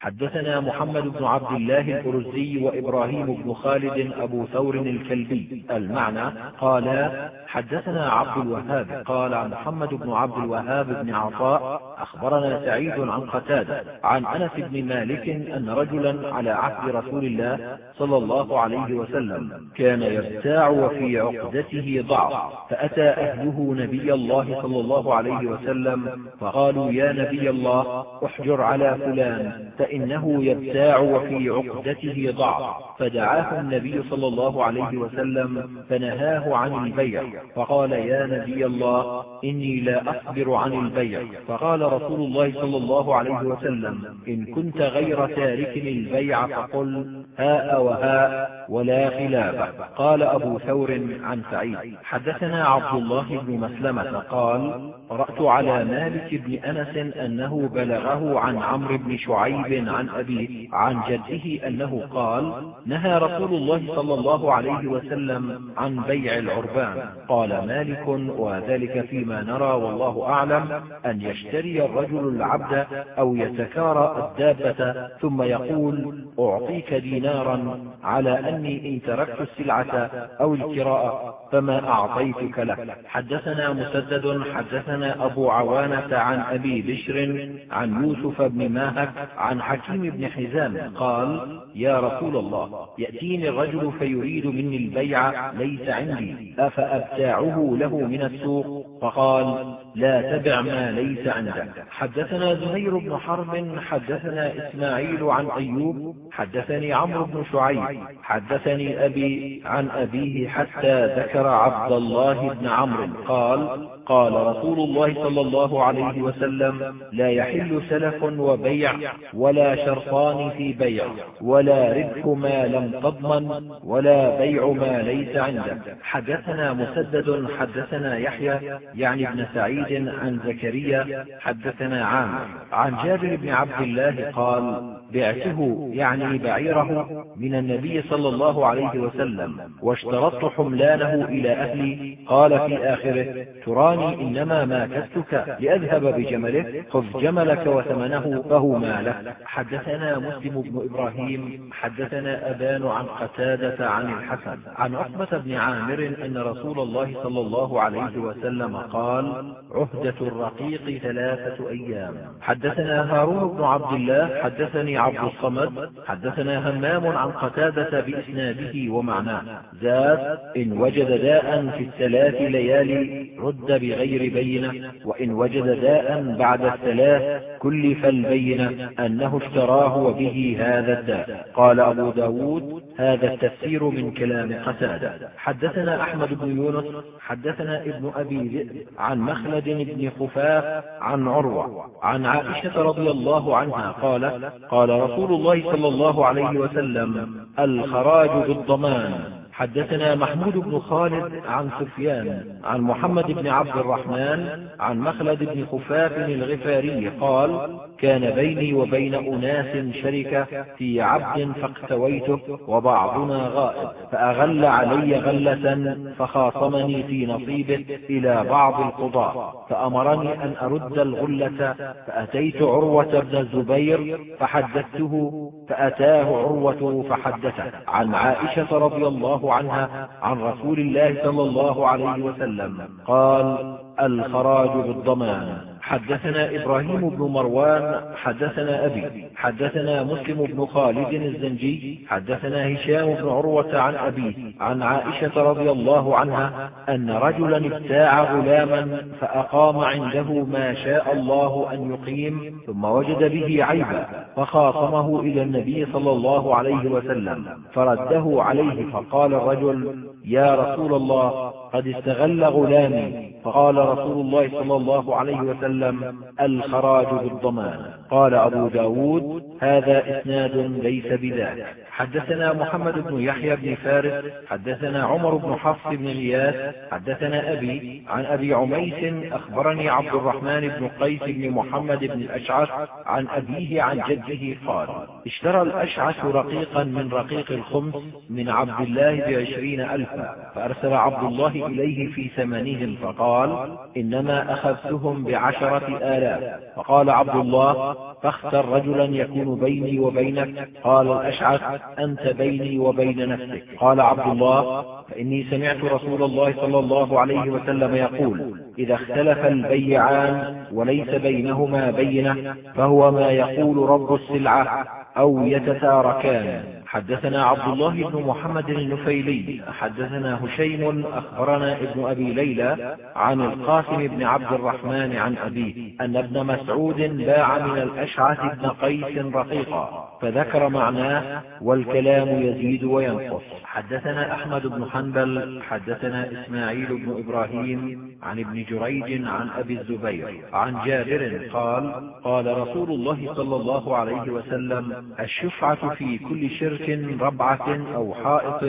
حدثنا محمد بن عبد الله الأرزي وإبراهيم بن خالد أبو ثور الكلبي. المعنى قال حدثنا عبد الوهاب. قال محمد بن عبد الوهاب بن عطاء أخبرنا سعيد عن قتادة عن أنس بن مالك أن رجلا على عهد رسول الله صلى الله عليه وسلم كان يبتاع وفي عقدته ضعف فأتى أهله نبي الله صلى الله عليه وسلم فقالوا يا نبي الله احجر على فلان فإنه يبتاع وفي عقدته ضعف. فدعاه النبي صلى الله عليه وسلم فنهاه عن البيع. فقال يا نبي الله إني لا أصبر عن البيع. فقال رسول الله صلى الله عليه وسلم إن كنت غير تارك البيع فقل هاء وهاء ولا خلاف قال أبو ثور عن سعيد حدثنا عبد الله بن مسلمة قال قرأت على مالك بن أنس أنه بلغه عن عمرو بن شعيب عن أبيه عن جده أنه قال نهى رسول الله صلى الله عليه وسلم عن بيع العربان. قال مالك وذلك فيما نرى والله أعلم أن يشتري الرجل العبد أو يتكارى الدابة ثم يقول أعطيك دينارا على أني إن تركت السلعة أو الكراء فما أعطيتك لك حدثنا مسدد حدثنا أبو عوانة عن أبي بشر عن يوسف بن ماهك عن حكيم بن حزام قال يا رسول الله يأتيني الرجل فيريد مني البيع ليس عندي أفأبتاعه له من السوق؟ فقال لا تبع ما ليس عندك حدثنا زهير بن حرب حدثنا إسماعيل عن أيوب حدثني عمرو بن شعيب حدثني أبي عن أبيه حتى ذكر عبد الله بن عمرو. قال قال رسول الله صلى الله عليه وسلم لا يحل سلف وبيع ولا شرطان في بيع ولا ربح ما لم تضمن ولا بيع ما ليس عندك. حدثنا مسدد حدثنا يحيى يعني ابن سعيد عن زكريا حدثنا عامر. عن جابر بن عبد الله قال بعته يعني بعيره من النبي صلى الله عليه وسلم واشترطت حملانه إلى أهلي. قال في آخره تراني إنما ما كدتك لأذهب بجمله خذ جملك وثمنه فهو مالك. حدثنا مسلم بن إبراهيم حدثنا أبان عن قتادة عن الحسن عن عقبة بن عامر أن رسول الله صلى الله عليه وسلم قال عهدة الرقيق ثلاثة أيام. حدثنا هارون بن عبد الله حدثني عبد الصمد حدثنا همام عن قتادة بإسناده ومعناه. زاد إن وجد داء في الثلاث ليالي رد بغير بينة وإن وجد داء بعد الثلاث كلف البينة أنه اشتراه وبه هذا الداء. قال أبو ب داود هذا التفسير من كلام قتادة. حدثنا أحمد بن يونس حدثنا ابن أبي ذئب عن مخلد بن خفاف عن عروة عن عائشة رضي الله عنها قالت قال رسول الله صلى الله عليه وسلم الخراج بالضمان. حدثنا محمود بن خالد عن سفيان عن محمد بن عبد الرحمن عن مخلد بن خفاف الغفاري قال كان بيني وبين أناس شركة في عبد فاقتويته وبعضنا غائب فأغل علي غلة فخاصمني في نصيبه إلى بعض القضاة فأمرني أن أرد الغلة فأتيت عروة بن الزبير فحدثته فأتاه عروة فحدثه عن عائشة رضي الله عنها عن رسول الله صلى الله عليه وسلم. قال الخراج بالضمان. حدثنا إبراهيم بن مروان حدثنا أبي حدثنا مسلم بن خالد الزنجي حدثنا هشام بن عروة عن أبيه عن عائشة رضي الله عنها أن رجلا ابتاع غلاما فأقام عنده ما شاء الله أن يقيم ثم وجد به عيبا فخاصمه إلى النبي صلى الله عليه وسلم فرده عليه فقال الرجل يا رسول الله قد استغل غلامي. فقال رسول الله صلى الله عليه وسلم الخراج بالضمان. قال أبو ب داود هذا إسناد ليس بذاك. حدثنا محمد بن يحيى بن فارس حدثنا عمر بن حفص بن غياث حدثنا أبي عن أبي عميس أخبرني عبد الرحمن بن قيس بن محمد بن الأشعث عن أبيه عن جده قال اشترى الأشعث رقيقا من رقيق الخمس من عبد الله بعشرين ألفا فأرسل عبد الله إليه في ثمنهم فقال إنما أخذتهم بعشرة آلاف فقال عبد الله فاختر رجلا يكون بيني وبينك. قال الأشعث أنت بيني وبين نفسك. قال عبد الله فإني سمعت رسول الله صلى الله عليه وسلم يقول إذا اختلف البيعان وليس بينهما بينة فهو ما يقول رب السلعة أو يتتاركان. حدثنا عبد الله بن محمد النفيلي. حدثنا هشيم أخبرنا ابن أبي ليلى عن القاسم بن عبد الرحمن عن أبيه أن ابن مسعود باع من الأشعث بن قيس رقيقا. فذكر معناه والكلام يزيد وينقص. حدثنا أحمد بن حنبل. حدثنا إسماعيل بن إبراهيم عن ابن جريج عن أبي الزبير عن جابر قال قال رسول الله صلى الله عليه وسلم الشفعة في كل شرك ربعة أو حائط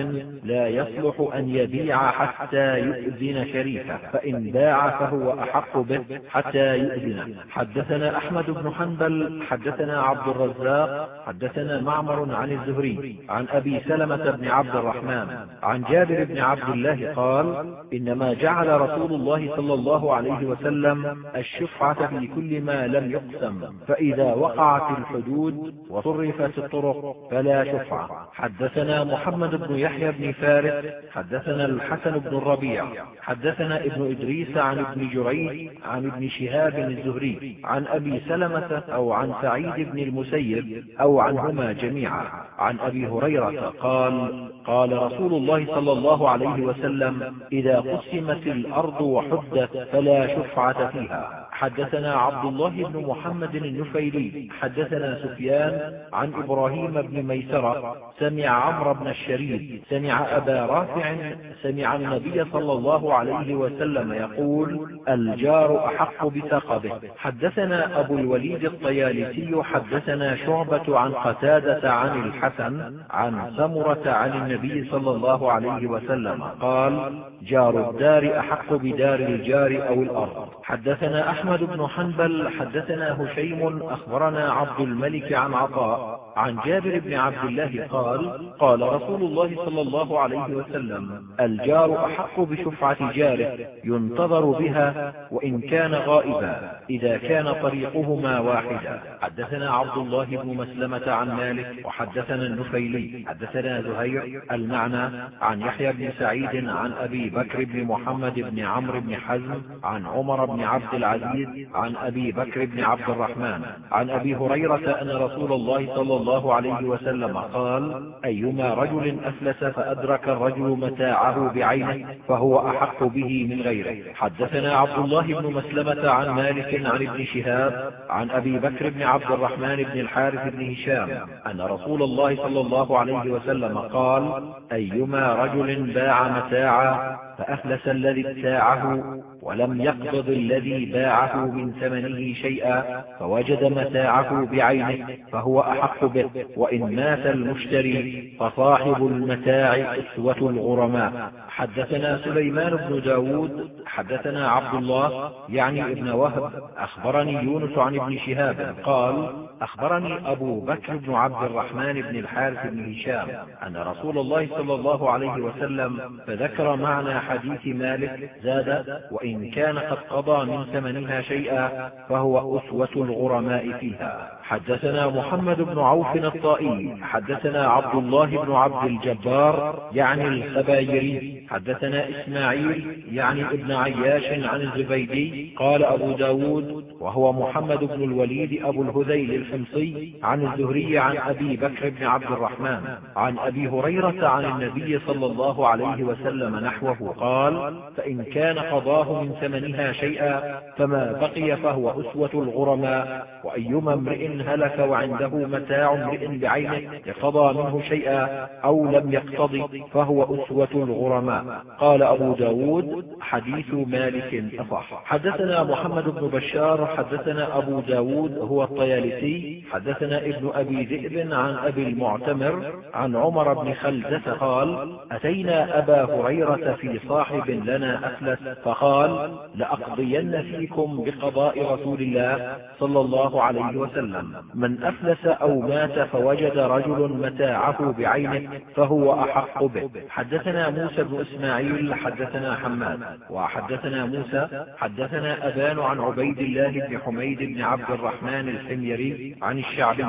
لا يصلح أن يبيع حتى يؤذن شريفه فإن باع فهو أحق به حتى يؤذن. حدثنا أحمد بن حنبل حدثنا عبد الرزاق حدثنا معمر عن الزهري عن أبي سلمة بن عبد الرحمن عن جابر بن عبد الله قال إنما جعل رسول الله صلى الله عليه وسلم الشفعة في كل ما لم يقسم فإذا وقعت الحدود وصرفت الطرق فلا شفعة. حدثنا محمد بن يحيى بن فارس حدثنا الحسن بن الربيع حدثنا ابن إدريس عن ابن جريج عن ابن شهاب الزهري عن أبي سلمة أو عن سعيد بن المسيب أو عن عنهما جميعا. عن أبي هريرة قال قال رسول الله صلى الله عليه وسلم إذا قسمت الأرض وحدت فلا شفعة فيها. حدثنا عبد الله بن محمد النفيلي حدثنا سفيان عن إبراهيم بن ميسرة سمع عمرو بن الشريف سمع أبا رافع سمع النبي صلى الله عليه وسلم يقول الجار أحق بثقبه. حدثنا أبو الوليد الطيالسي حدثنا شعبة عن قتادة عن الحسن عن سمرة عن النبي صلى الله عليه وسلم قال جار الدار أحق بدار الجار أو الأرض. حدثنا أحمد بن حنبل حدثنا هشيم أخبرنا عبد الملك عن عطاء. عن جابر بن عبد الله قال قال رسول الله صلى الله عليه وسلم الجار أحق بشفعة جاره ينتظر بها وإن كان غائبا إذا كان طريقهما واحدا. حدثنا عبد الله بن مسلمة عن مالك وحدثنا النفيلي حدثنا زهير المعنى عن يحيى بن سعيد عن أبي بكر بن محمد بن عمرو بن حزم عن عمر بن عبد العزيز عن أبي بكر بن عبد الرحمن عن أبي هريرة أن رسول الله صلى الله عليه وسلم قال أيما رجل أفلس فأدرك الرجل متاعه بعينه فهو أحق به من غيره. حدثنا عبد الله بن مسلمة عن مالك عن ابن شهاب عن أبي بكر بن عبد الرحمن بن الحارث بن هشام أن رسول الله صلى الله عليه وسلم قال أيما رجل باع متاعا فأفلس الذي ابتاعه ولم يقبض الذي باعه من ثمنه شيئا فوجد متاعه بعينه فهو أحق به وإن مات المشتري فصاحب المتاع أسوة الغرماء. حدثنا سليمان بن داود حدثنا عبد الله يعني ابن وهب أخبرني يونس عن ابن شهاب قال أخبرني أبو بكر بن عبد الرحمن بن الحارث بن هشام أن رسول الله صلى الله عليه وسلم فذكر معنى حديث مالك زاد وإن كان قد قضى من ثمنها شيئا فهو أسوة الغرماء فيها. حدثنا محمد بن عوف الطائي حدثنا عبد الله بن عبد الجبار يعني الخبايري. حدثنا إسماعيل يعني ابن عياش عن الزبيدي قال أبو ب داود وهو محمد بن الوليد أبو الهذيل الحمصي عن الزهري عن أبي بكر بن عبد الرحمن عن أبي هريرة عن النبي صلى الله عليه وسلم نحوه قال فإن كان قضاه من ثمنها شيئا فما بقي فهو أسوة الغرماء وأيما امرئ هلك وعنده متاع امرئ بعينه قضى منه شيئا أو لم يقتض فهو أسوة الغرماء قال أبو ب داود حديث مالك أصح. حدثنا محمد بن بشار حدثنا أبو ب داود هو الطيالسي حدثنا ابن أبي ذئب عن أبي المعتمر عن عمر بن خلدة قال أتينا أبا هريرة في صاحب لنا أفلس فقال قال لأقضين فيكم بقضاء رسول الله صلى الله عليه وسلم. من أفلس أو مات فوجد رجل متاعه بعينه فهو أحق به. حدثنا موسى بن إسماعيل حدثنا حماد وحدثنا موسى حدثنا أبان عن عبيد الله بن حميد بن عبد الرحمن الحميري عن الشعبي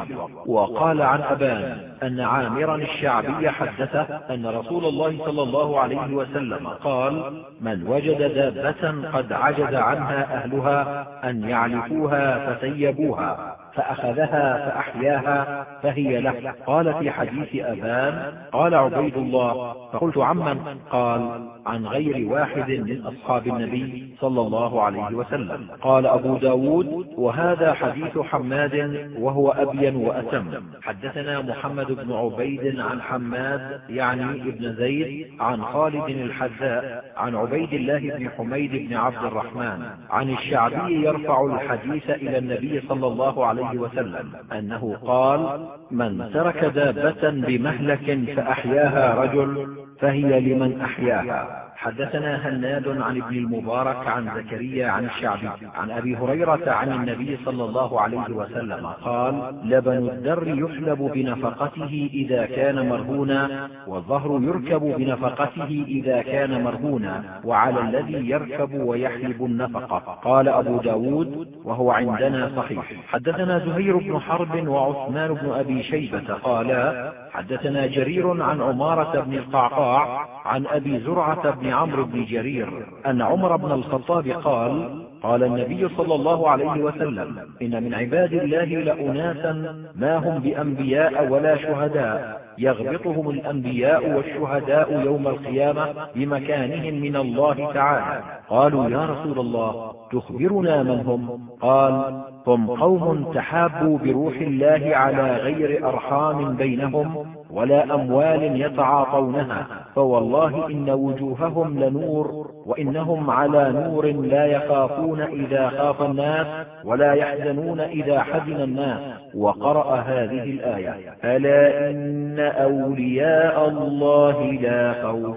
وقال عن أبان أن عامرا الشعبي حدثه أن رسول الله صلى الله عليه وسلم قال من وجد دابة قد عجز عنها أهلها أن يعلفوها فسيبوها فأخذها فأحياها فهي له. قال في حديث أبان قال عبيد الله فقلت عمن؟ قال. عن غير واحد من أصحاب النبي صلى الله عليه وسلم. قال أبو ب داود وهذا حديث حماد وهو أبين وأتم. حدثنا محمد بن عبيد عن حماد يعني ابن زيد عن خالد الحذاء عن عبيد الله بن حميد بن عبد الرحمن عن الشعبي يرفع الحديث إلى النبي صلى الله عليه وسلم أنه قال من ترك دابة بمهلك فأحياها رجل فهي لمن أحياها. حدثنا هناد عن ابن المبارك عن زكريا عن الشعبي عن أبي هريرة عن النبي صلى الله عليه وسلم قال لبن الدر يحلب بنفقته إذا كان مرهونا والظهر يركب بنفقته إذا كان مرهونا وعلى الذي يركب ويحلب النفقة قال أبو ب داود وهو عندنا صحيح. حدثنا زهير بن حرب وعثمان بن أبي شيبة قالا حدثنا جرير عن عمارة بن القعقاع عن أبي زرعة بن عمرو بن جرير أن عمر بن الخطاب قال قال النبي صلى الله عليه وسلم إن من عباد الله لأناسا ما هم بأنبياء ولا شهداء يغبطهم الأنبياء والشهداء يوم القيامة بمكانهم من الله تعالى. قالوا يا رسول الله تخبرنا من هم؟ قال هم قوم تحابوا بروح الله على غير أرحام بينهم ولا أموال يتعاطونها فوالله إن وجوههم لنور وإنهم على نور لا يخافون إذا خاف الناس ولا يحزنون إذا حزن الناس. وقرأ هذه الآية ألا إن أولياء الله لا خوف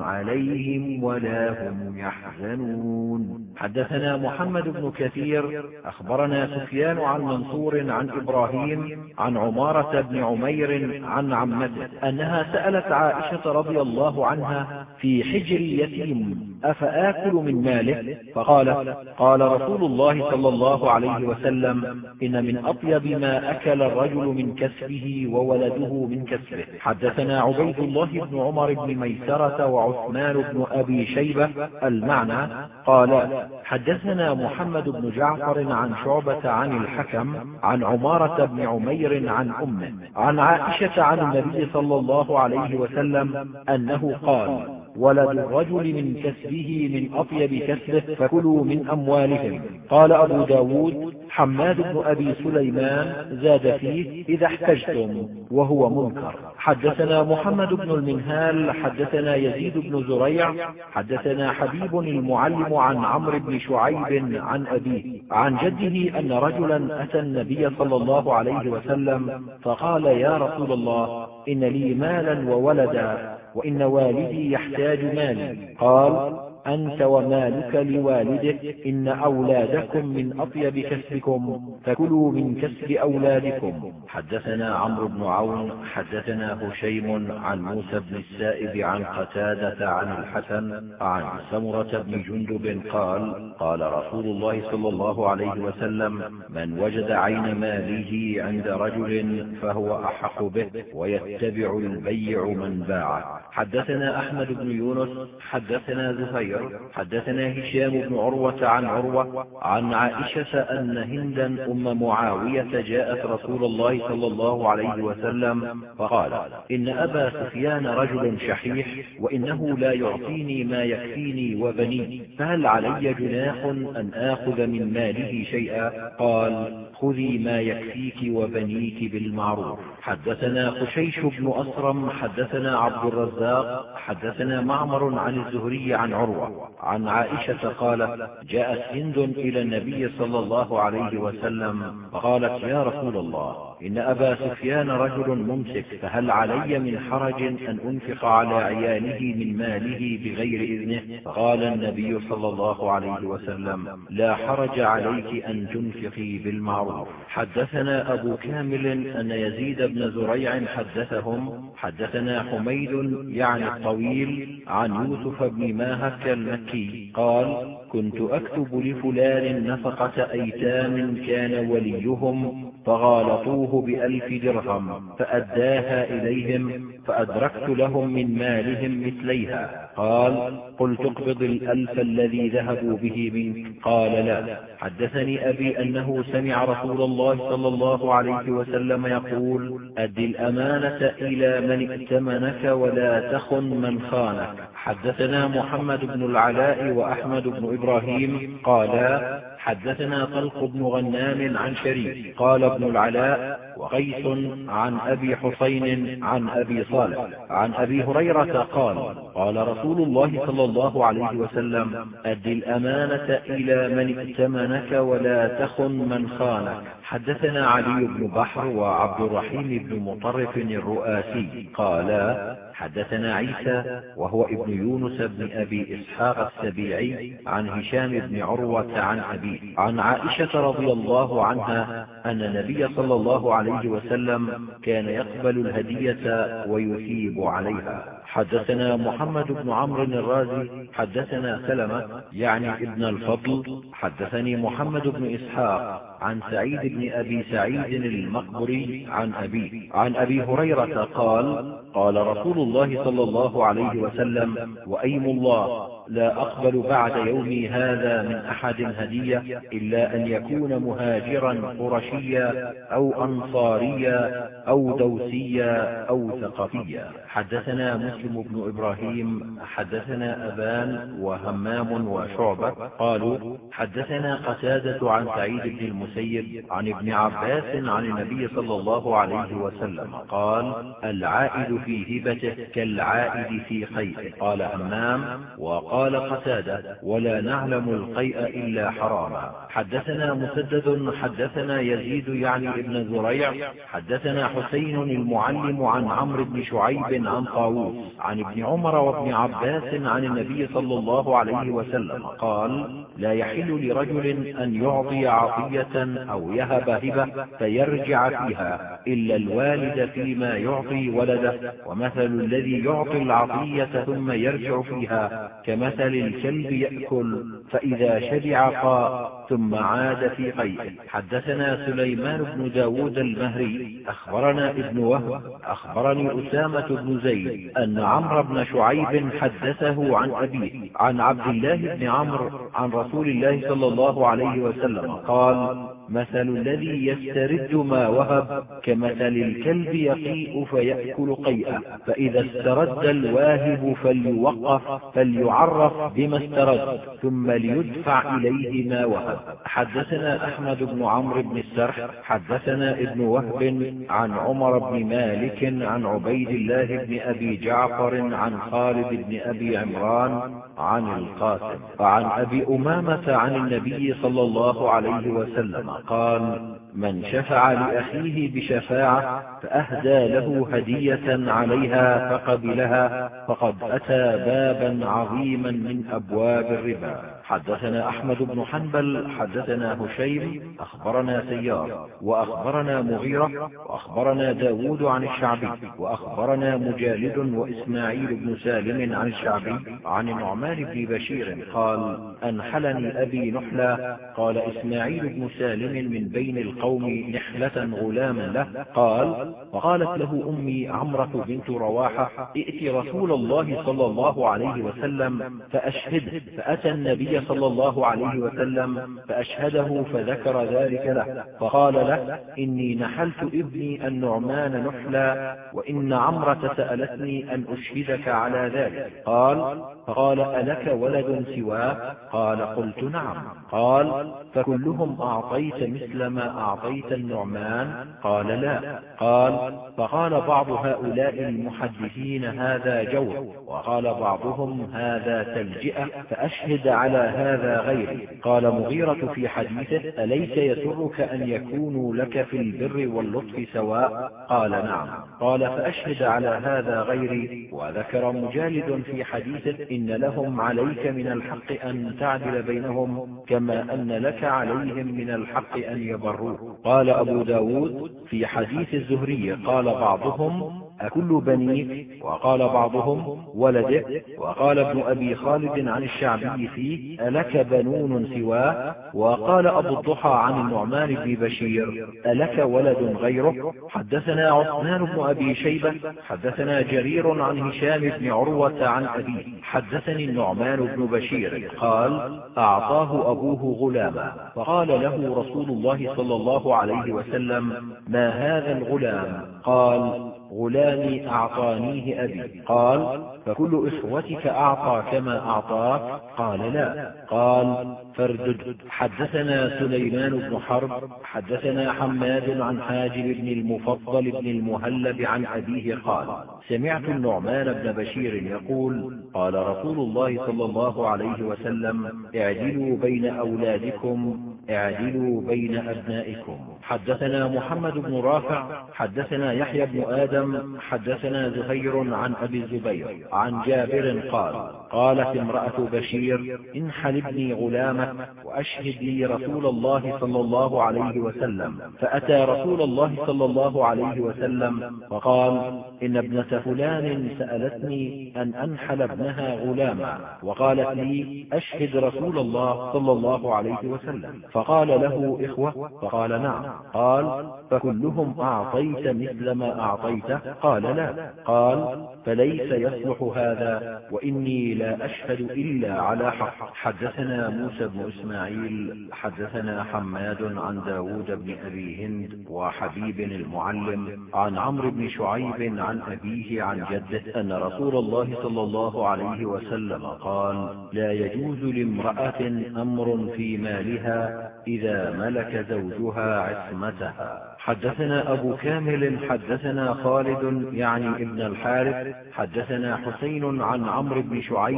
عليهم ولا هم يحزنون. حدثنا محمد بن كثير أخبرنا سفيان عن منصور عن إبراهيم عن عمارة بن عمير عن عمته أنها سألت عائشة رضي الله عنها في حجر يتيم أفآكل من ماله؟ فقالت قال رسول الله صلى الله عليه وسلم إن من أطيب ما أكل الرجل من كسبه وولده من كسبه. حدثنا عبيد الله بن عمر بن ميسرة وعثمان بن أبي شيبة المعنى قال حدثنا محمد بن جعفر عن شعبة عن الحكم عن عمارة بن عمير عن أمه عن عائشة عن النبي صلى الله عليه وسلم أنه قال ولد الرجل من كسبه من أطيب كسبه فكلوا من أموالهم. قال أبو ب داود حماد بن أبي سليمان زاد فيه إذا احتجتم وهو منكر. حدثنا محمد بن المنهال حدثنا يزيد بن زريع حدثنا حبيب المعلم عن عمرو بن شعيب عن أبيه عن جده أن رجلا أتى النبي صلى الله عليه وسلم فقال يا رسول الله إن لي مالا وولدا وإن والدي يحتاج مالي. قال أنت ومالك لوالدك. إن أولادكم من أطيب كسبكم فكلوا من كسب أولادكم. حدثنا عمرو بن عون حدثنا هشيم عن موسى بن السائب عن قتادة عن الحسن عن سمرة بن جندب قال قال رسول الله صلى الله عليه وسلم من وجد عين ماله عند رجل فهو أحق به ويتبع البيع من باعه. حدثنا أحمد بن يونس حدثنا زهير زهير حدثنا هشام بن عروة عن عروة عن عائشة أن هندا أم معاوية جاءت رسول الله صلى الله عليه وسلم فقال إن أبا سفيان رجل شحيح وإنه لا يعطيني ما يكفيني وبني فهل علي جناح أن آخذ من ماله شيئا؟ قال خذي ما يكفيك وبنيك بالمعروف. حدثنا خشيش بن أسرم حدثنا عبد الرزاق حدثنا معمر عن الزهري عن عروة. عن عائشة قالت جاءت هند إلى النبي صلى الله عليه وسلم فقالت يا رسول الله إن أبا سفيان رجل ممسك فهل علي من حرج أن أنفق على عياله من ماله بغير إذنه؟ فقال النبي صلى الله عليه وسلم لا حرج عليك أن تنفقي بالمعروف. حدثنا أبو كامل أن يزيد بن زريع حدثهم حدثنا حميد يعني الطويل عن يوسف بن ماهك المكي قال كنت أكتب لفلان نفقة أيتام كان وليهم فغالطوه بألف درهم فأداها إليهم فأدركت لهم من مالهم مثليها. قال قلت اقبض الألف الذي ذهبوا به منك. قال لا. حدثني أبي أنه سمع رسول الله صلى الله عليه وسلم يقول أد الأمانة إلى من ائتمنك ولا تخن من خانك. حدثنا محمد بن العلاء وأحمد بن إبراهيم قالا حدثنا طلق بن غنام عن شريك قال ابن العلاء وقيس عن أبي حسين عن أبي صالح عن أبي هريرة قال قال رسول الله صلى الله عليه وسلم أد الأمانة إلى من ائتمنك ولا تخن من خانك. حدثنا علي بن بحر وعبد الرحيم بن مطرف الرؤاسي قالا حدثنا عيسى وهو ابن يونس بن أبي إسحاق السبيعي عن هشام بن عروة عن أبيه عن عائشة رضي الله عنها أن النبي صلى الله عليه وسلم كان يقبل الهدية ويثيب عليها. حدثنا محمد بن عمرو الرازي حدثنا سلمة يعني ابن الفضل حدثني محمد بن إسحاق عن سعيد بن أبي سعيد المقبري عن أبي. عن أبي هريرة قال قال رسول الله صلى الله عليه وسلم وأيم الله لا أقبل بعد يومي هذا من أحد هدية إلا أن يكون مهاجرا قرشيا أو أنصاريا أو دوسيا أو ثقفيا حدثنا مسلم بن إبراهيم حدثنا أبان وهمام وشعبة قالوا حدثنا قتادة عن سعيد بن المسيب عن ابن عباس عن النبي صلى الله عليه وسلم قال العائد في هبته كالعائد في خيره قال همام وقال قتادة ولا نعلم القيء إلا حراما. حدثنا مسدد حدثنا يزيد يعني ابن زريع حدثنا حسين المعلم عن عمرو بن شعيب عن طاووس عن ابن عمر وابن عباس عن النبي صلى الله عليه وسلم قال لا يحل لرجل أن يعطي عطية أو يهب هبة فيرجع فيها. إلا الوالد فيما يعطي ولده ومثل الذي يعطي العطية ثم يرجع فيها كمثل الكلب يأكل فإذا شبع قاء ثم عاد في قيء. حدثنا سليمان بن داود المهري أخبرنا ابن وهب أخبرني أسامة بن زيد أن عمرو بن شعيب حدثه عن أبيه عن عبد الله بن عمرو عن رسول الله صلى الله عليه وسلم قال مثل الذي يسترد ما وهب كمثل الكلب يقيء فيأكل قيئا فإذا استرد الواهب فليوقف فليعرف بما استرد ثم ليدفع إليه ما وهب. حدثنا أحمد بن عمرو بن السرح حدثنا ابن وهب عن عمر بن مالك عن عبيد الله بن أبي جعفر عن خالد بن أبي عمران عن القاسم وعن أبي أمامة عن النبي صلى الله عليه وسلم. قال من شفع لأخيه بشفاعة فأهدى له هدية عليها فقبلها فقد أتى بابا عظيما من أبواب الربا. حدثنا أحمد بن حنبل حدثنا هشيم أخبرنا سيار وأخبرنا مغيرة وأخبرنا داود عن الشعبي وأخبرنا مجالد وإسماعيل بن سالم عن الشعبي عن نعمان بن بشير قال أنحلني أبي نحلة قال إسماعيل بن سالم من بين القوم نحلة غلاما له قال وقالت له أمي عمرة بنت رواحة ائت رسول الله صلى الله عليه وسلم فأشهده فأتى النبي صلى الله عليه وسلم فأشهده فذكر ذلك له فقال له إني نحلت ابني النعمان نحلا وإن عمرة سألتني أن أشهدك على ذلك. قال فقال ألك ولد سواه؟ قال قلت نعم. قال فكلهم أعطيت مثل ما أعطيت النعمان؟ قال لا. قال فقال بعض هؤلاء المحدثين هذا جور. وقال بعضهم هذا تلجئة فأشهد على هذا غيري قال مغيرة في حديثه أليس يسرك أن يكونوا لك في البر واللطف سواء؟ قال نعم. قال فأشهد على هذا غيري. وذكر مجالد في حديثه إن لهم عليك من الحق أن تعدل بينهم كما أن لك عليهم من الحق أن يبروه قال أبو ب داود في حديث الزهري قال بعضهم أكل بنيك وقال بعضهم ولده وقال ابن أبي خالد عن الشعبي فيه ألك بنون سواه وقال أبو الضحى عن النعمان بن بشير ألك ولد غيره حدثنا عثمان بن أبي شيبة حدثنا جرير عن هشام بن عروة عن أبيه حدثني النعمان بن بشير قال أعطاه أبوه غلاما فقال له رسول الله صلى الله عليه وسلم ما هذا الغلام قال غلامي أعطانيه أبي. قال فكل إخوتك أعطى كما أعطاك؟ قال لا. قال فاردد. حدثنا سليمان بن حرب حدثنا حماد عن حاجب بن المفضل بن المهلب عن أبيه قال سمعت النعمان بن بشير يقول قال رسول الله صلى الله عليه وسلم اعدلوا بين أولادكم اعدلوا بين أبنائكم. حدثنا محمد بن رافع حدثنا يحيى بن آدم حدثنا زهير عن أبي الزبير عن جابر قال قالت امرأة بشير انحل ابني غلامك وأشهد لي رسول الله صلى الله عليه وسلم. فأتى رسول الله صلى الله عليه وسلم فقال إن ابنة فلان سألتني أن أنحل ابنها غلاما وقالت لي أشهد رسول الله صلى الله عليه وسلم. فقال له إخوة فقال نعم. قال فكلهم أعطيت مثل ما أعطيته؟ قال لا. قال فليس يصلح هذا وإني لا أشهد إلا على حق. حدثنا موسى بن إسماعيل حدثنا حماد عن داود بن أبي هند وحبيب المعلم عن عمرو بن شعيب عن أبيه عن جده أن رسول الله صلى الله عليه وسلم قال لا يجوز لامرأة أمر في مالها إذا ملك زوجها عصمتها. حدثنا أبو كامل حدثنا خالد يعني ابن الحارث حدثنا حسين عن عمرو بن شعيب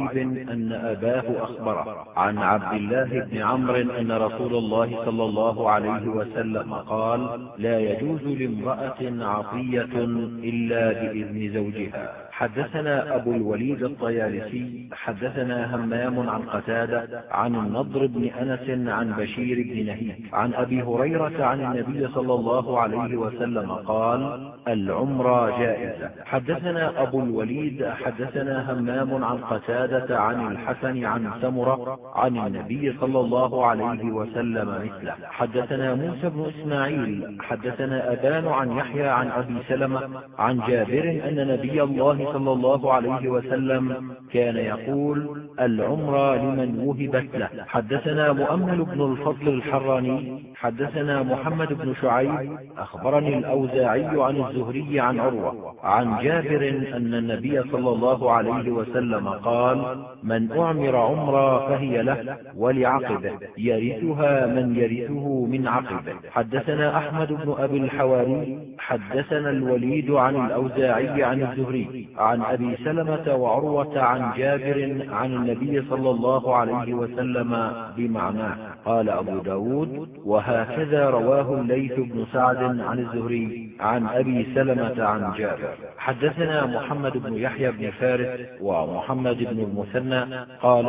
أن أباه أخبره. عن عبد الله بن عمرو أن رسول الله صلى الله عليه وسلم قال لا يجوز لامرأة عطية إلا بإذن زوجها. حدثنا أبو الوليد الطيالسي حدثنا همام عن قتادة عن النضر بن أنس عن بشير بن نهيك عن أبي هريرة عن النبي صلى الله عليه وسلم قال العمرة جائزة. حدثنا أبو الوليد حدثنا همام عن قتادة عن الحسن عن سمرة عن النبي صلى الله عليه وسلم مثله. حدثنا موسى بن إسماعيل حدثنا أبان عن يحيى عن أبي سلمة عن جابر أن نبي الله صلى الله عليه وسلم كان يقول العمرة لمن وهبت له. حدثنا مؤمل بن الفضل الحراني حدثنا محمد بن شعيب أخبرني الأوزاعي عن الزهري عن عروة عن جابر أن النبي صلى الله عليه وسلم قال من أعمر عمرا فهي له ولعقبه يرثها من يرثه من عقبه. حدثنا أحمد بن أبي الحواري حدثنا الوليد عن الأوزاعي عن الزهري عن أبي سلمة وعروة عن جابر عن النبي صلى الله عليه وسلم بمعناه. قال أبو ب داود وهكذا رواه الليث بن سعد عن الزهري عن أبي سلمة عن جابر. حدثنا محمد بن يحيى بن فارس ومحمد بن المثنى. قال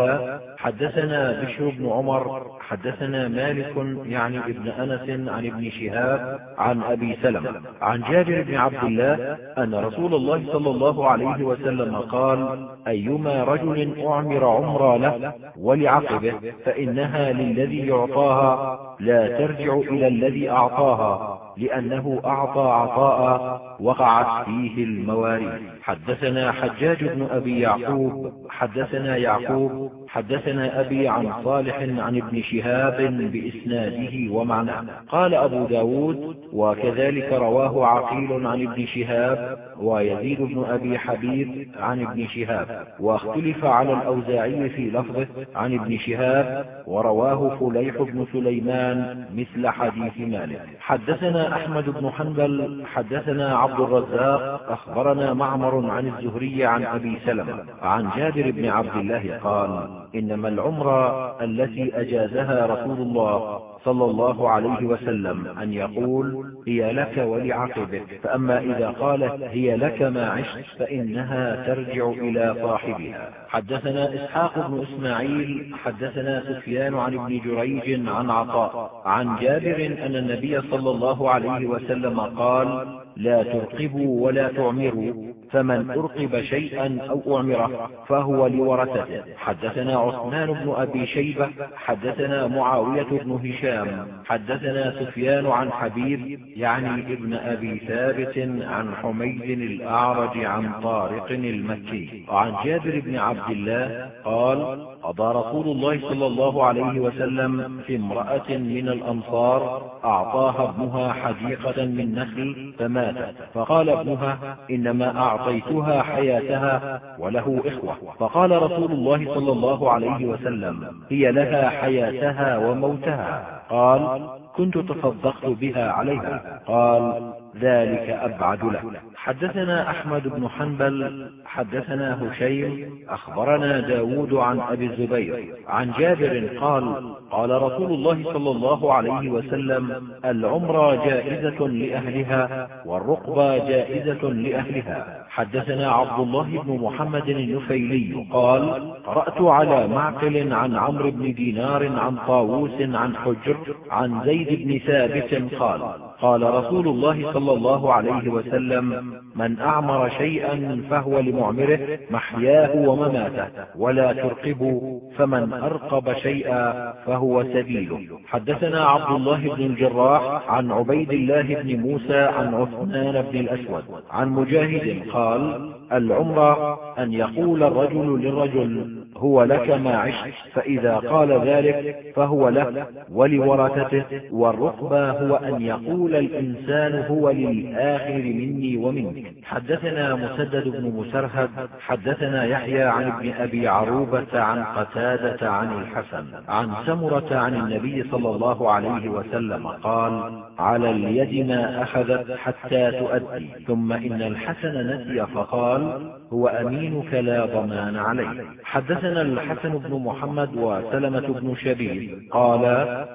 حدثنا بشر بن عمر حدثنا مالك يعني ابن أنس عن ابن شهاب عن أبي سلمة عن جابر بن عبد الله أن رسول الله صلى الله عليه وسلم قال أيما رجل أعمر عمرا له ولعقبه فإنها للذي يعطاها لا ترجع إلى الذي أعطاها. لأنه أعطى عطاء وقعت فيه المواريث. حدثنا حجاج بن أبي يعقوب حدثنا يعقوب حدثنا أبي عن صالح عن ابن شهاب بإسناده ومعناه. قال أبو ب داود وكذلك رواه عقيل عن ابن شهاب ويزيد بن أبي حبيب عن ابن شهاب. واختلف على الأوزاعي في لفظه عن ابن شهاب ورواه فليح بن سليمان مثل حديث مالك. حدثنا أحمد بن حنبل حدثنا عبد الرزاق أخبرنا معمر عن الزهري عن أبي سلمة عن جابر بن عبد الله قال إنما العمرة التي أجازها رسول الله صلى الله عليه وسلم أن يقول هي لك ولعقبك فأما إذا قالت هي لك ما عشت فإنها ترجع إلى صاحبها. حدثنا إسحاق بن إسماعيل حدثنا سفيان عن ابن جريج عن عطاء عن جابر أن النبي صلى الله عليه وسلم قال لا ترقبوا ولا تعمروا فمن أرقب شيئا أو أعمره فهو لورثته. حدثنا عثمان بن أبي شيبة حدثنا معاوية بن هشام حدثنا سفيان عن حبيب يعني ابن أبي ثابت عن حميد الأعرج عن طارق المكي. وعن جابر بن عبد الله قال قضى رسول الله صلى الله عليه وسلم في امرأة من الأنصار أعطاها ابنها حديقة من نخل فماتت. فقال ابنها إنما أعطيتها حياتها وله إخوة. فقال رسول الله صلى الله عليه وسلم هي لها حياتها وموتها. قال كنت تصدقت بها عليها. قال ذلك أبعد له حدثنا أحمد بن حنبل حدثنا هشيم أخبرنا ب داود عن أبي الزبير عن جابر قال قال رسول الله صلى الله عليه وسلم العمرة جائزة لأهلها والرقبة جائزة لأهلها. حدثنا عبد الله بن محمد النفيلي قال قرأت على معقل عن عمرو بن دينار عن طاووس عن حجر عن زيد بن ثابت قال قال رسول الله صلى الله عليه وسلم من أعمر شيئا فهو لمعمره محياه ومماته ولا ترقبوا فمن أرقب شيئا فهو سبيله. حدثنا عبد الله بن الجراح عن عبيد الله بن موسى عن عثمان بن الأسود عن مجاهد قال العمرة أن يقول الرجل للرجل هو لك ما عشت فإذا قال ذلك فهو له ولورثته والرقبة هو أن يقول الإنسان هو للآخر مني ومنك. حدثنا مسدد بن مسرهد حدثنا يحيى عن ابن أبي عروبة عن قتادة عن الحسن عن سمرة عن النبي صلى الله عليه وسلم قال على اليد ما أخذت حتى تؤدي ثم إن الحسن نسي فقال هو أمينك لا ضمان عليه حدثنا الحسن بن محمد وسلمة بن شبيب قال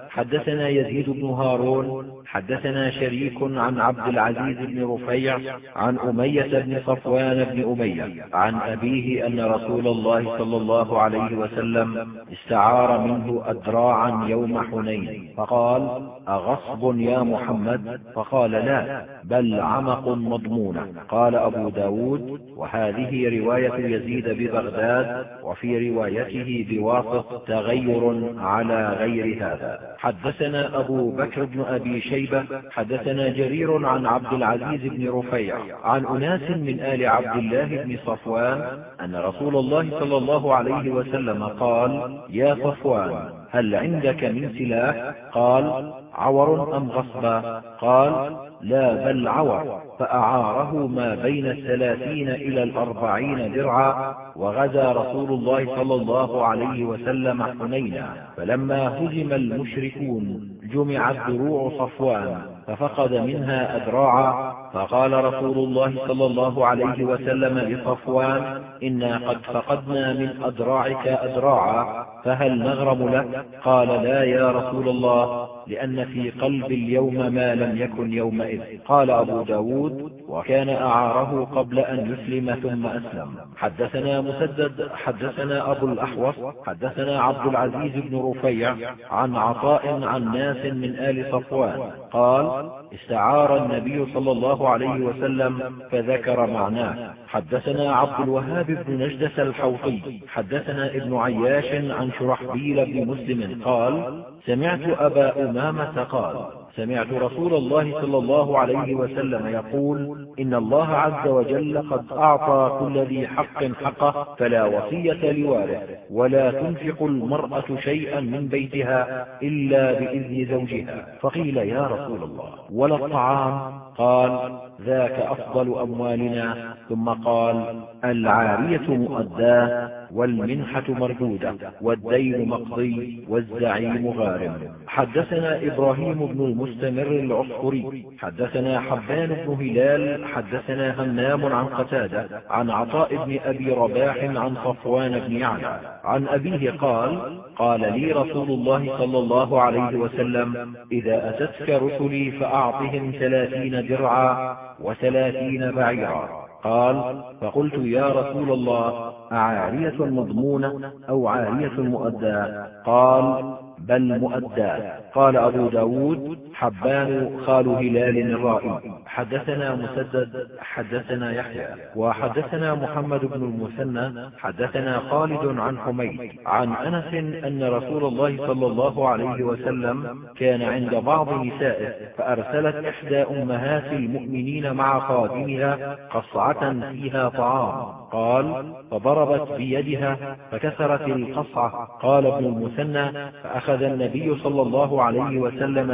حدثنا يزيد بن هارون. حدثنا شريك عن عبد العزيز بن رفيع عن أمية بن صفوان بن أمية عن أبيه أن رسول الله صلى الله عليه وسلم استعار منه أدراعا يوم حنين. فقال أغصب يا محمد؟ فقال لا بل عمق مضمونة. قال أبو ب داود وهذه رواية يزيد ببغداد وفي روايته بواسط تغير على غير هذا. حدثنا أبو بكر بن أبي شيبة حدثنا جرير عن عبد العزيز بن رفيع عن أناس من آل عبد الله بن صفوان أن رسول الله صلى الله عليه وسلم قال يا صفوان هل عندك من سلاح؟ قال عور أم غصبا قال لا بل عور. فأعاره ما بين الثلاثين إلى الأربعين درعا وغزا رسول الله صلى الله عليه وسلم حنينا. فلما هزم المشركون جمعت دروع صفوان. ففقد منها أدراعا فقال رسول الله صلى الله عليه وسلم لصفوان إنا قد فقدنا من أدراعك أدراعا فهل نغرم لك؟ قال لا يا رسول الله لأن في قلب اليوم ما لم يكن يومئذ. قال أبو ب داود وكان أعاره قبل أن يسلم ثم أسلم. حدثنا مسدد حدثنا أبو الأحوص حدثنا عبد العزيز بن رفيع عن عطاء عن ناس من آل صفوان. قال استعار النبي صلى الله عليه وسلم فذكر معناه. حدثنا عبد الوهاب بن نجدة الحوطي حدثنا ابن عياش عن شرحبيل بن مسلم قال سمعت أبا أمامة قال سمعت رسول الله صلى الله عليه وسلم يقول إن الله عز وجل قد أعطى كل ذي حق حقه فلا وصية لوارث ولا تنفق المرأة شيئا من بيتها إلا بإذن زوجها. فقيل يا رسول الله ولا الطعام؟ قال ذاك أفضل أموالنا. ثم قال العارية مؤداة. والمنحة مردودة والدين مقضي والزعيم غارم. حدثنا إبراهيم بن المستمر العصفري حدثنا حبان بن هلال حدثنا همام عن قتادة عن عطاء بن أبي رباح عن صفوان بن يعلى. عن أبيه قال قال لي رسول الله صلى الله عليه وسلم إذا أتتك رسلي فأعطهم ثلاثين درعا وثلاثين بعيرا. قال فقلت يا رسول الله أعارية مضمونة أو عارية مؤداة. قال بل مؤدات قال أبو ب داود حبان خال هلال الرائي. حدثنا مسدد حدثنا يحيى. وحدثنا محمد بن المثنى حدثنا خالد عن حميد. عن أنس أن رسول الله صلى الله عليه وسلم كان عند بعض نسائه فأرسلت إحدى أمهات المؤمنين مع خادمها قصعة فيها طعام. قال فضربت بيدها فكسرت القصعة. قال ابن المثنى فأخذ النبي صلى الله عليه وسلم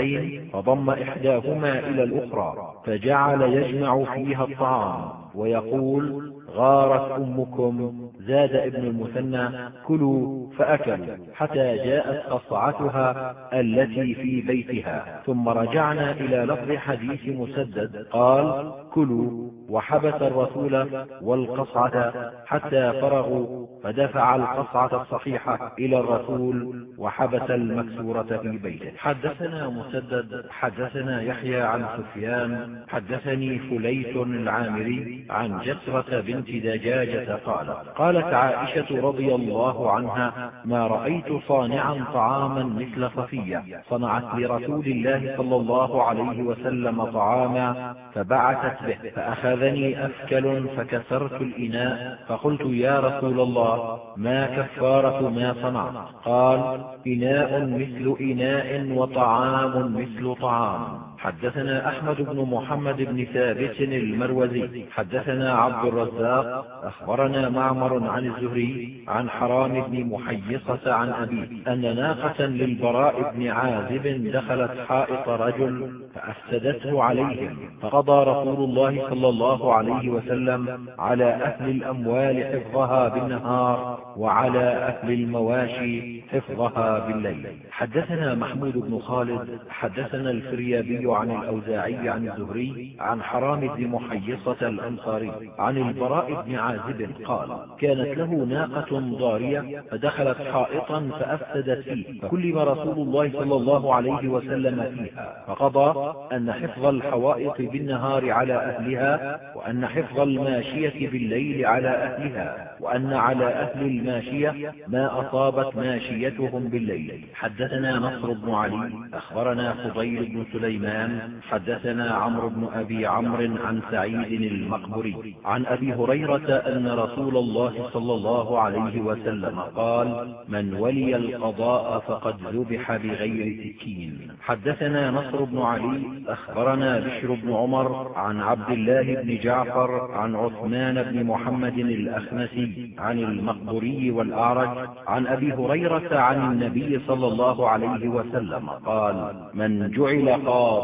الكسرتين فضم إحداهما إلى الأخرى فجعل يجمع فيها الطعام ويقول غارت أمكم. زاد ابن المثنى كلوا فأكلوا حتى جاءت قصعتها التي في بيتها. ثم رجعنا إلى لفظ حديث مسدد قال كلوا وحبس الرسول والقصعة حتى فرغوا فدفع القصعة الصحيحة إلى الرسول وحبس المكسورة في بيته. حدثنا مسدد حدثنا يحيى عن سفيان حدثني فليس العامري عن جسرة بنت دجاجة قال قالت عائشة رضي الله عنها ما رأيت صانعا طعاما مثل صفية صنعت لرسول الله صلى الله عليه وسلم طعاما فبعثت به. فأخذني أفكل فكسرت الإناء فقلت يا رسول الله ما كفارة ما صنعت؟ قال إناء مثل إناء وطعام مثل طعام. حدثنا أحمد بن محمد بن ثابت المروزي. حدثنا عبد الرزاق. أخبرنا معمر عن الزهري عن حرام بن محيصة عن أبيه أن ناقة للبراء بن عازب دخلت حائط رجل فأفسدته عليهم. فقضى رسول الله صلى الله عليه وسلم على أهل الأموال حفظها بالنهار وعلى أهل المواشي حفظها بالليل. حدثنا محمود بن خالد. حدثنا الفريابي عن الأوزاعي عن الزهري عن حرام بن محيصة الأنصاري عن البراء بن عازب قال كانت له ناقة ضارية فدخلت حائطا فأفسدت فيه فكلم رسول الله صلى الله عليه وسلم فيها فقضى أن حفظ الحوائط بالنهار على أهلها وأن حفظ الماشية بالليل على أهلها وأن على أهل الماشية ما أصابت ماشيتهم بالليل. حدثنا نصر بن علي أخبرنا فضيل بن سليمان حدثنا عمرو بن أبي عمرو عن سعيد المقبري عن أبي هريرة أن رسول الله صلى الله عليه وسلم قال من ولي القضاء فقد ذبح بغير سكين. حدثنا نصر بن علي أخبرنا بشر بن عمر عن عبد الله بن جعفر عن عثمان بن محمد الأخنسي عن المقبري والأعرج عن أبي هريرة عن النبي صلى الله عليه وسلم قال من جعل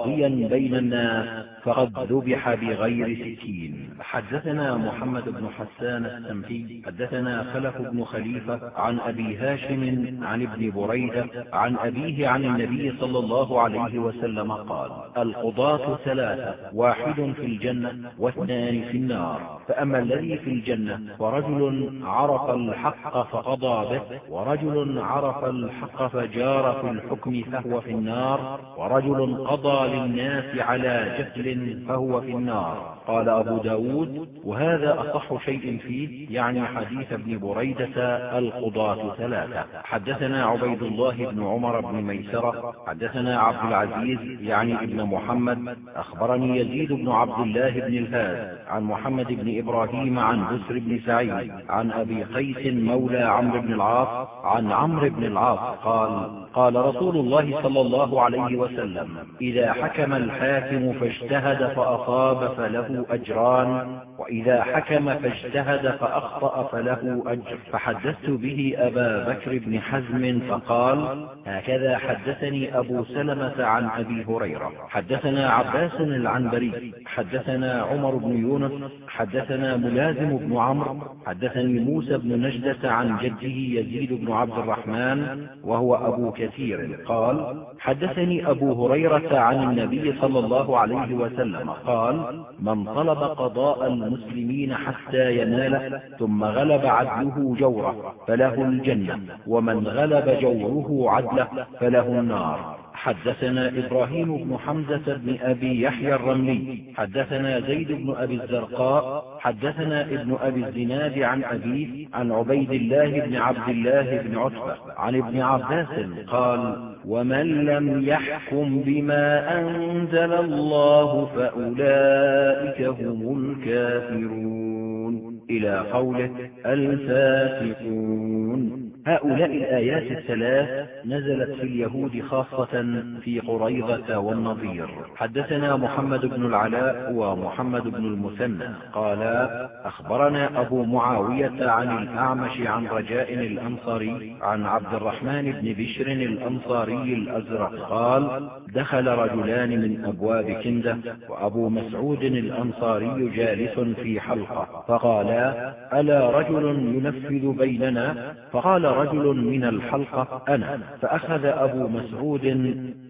قاضيا بين الناس فقد ذبح بغير سكين. حدثنا محمد بن حسان السمحي. حدثنا خلف بن خليفة عن أبي هاشم عن ابن بريدة عن أبيه عن النبي صلى الله عليه وسلم قال القضاة ثلاثة واحد في الجنة واثنان في النار. فأما الذي في الجنة ورجل عرف الحق فقضى به ورجل عرف الحق فجار في الحكم فهو في النار ورجل قضى للناس على جهل فهو في النار. قال أبو ب داود وهذا أصح شيء فيه يعني حديث ابن بريدة القضاة ثلاثة. حدثنا عبيد الله بن عمر بن ميسرة حدثنا عبد العزيز يعني ابن محمد. أخبرني يزيد بن عبد الله بن الهاد عن محمد بن إبراهيم عن بسر بن سعيد عن أبي قيس مولى عمرو بن العاص عن عمرو بن العاص قال قال رسول الله صلى الله عليه وسلم إذا حكم الحاكم فاجتهد فأصاب فله أجران وإذا حكم فاجتهد فأخطأ فله أجر. فحدثت به أبا بكر بن حزم فقال هكذا حدثني أبو سلمة عن أبي هريرة. حدثنا عباس العنبري حدثنا عمر بن يونس حدثنا ملازم بن عمرو حدثني موسى بن نجدة عن جده يزيد بن عبد الرحمن وهو أبو كثير. قال حدثني أبو هريرة عن النبي صلى الله عليه وسلم. قال من طلب قضاء المسلمين حتى يناله ثم غلب عدله جوره فله الجنة ومن غلب جوره عدله فله النار. حدثنا إبراهيم بن حمزة بن أبي يحيى الرملي حدثنا زيد بن أبي الزرقاء حدثنا ابن أبي الزناد عن أبيه عن عبيد الله بن عبد الله بن عتبة عن ابن عباس قال ومن لم يحكم بما أنزل الله فأولئك هم الكافرون. إلى قوله الفاسقون. هؤلاء الآيات الثلاث نزلت في اليهود خاصة في قريظة والنظير. حدثنا محمد بن العلاء ومحمد بن المثنى. قالا أخبرنا أبو معاوية عن الأعمش عن رجاء الأنصاري عن عبد الرحمن بن بشر الأنصاري الأزرق. قال دخل رجلان من أبواب كندة وأبو مسعود الأنصاري جالس في حلقة. فقالا ألا رجل ينفذ بيننا؟ فقال رجل من الحلقة أنا فأخذ أبو مسعود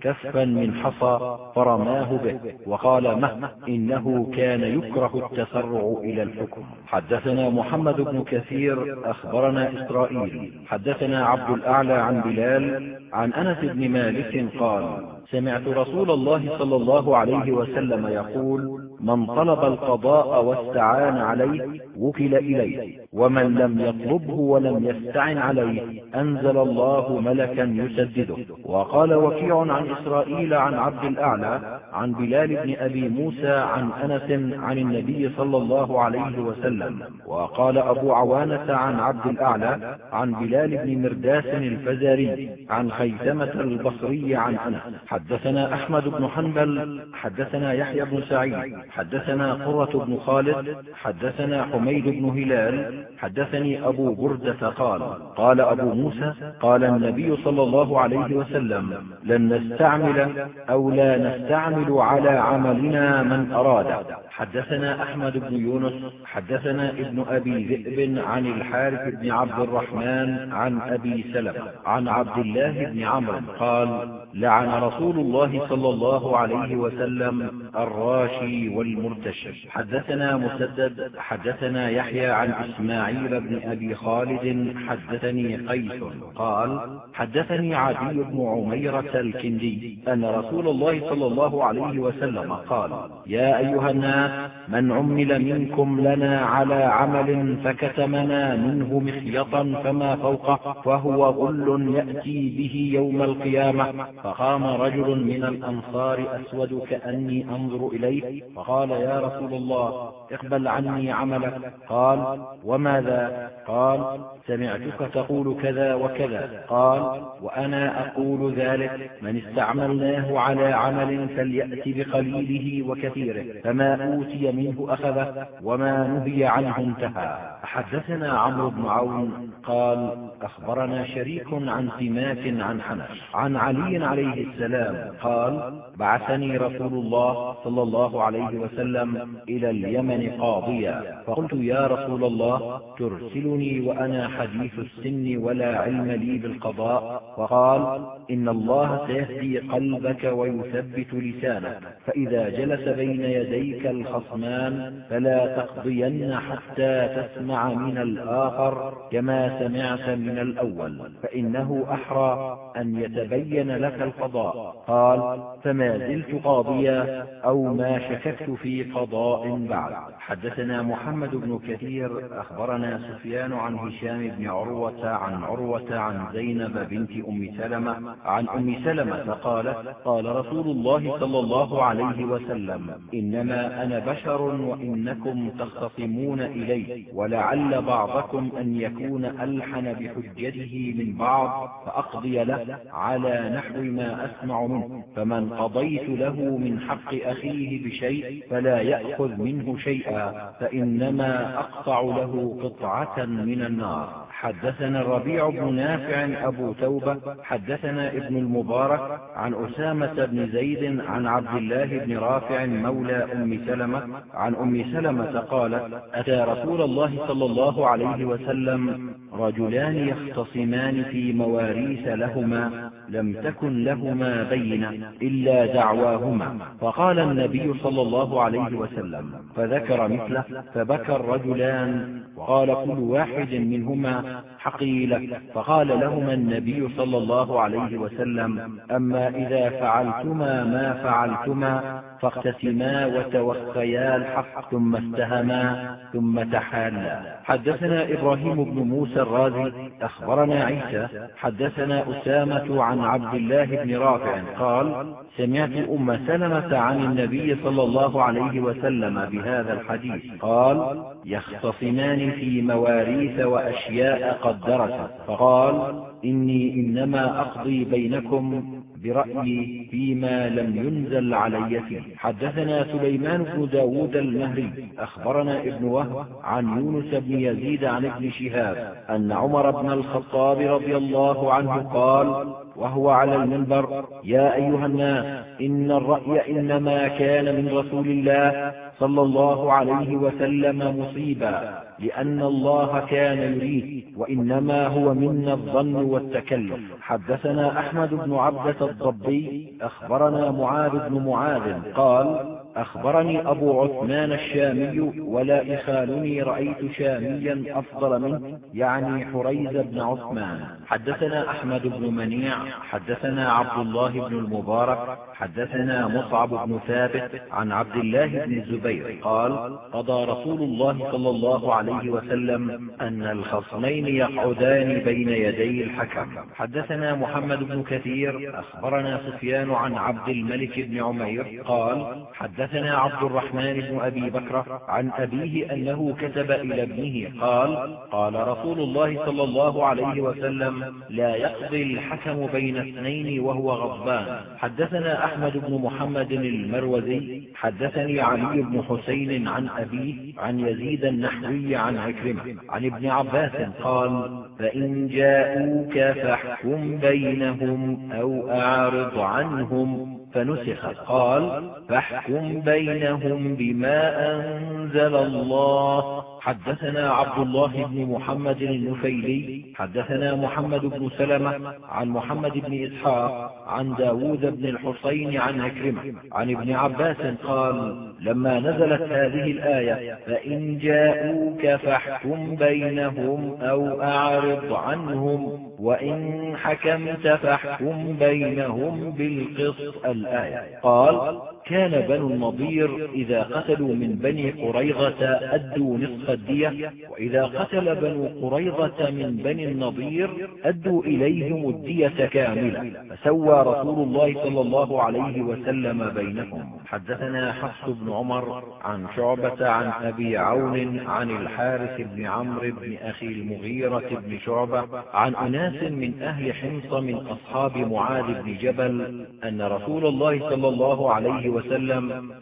كفا من حصى فرماه به وقال مه إنه كان يكره التسرع إلى الحكم. حدثنا محمد بن كثير أخبرنا إسرائيل. حدثنا عبد الأعلى عن بلال عن أنس بن مالك قال سمعت رسول الله صلى الله عليه وسلم يقول من طلب القضاء واستعان عليه وكل إليه. ومن لم يطلبه ولم يستعن عليه أنزل الله ملكا يسدده. وقال وكيع عن إسرائيل عن عبد الأعلى عن بلال بن أبي موسى عن أنس عن النبي صلى الله عليه وسلم. وقال أبو عوانة عن عبد الأعلى عن بلال بن مرداس الفزاري عن خيثمة البصري عن أنس. حدثنا أحمد بن حنبل حدثنا يحيى بن سعيد حدثنا قرة بن خالد حدثنا حميد بن هلال حدثني أبو بردة قال قال أبو موسى قال النبي صلى الله عليه وسلم لن نستعمل أو لا نستعمل على عملنا من أراد. حدثنا أحمد بن يونس حدثنا ابن أبي ذئب عن الحارث بن عبد الرحمن عن أبي سلمة عن عبد الله بن عمرو قال لعن رسول الله صلى الله عليه وسلم الراشي والمرتشي حدثنا مسدد حدثنا يحيى عن إسماعيل بن أبي خالد حدثني قيس قال حدثني عدي بن عميرة الكندي أن رسول الله صلى الله عليه وسلم قال يا أيها الناس من عمل منكم لنا على عمل فكتمنا منه مخيطا فما فوقه فهو غل يأتي به يوم القيامة فقام رجل من الأنصار أسود كأني أنظر إليه فقال يا رسول الله اقبل عني عملك. قال وماذا؟ قال سمعتك تقول كذا وكذا. قال وأنا أقول ذلك. من استعملناه على عمل فليأت بقليله وكثيره فما أوتي منه أخذه وما نهي عنه انتهى. حدثنا عمرو بن عون قال أخبرنا شريك عن سماك عن حنش عن علي عليه السلام قال بعثني رسول الله صلى الله عليه وسلم إلى اليمن قاضيا فقلت يا رسول الله ترسلني وأنا حديث السن ولا علم لي بالقضاء فقال إن الله سيهدي قلبك ويثبت لسانك فإذا جلس بين يديك الخصمان فلا تقضين حتى تسمع من الآخر كما سمعت من الأول فإنه أحرى أن يتبين لك القضاء. قال فما زلت قاضيا أو ما شككت في قضاء بعد. حدثنا محمد بن كثير أخبرنا سفيان عن هشام بن عروة عن عروة عن زينب بنت أم سلمة عن أم سلمة قالت قال رسول الله صلى الله عليه وسلم إنما أنا بشر وإنكم تختصمون إلي ولعل بعضكم أن يكون ألحن بحجته من بعض فأقضي له على نحو ما أسمع منه فمن قضيت له من حق أخيه بشيء فلا يأخذ منه شيئا فإنما أقطع له قطعة من النار. حدثنا الربيع بن نافع أبو توبة حدثنا ابن المبارك عن أسامة بن زيد عن عبد الله بن رافع مولى أم سلمة عن أم سلمة قالت أتى رسول الله صلى الله عليه وسلم رجلان يختصمان في مواريث لهما لم تكن لهما بينة إلا دعواهما. فقال النبي صلى الله عليه وسلم فذكر مثله فبكى الرجلان وقال كل واحد منهما حقيلة. فقال لهما النبي صلى الله عليه وسلم أما إذا فعلتما ما فعلتما فاقتسما وتوفيا الحق ثم استهما ثم تحالا. حدثنا إبراهيم بن موسى الرازي أخبرنا عيسى حدثنا أسامة عن عبد الله بن رافع قال سمعت أم سلمة عن النبي صلى الله عليه وسلم بهذا الحديث. قال يختصمان في مواريث وأشياء قد درست فقال إني إنما أقضي بينكم برأيي فيما لم ينزل علي فيه. حدثنا سليمان بن داود المهري. أخبرنا ابن وهب عن يونس بن يزيد عن ابن شهاب أن عمر بن الخطاب رضي الله عنه قال وهو على المنبر يا أيها الناس إن الرأي إنما كان من رسول الله صلى الله عليه وسلم مصيبا لأن الله كان يريد وإنما هو منا الظن والتكلف. حدثنا أحمد بن عبدة الضبي أخبرنا معاذ بن معاذ قال أخبرني أبو عثمان الشامي ولا إخالني رأيت شاميا أفضل منه يعني حريز بن عثمان. حدثنا أحمد بن منيع حدثنا عبد الله بن المبارك حدثنا مصعب بن ثابت عن عبد الله بن الزبير قال قضى رسول الله صلى الله عليه وسلم أن الخصمين يقعدان بين يدي الحكم. حدثنا محمد بن كثير أخبرنا سفيان عن عبد الملك بن عمير قال حدثنا عبد الرحمن بن أبي بكر عن أبيه أنه كتب إلى ابنه قال قال رسول الله صلى الله عليه وسلم لا يقضي الحكم بين اثنين وهو غضبان. حدثنا أحمد بن محمد المروزي حدثني علي بن حسين عن أبيه عن يزيد النحوي عن عكرمة عن ابن عباس قال فإن جاءوك فاحكم بينهم أو أعرض عنهم فنسخ. قال فاحكم بينهم بما أنزل الله. حدثنا عبد الله بن محمد النفيلي. حدثنا محمد بن سلمة عن محمد بن إسحاق عن داود بن الحصين عن عكرمة عن ابن عباس قال لما نزلت هذه الآية فإن جاءوك فاحكم بينهم أو أعرض عنهم. وإن حكمت فاحكم بينهم بالقسط. الآية قال كان بنو النضير إذا قتلوا من بني قريظة أدوا نصف الدية وإذا قتل بنو قريظة من بني النضير أدوا إليهم الدية كاملة فسوى رسول الله صلى الله عليه وسلم بينهم. حدثنا حفص بن عمر عن شعبة عن أبي عون عن الحارث بن عمرو بن أخي المغيرة بن شعبة عن أناس من أهل حمص من أصحاب معاذ بن جبل أن رسول الله صلى الله عليه وسلم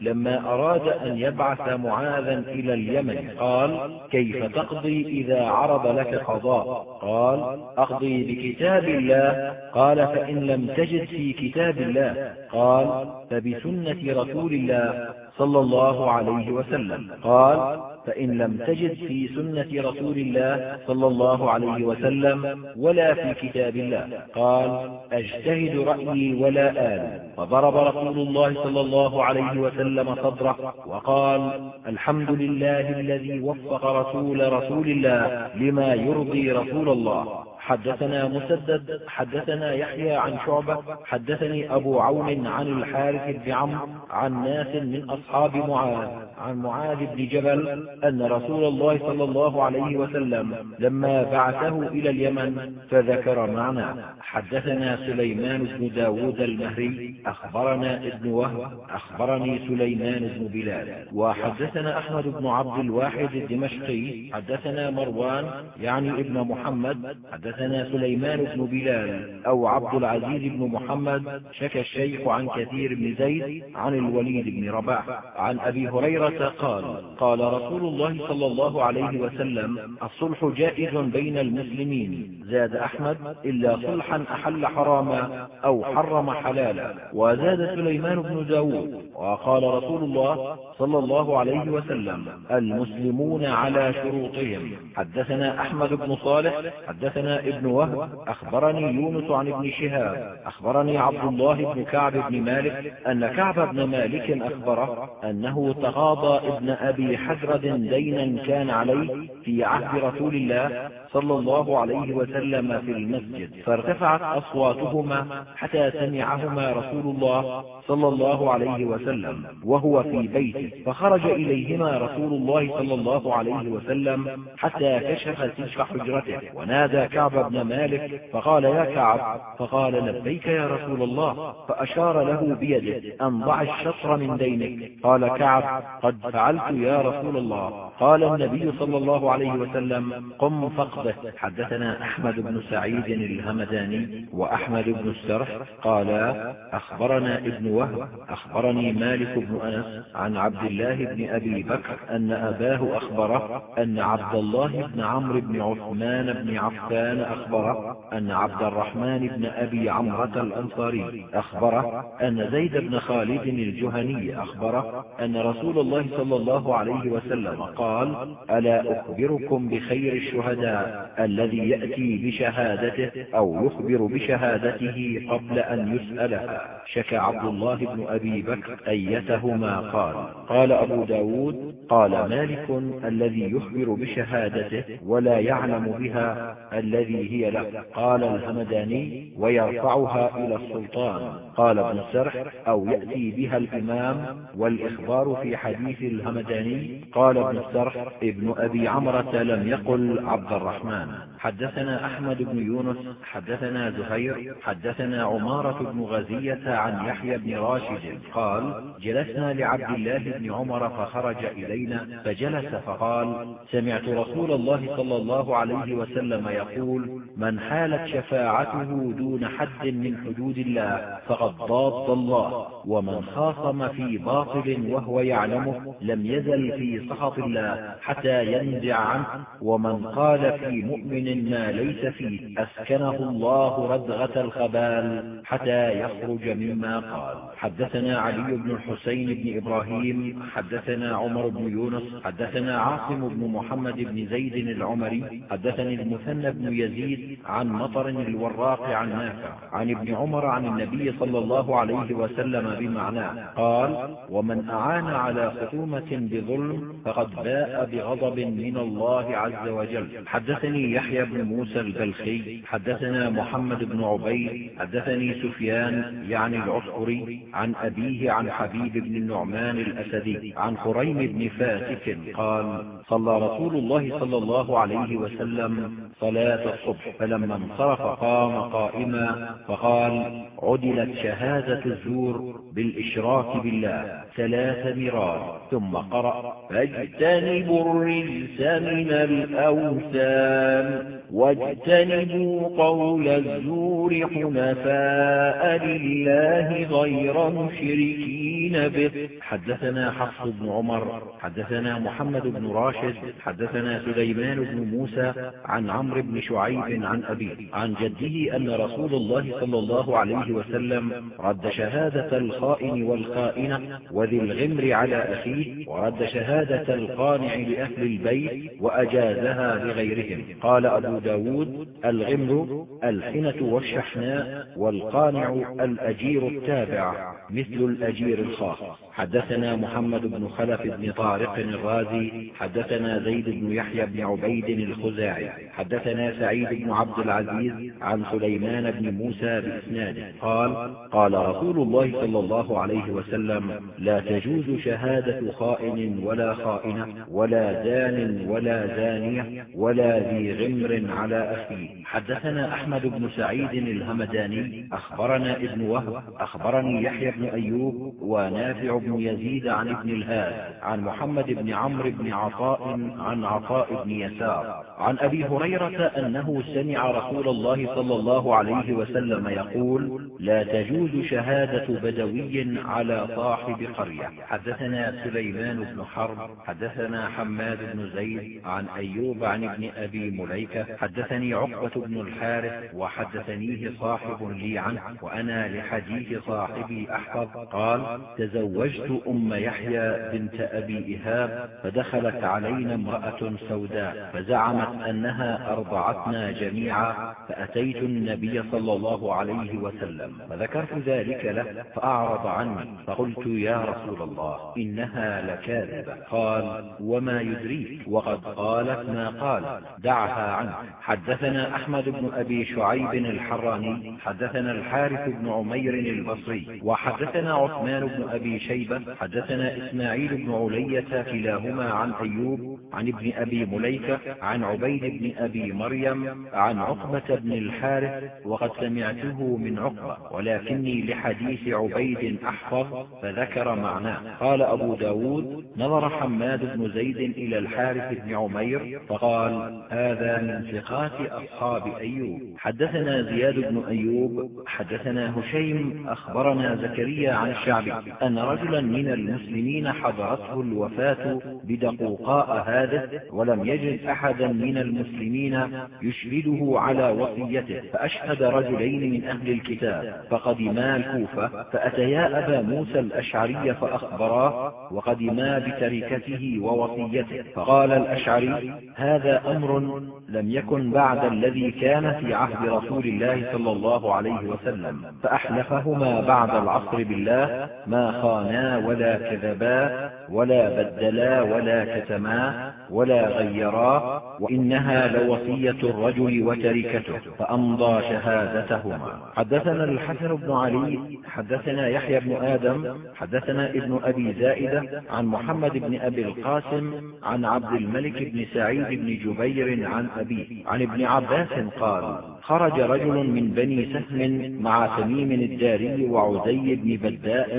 لما أراد أن يبعث معاذا إلى اليمن قال كيف تقضي إذا عرض لك قضاء؟ قال أقضي بكتاب الله. قال فإن لم تجد في كتاب الله. قال فبسنة رسول الله. صلى الله عليه وسلم. قال فإن لم تجد في سنة رسول الله صلى الله عليه وسلم ولا في كتاب الله. قال أجتهد رأيي ولا آل. فضرب رسول الله صلى الله عليه وسلم صدره وقال الحمد لله الذي وفق رسول رسول الله لما يرضي رسول الله. حدثنا مسدد حدثنا يحيى عن شعبة حدثني أبو عون عن الحارث بن عمرو عن ناس من أصحاب معاذ. عن معاذ بن جبل أن رسول الله صلى الله عليه وسلم لما بعثه إلى اليمن فذكر معناه حدثنا سليمان بن داود المهري أخبرنا ابن وهب أخبرني سليمان بن بلال. وحدثنا أحمد بن عبد الواحد الدمشقي حدثنا مروان يعني ابن محمد حدثنا سليمان بن بلال أو عبد العزيز بن محمد شكى الشيخ عن كثير بن زيد عن الوليد بن رباح. عن أبي هريرة قال قال رسول الله صلى الله عليه وسلم الصلح جائز بين المسلمين زاد أحمد إلا صلحا أحل حراما أو حرم حلالا وزاد سليمان بن داود وقال رسول الله صلى الله عليه وسلم المسلمون على شروطهم. حدثنا أحمد بن صالح حدثنا ابن وهب أخبرني يونس عن ابن شهاب أخبرني عبد الله بن كعب بن مالك أن كعب بن مالك أخبره أنه تغاضى ابن أبي حجرد دينا كان عليه في عهد رسول الله صلى الله عليه وسلم في المسجد فارتفعت أصواتهما حتى سمعهما رسول الله صلى الله عليه وسلم وهو في بيته فخرج إليهما رسول الله صلى الله عليه وسلم حتى كشف سجف حجرته. ونادى كعب بن مالك فقال يا كعب فقال لبيك يا رسول الله فأشار له بيده أن ضع الشطر من دينك. قال كعب قد فعلت يا رسول الله. قال النبي صلى الله عليه وسلم قم فاقضه. حدثنا أحمد بن سعيد الهمداني وأحمد بن السرح قالا أخبرنا ابن وهب أخبرني مالك بن أنس عن عبد الله بن أبي بكر أن أباه أخبره أن عبد الله بن عمرو بن عثمان بن عفان أخبره أن عبد الرحمن بن أبي عمرة الأنصاري أخبره أن زيد بن خالد الجهني أخبره أن رسول الله صلى الله عليه وسلم قال ألا أخبركم بخير الشهداء الذي يأتي بشهادته أو يخبر بشهادته قبل أن يسألها. شكى عبد الله بن أبي بكر أيتهما قال قال أبو ب داود قال مالك الذي يخبر بشهادته ولا يعلم بها الذي هي له. قال الهمداني ويرفعها إلى السلطان. قال ابن السرح أو يأتي بها الإمام والإخبار في حديث الهمداني قال ابن السرح ابن أبي عمرة لم يقل عبد الرحمن. حدثنا أحمد بن يونس حدثنا زهير حدثنا عمارة بن غزية عن يحيى بن راشد. قال جلسنا لعبد الله بن عمر فخرج إلينا فجلس فقال سمعت رسول الله صلى الله عليه وسلم يقول من حالت شفاعته دون حد من حدود الله فقد ضاد الله ومن خاصم في باطل وهو يعلمه لم يزل في سخط الله حتى ينزع عنه ومن قال في مؤمن ما ليس فيه أسكنه الله ردغة الخبال حتى يخرج مما قال. حدثنا علي بن الحسين بن إبراهيم حدثنا عمر بن يونس حدثنا عاصم بن محمد بن زيد العمري حدثني المثنى بن يزيد عن مطر الوراق عن نافع عن ابن عمر عن النبي صلى الله عليه وسلم بمعناه قال ومن أعان على خصومة بظلم فقد باء بغضب من الله عز وجل. حدثني يحيى بن موسى البلخي حدثنا محمد بن عبيد حدثني سفيان يعني العسكري عن أبيه عن حبيب بن النعمان الأسدي عن خريم بن فاتك قال صلى رسول الله صلى الله عليه وسلم صلاة الصبح فلما انصرف قام قائما فقال عدلت شهادة الزور بالإشراك بالله ثلاث مرار ثم قرأ فاجتنبوا الرجس من الأوثان واجتنبوا قول الزور حنفاء لله غير مشركين به. حدثنا حفص بن عمر حدثنا محمد بن راشد حدثنا سليمان بن موسى عن عمرو بن شعيب عن أبيه عن جده أن رسول الله صلى الله عليه وسلم رد شهادة الخائن والخائنة وذي الغمر على أخيه ورد شهادة القانع لأهل البيت وأجازها لغيرهم. قال أبو ب داود الغمر الحنة والشحناء والقانع الأجير التابع. مثل الأجير الخاص. حدثنا محمد بن خلف بن طارق الرازي حدثنا زيد بن يحيى بن عبيد الخزاعي حدثنا سعيد بن عبد العزيز عن سليمان بن موسى بإسناده. قال قال رسول الله صلى الله عليه وسلم لا تجوز شهادة خائن ولا خائنة ولا زان ولا زانية ولا ذي غمر على أخيه. حدثنا أحمد بن سعيد الهمداني أخبرنا ابن وهب أخبرني يحيى بن أيوب ونافع بن يزيد عن ابن الهاد عن محمد بن عمرو بن عطاء عن عطاء بن يسار عن أبي هريرة أنه سمع رسول الله صلى الله عليه وسلم يقول لا تجوز شهادة بدوي على صاحب قرية. حدثنا سليمان بن حرب حدثنا حماد بن زيد عن أيوب عن ابن أبي مليكة حدثني عقبة بن الحارث وحدثنيه صاحب لي عنه وأنا لحديث صاحبي أحفظ قال تزوجت أم يحيى بنت أبي إهاب فدخلت علينا امرأة سوداء فزعمت أنها أرضعتنا جميعا فأتيت النبي صلى الله عليه وسلم فذكرت ذلك له فأعرض عني فقلت يا رسول الله إنها لكاذبة. قال وما يدريك؟ وقد قالت ما قال. دعها عنك حدثنا أحمد بن أبي شعيب الحراني حدثنا الحارث بن عمير البصري وحدثنا عثمان بن أبي شيبة حدثنا إسماعيل بن علية كلاهما عن أيوب عن ابن أبي مليكة عن عبيد بن أبي مريم عن عقبة بن الحارث وقد سمعته من عقبة ولكني لحديث عبيد أحفظ فذكر معناه. قال أبو ب داود نظر حماد بن زيد إلى الحارث بن عمير فقال هذا من ثقات أصحاب أيوب. حدثنا زياد بن أيوب حدثنا هشيم أخبرنا زكريا عن الشعبي أن رجلا من المسلمين حضرته الوفاة بدقوقاء هذا ولم يجد أحدا من المسلمين يشهده على وصيته فأشهد رجلين من أهل الكتاب فقدما الكوفة فأتيا أبا موسى الأشعري فأخبراه وقدما بتركته ووصيته فقال الأشعري هذا أمر لم يكن بعد الذي كان في عهد رسول الله صلى الله عليه وسلم فأحلفهما بعد العصر بالله ما خانا ولا كذبا ولا بدلا ولا كتما ولا غيرا وإنها لوصية الرجل وتركته فأمضى شهادتهما. حدثنا الحسن بن علي حدثنا يحيى بن آدم حدثنا ابن أبي زائدة عن محمد بن أبي القاسم عن عبد الملك بن سعيد بن جبير عن أبيه عن ابن عباس قال خرج رجل من بني سهم مع تميم الداري وعدي بن بداء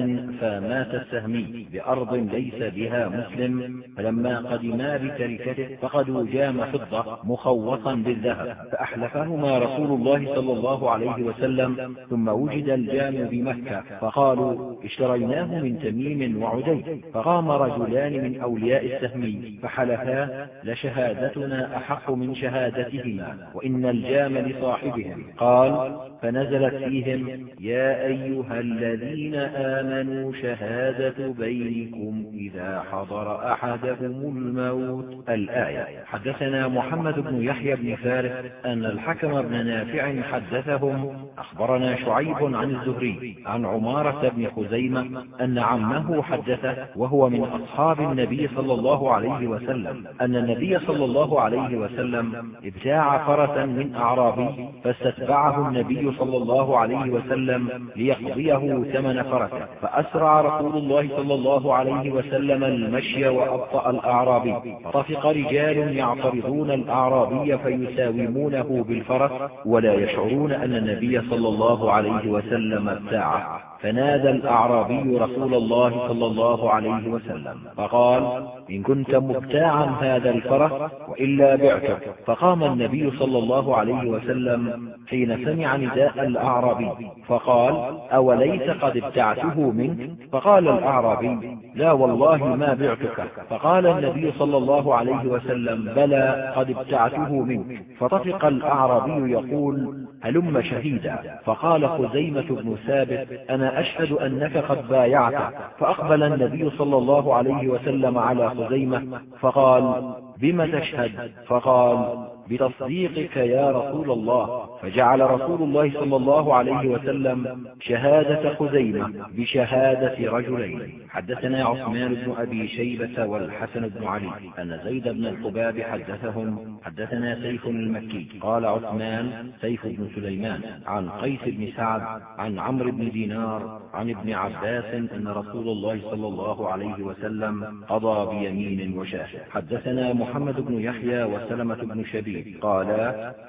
فمات السهمي بأرض ليس بها مسلم. فلما قدما بتركته فقدوا جام فضة مخوصا بالذهب فأحلفهما رسول الله صلى الله عليه وسلم. ثم وجد الجام بمكة فقالوا اشتريناه من تميم وعدي فقام رجلان من أولياء السهمي فحلفا لشهادتنا أحق من شهادتهما وإن الجام لصاحبهم قال فنزلت فيهم يا أيها الذين آمنوا شهادة بينكم إذا حضر أحدكم الموت. الآية. حدثنا محمد بن يحيى بن فارس أن الحكم بن نافع حدثهم أخبرنا شعيب عن الزهري عن عمارة بن خزيمة أن عمه حدثه وهو من أصحاب النبي صلى الله عليه وسلم أن النبي صلى الله عليه وسلم ابتاع فرسا من أعرابي فاستتبعه النبي صلى الله عليه وسلم ليقضيه ثمن فرسه فأسرع رسول الله صلى الله عليه وسلم المشي وأبطأ الأعرابي فطفق رجال يعترضون الأعرابي فيساومونه بالفرس ولا يشعرون أن النبي صلى الله عليه وسلم ابتاعه. فنادى الأعرابي رسول الله صلى الله عليه وسلم فقال إن كنت مبتاعا هذا الفرس وإلا بعته فقام النبي صلى الله عليه وسلم حين سمع نداء الأعرابي فقال أوليس قد ابتعته منك؟ فقال الأعرابي لا والله ما بعتك فقال النبي صلى الله عليه وسلم بلى قد ابتعته منك فطفق الأعرابي يقول هلم شهيدا فقال خزيمة بن ثابت أنا أشهد أنك قد بايعت. فأقبل النبي صلى الله عليه وسلم على خزيمة فقال بم تشهد؟ فقال بتصديقك يا رسول الله. فجعل رسول الله صلى الله عليه وسلم شهادة خزيمة بشهادة رجلين. حدثنا عثمان بن أبي شيبة والحسن بن علي أن زيد بن القباب حدثهم. حدثنا سيف المكي. قال عثمان سيف بن سليمان عن قيس بن سعد عن عمرو بن دينار عن ابن عباس أن رسول الله صلى الله عليه وسلم قضى بيمين وشاهد حدثنا محمد بن يحيى وسلمة بن شبيب. قال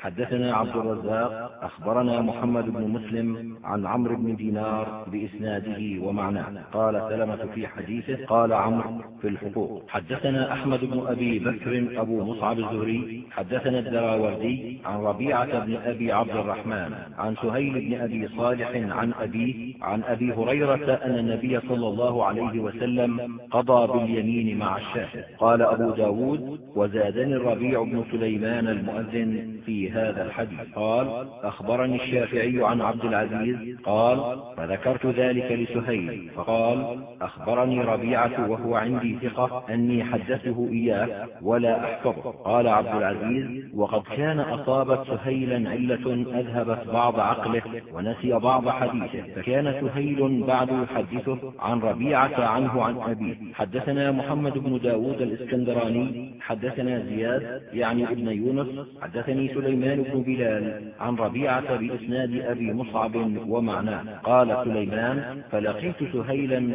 حدثنا عبد الرزاق أخبرنا محمد بن مسلم عن عمرو بن دينار بإسناده ومعناه. قال سلمة في حديثه قال عمرو في الحقوق. حدثنا أحمد بن أبي بكر أبو مصعب الزهري. حدثنا الدراوردي عن ربيعة بن أبي عبد الرحمن عن سهيل بن أبي صالح عن أبيه عن أبي هريرة أن النبي صلى الله عليه وسلم قضى باليمين مع الشاهد قال أبو ب داود وزادني الربيع بن سليمان المؤذن في هذا الحديث. قال أخبرني الشافعي عن عبد العزيز. قال فذكرت ذلك لسهيل. فقال أخبرني ربيعة وهو عندي ثقة أني حدثته إياه ولا أحفظه قال عبد العزيز وقد كان أصابت سهيلا علة أذهبت بعض عقله ونسي بعض حديثه فكان سهيل بعد يحدثه عن ربيعة عنه عن أبيه. حدثنا محمد بن داود الإسكندراني حدثنا زياد يعني ابن يونس حدثني سليمان بن بلال عن ربيعة بإسناد أبي مصعب ومعناه. قال سليمان فلقيت سهيلا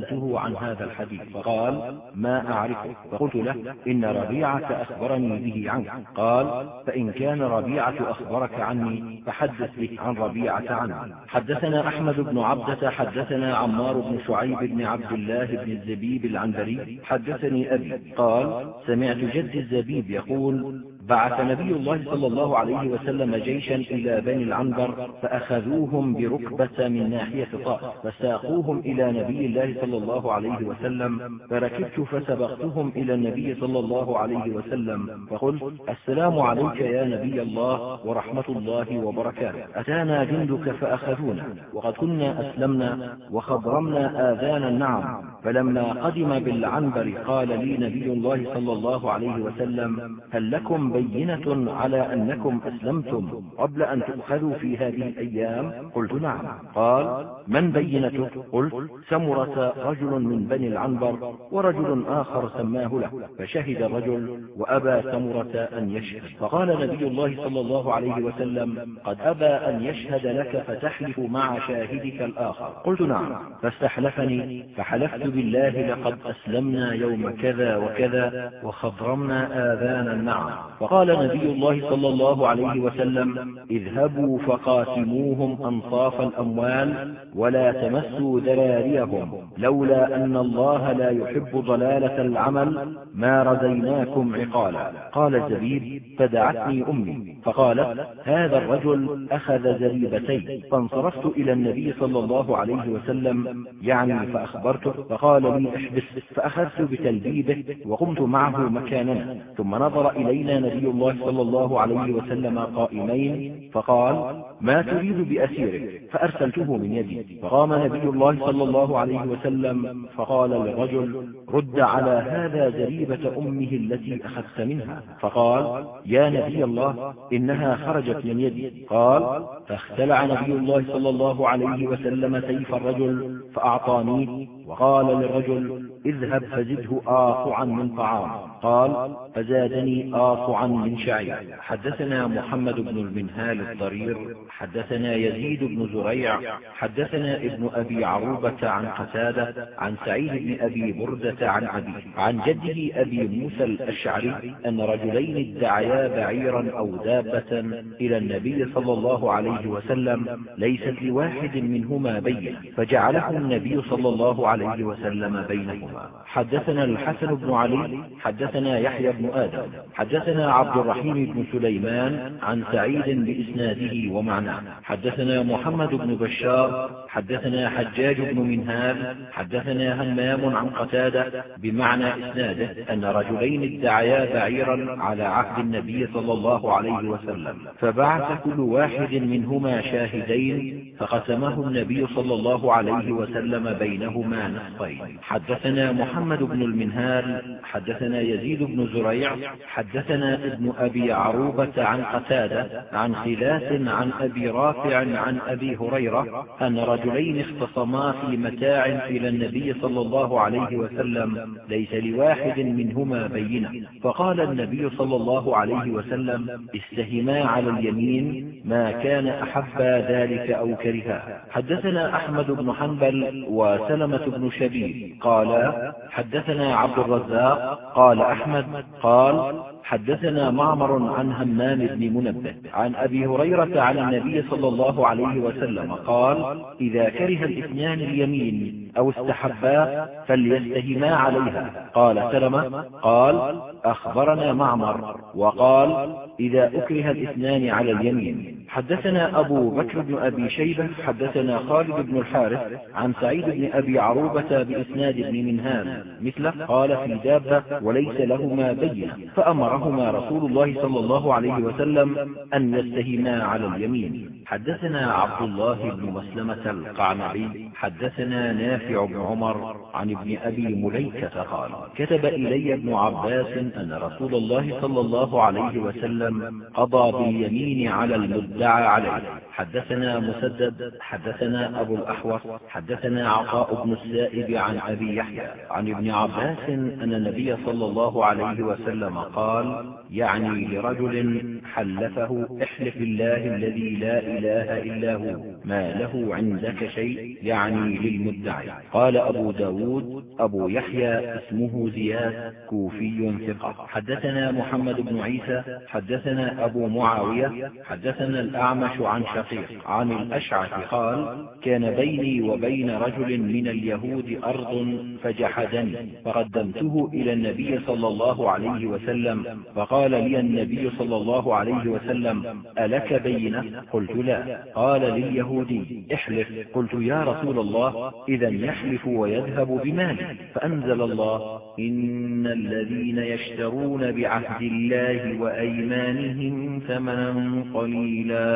فسألته عن هذا الحديث فقال ما أعرفه فقلت له إن ربيعة أخبرني به عنك. قال فإن كان ربيعة أخبرك عني فحدث به عن ربيعة عنه. حدثنا أحمد بن عبدة حدثنا عمار بن شعيب بن عبد الله بن الزبيب العنبري حدثني أبي قال سمعت جد الزبيب يقول بعث نبي الله صلى الله عليه وسلم جيشا إلى بني العنبر فأخذوهم بركبة من ناحية طائف فساقوهم إلى نبي الله صلى الله عليه وسلم فركبت فسبقتهم إلى النبي صلى الله عليه وسلم فقلت السلام عليك يا نبي الله ورحمة الله وبركاته. أتانا جندك فأخذونا وقد كنا أسلمنا وخضرمنا آذان النعم. فلما قدم بالعنبر قال لي نبي الله صلى الله عليه وسلم هل لكم بينة على أنكم أسلمتم قبل أن تؤخذوا في هذه الأيام؟ قلت نعم. قال من بينتك قلت سمرة رجل من بني العنبر ورجل آخر سماه له. فشهد الرجل وأبى سمرة أن يشهد. فقال نبي الله صلى الله عليه وسلم قد أبى أن يشهد لك فتحلف مع شاهدك الآخر. قلت نعم. فاستحلفني فحلفت بالله لقد أسلمنا يوم كذا وكذا وخضرمنا آذان النعم فقال نبي الله صلى الله عليه وسلم اذهبوا فقاسموهم أنصاف الأموال ولا تمسوا ذراريهم لولا أن الله لا يحب ضلالة العمل ما رزيناكم عقالا. قال الزبيب فدعتني أمي. فقالت هذا الرجل أخذ زريبتين. فانصرفت إلى النبي صلى الله عليه وسلم يعني فأخبرته فقال لي احبس. فأخذت بتلبيبه وقمت معه مكاننا ثم نظر إلينا نبي الله صلى الله عليه وسلم قائمين فقال ما تريد بأسيرك فأرسلته من يدي. فقام نبي الله صلى الله عليه وسلم فقال للرجل رد على هذا زريبة أمه التي أخذت منها. فقال يا نبي الله إنها خرجت من يدي. قال فاختلع نبي الله صلى الله عليه وسلم سيف الرجل فأعطانيه وقال للرجل اذهب فزده آصعا من طعام. قال فزادني آصعا من شعير. حدثنا محمد بن المنهال الضرير حدثنا يزيد بن زريع حدثنا ابن أبي عروبة عن قتادة عن سعيد بن أبي بردة عن أبي عن جده أبي موسى الأشعري أن رجلين ادعيا بعيرا أو دابة إلى النبي صلى الله عليه وسلم ليست لواحد منهما بين فجعله النبي صلى الله عليه وسلم بينهما. حدثنا الحسن بن علي حدثنا يحيى بن آدم حدثنا عبد الرحيم بن سليمان عن سعيد بإسناده ومعناه. حدثنا محمد بن بشار حدثنا حجاج بن منهال حدثنا همام عن قتادة بمعنى إسناده أن رجلين ادعيا بعيرا على عهد النبي صلى الله عليه وسلم. فبعث كل واحد منهما شاهدين فقسمه النبي صلى الله عليه وسلم بينهما نصفين. حدثنا محمد بن المنهال حدثنا يزيد بن زريع حدثنا ابن أبي عروبة عن قتادة عن خلاف عن أبي رافع عن أبي هريرة أن رجلين اختصما في متاع إلى النبي صلى الله عليه وسلم ليس لواحد منهما بينة. فقال النبي صلى الله عليه وسلم استهما على اليمين ما كان أحب ذلك أو كرها. حدثنا أحمد بن حنبل وسلمة بن شبيب. قال حدثنا عبد الرزاق. قال أحمد. قال حدثنا معمر عن همام بن منبه عن أبي هريرة عن النبي صلى الله عليه وسلم. قال إذا كره الإثنان اليمين أو استحبا فليستهما عليها. قال سلمة. قال أخبرنا معمر. وقال إذا أكره الإثنان على اليمين. حدثنا أبو بكر بن أبي شيبة حدثنا خالد بن الحارث عن سعيد بن أبي عروبة بإسناد بن منهال مثله قال في دابة وليس لهما بينة فأمرهما رسول الله صلى الله عليه وسلم أن يستهما على اليمين. حدثنا عبد الله بن مسلمة القعنبي حدثنا نافع بن عمر عن ابن أبي مليكة قال كتب إلي ابن عباس أن رسول الله صلى الله عليه وسلم قضى باليمين على المدعى عليه. حدثنا مسدد حدثنا أبو الأحوص حدثنا عطاء بن السائب عن أبي يحيى عن ابن عباس أن النبي صلى الله عليه وسلم قال يعني لرجل حلفه احلف الله الذي لا إله إلا هو ما له عندك شيء يعني للمدعي. قال أبو ب داود أبو يحيى اسمه زياد كوفي ثقة. حدثنا محمد بن عيسى حدثنا أبو معاوية حدثنا الأعمش عن شقيق عن الأشعث قال كان بيني وبين رجل من اليهود أرض فجحدني. فقدمته إلى النبي صلى الله عليه وسلم. فقال لي النبي صلى الله عليه وسلم ألك بينة؟ قلت لا. قال لليهودي احلف. قلت يا رسول الله إذا يحلف ويذهب بماله فأنزل الله إن الذين يشترون بعهد الله وأيمانهم ثمنا قليلا.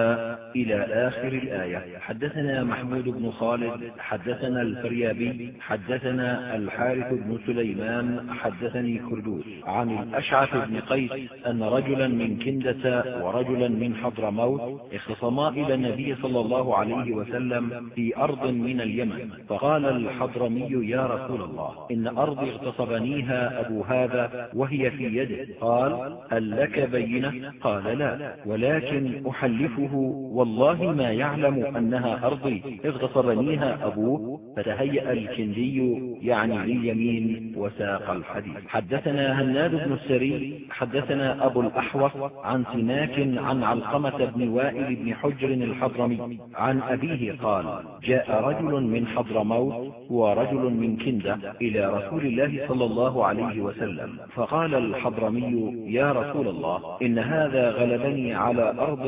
إلى آخر الآية. حدثنا محمود بن خالد حدثنا الفريابي حدثنا الحارث بن سليمان حدثني كردوس عن الأشعث بن قيس أن رجلا من كندة ورجلا من حضرموت اختصما إلى النبي صلى الله عليه وسلم في أرض من اليمن. فقال الحضرمي يا رسول الله إن أرضي اغتصبنيها أبو هذا وهي في يده. قال هل لك بينة؟ قال لا ولكن أحلفه والله ما يعلم أنها أرضي. اغتصبنيها أبوه فتهيأ الكندي يعني لليمين وساق الحديث. حدثنا هناد بن السري حدثنا أبو الأحوص عن سماك عن علقمة بن وائل بن حجر الحضرمي. عن أبيه قال جاء رجل من حضرموت ورجل من كندة إلى رسول الله صلى الله عليه وسلم. فقال الحضرمي يا رسول الله إن هذا غلبني على أرض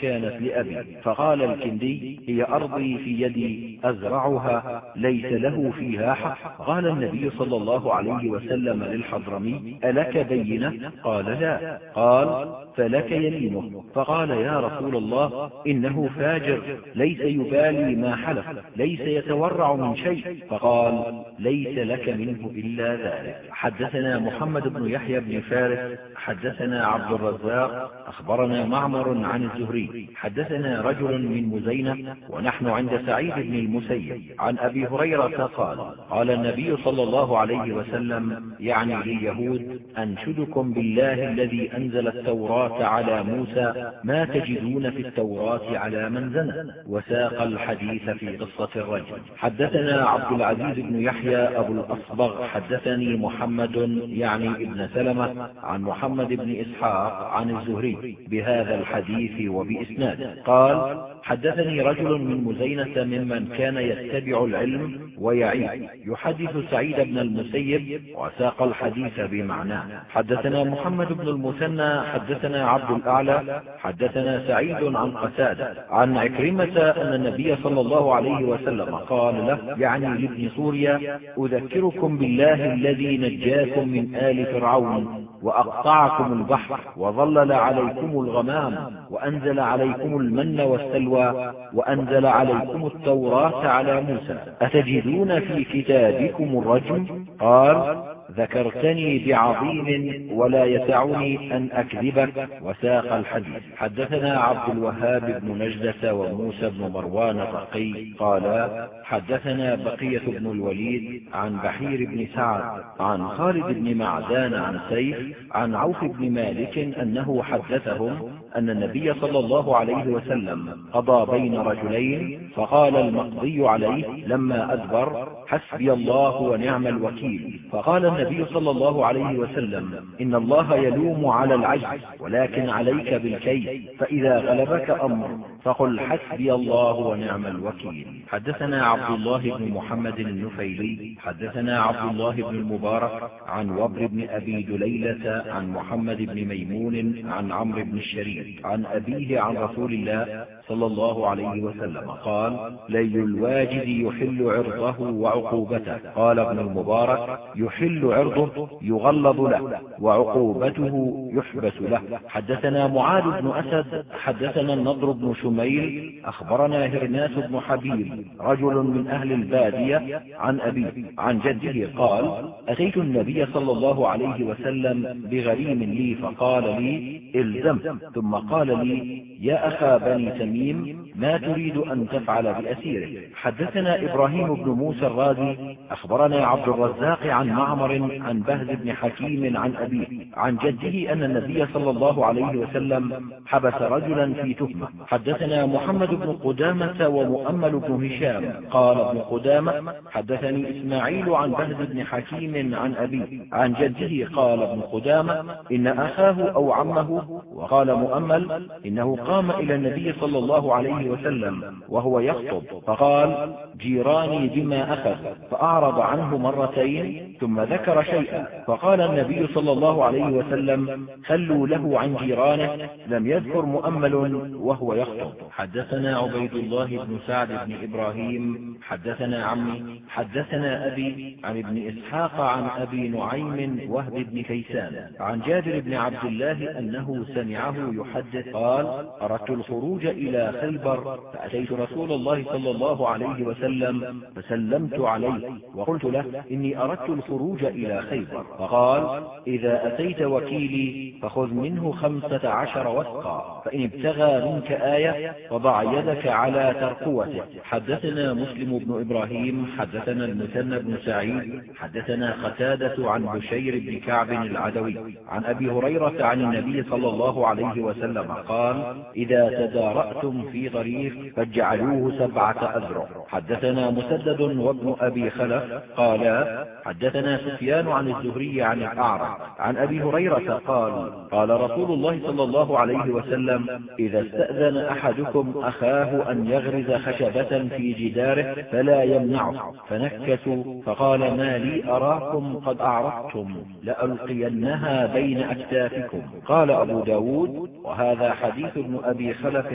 كانت لأبي. فقال الكندي هي أرضي في يدي أزرعها ليس له فيها حق. قال النبي صلى الله عليه وسلم للحضرمي ألك بينة؟ قال لا. قال فلك يمينه. فقال يا رسول الله إنه فاجر ليس يبالي ما حلف ليس يتورع من شيء. فقال ليس لك منه إلا ذلك. حدثنا محمد بن يحيى بن فارس حدثنا عبد الرزاق أخبرنا معمر عن الزهري حدثنا رجل من مزينة ونحن عند سعيد بن المسيب. عن أبي هريرة قال قال النبي صلى الله عليه وسلم يعني لليهود أنشدكم بالله الذي أنزل التوراة على موسى ما تجدون في التوراة على من زنى. وساق الحديث في قصة الرجل. حدثنا عبد العزيز بن يحيى أبو الأصبغ. حدثني محمد يعني ابن سلمة عن محمد بن إسحاق عن الزهري بهذا الحديث وبإسناد. قال حدثني رجل من مزينة ممن كان يتبع العلم ويعيد يحدث سعيد بن المسيب وساق الحديث بمعناه حدثنا محمد محمد بن المثنى حدثنا عبد الأعلى حدثنا سعيد عن قتادة. عن عكرمة أن النبي صلى الله عليه وسلم قال له يعني لابن سوريا أذكركم بالله الذي نجاكم من آل فرعون. وأقطعكم البحر وظلل عليكم الغمام وأنزل عليكم المن والسلوى وأنزل عليكم التوراة على موسى. أتجدون في كتابكم الرجم؟ قال ذكرتني بعظيم ولا يسعني أن أكذبك وساق الحديث. حدثنا عبد الوهاب بن نجدة وموسى بن مروان الرقي قالا حدثنا بقية بن الوليد عن بحير بن سعد عن خالد بن معدان عن سيف عن عوف بن مالك أنه حدثهم أن النبي صلى الله عليه وسلم قضى بين رجلين فقال المقضي عليه لما أدبر حسبي الله ونعم الوكيل. فقال النبي صلى الله عليه وسلم إن الله يلوم على العجز ولكن عليك بالكي فإذا غلبك أمر فقل حسبي الله ونعم الوكيل. حدثنا عبد الله بن محمد النفيلي حدثنا عبد الله بن المبارك عن وبر بن أبي دليلة عن محمد بن ميمون عن عمرو بن الشريف. عن أبيه عن رسول الله صلى الله عليه وسلم. قال لي الواجد يحل عرضه وعقوبته. قال ابن المبارك يحل عرضه يغلظ له وعقوبته يحبس له. حدثنا معاذ بن أسد حدثنا النضر بن شميل أخبرنا هرناس بن حبيب رجل من أهل البادية عن أبيه عن جده. قال أتيت النبي صلى الله عليه وسلم بغريم لي فقال لي إلزم ثم قال لي يا أخا بني تميم ما تريد أن تفعل بأسيرك حدثنا إبراهيم بن موسى الرازي أخبرنا عبد الرزاق عن معمر عن بهز بن حكيم عن أبيه عن جده أن النبي صلى الله عليه وسلم حبس رجلا في تهمة. حدثنا محمد بن قدامة ومؤمل بن هشام. قال ابن قدامة حدثني إسماعيل عن بهز بن حكيم عن أبيه عن جده قال ابن قدامة إن أخاه أو عمه وقال مؤمل إنه قام إلى النبي صلى الله عليه وسلم وهو يخطب. فقال جيراني بما أخذ. فأعرض عنه مرتين ثم ذكر شيئا. فقال النبي صلى الله عليه وسلم خلوا له عن جيرانه. لم يذكر مؤمل وهو يخطب. حدثنا عبيد الله بن سعد بن إبراهيم حدثنا عمي حدثنا أبي عن ابن إسحاق عن أبي نعيم وهب بن كيسان عن جابر بن عبد الله أنه سمعه يحدث قال أردت الخروج إلى خيبر فأتيت رسول الله صلى الله عليه وسلم فسلمت عليه وقلت له إني أردت الخروج إلى خيبر. فقال إذا أتيت وكيلي فخذ منه خمسة عشر وسقا فإن ابتغى منك آية فضع يدك على ترقوته. حدثنا مسلم بن إبراهيم حدثنا المثنى بن سعيد حدثنا قتادة عن بشير بن كعب العدوي عن أبي هريرة عن النبي صلى الله عليه وسلم قال إذا تدارأتم في طريق فاجعلوه سبعة أذرع. حدثنا مسدد وابن أبي خلف قالا حدثنا سفيان عن الزهري عن الأعرج عن أبي هريرة قال قال رسول الله صلى الله عليه وسلم إذا استأذن أحدكم أخاه أن يغرز خشبة في جداره فلا يمنعه. فنكسوا فقال ما لي أراكم قد أعرضتم لألقينها بين أكتافكم. قال أبو داود وهذا حديث ابن أبي خلف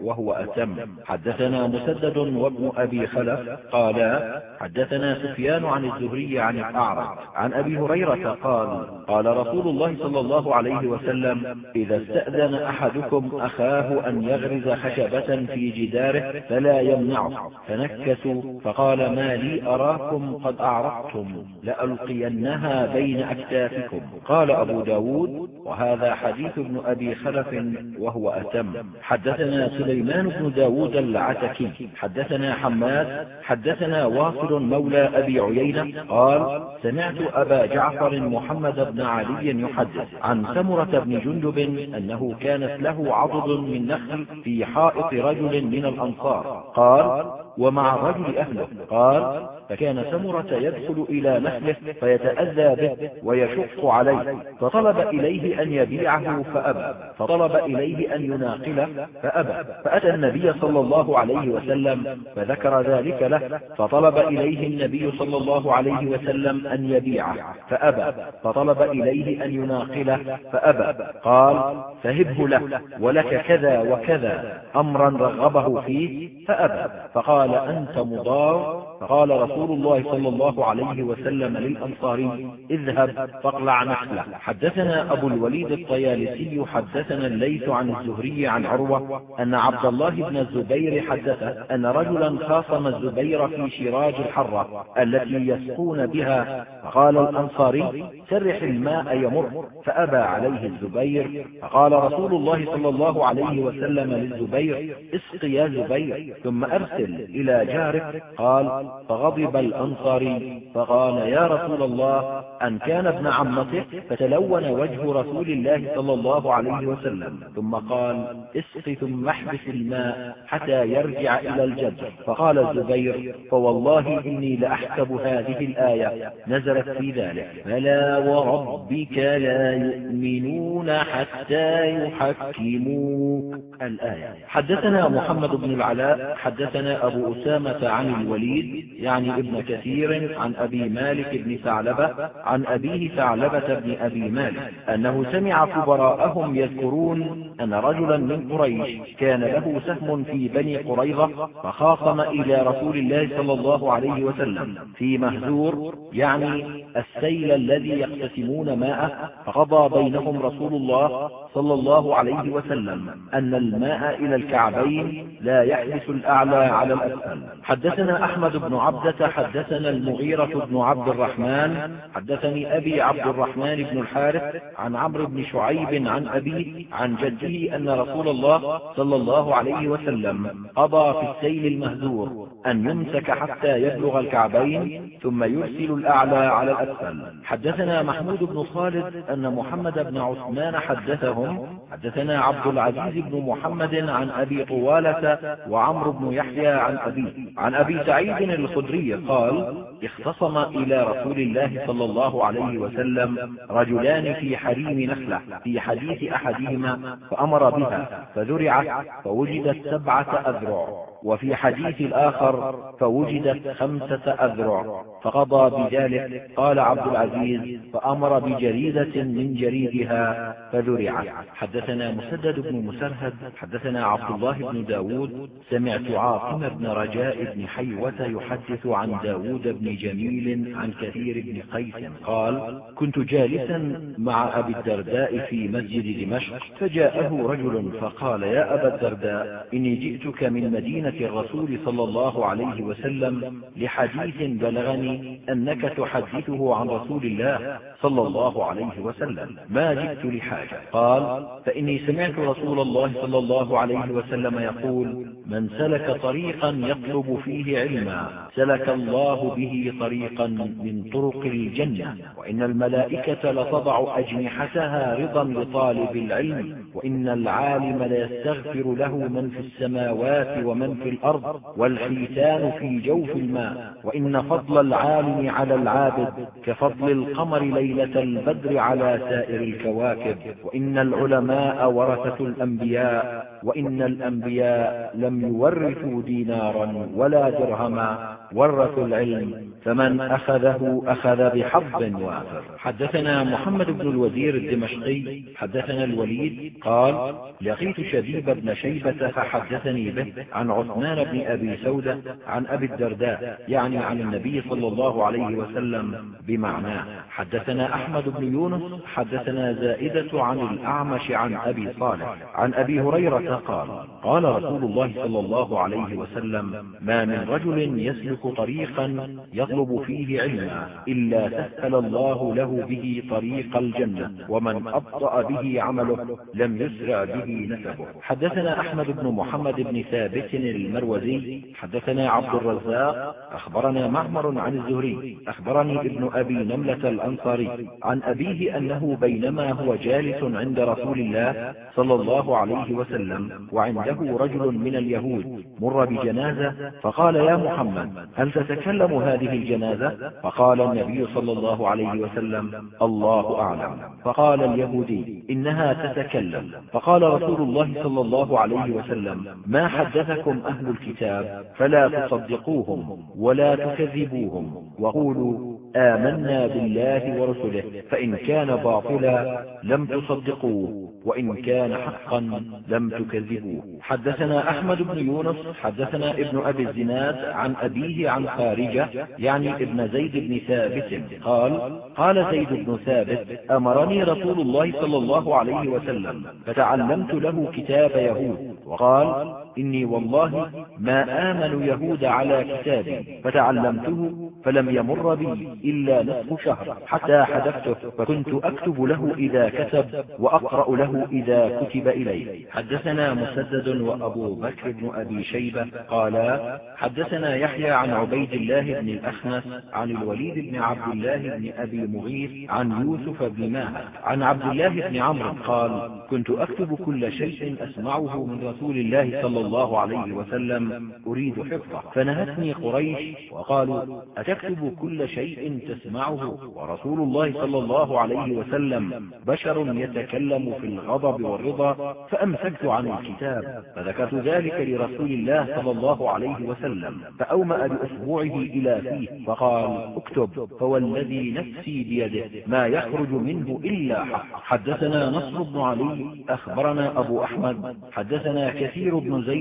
وهو أتم. حدثنا مسدد وابن أبي خلف قالا حدثنا سفيان عن الزهري عن الأعرج عن أبي هريرة قال قال رسول الله صلى الله عليه وسلم إذا استأذن أحدكم أخاه أن يغرز خشبة في جداره فلا يمنعه. فنكسوا فقال ما لي أراكم قد أعرضتم لألقينها بين أكتافكم. قال أبو ب داود وهذا حديث ابن أبي خلف وهو أتم. حدثنا سليمان بن داود العتكي. حدثنا حماد. حدثنا واصل مولى أبي عيينة. قال سمعت أبا جعفر محمد بن علي يحدث عن سمرة بن جندب أنه كانت له عضد من نخل في حائط رجل من الأنصار. قال ومع الرجل أهله. قال فكان سمرة يدخل إلى نخله فيتأذى به ويشق عليه. فطلب إليه أن يبيعه فأبى. فطلب إليه أن يناقله فأبى. فأتى النبي صلى الله عليه وسلم فذكر ذلك له. فطلب إليه النبي صلى الله عليه وسلم أن يبيعه فأبى. فطلب إليه أن يناقله فأبى. قال فهبه له ولك كذا وكذا. أمرا رغبه فيه فأبى. فقال أنت مضار فقال رسول الله صلى الله عليه وسلم للأنصاري اذهب فاقلع نخلة. حدثنا أبو الوليد الطيالسي حدثنا الليث عن الزهري عن عروة أن عبد الله بن الزبير حدث أن رجلا خاصم الزبير في شراج الحرة التي يسقون بها. فقال الأنصاري سرح الماء يمر فأبى عليه الزبير. فقال رسول الله صلى الله عليه وسلم للزبير اسق يا زبير ثم أرسل إلى جارك. قال فغضب الأنصاري فقال يا رسول الله أن كان ابن عمته فتلون وجه رسول الله صلى الله عليه وسلم ثم قال اسق ثم احبس الماء حتى يرجع إلى الجد فقال الزبير فوالله إني لأحسب هذه الآية نزلت في ذلك. فلا وربك لا يؤمنون حتى يحكموك. الآية. حدثنا محمد بن العلاء حدثنا أبو أسامة عن الوليد يعني ابن كثير عن أبي مالك بن ثعلبة عن أبيه ثعلبة بن أبي مالك أنه سمع كبراءهم يذكرون أن رجلا من قريش كان له سهم في بني قريظة فخاصم إلى رسول الله صلى الله عليه وسلم في مهزور يعني السيل الذي يقتسمون ماءه فقضى بينهم رسول الله صلى الله عليه وسلم أن الماء إلى الكعبين لا يحدث الأعلى على الأسفل. حدثنا أحمد بن عبدة حدثنا المغيرة بن عبد الرحمن حدثني أبي عبد الرحمن بن الحارث عن عمرو بن شعيب عن أبيه عن جده أن رسول الله صلى الله عليه وسلم قضى في السيل المهزور أن يمسك حتى يبلغ الكعبين ثم يرسل الأعلى على الأسفل. حدثنا محمود بن خالد أن محمد بن عثمان حدثهم حدثنا عبد العزيز بن محمد عن أبي طوالة وعمرو بن يحيى عن أبيه عن أبي سعيد الخدري قال اختصم إلى رسول الله صلى الله عليه وسلم رجلان في حريم نخلة في حديث أحدهما فأمر بها فذرعت فوجدت سبعة أذرع. وفي حديث الآخر فوجدت خمسة أذرع. فقضى بذلك. قال عبد العزيز فأمر بجريدة من جريدها فذرعت حدثنا مسدد بن مسرهد حدثنا عبد الله بن داود. سمعت عاصم بن رجاء بن حيوة يحدث عن داود بن جميل عن كثير بن قيس قال كنت جالسا مع أبي الدرداء في مسجد دمشق فجاءه رجل فقال يا أبا الدرداء إني جئتك من مدينة الرسول صلى الله عليه وسلم لحديث بلغني أنك تحدثه عن رسول الله صلى الله عليه وسلم. ما جئت لحاجة. قال فإني سمعت رسول الله صلى الله عليه وسلم يقول من سلك طريقا يطلب فيه علما سلك الله به طريقا من طرق الجنة وإن الملائكة لتضع أجنحتها رضا لطالب العلم وإن العالم ليستغفر له من في السماوات ومن في الأرض والحيتان في جوف الماء وإن فضل العالم على العابد كفضل القمر ليلة البدر على سائر الكواكب وإن العلماء ورثة الأنبياء وإن الأنبياء لم يورثوا دينارا ولا درهما ورثوا العلم فمن أخذه أخذ بحظ وافر حدثنا محمد بن الوزير الدمشقي حدثنا الوليد قال لقيت شبيب بن شيبة فحدثني به عن عثمان بن أبي سودة عن أبي الدرداء يعني عن النبي صلى الله عليه وسلم بمعناه. حدثنا أحمد بن يونس حدثنا زائدة عن الأعمش عن أبي صالح عن أبي هريرة قال قال رسول الله صلى الله عليه وسلم ما من رجل يسلك طريقا يطلب فيه علما إلا سهل الله له به طريق الجنة ومن أبطأ به عمله لم يسرع به نسبه. حدثنا أحمد بن محمد بن ثابت المروزي حدثنا عبد الرزاق أخبرنا معمر عن الزهري أخبرني ابن أبي نملة الأنصاري عن أبيه أنه بينما هو جالس عند رسول الله صلى الله عليه وسلم وعنده رجل من اليهود مر بجنازة فقال يا محمد هل تتكلم هذه الجنازة؟ فقال النبي صلى الله عليه وسلم الله أعلم. فقال اليهودي إنها تتكلم. فقال رسول الله صلى الله عليه وسلم ما حدثكم أهل الكتاب فلا تصدقوهم ولا تكذبوهم وقولوا آمنا بالله ورسله فإن كان باطلا لم تصدقوه وإن كان حقا لم تكذبوه. حدثنا أحمد بن يونس حدثنا ابن أبي الزناد عن أبيه عن خارجة يعني ابن زيد بن ثابت. قال قال زيد بن ثابت أمرني رسول الله صلى الله عليه وسلم فتعلمت له كتاب يهود. وقال إني والله ما آمن يهود على كتابي فتعلمته فلم يمر بي إلا نصف شهر. حتى حدثته فكنت أكتب له إذا كتب وأقرأ له إذا كتب إليه. حدثنا مسدد وأبو بكر بن أبي شيبة قالا حدثنا يحيى عن عبيد الله بن الأخنس عن الوليد بن عبد الله بن أبي مغيث عن يوسف بن ماهر عن عبد الله بن عمرو قال كنت أكتب كل شيء أسمعه من رسول الله صلى الله عليه وسلم أريد حفظه. فنهتني قريش وقالوا أتكتب كل شيء تسمعه؟ ورسول الله صلى الله عليه وسلم بشر يتكلم في الغضب والرضا فأمسكت عن الكتاب فذكرت ذلك لرسول الله صلى الله عليه وسلم فأومأ بأسبوعه إلى فيه فقال اكتب فوالذي نفسي بيده ما يخرج منه إلا حق. حدثنا نصر بن علي أخبرنا أبو أحمد حدثنا كثير بن زيد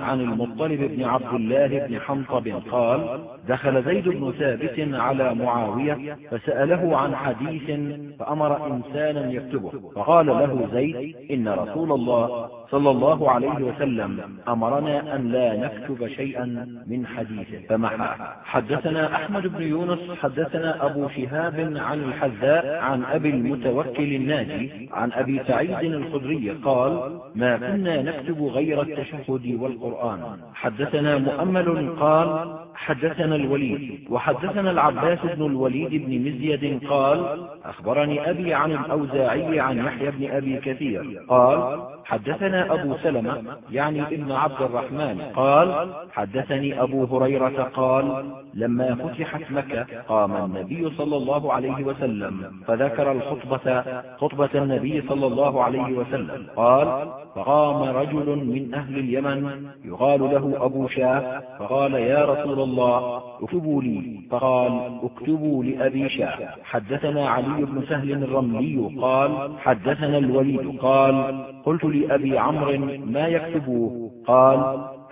عن المطلب بن عبد الله بن حنطب قال دخل زيد بن ثابت على معاوية فسأله عن حديث فأمر إنسانا يكتبه فقال له زيد إن رسول الله صلى الله عليه وسلم أمرنا أن لا نكتب شيئا من حديثه. فمحى. حدثنا أحمد بن يونس حدثنا أبو شهاب عن الحذاء عن أبي المتوكل الناجي عن أبي سعيد الخدري قال ما كنا نكتب غير التشهد والقرآن. حدثنا مؤمل قال حدثنا الوليد. وحدثنا العباس بن الوليد بن مزيد قال أخبرني أبي عن الأوزاعي عن يحيى بن أبي كثير قال حدثنا أبو سلمة يعني ابن عبد الرحمن قال حدثني أبو هريرة قال لما فتحت مكة قام النبي صلى الله عليه وسلم فذكر الخطبة خطبة النبي صلى الله عليه وسلم قال فقام رجل من أهل اليمن يقال له أبو شاه فقال يا رسول الله اكتبوا لي فقال اكتبوا لأبي شاه. حدثنا علي بن سهل الرملي قال حدثنا الوليد قال قلت لأبي عمرو ما يكتبوه قال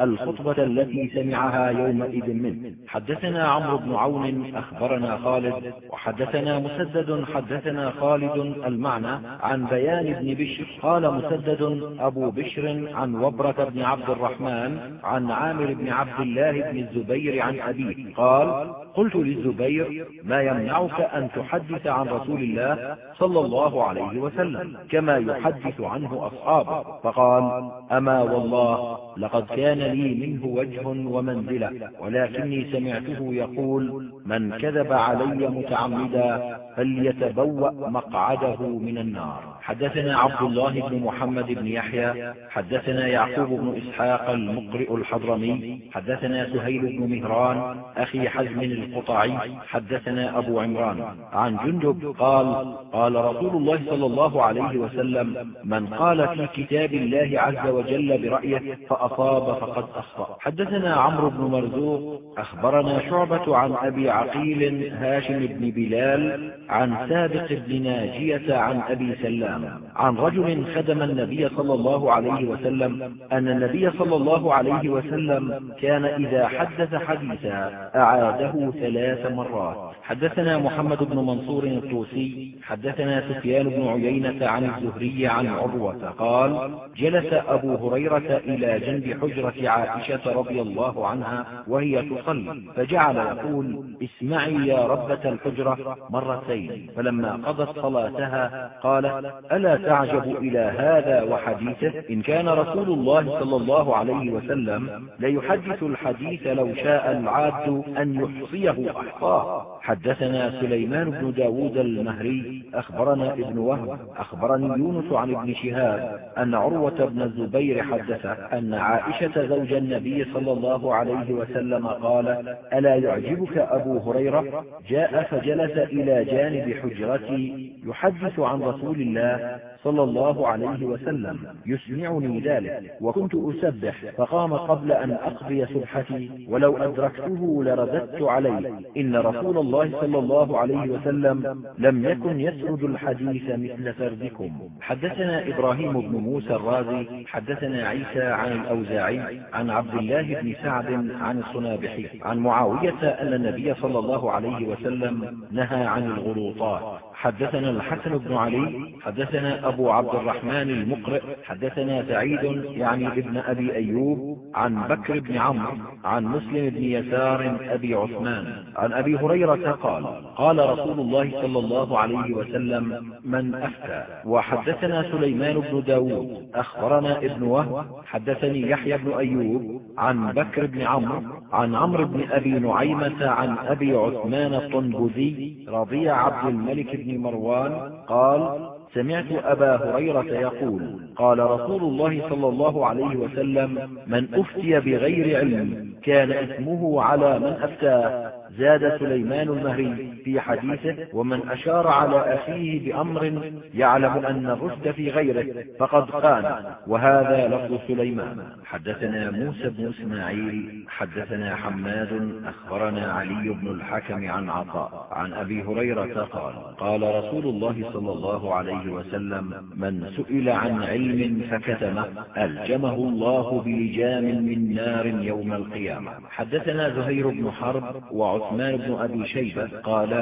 الخطبة التي سمعها يومئذ منه. حدثنا عمرو بن عون أخبرنا خالد وحدثنا مسدد حدثنا خالد المعنى عن بيان بن بشر. قال مسدد أبو بشر عن وبرة بن عبد الرحمن عن عامر بن عبد الله بن الزبير عن أبيه. قال قلت للزبير ما يمنعك أن تحدث عن رسول الله صلى الله عليه وسلم كما يحدث عنه أصحابه. فقال أما والله لقد كان لي منه وجه ومنزلة ولكني سمعته يقول من كذب علي متعمدا فليتبوأ مقعده من النار. حدثنا عبد الله بن محمد بن يحيى حدثنا يعقوب بن إسحاق المقرئ الحضرمي حدثنا سهيل بن مهران أخي حزم القطعي حدثنا أبو عمران. عن جندب قال قال رسول الله صلى الله عليه وسلم من قال في كتاب الله عز وجل برأيه فأصاب فقد أخطأ. حدثنا عمرو بن مرزوق أخبرنا شعبة عن أبي عقيل هاشم بن بلال عن سابق بن ناجية عن أبي سلام. عن رجل خدم النبي صلى الله عليه وسلم أن النبي صلى الله عليه وسلم كان إذا حدث حديثا أعاده ثلاث مرات. حدثنا محمد بن منصور الطوسي حدثنا سفيان بن عيينة عن الزهري عن عروة قال جلس أبو هريرة إلى جنب حجرة عائشة رضي الله عنها وهي تصلي فجعل يقول اسمعي يا ربة الحجرة مرتين. فلما قضت صلاتها قال ألا تعجب إلى هذا وحديثه؟ إن كان رسول الله صلى الله عليه وسلم ليحدث الحديث لو شاء العاد أن يحصيه أحصاه. حدثنا سليمان بن داود المهري أخبرنا ابن وهب أخبرني يونس عن ابن شهاب أن عروة بن الزبير حدث أن عائشة زوج النبي صلى الله عليه وسلم قال ألا يعجبك أبو هريرة؟ جاء فجلس إلى جانب حجرتي يحدث عن رسول الله صلى الله عليه وسلم يسمعني ذلك وكنت أسبح فقام قبل أن أقضي سبحتي ولو أدركته لرددت عليه. إن رسول الله صلى الله عليه وسلم لم يكن يسرد الحديث مثل سردكم. حدثنا إبراهيم بن موسى الرازي حدثنا عيسى عن الأوزاعي عن عبد الله بن سعد عن الصنابحي عن معاوية أن النبي صلى الله عليه وسلم نهى عن الغلوطات. حدثنا الحسن بن علي حدثنا أبو عبد الرحمن المقرئ حدثنا سعيد يعني ابن أبي أيوب عن بكر بن عمرو عن مسلم بن يسار أبي عثمان. عن أبي هريرة قال قال رسول الله صلى الله عليه وسلم من أفتى. وحدثنا سليمان بن داود أخبرنا ابن وهب حدثني يحيى بن أيوب عن بكر بن عمرو عن عمرو بن أبي نعيمة عن أبي عثمان الطنبذي رضي عبد الملك بن مروان قال سمعت أبا هريرة يقول قال رسول الله صلى الله عليه وسلم من أفتي بغير علم كان اسمه على من أفتاه. زاد سليمان المهري في حديثه ومن أشار على أخيه بأمر يعلم أن الرشد في غيره فقد قال وهذا لفظ سليمان. حدثنا موسى بن إسماعيل حدثنا حماد. أخبرنا علي بن الحكم عن عطاء عن أبي هريرة قال قال رسول الله صلى الله عليه وسلم من سئل عن علم فكتمه ألجمه الله بلجام من نار يوم القيامة. حدثنا زهير بن حرب وعثمان عثمان بن أبي شيبة قال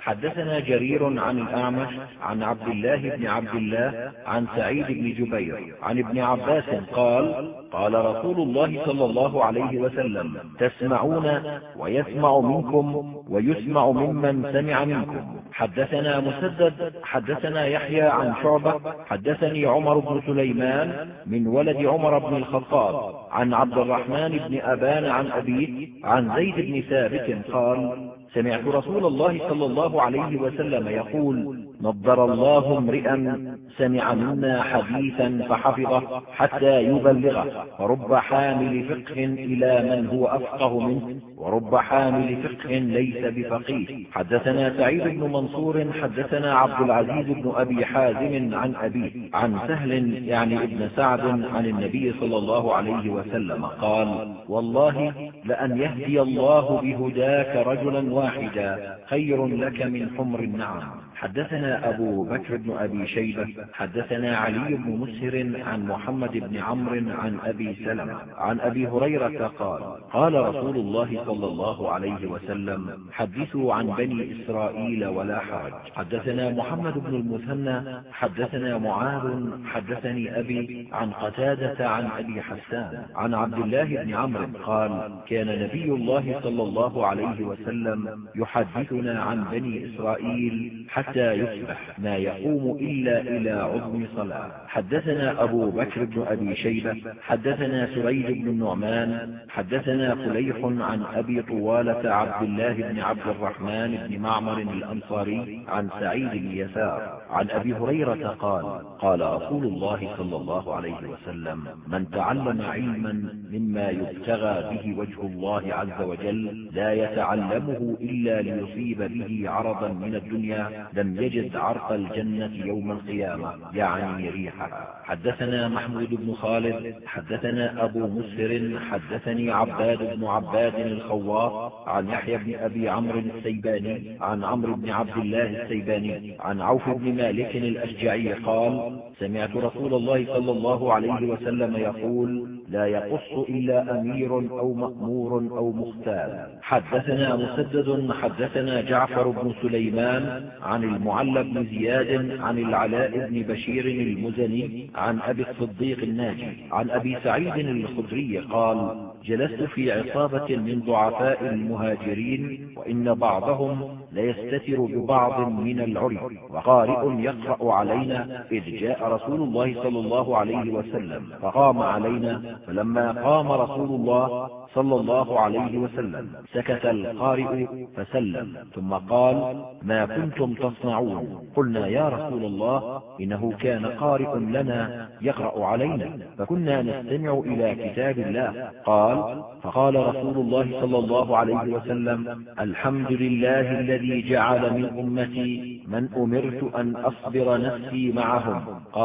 حدثنا جرير عن الأعمش عن عبد الله بن عبد الله عن سعيد بن جبير عن ابن عباس قال قال رسول الله صلى الله عليه وسلم تسمعون ويسمع منكم ويسمع ممن سمع منكم. حدثنا مسدد حدثنا يحيى عن شعبة حدثني عمر بن سليمان من ولد عمر بن الخطاب عن عبد الرحمن بن أبان عن أبيه عن زيد بن ثابت قال سمعت رسول الله صلى الله عليه وسلم يقول نضر الله امرئا سمع منا حديثا فحفظه حتى يبلغه. ورب حامل فقه إلى من هو أفقه منه. ورب حامل فقه ليس بفقيه. حدثنا سعيد بن منصور حدثنا عبد العزيز بن أبي حازم عن أبيه عن سهل يعني ابن سعد عن النبي صلى الله عليه وسلم قال والله لأن يهدي الله بهداك رجلا واحدا خير لك من حمر النعم. حدثنا أبو بكر بن أبي شيبة حدثنا علي بن مسهر عن محمد بن عمرو عن أبي سلمة عن أبي هريرة قال قال رسول الله صلى الله عليه وسلم حدثوا عن بني إسرائيل ولا حرج. حدثنا محمد بن المثنى حدثنا معاذ حدثني أبي عن قتادة عن أبي حسان عن عبد الله بن عمرو قال كان نبي الله صلى الله عليه وسلم يحدثنا عن بني إسرائيل حتى حتى يصبح ما يقوم إلا إلى عظم صلاة. حدثنا أبو بكر بن أبي شيبة حدثنا سريج بن النعمان حدثنا فليح عن أبي طوالة عبد الله بن عبد الرحمن بن معمر الأنصاري عن سعيد بن يسار عن أبي هريرة قال قال رسول الله صلى الله عليه وسلم من تعلم علما مما يبتغى به وجه الله عز وجل لا يتعلمه إلا ليصيب به عرضا من الدنيا لم يجد عرق الجنة يوم القيامة. يعني ريحها حدثنا محمود بن خالد حدثنا أبو مسر حدثني عباد بن عباد الخواف عن يحيى بن أبي عمرو السيباني عن عمرو بن عبد الله السيباني عن عوف بن مالك الأشجعي قال سمعت رسول الله صلى الله عليه وسلم يقول لا يقص إلا أمير أو مأمور أو مختال حدثنا مسدد حدثنا جعفر بن سليمان عن المعلى بن زياد عن العلاء بن بشير المزني عن أبي الصديق الناجي عن أبي سعيد الخدري قال جلست في عصابة من ضعفاء المهاجرين وإن بعضهم ليستتر ببعض من العري وقارئ يقرأ علينا إذ جاء رسول الله صلى الله عليه وسلم فقام علينا فلما قام رسول الله صلى الله عليه وسلم سكت القارئ فسلم ثم قال ما كنتم تصنعون؟ قلنا يا رسول الله إنه كان قارئ لنا يقرأ علينا فكنا نستمع إلى كتاب الله. قال فقال رسول الله صلى الله عليه وسلم الحمد لله الذي جعل من أمتي من أمرت أن أصبر نفسي معهم. قال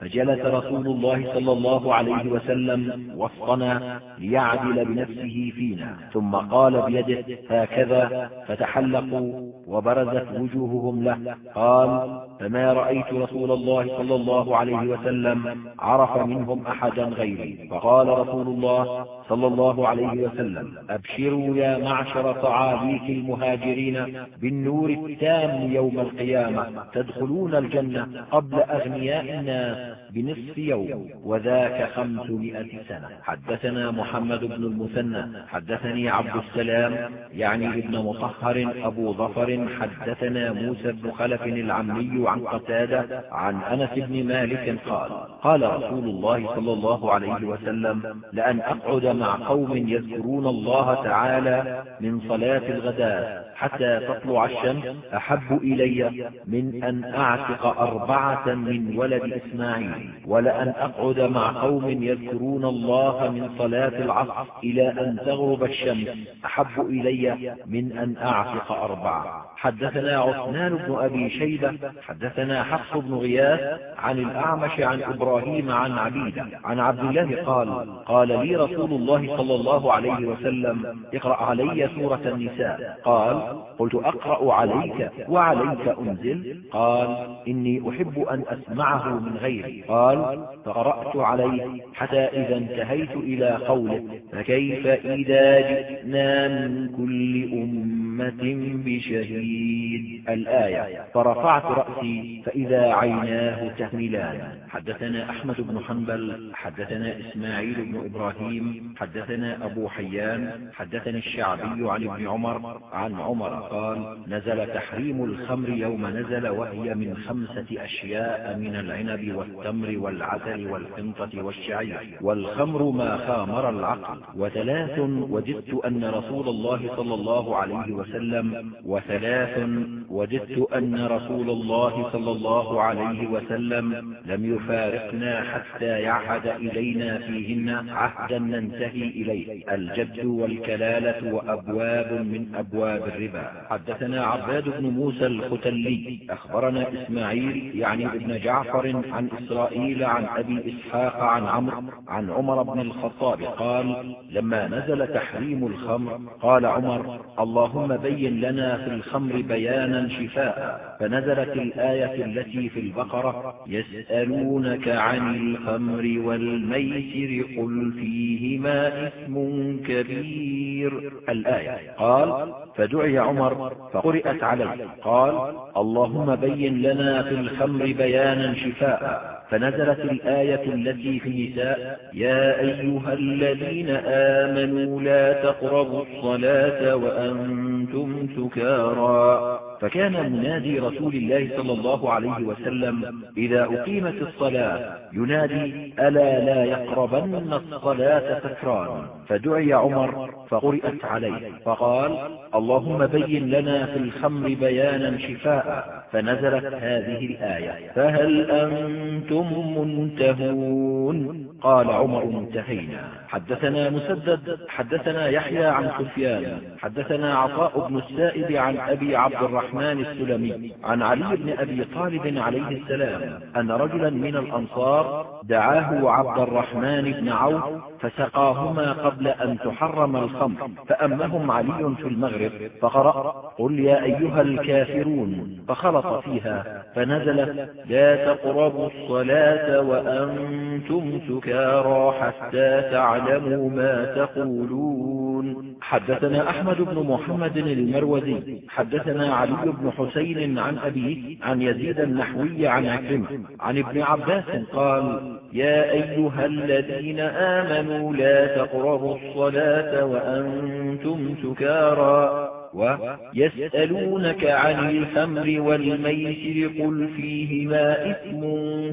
فجلس رسول الله صلى الله عليه وسلم وسطنا ليعدل بنفسه فينا. ثم قال بيده هكذا. فتحلقوا وبرزت وجوههم له. قال فما رأيت رسول الله صلى الله عليه وسلم عرف منهم أحدا غيري. فقال رسول الله صلى الله عليه وسلم أبشروا يا معشر صعابيك المهاجرين بالنور التام يوم القيامة تدخلون الجنة قبل أغنياء الناس بنصف يوم وذاك خمسمائة سنة. حدثنا محمد بن المثنى حدثني عبد السلام يعني ابن مطهر أبو ظفر حدثنا موسى بن خلف العمي عن قتادة عن أنس بن مالك قال قال رسول الله صلى الله عليه وسلم لأن أقعد مع قوم يذكرون الله تعالى من صلاة الغداء حتى تطلع الشمس أحب إلي من أن أعتق أربعة من ولد إسماعيل ولأن أقعد مع قوم يذكرون الله من صلاة العصر إلى أن تغرب الشمس. أحب إلي من أن أعتق أربعة. حدثنا عثمان بن أبي شيبة حدثنا حفص بن غياث عن الأعمش عن إبراهيم عن عبيدة عن عبد الله قال قال لي رسول الله صلى الله عليه وسلم اقرأ علي سورة النساء. قال قلت أقرأ عليك وعليك أنزل. قال إني أحب أن أسمعه من غيري. قال فقرأت عليه حتى إذا انتهيت إلى قوله فكيف إذا جئنا من كل أمة؟ بشهيد. الآية فرفعت رأسي فإذا عيناه تهملان. حدثنا أحمد بن حنبل حدثنا إسماعيل بن إبراهيم حدثنا أبو حيان حدثني الشعبي عن ابن عمر عن عمر قال نزل تحريم الخمر يوم نزل وهي من خمسة أشياء من العنب والتمر والعسل والحنطة والشعير. والخمر ما خامر العقل. وثلاث وجدت أن رسول الله صلى الله عليه وسلم وثلاث وجدت أن رسول الله صلى الله عليه وسلم لم يفارقنا حتى يعهد إلينا فيهن عهدا ننتهي إليه. الجد والكلالة وأبواب من أبواب الربا. حدثنا عباد بن موسى الختلي. أخبرنا إسماعيل يعني ابن جعفر عن إسرائيل عن أبي إسحاق عن عمرو عن عمر بن الخطاب قال لما نزل تحريم الخمر قال عمر اللهم بين لنا في الخمر بيانا شفاء فنزلت الآية التي في البقرة يسألونك عن الخمر والميسر قل فيهما إثم كبير. الآية قال فدعي عمر فقرأت عليه. قال اللهم بين لنا في الخمر بيانا شفاء فنزلت الآية التي في النساء يا أيها الذين آمنوا لا تقربوا الصلاة وأنتم سكارى. فكان منادي رسول الله صلى الله عليه وسلم إذا أقيمت الصلاة ينادي ألا لا يقربن الصلاة سكران فدعي عمر فقرأت عليه فقال اللهم بين لنا في الخمر بيانا شفاء. فنزلت هذه الآية فهل أنتم منتهون. قال عمر انتهينا حدثنا مسدد حدثنا يحيى عن سفيان حدثنا عطاء بن السائب عن أبي عبد الرحمن السلمي عن علي بن أبي طالب عليه السلام أن رجلا من الأنصار دعاه عبد الرحمن بن عوف فسقاهما قبل أن تحرم الخمر فأمهم علي في المغرب فقرأ قل يا أيها الكافرون فخلط فيها فنزلت لا تقربوا الصلاة وأنتم سكارى حتى تعلموا ما تقولون. حدثنا أحمد بن محمد المروزي. حدثنا علي بن حسين عن أبيه عن يزيد النحوي عن عكرمة. عن ابن عباس قال يا أيها الذين آمنوا لا تقربوا الصلاة وأنتم سكارى. ويسألونك عن الخمر والميسر قل فيهما إثم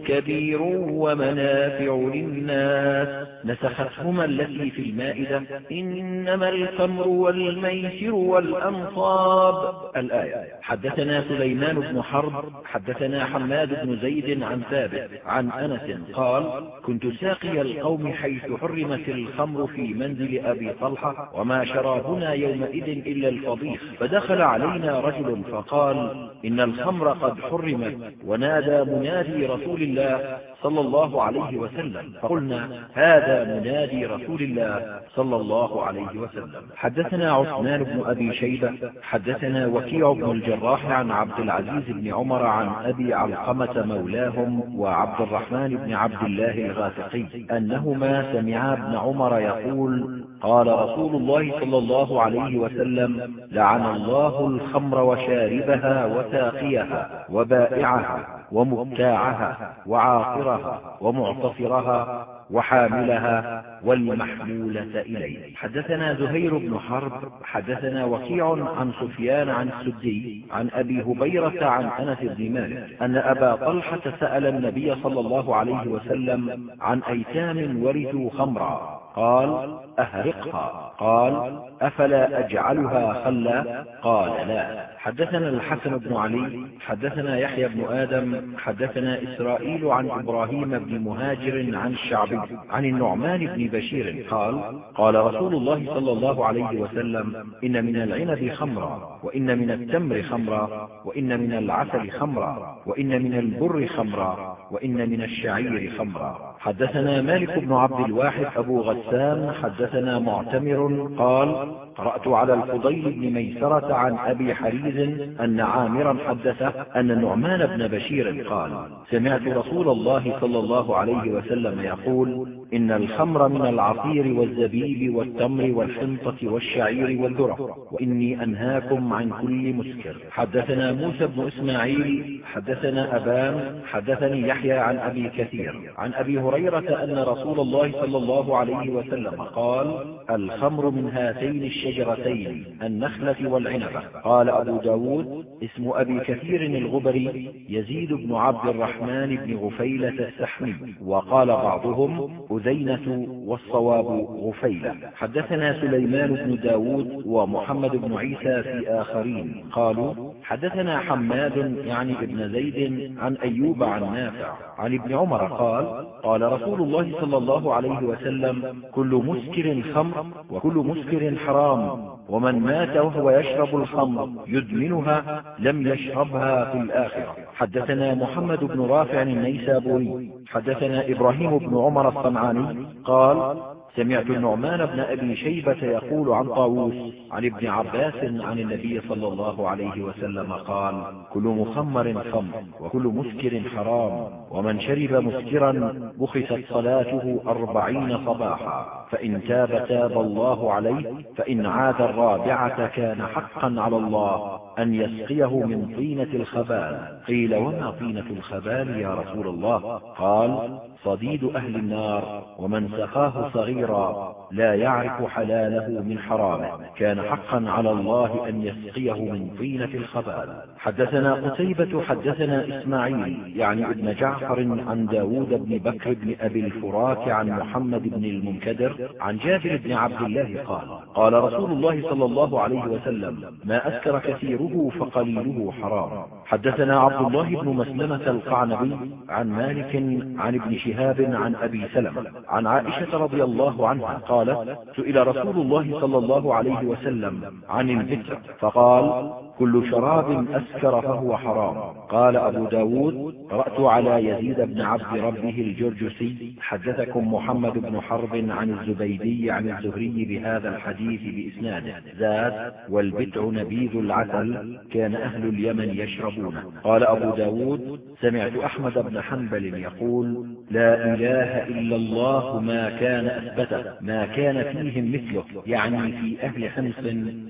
كبير ومنافع للناس. نسختهما التي في المائدة. إنما الخمر والميسر والأنصاب. الآية. حدثنا سليمان بن حرب. حدثنا حماد بن زيد عن ثابت. عن أنس قال كنت ساقي القوم حيث حرمت الخمر في منزل أبي طلحة وما شرابنا يومئذ إلا الفضيح فدخل علينا رجل فقال إن الخمر قد حرمت ونادى منادي رسول الله صلى الله عليه وسلم. فقلنا هذا منادي رسول الله صلى الله عليه وسلم. حدثنا عثمان بن أبي شيبة حدثنا وكيع بن الجراح عن عبد العزيز بن عمر عن أبي علقمة مولاهم وعبد الرحمن بن عبد الله الغافقي أنهما سمعا ابن عمر يقول قال رسول الله صلى الله عليه وسلم لعن الله الخمر وشاربها وساقيها وبائعها. ومبتاعها وعاقرها ومعتصرها وحاملها والمحمولة إليه حدثنا زهير بن حرب حدثنا وكيع عن سفيان عن السدي عن أبي هبيرة عن أنس بن مالك أن أبا طلحة سأل النبي صلى الله عليه وسلم عن أيتام ورثوا خمرا. قال أهرقها قال أفلا أجعلها خلا؟ قال لا. حدثنا الحسن بن علي حدثنا يحيى بن آدم حدثنا إسرائيل عن إبراهيم بن مهاجر عن الشعبي عن النعمان بن بشير قال قال رسول الله صلى الله عليه وسلم إن من العنب خمرا وإن من التمر خمرا وإن من العسل خمرا وإن من البر خمرا وإن من الشعير خمرا. حدثنا مالك بن عبد الواحد أبو غسان حدثنا معتمر قال قرأت على الفضيل بن ميسرة عن أبي حريز أن عامرا حدثه أن النعمان بن بشير قال سمعت رسول الله صلى الله عليه وسلم يقول إن الخمر من العصير والزبيب والتمر والحنطة والشعير والذرة وإني أنهاكم عن كل مسكر. حدثنا موسى بن إسماعيل حدثنا أبان حدثني يحيى عن أبي كثير عن أبي هريرة أن رسول الله صلى الله عليه وسلم قال الخمر من هاتين الشجرتين النخلة والعنبة. قال أبو ب داود اسم أبي كثير الغبري يزيد بن عبد الرحمن بن غفيلة السحمي. وقال بعضهم أذينة والصواب غفيلة. حدثنا سليمان بن داود ومحمد بن عيسى في آخرين. قالوا حدثنا حماد يعني ابن زيد عن أيوب عن نافع عن ابن عمر قال قال رسول الله صلى الله عليه وسلم كل مسكر خمر وكل مسكر حرام ومن مات وهو يشرب الخمر يدمنها لم يشربها في الآخرة. حدثنا محمد بن رافع النيسابوري حدثنا إبراهيم بن عمر الصنعاني قال سمعت النعمان بن أبي شيبة يقول عن طاووس عن ابن عباس عن النبي صلى الله عليه وسلم قال كل مخمر خمر وكل مسكر حرام ومن شرب مسكرا بخست صلاته أربعين صباحا فإن تاب تاب الله عليه فإن عاد الرابعة كان حقا على الله أن يسقيه من طينة الخبال. قيل وما طينة الخبال يا رسول الله؟ قال صديد أهل النار ومن سقاه صغيرا لا يعرف حلاله من حرامه. كان حقا على الله أن يسقيه من طينة الخبال حدثنا قتيبة حدثنا إسماعيل يعني ابن جعفر عن داود بن بكر بن أبي الفرات عن محمد بن المنكدر عن جابر بن عبد الله قال قال رسول الله صلى الله عليه وسلم ما أسكر كثيره فقليله حرام. حدثنا عبد الله بن مسلمة القعنبي عن مالك عن ابن شهاب عن أبي سلمة. عن عائشة رضي الله عنها قالت سئل رسول الله صلى الله عليه وسلم عن البتر فقال كل شراب أسكر فهو حرام. قال أبو ب داود قرأت على يزيد بن عبد ربه الجرجسي حدثكم محمد بن حرب عن الزبيدي عن الزهري بهذا الحديث بإسناده. زاد والبتع نبيذ العسل كان أهل اليمن يشربونه. قال أبو ب داود سمعت أحمد بن حنبل يقول لا إله إلا الله ما كان أثبته ما كان فيهم مثله يعني في أهل حمص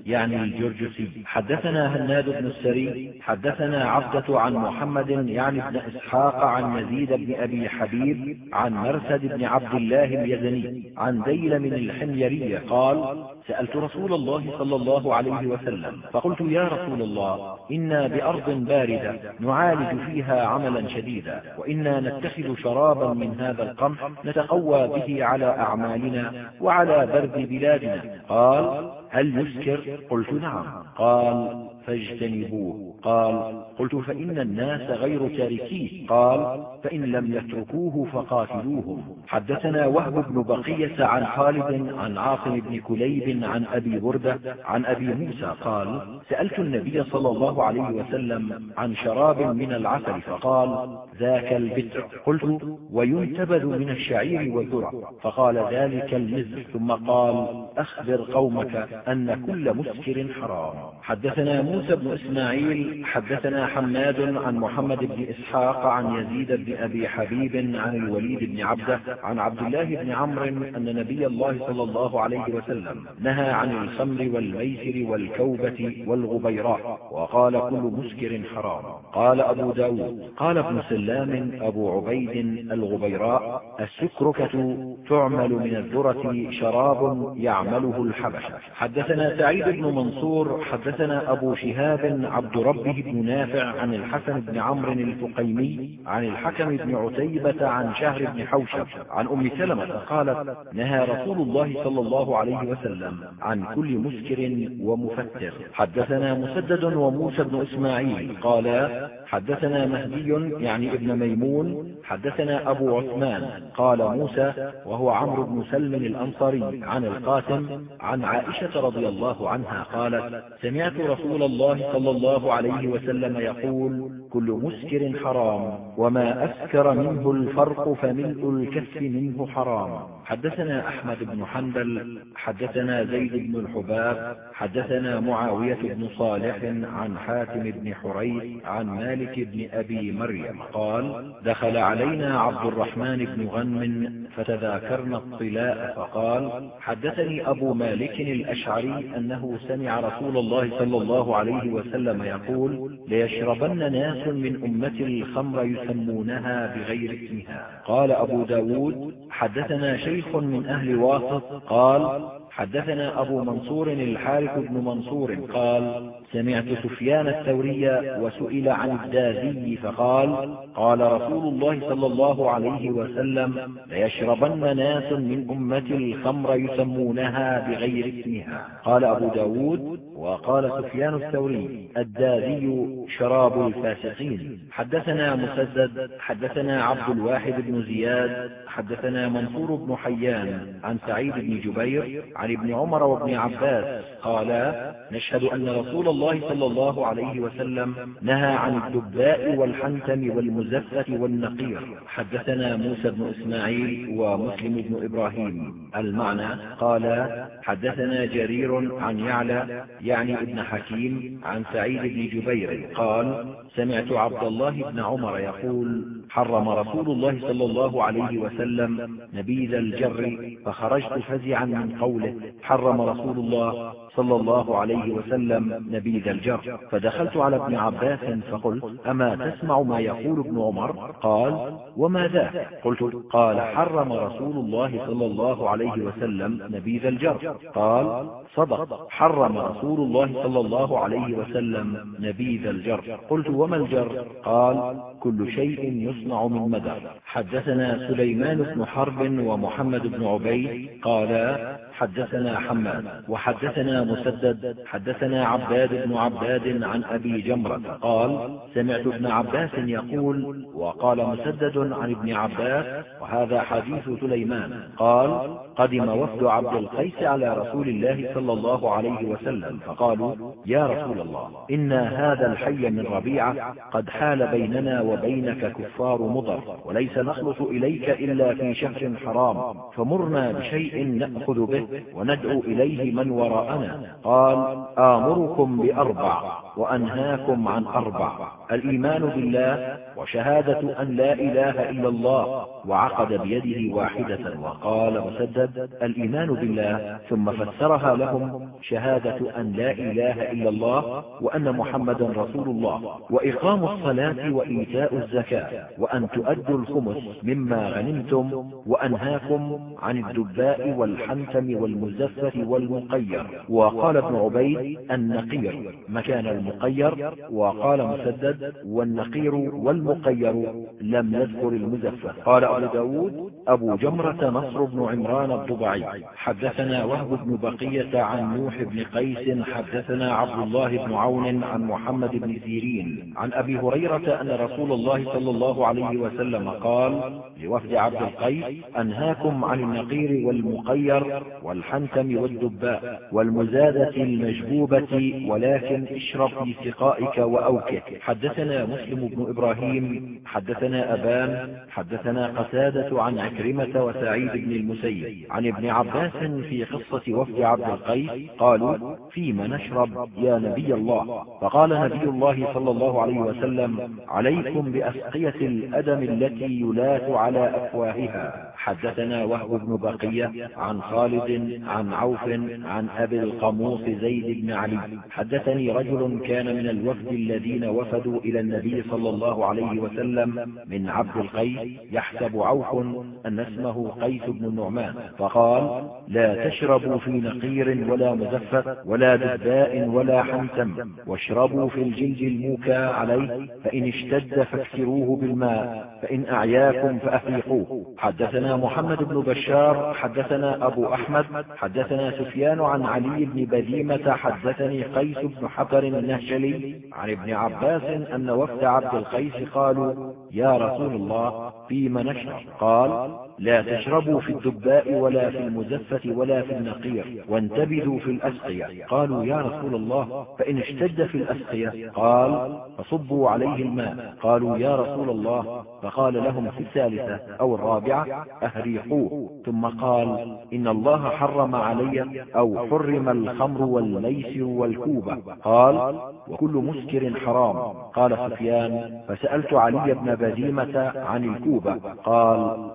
يعني الجرجسي. حدثنا هناد بن السري حدثنا عبدة عن محمد يعني ابن إسحاق عن يزيد بن أبي حبيب عن مرسد بن عبد الله اليزني عن ديلم الحميري قال سألت رسول الله صلى الله عليه وسلم فقلت يا رسول الله إنا بأرض باردة نعالج فيها عملا شديدا وإنا نتخذ شرابا من هذا القمح نتقوى به على أعمالنا وعلى برد بلادنا. قال هل يسكر قلت نعم. قال فاجتنبوه. قال قلت فإن الناس غير تاركيه. قال فإن لم يتركوه فقاتلوهم. حدثنا وهب بن بقية عن خالد عن عاصم بن كليب عن أبي بردة عن أبي موسى. قال سألت النبي صلى الله عليه وسلم عن شراب من العسل فقال ذاك البتر. قلت وينتبذ من الشعير والذرع فقال ذلك المزر. ثم قال أخبر قومك. أن كل مسكر حرام. حدثنا موسى بن إسماعيل حدثنا حماد عن محمد بن إسحاق عن يزيد بن أبي حبيب عن الوليد بن عبده عن عبد الله بن عمرو أن نبي الله صلى الله عليه وسلم نهى عن الخمر والميسر والكوبة والغبيراء وقال كل مسكر حرام. قال أبو ب داود قال ابن سلام أبو عبيد الغبيراء السكركة تعمل من الذرة شراب يعمله الحبشة. حدثنا سعيد بن منصور حدثنا أبو شهاب عبد ربه بن نافع عن الحسن بن عمرو الفقيمي عن الحكم بن عتيبة عن شهر بن حوشب عن أم سلمة قالت نهى رسول الله صلى الله عليه وسلم عن كل مسكر ومفتر حدثنا مسدد وموسى بن إسماعيل قالا حدثنا مهدي يعني ابن ميمون حدثنا أبو عثمان قال موسى وهو عمرو بن سلم الأنصاري عن القاسم عن عائشة رضي الله عنها قالت سمعت رسول الله صلى الله عليه وسلم يقول كل مسكر حرام وما أسكر منه الفرق فملء الكف منه حرام. حدثنا أحمد بن حنبل حدثنا زيد بن الحباب حدثنا معاوية بن صالح عن حاتم بن حريث عن مالك بن أبي مريم قال دخل علينا عبد الرحمن بن غنم فتذاكرنا الطلاء فقال حدثني أبو مالك الأشعري أنه سمع رسول الله صلى الله عليه وسلم يقول ليشربن ناس من أمة الخمر يسمونها بغير اسمها قال أبو ب داود حدثنا شيخ من أهل واسط قال حدثنا أبو منصور الحارث بن منصور قال سمعت سفيان الثوري وسئل عن الدازي فقال قال رسول الله صلى الله عليه وسلم ليشربن ناس من أمة الخمر يسمونها بغير اسمها. قال أبو ب داود وقال سفيان الثوري الدازي شراب الفاسقين. حدثنا مسدد حدثنا عبد الواحد بن زياد حدثنا منصور بن حيان عن سعيد بن جبير عن ابن عمر وابن عباس قالا نشهد أن رسول الله صلى الله عليه وسلم نهى عن الدباء والحنتم والمزفة والنقير. حدثنا موسى بن إسماعيل ومسلم بن إبراهيم. المعنى قال حدثنا جرير عن يعلى يعني ابن حكيم عن سعيد بن جبير قال سمعت عبد الله بن عمر يقول حرم رسول الله صلى الله عليه وسلم نبيذ الجر فخرجت فزعا من قوله حرم رسول الله صلى الله عليه وسلم نبيذ الجر فدخلت على ابن عباس فقلت أما تسمع ما يقول ابن عمر؟ قال وما ذاك؟ قلت قال حرم رسول الله صلى الله عليه وسلم نبيذ الجر قال صدق حرم رسول الله صلى الله عليه وسلم نبيذ الجر قلت وما الجر؟ قال كل شيء يصنع من مدر. حدثنا سليمان بن حرب ومحمد بن عبيد قالا حدثنا حماد وحدثنا مسدد حدثنا عباد بن عباد عن أبي جمرة قال سمعت ابن عباس يقول وقال مسدد عن ابن عباس وهذا حديث سليمان قال قدم وفد عبد القيس على رسول الله صلى الله عليه وسلم فقالوا يا رسول الله إن هذا الحي من ربيعة قد حال بيننا وبينك كفار مضر وليس نخلص إليك إلا في شهر حرام فمرنا بشيء نأخذ به وندعو إليه من وراءنا. قال آمركم بأربع. وأنهاكم عن أربع الإيمان بالله وشهادة أن لا إله إلا الله وعقد بيده واحدة وقال مسدد الإيمان بالله ثم فسرها لهم شهادة أن لا إله إلا الله وأن محمدا رسول الله وإقام الصلاة وإيتاء الزكاة وأن تؤدوا الخمس مما غنمتم وأنهاكم عن الدباء والحنتم والمزفة والمقير وقال ابن عبيد النقير مكان المقير وقال مسدد والنقير والمقير لم يذكر المزفة قال أبو داود أبو جمرة نصر بن عمران الضبعي. حدثنا وهب بن بقية عن نوح بن قيس. حدثنا عبد الله بن عون عن محمد بن سيرين. عن أبي هريرة أن رسول الله صلى الله عليه وسلم قال لوفد عبد القيس أنهاكم عن النقير والمقير والحنتم والدباء والمزادة المجبوبة ولكن اشرب في سقائك وأوكه. حدثنا مسلم بن إبراهيم حدثنا أبان حدثنا قتادة عن عكرمة وسعيد بن المسيب. عن ابن عباس في قصة وفد عبد القيس قالوا فيم نشرب يا نبي الله؟ فقال نبي الله صلى الله عليه وسلم عليكم بأسقية الأدم التي يلات على أفواهها. حدثنا وهب بن بقية عن خالد عن عوف عن أبي القموص زيد بن علي. حدثني رجل كان من الوفد الذين وفدوا إلى النبي صلى الله عليه وسلم من عبد القيس يحسب عوف أن اسمه قيس بن النعمان. فقال لا تشربوا في نقير ولا مزفت ولا دباء ولا حنتم واشربوا في الجلد الموكى عليه فإن اشتد فاكسروه بالماء فإن أعياكم فأفيقوه. حدثنا محمد بن بشار حدثنا أبو أحمد حدثنا سفيان عن علي بن بديمة حدثني قيس بن حقر النهشلي عن ابن عباس أن وفد عبد القيس قالوا يا رسول الله فيم نشرب؟ قال لا تشربوا في الدباء ولا في المزفة ولا في النقير وانتبذوا في الأسقية. قالوا يا رسول الله فإن اشتد في الأسقية قال فصبوا عليه الماء. قالوا يا رسول الله فقال لهم في الثالثة أو الرابعة أهريقوه. ثم قال إن الله حرم علي أو حرم الخمر والميسر والكوبة. قال وكل مسكر حرام. قال سفيان فسألت علي بن بديمة عن الكوبة. قال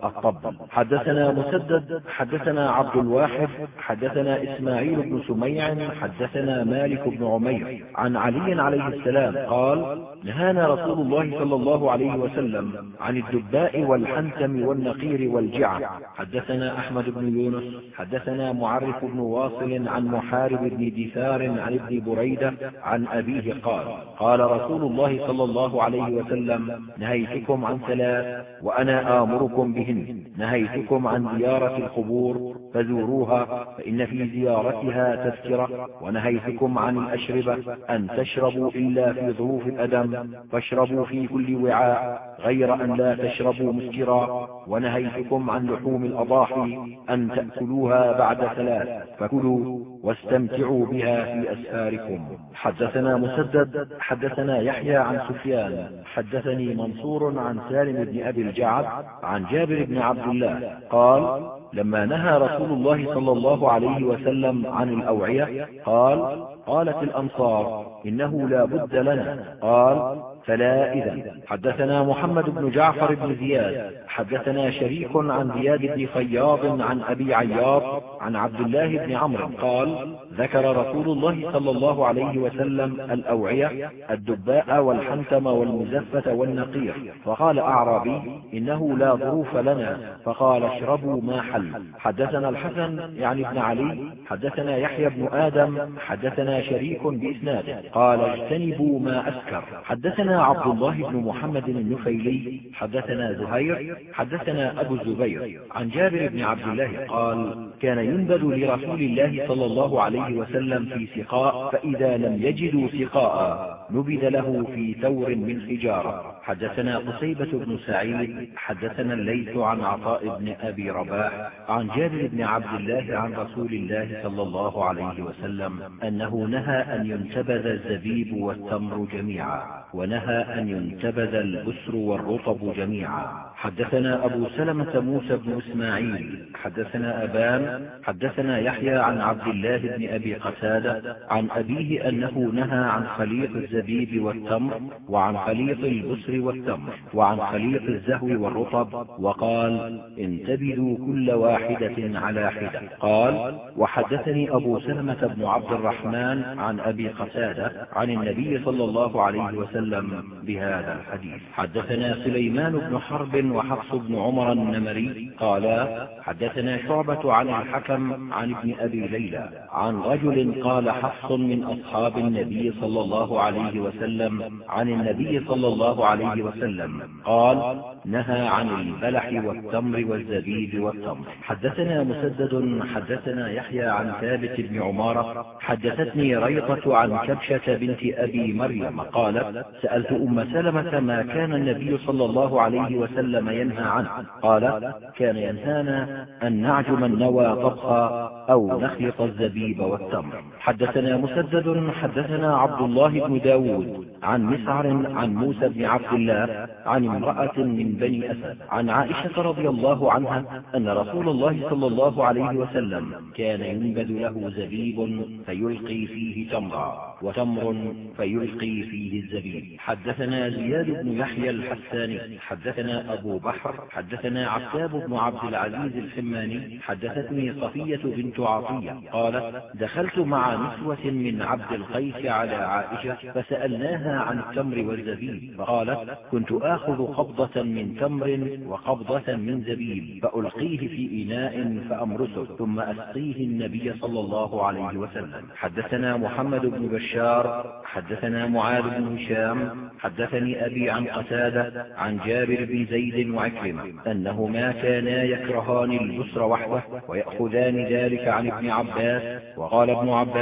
الطبل حدثنا مسدد حدثنا عبد الواحد حدثنا إسماعيل بن سميع حدثنا مالك بن عمير. عن علي عليه السلام قال نهانا رسول الله صلى الله عليه وسلم عن الدباء والحنتم والنقير والجعة حدثنا أحمد بن يونس حدثنا معرف بن واصل عن محارب بن دثار عن ابن بريدة عن أبيه قال قال رسول الله صلى الله عليه وسلم نهيتكم عن ثلاث وأنا آمركم بهن. نهيتكم عن زيارة القبور فزوروها فإن في زيارتها تذكرة ونهيتكم عن الأشربة أن تشربوا إلا في ظروف الأدم فاشربوا في كل وعاء غير أن لا تشربوا مسكرا. ونهيتكم عن لحوم الأضاحي أن تأكلوها بعد ثلاث فكلوا واستمتعوا بها في أسفاركم. حدثنا مسدد حدثنا يحيى عن سفيان حدثني منصور عن سالم بن أبي الجعد عن جابر بن عبد الله. قال لما نهى رسول الله صلى الله عليه وسلم عن الأوعية قال قالت الأنصار إنه لا بد لنا. قال فلا إذا. حدثنا محمد بن جعفر بن زياد. حدثنا شريك عن زياد بن فياض عن أبي عياض عن عبد الله بن عمرو. قال ذكر رسول الله صلى الله عليه وسلم الأوعية الدباء والحنتم والمزفة والنقير. فقال أعرابي إنه لا ظروف لنا. فقال اشربوا ما حل. حدثنا الحسن يعني ابن علي حدثنا يحيى بن آدم حدثنا شريك بإسناده. قال اجتنبوا ما أسكر. حدثنا عبد الله بن محمد النفيلي حدثنا زهير حدثنا أبو الزبير. عن جابر بن عبد الله قال كان ينبذ لرسول الله صلى الله عليه وسلم في سقاء فإذا لم يجدوا سقاء نبذ له في ثور من حجارة. حدثنا قتيبة بن سعيد حدثنا الليث عن عطاء بن أبي رباح عن جابر بن عبد الله عن رسول الله صلى الله عليه وسلم أنه نهى أن ينتبذ الزبيب والتمر جميعا ونهى أن ينتبذ البسر والرطب جميعا. حدثنا أبو سلمة موسى بن إسماعيل حدثنا أبان حدثنا يحيى عن عبد الله بن أبي قتادة عن أبيه أنه نهى عن خليط الزبيب والتمر وعن خليط البسر والتمر وعن خليط الزهو والرطب وقال انتبذوا كل واحدة على حدة. قال وحدثني أبو سلمة بن عبد الرحمن عن أبي قتادة عن النبي صلى الله عليه وسلم بهذا الحديث. حدثنا سليمان بن حرب وحفص بن عمر النمري قالا حدثنا شعبة عن الحكم عن ابن أبي ليلى عن رجل قال حفص من أصحاب النبي صلى الله عليه وسلم عن النبي صلى الله عليه وسلم قال نهى عن البلح والتمر والزبيب والتمر. حدثنا مسدد حدثنا يحيى عن ثابت بن عمارة حدثتني ريطة عن كبشة بنت أبي مريم قالت سألت أم سلمة ما كان النبي صلى الله عليه وسلم ينهى عنه. قال كان ينهانا أن نعجم النوى طبخا أو نخلط الزبيب والتمر. حدثنا مسدد حدثنا عبد الله بن داود عن مسعر عن موسى بن عبد الله عن امرأة من بني أسد عن عائشة رضي الله عنها أن رسول الله صلى الله عليه وسلم كان ينبذ له زبيب فيلقي فيه تمرا وتمر فيلقي فيه الزبيب. حدثنا زياد بن يحيى الحساني حدثنا أبو بحر حدثنا عتاب بن عبد العزيز الحماني حدثتني صفية بنت عطية قالت دخلت مع نسوة من عبد القيس على عائشة فسألناها عن التمر والزبيب فقالت كنت آخذ قبضة من تمر وقبضة من زبيب فألقيه في إناء فأمرسه ثم أسقيه النبي صلى الله عليه وسلم. حدثنا محمد بن بشار حدثنا معاذ بن هشام حدثني أبي عن قتادة عن جابر بن زيد وعكرمة أنهما كانا يكرهان البسر وحده ويأخذان ذلك عن ابن عباس وقال ابن عباس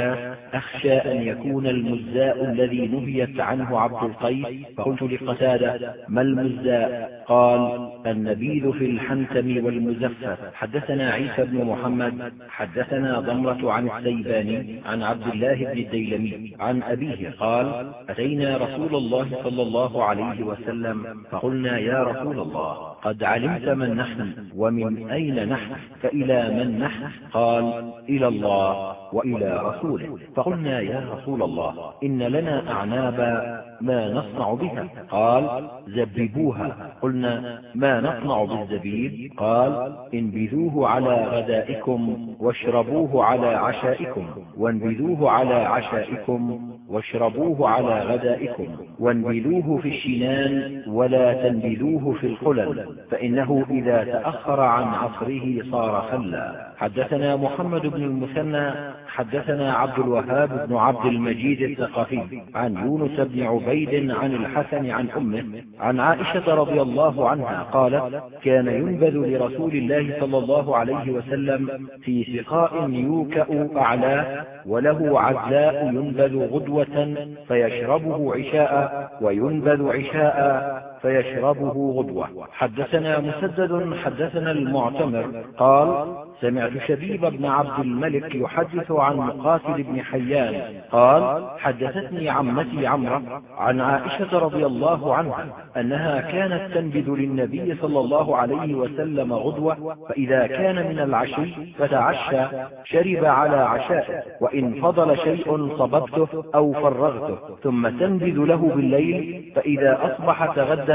أخشى أن يكون المزاء الذي نهيت عنه عبد القيس. فقلت لقتادة ما المزاء؟ قال النبيذ في الحنتم والمزفت حدثنا عيسى بن محمد حدثنا ضمرة عن السيباني عن عبد الله بن الديلمي عن أبيه. قال أتينا رسول الله صلى الله عليه وسلم فقلنا يا رسول الله قد علمت من نحن ومن أين نحن؟ فإلى من نحن؟ قال إلى الله وإلى رسوله. فقلنا يا رسول الله إن لنا أعنابا ما نصنع بها. قال زببوها. قلنا ما نصنع بالزبيب. قال انبذوه على غدائكم واشربوه على عشائكم. وانبذوه على عشائكم واشربوه على غدائكم. وانبذوه في الشنان ولا تنبذوه في القلل فإنه إذا تأخر عن عصره صار خلا. حدثنا محمد بن المثنى حدثنا عبد الوهاب بن عبد المجيد الثقفي عن يونس بن عبيد عن الحسن عن أمه عن عائشة رضي الله عنها قالت كان ينبذ لرسول الله صلى الله عليه وسلم في سقاء يوكأ أعلاه وله عزلاء ينبذ غدوة فيشربه عشاء وينبذ عشاء فيشربه غدوة. حدثنا مسدد حدثنا المعتمر. قال سمعت شبيب بن عبد الملك يحدث عن مقاتل بن حيان. قال حدثتني عمتي عمرة عن عائشة رضي الله عنها أنها كانت تنبذ للنبي صلى الله عليه وسلم غدوة فإذا كان من العشي فتعشى شرب على عشائه وإن فضل شيء صببته أو فرغته ثم تنبذ له بالليل فإذا أصبح تغدى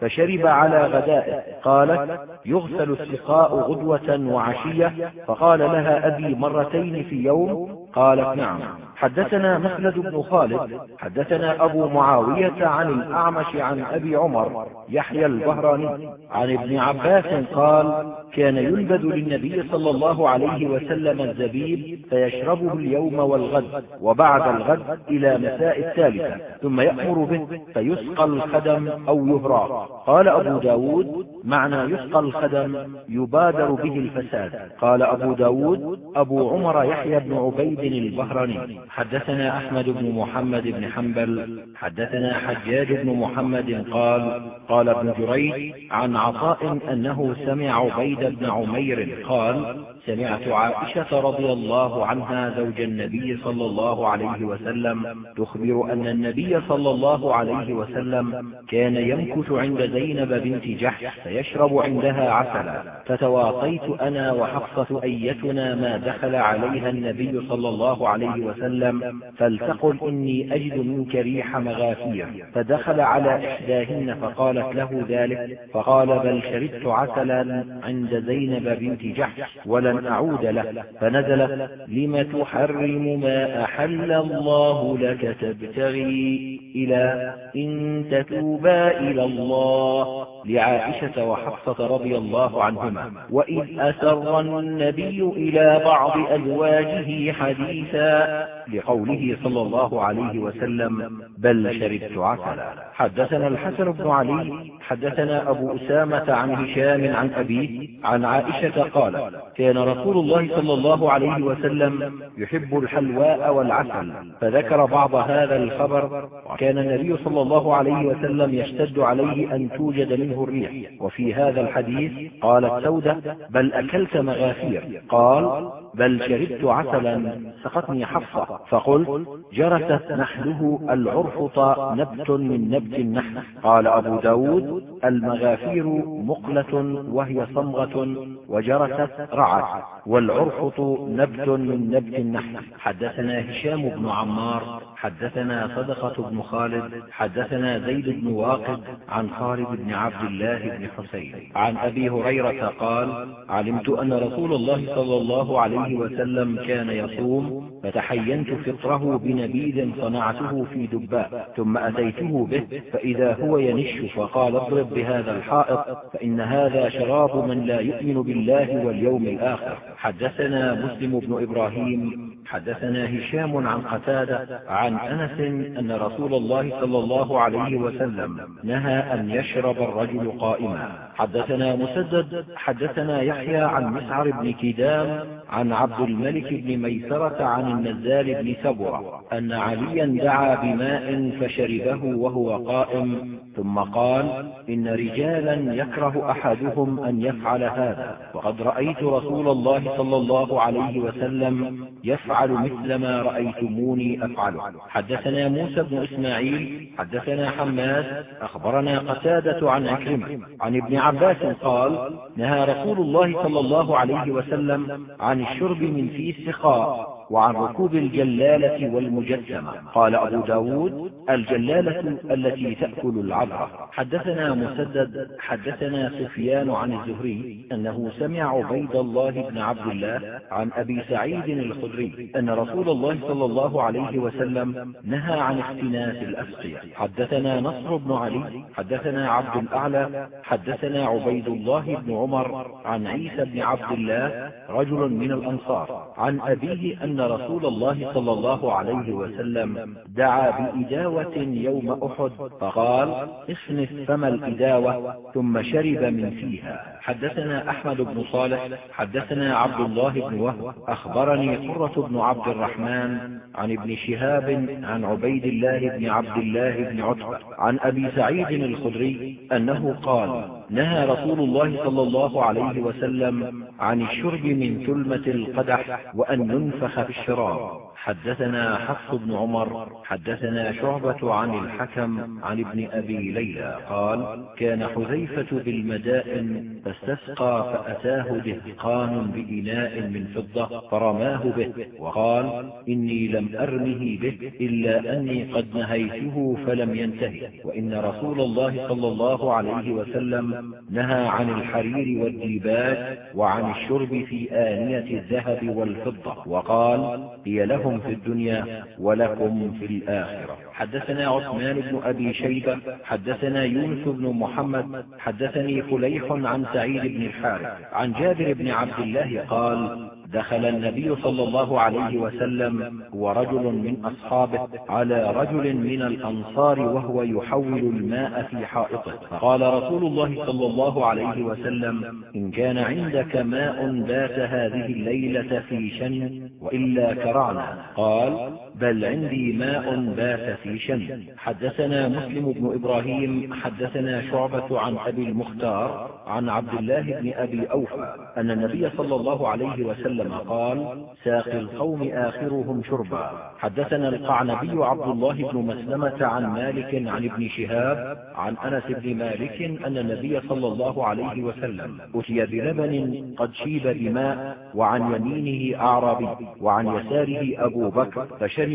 فشرب على غدائه. قالت يغسل السقاء غدوة وعشية. فقال لها أبي مرتين في يوم؟ قالت نعم. حدثنا مخلد بن خالد حدثنا أبو معاوية عن الأعمش عن أبي عمر يحيى البهراني عن ابن عباس قال كان ينبذ للنبي صلى الله عليه وسلم الزبيب فيشربه اليوم والغد وبعد الغد إلى مساء الثالثة ثم يأمر به فيسقى الخدم أو يهرى. قال أبو ب داود معنى يسقى الخدم يبادر به الفساد. قال أبو ب داود أبو عمر يحيى بن عبيد البهراني. حدثنا أحمد بن محمد بن حنبل حدثنا حجاج بن محمد قال قال ابن جريج عن عطاء أنه سمع عبيد بن عمير قال سمعت عائشة رضي الله عنها زوج النبي صلى الله عليه وسلم تخبر أن النبي صلى الله عليه وسلم كان يمكث عند زينب بنت جحش فيشرب عندها عسلا. فتواصيت أنا وحفصة أيتنا ما دخل عليها النبي صلى الله عليه وسلم فلتقل إني أجد منك ريح مغافير. فدخل على إحداهن فقالت له ذلك. فقال بل شربت عسلا عند زينب بنت جحش. ولن أن أعود له. فنزل لم تحرم ما أحل الله لك تبتغي إلى إن تتوبا إلى الله. لعائشة وحفصة رضي الله عنهما. وإذ أسر النبي إلى بعض أزواجه حديثا لقوله صلى الله عليه وسلم بل شربت عسلا. حدثنا الحسن بن علي حدثنا أبو أسامة عن هشام عن أبيه عن عائشة قال كان رسول الله صلى الله عليه وسلم يحب الحلواء والعسل فذكر بعض هذا الخبر وكان النبي صلى الله عليه وسلم يشتد عليه أن توجد منه الريح وفي هذا الحديث قالت سودة بل أكلت مغافير قال بل شربت عسلا سقتني حفصة فقلت جرست نحله العرفط نبت من نبت النحل قال أبو ب داود المغافير مقلة وهي صمغة وجرست رعت والعرفط نبت من نبت النحل. حدثنا هشام بن عمار حدثنا صدقة بن خالد حدثنا زيد بن واقد عن خالد بن عبد الله بن حسين. عن أبي هريرة قال علمت أن رسول الله صلى الله عليه وسلم كان يصوم فتحينت فطره بنبيذ صنعته في دباء ثم أتيته به. فإذا هو ينش فقال اضرب بهذا الحائط فإن هذا شراب من لا يؤمن بالله واليوم الآخر. حدثنا مسلم بن إبراهيم حدثنا هشام عن قتادة عن أنس أن رسول الله صلى الله عليه وسلم نهى أن يشرب الرجل قائما. حدثنا مسدد حدثنا يحيى عن مسعر بن كدام عن عبد الملك بن ميسرة عن النزال بن سبرة أن عليا دعا بماء فشربه وهو قائم ثم قال إن رجالا يكره أحدهم أن يفعل هذا وقد رأيت رسول الله صلى الله عليه وسلم يفعل مثل ما رأيتموني أفعله. حدثنا موسى بن إسماعيل حدثنا حماد أخبرنا قتادة عن عكرمة عن ابن عباس قال نهى رسول الله صلى الله عليه وسلم عن الشرب من في السقاء وعن ركوب الجلالة والمجسمة. قال أبو ب داود الجلالة التي تأكل العذرة. حدثنا مسدد حدثنا سفيان عن الزهري أنه سمع عبيد الله بن عبد الله عن أبي سعيد الخدري أن رسول الله صلى الله عليه وسلم نهى عن اختناس الأسقية. حدثنا نصر بن علي حدثنا عبد الأعلى حدثنا عبيد الله بن عمر عن عيسى بن عبد الله رجل من الأنصار عن أبيه أن رسول الله صلى الله عليه وسلم دعا بإداوة يوم أحد فقال اصنف فم الإداوة ثم شرب من فيها. حدثنا أحمد بن صالح حدثنا عبد الله بن وهب أخبرني قرة بن عبد الرحمن عن ابن شهاب عن عبيد الله بن عبد الله بن عتبة عن أبي سعيد الخدري أنه قال نهى رسول الله صلى الله عليه وسلم عن الشرب من ثلمة القدح وأن ينفخ في الشراب. حدثنا حفص بن عمر حدثنا شعبة عن الحكم عن ابن أبي ليلى قال كان حذيفة بالمدائن فاستسقى فأتاه دهقان بإناء من فضة فرماه به وقال إني لم أرمه به إلا أني قد نهيته فلم ينتهي. وإن رسول الله صلى الله عليه وسلم نهى عن الحرير والديباج وعن الشرب في آنية الذهب والفضة وقال هي لهم في الدنيا ولكم في الآخرة. حدثنا عثمان بن أبي شيبة حدثنا يونس بن محمد حدثني فليح عن سعيد بن الحارث عن جابر بن عبد الله قال دخل النبي صلى الله عليه وسلم ورجل من أصحابه على رجل من الأنصار وهو يحول الماء في حائطه. فقال رسول الله صلى الله عليه وسلم إن كان عندك ماء بات هذه الليلة في شن وإلا كرعنا. قال بل عندي ماء بات في شن حدثنا مسلم بن إبراهيم حدثنا شعبة عن أبي المختار عن عبد الله بن أبي أوفى أن النبي صلى الله عليه وسلم قال ساقي القوم آخرهم شربا. حدثنا القعنبي عبد الله بن مسلمة عن مالك عن ابن شهاب عن أنس بن مالك أن النبي صلى الله عليه وسلم أتي بلبن قد شيب بماء وعن يمينه أعرابي وعن يساره أبو بكر فشرب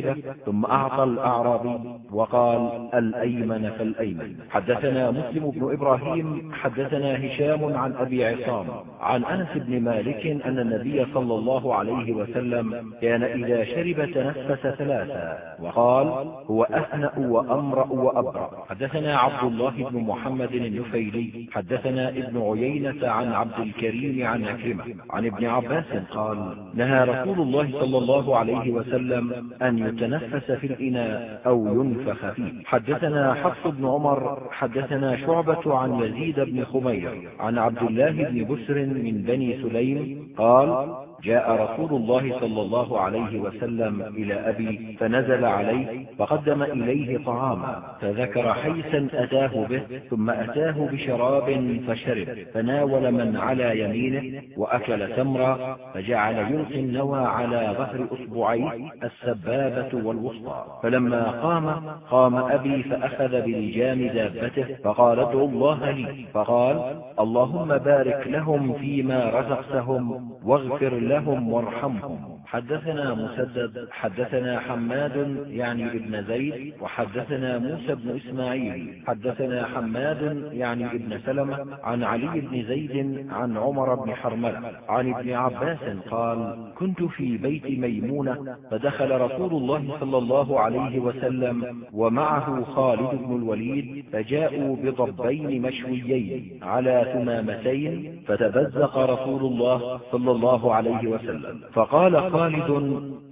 ثم أعطى الأعرابي وقال الأيمن فالأيمن. حدثنا مسلم بن إبراهيم حدثنا هشام عن أبي عصام عن أنس بن مالك أن النبي صلى الله عليه وسلم كان إذا شرب تنفس ثلاثا وقال هو أهنأ وأمرأ وأبرأ. حدثنا عبد الله بن محمد النفيلي حدثنا ابن عيينة عن عبد الكريم عن عكرمة عن ابن عباس قال نهى رسول الله صلى الله عليه وسلم أن يتنفس في الإناء أو ينفخ فيه. حدثنا حفص بن عمر حدثنا شعبة عن يزيد بن خمير. عن عبد الله بن بسر من بني سليم قال جاء رسول الله صلى الله عليه وسلم إلى أبي فنزل عليه فقدم إليه طعاما فذكر حيثا أتاه به ثم أتاه بشراب فشرب فناول من على يمينه وأكل تمرا فجعل يلقي النوى على ظهر أصبعيه السبابة والوسطى. فلما قام قام أبي فأخذ بلجام دابته فقال ادعو الله لي فقال اللهم بارك لهم فيما رزقتهم واغفر لهم وارحمهم. حدثنا مسدد حدثنا حماد يعني ابن زيد وحدثنا موسى بن إسماعيل حدثنا حماد يعني ابن سلمة عن علي بن زيد عن عمر بن حرملة عن ابن عباس قال كنت في بيت ميمونة فدخل رسول الله صلى الله عليه وسلم ومعه خالد بن الوليد فجاءوا بضبين مشويين على ثمامتين فتبزق رسول الله صلى الله عليه وسلم فقال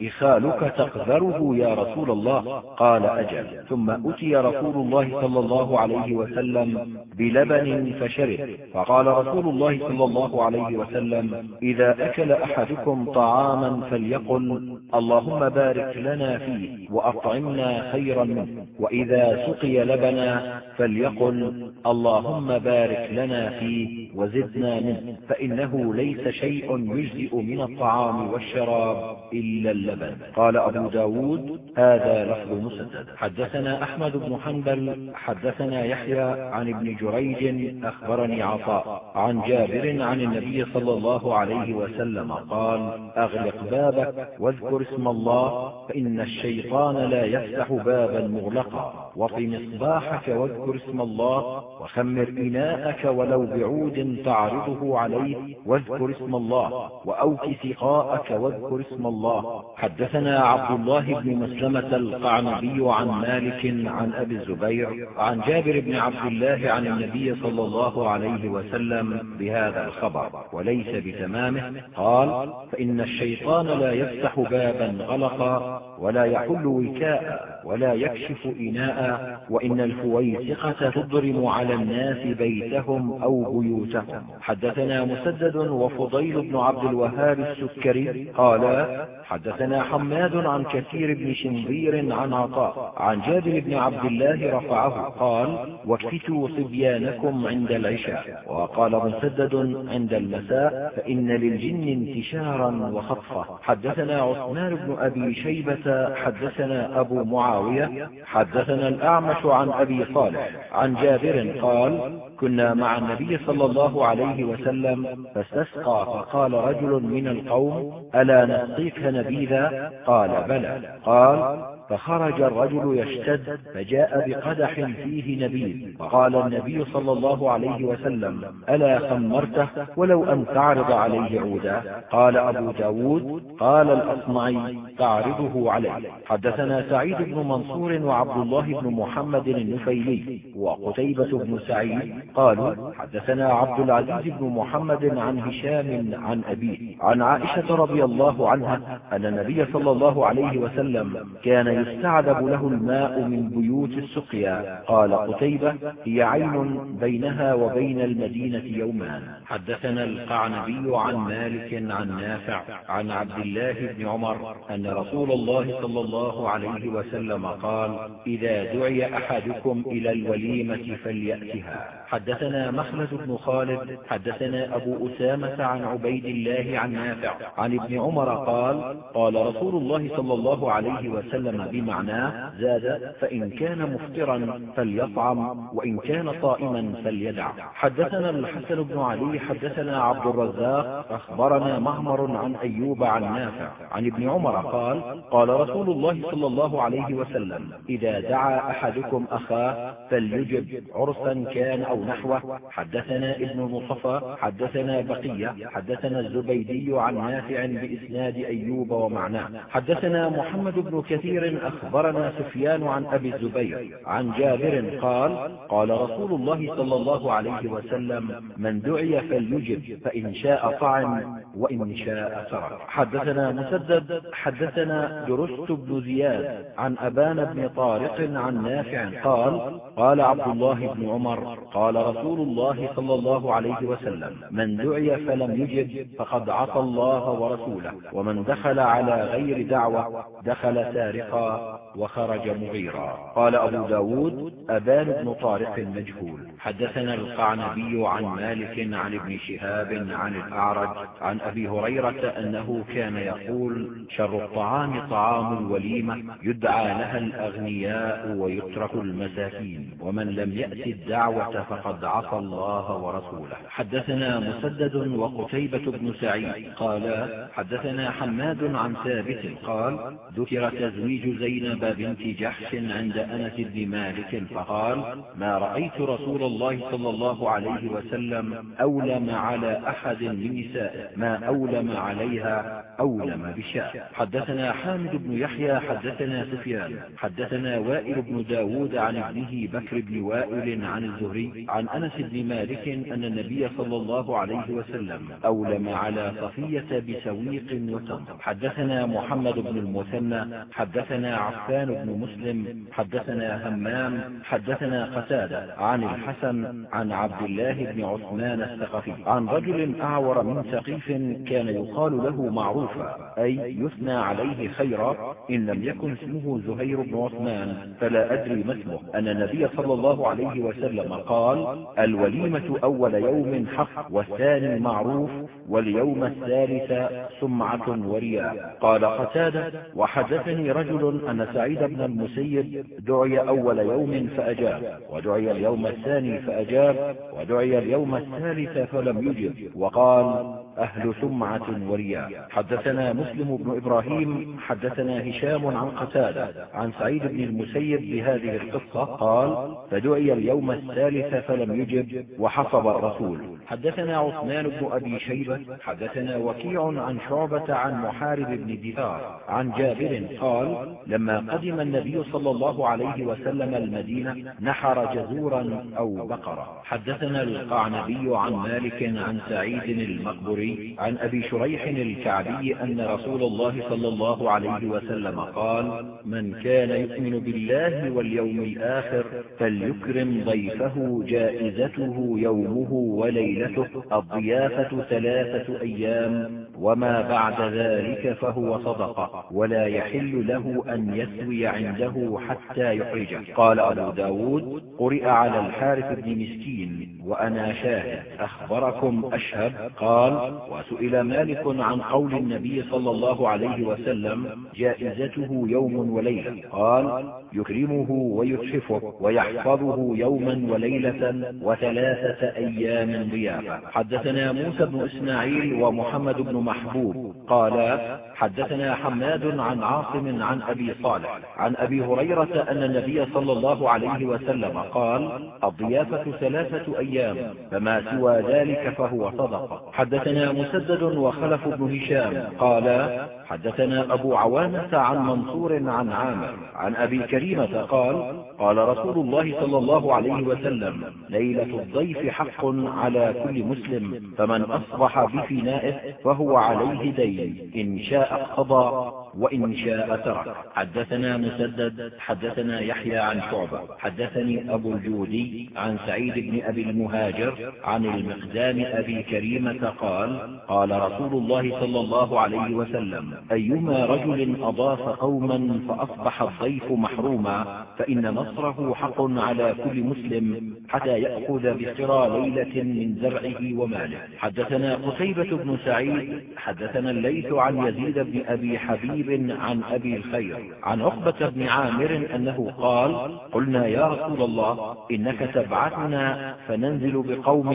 إخالك تقذره يا رسول الله؟ قال أجل. ثم أتي رسول الله صلى الله عليه وسلم بلبن فشرب. فقال رسول الله صلى الله عليه وسلم إذا أكل أحدكم طعاما فليقل اللهم بارك لنا فيه وأطعمنا خيرا منه. وإذا سقي لبنا فليقل اللهم بارك لنا فيه وزدنا منه. فإنه ليس شيء يجزئ من الطعام والشراب إلا اللبن. قال أبو ب داود هذا لفظ مسدد. حدثنا أحمد بن حنبل حدثنا يحيى عن ابن جريج أخبرني عطاء عن جابر عن النبي صلى الله عليه وسلم قال أغلق بابك واذكر اسم الله فإن الشيطان لا يفتح بابا مغلقا. وط مصباحك واذكر اسم الله وخمر إناءك ولو بعود تعرضه عليه واذكر اسم الله. وأوك سقاءك واذكر اسم الله. حدثنا عبد الله بن مسلمة القعنبي عن مالك عن أبي الزبير عن جابر بن عبد الله عن النبي صلى الله عليه وسلم بهذا الخبر وليس بتمامه. قال فإن الشيطان لا يفتح بابا غلقا ولا يحل وكاء. ولا يكشف إناء وإن الفويسقة تضرم على الناس بيتهم أو بيوتهم. حدثنا مسدد وفضيل بن عبد الوهاب السكري قال حدثنا حماد عن كثير بن شنظير عن عطاء عن جابر بن عبد الله رفعه قال وكفتوا صبيانكم عند العشاء. وقال مسدد عند المساء فإن للجن انتشارا وخطفة حدثنا عثمان بن أبي شيبة حدثنا أبو معاوية حدثنا الأعمش عن أبي صالح عن جابر قال كنا مع النبي صلى الله عليه وسلم فاستسقى فقال رجل من القوم ألا نسقيك نبيذا؟ قال بلى. قال فخرج الرجل يشتد فجاء بقدح فيه نبيذ فقال النبي صلى الله عليه وسلم ألا خمرته؟ ولو أن تعرض عليه عودا. قال أبو ب داود قال الأصمعي تعرضه عليه حدثنا سعيد بن منصور وعبد الله بن محمد النفيلي وقتيبة بن سعيد قالوا حدثنا عبد العزيز بن محمد عن هشام عن أبيه عن عائشة رضي الله عنها أن النبي صلى الله عليه وسلم كان يستعذب له الماء من بيوت السقيا. قال قتيبة هي عين بينها وبين المدينة يومان. حدثنا القعنبي عن مالك عن نافع عن عبد الله بن عمر أن رسول الله صلى الله عليه وسلم قال إذا دعي أحدكم إلى الوليمة فليأتها. حدثنا مخلد بن خالد حدثنا أبو أسامة عن عبيد الله عن نافع عن ابن عمر قال قال رسول الله صلى الله عليه وسلم بمعناه زاد فإن كان مفطرا فليطعم وإن كان صائما فليدع. حدثنا الحسن بن علي حدثنا عبد الرزاق أخبرنا معمر عن أيوب عن نافع عن ابن عمر قال قال رسول الله صلى الله عليه وسلم إذا دعا أحدكم أخاه فليجب عرسا كان أو نحوه حدثنا ابن المصفى حدثنا بقية حدثنا الزبيدي عن نافع بإسناد أيوب ومعناه. حدثنا محمد بن كثير أخبرنا سفيان عن أبي الزبير عن جابر قال قال رسول الله صلى الله عليه وسلم من دعي فليجب فإن شاء طعم وإن شاء ترك. حدثنا مسدد حدثنا درست بن زياد عن أبان بن طارق عن نافع قال قال عبد الله بن عمر قال رسول الله صلى الله عليه وسلم من دعي فلم يجب فقد عصى الله ورسوله ومن دخل على غير دعوة دخل سارقا وخرج مغيرا. قال أبو ب داود أبان بن طارق المجهول حدثنا القعنبي عن مالك عن ابن شهاب عن الأعرج عن أبي هريرة أنه كان يقول شر الطعام طعام الوليمة يدعى لها الأغنياء ويترك المساكين ومن لم يأت الدعوة فقد عصى الله ورسوله. حدثنا مسدد وقتيبة بن سعيد قالا حدثنا حماد عن ثابت قال ذكر تزويج زينب بنت جحش عند أنس بن مالك فقال ما رأيت رسول الله صلى الله عليه وسلم أولم على أحد من نسائه ما أولم عليها أولم بشاء. حدثنا حامد بن يحيى حدثنا سفيان. حدثنا وائل بن داود عن ابنه بكر بن وائل عن الزهري عن أنس بن مالك أن النبي صلى الله عليه وسلم أولم على صفية بسويق وتمر حدثنا محمد بن المثنى حدثنا عفان بن مسلم حدثنا همام حدثنا قتادة عن الحسن عن عبد الله بن عثمان الثقفي. عن رجل أعور من ثقيف كان يقال له معروفا أي يثنى عليه خيرا إن لم يكن اسمه زهير بن عثمان. فلا أدري ما اسمه. أن النبي صلى الله عليه وسلم قال الوليمة أول يوم حق والثاني معروف واليوم الثالث سمعة ورياء. قال قتادة وحدثني رجل أن سعيد بن المسيب دعي أول يوم فأجاب ودعي اليوم الثاني فأجاب ودعي اليوم الثالث فلم يجب. وقال أهل سمعة ورياء. حدثنا مسلم بن إبراهيم حدثنا هشام عن قتادة. عن سعيد بن المسيب بهذه القصة قال فدعي اليوم الثالث فلم يجب وحصب الرسول. حدثنا عثمان بن أبي شيبة حدثنا وكيع عن شعبة عن محارب بن دثار عن جابر قال لما قدم النبي صلى الله عليه وسلم المدينة نحر جزورا أو بقرة. حدثنا القعنبي عن مالك عن سعيد المقبري عن أبي شريح الكعبي أن رسول الله صلى الله عليه وسلم قال من كان يؤمن بالله واليوم الآخر فليكرم ضيفه جائزته يومه وليلته الضيافة ثلاثة أيام وما بعد ذلك فهو صدقة ولا يحل له أن يسوي عنده حتى يحرجه. قال أبو ب داود قرئ على الحارث بن مسكين وأنا شاهد أخبركم أشهد. قال وسئل مالك عن قول النبي صلى الله عليه وسلم جائزته يوم وليلة. قال يكرمه ويتحفه ويحفظه يوما وليلة وثلاثة أيام ضيافة. حدثنا موسى بن إسماعيل ومحمد بن محبوب. قال حدثنا حماد عن عاصم عن أبي صالح. عن أبي هريرة أن النبي صلى الله عليه وسلم قال الضيافة ثلاثة أيام فما سوى ذلك فهو صدقة. حدثنا مسدد وخلف بن هشام. قال حدثنا أبو عوانة عن منصور عن عامر عن أبي كريمة قال قال رسول الله صلى الله عليه وسلم ليلة الضيف حق على كل مسلم فمن أصبح بفنائه فهو عليه دين إن شاء اقتضى وإن شاء ترك. حدثنا مسدد حدثنا يحيى عن شعبة. حدثني أبو الجودي عن سعيد بن أبي المهاجر عن المقدام أبي كريمة قال قال رسول الله صلى الله عليه وسلم أيما رجل أضاف قوما فأصبح الضيف محروما فإن نصره حق على كل مسلم حتى يأخذ بقرى ليلة من زرعه وماله. حدثنا قتيبة بن سعيد حدثنا الليث عن يزيد بن أبي حبيب عن أبي الخير عن عقبة بن عامر أنه قال قلنا يا رسول الله إنك تبعثنا فننزل بقوم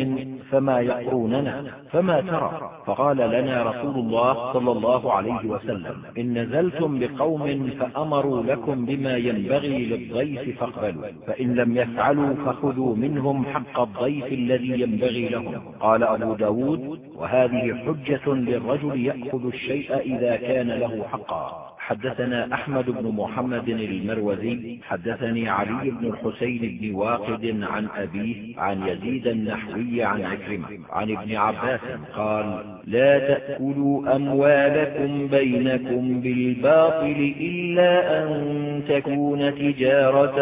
فما يقروننا فما ترى؟ فقال لنا رسول الله صلى الله عليه وسلم إن نزلتم بقوم فأمروا لكم بما ينبغي للضيف فاقبلوا فإن لم يفعلوا فخذوا منهم حق الضيف الذي ينبغي لهم. قال أبو ب داود وهذه حجة للرجل يأخذ الشيء إذا كان له حقا. حدثنا أحمد بن محمد المروزي حدثني علي بن الحسين بن واقد عن أبيه عن يزيد النحوي عن عكرمة عن ابن عباس قال لا تأكلوا أموالكم بينكم بالباطل إلا أن تكون تجارة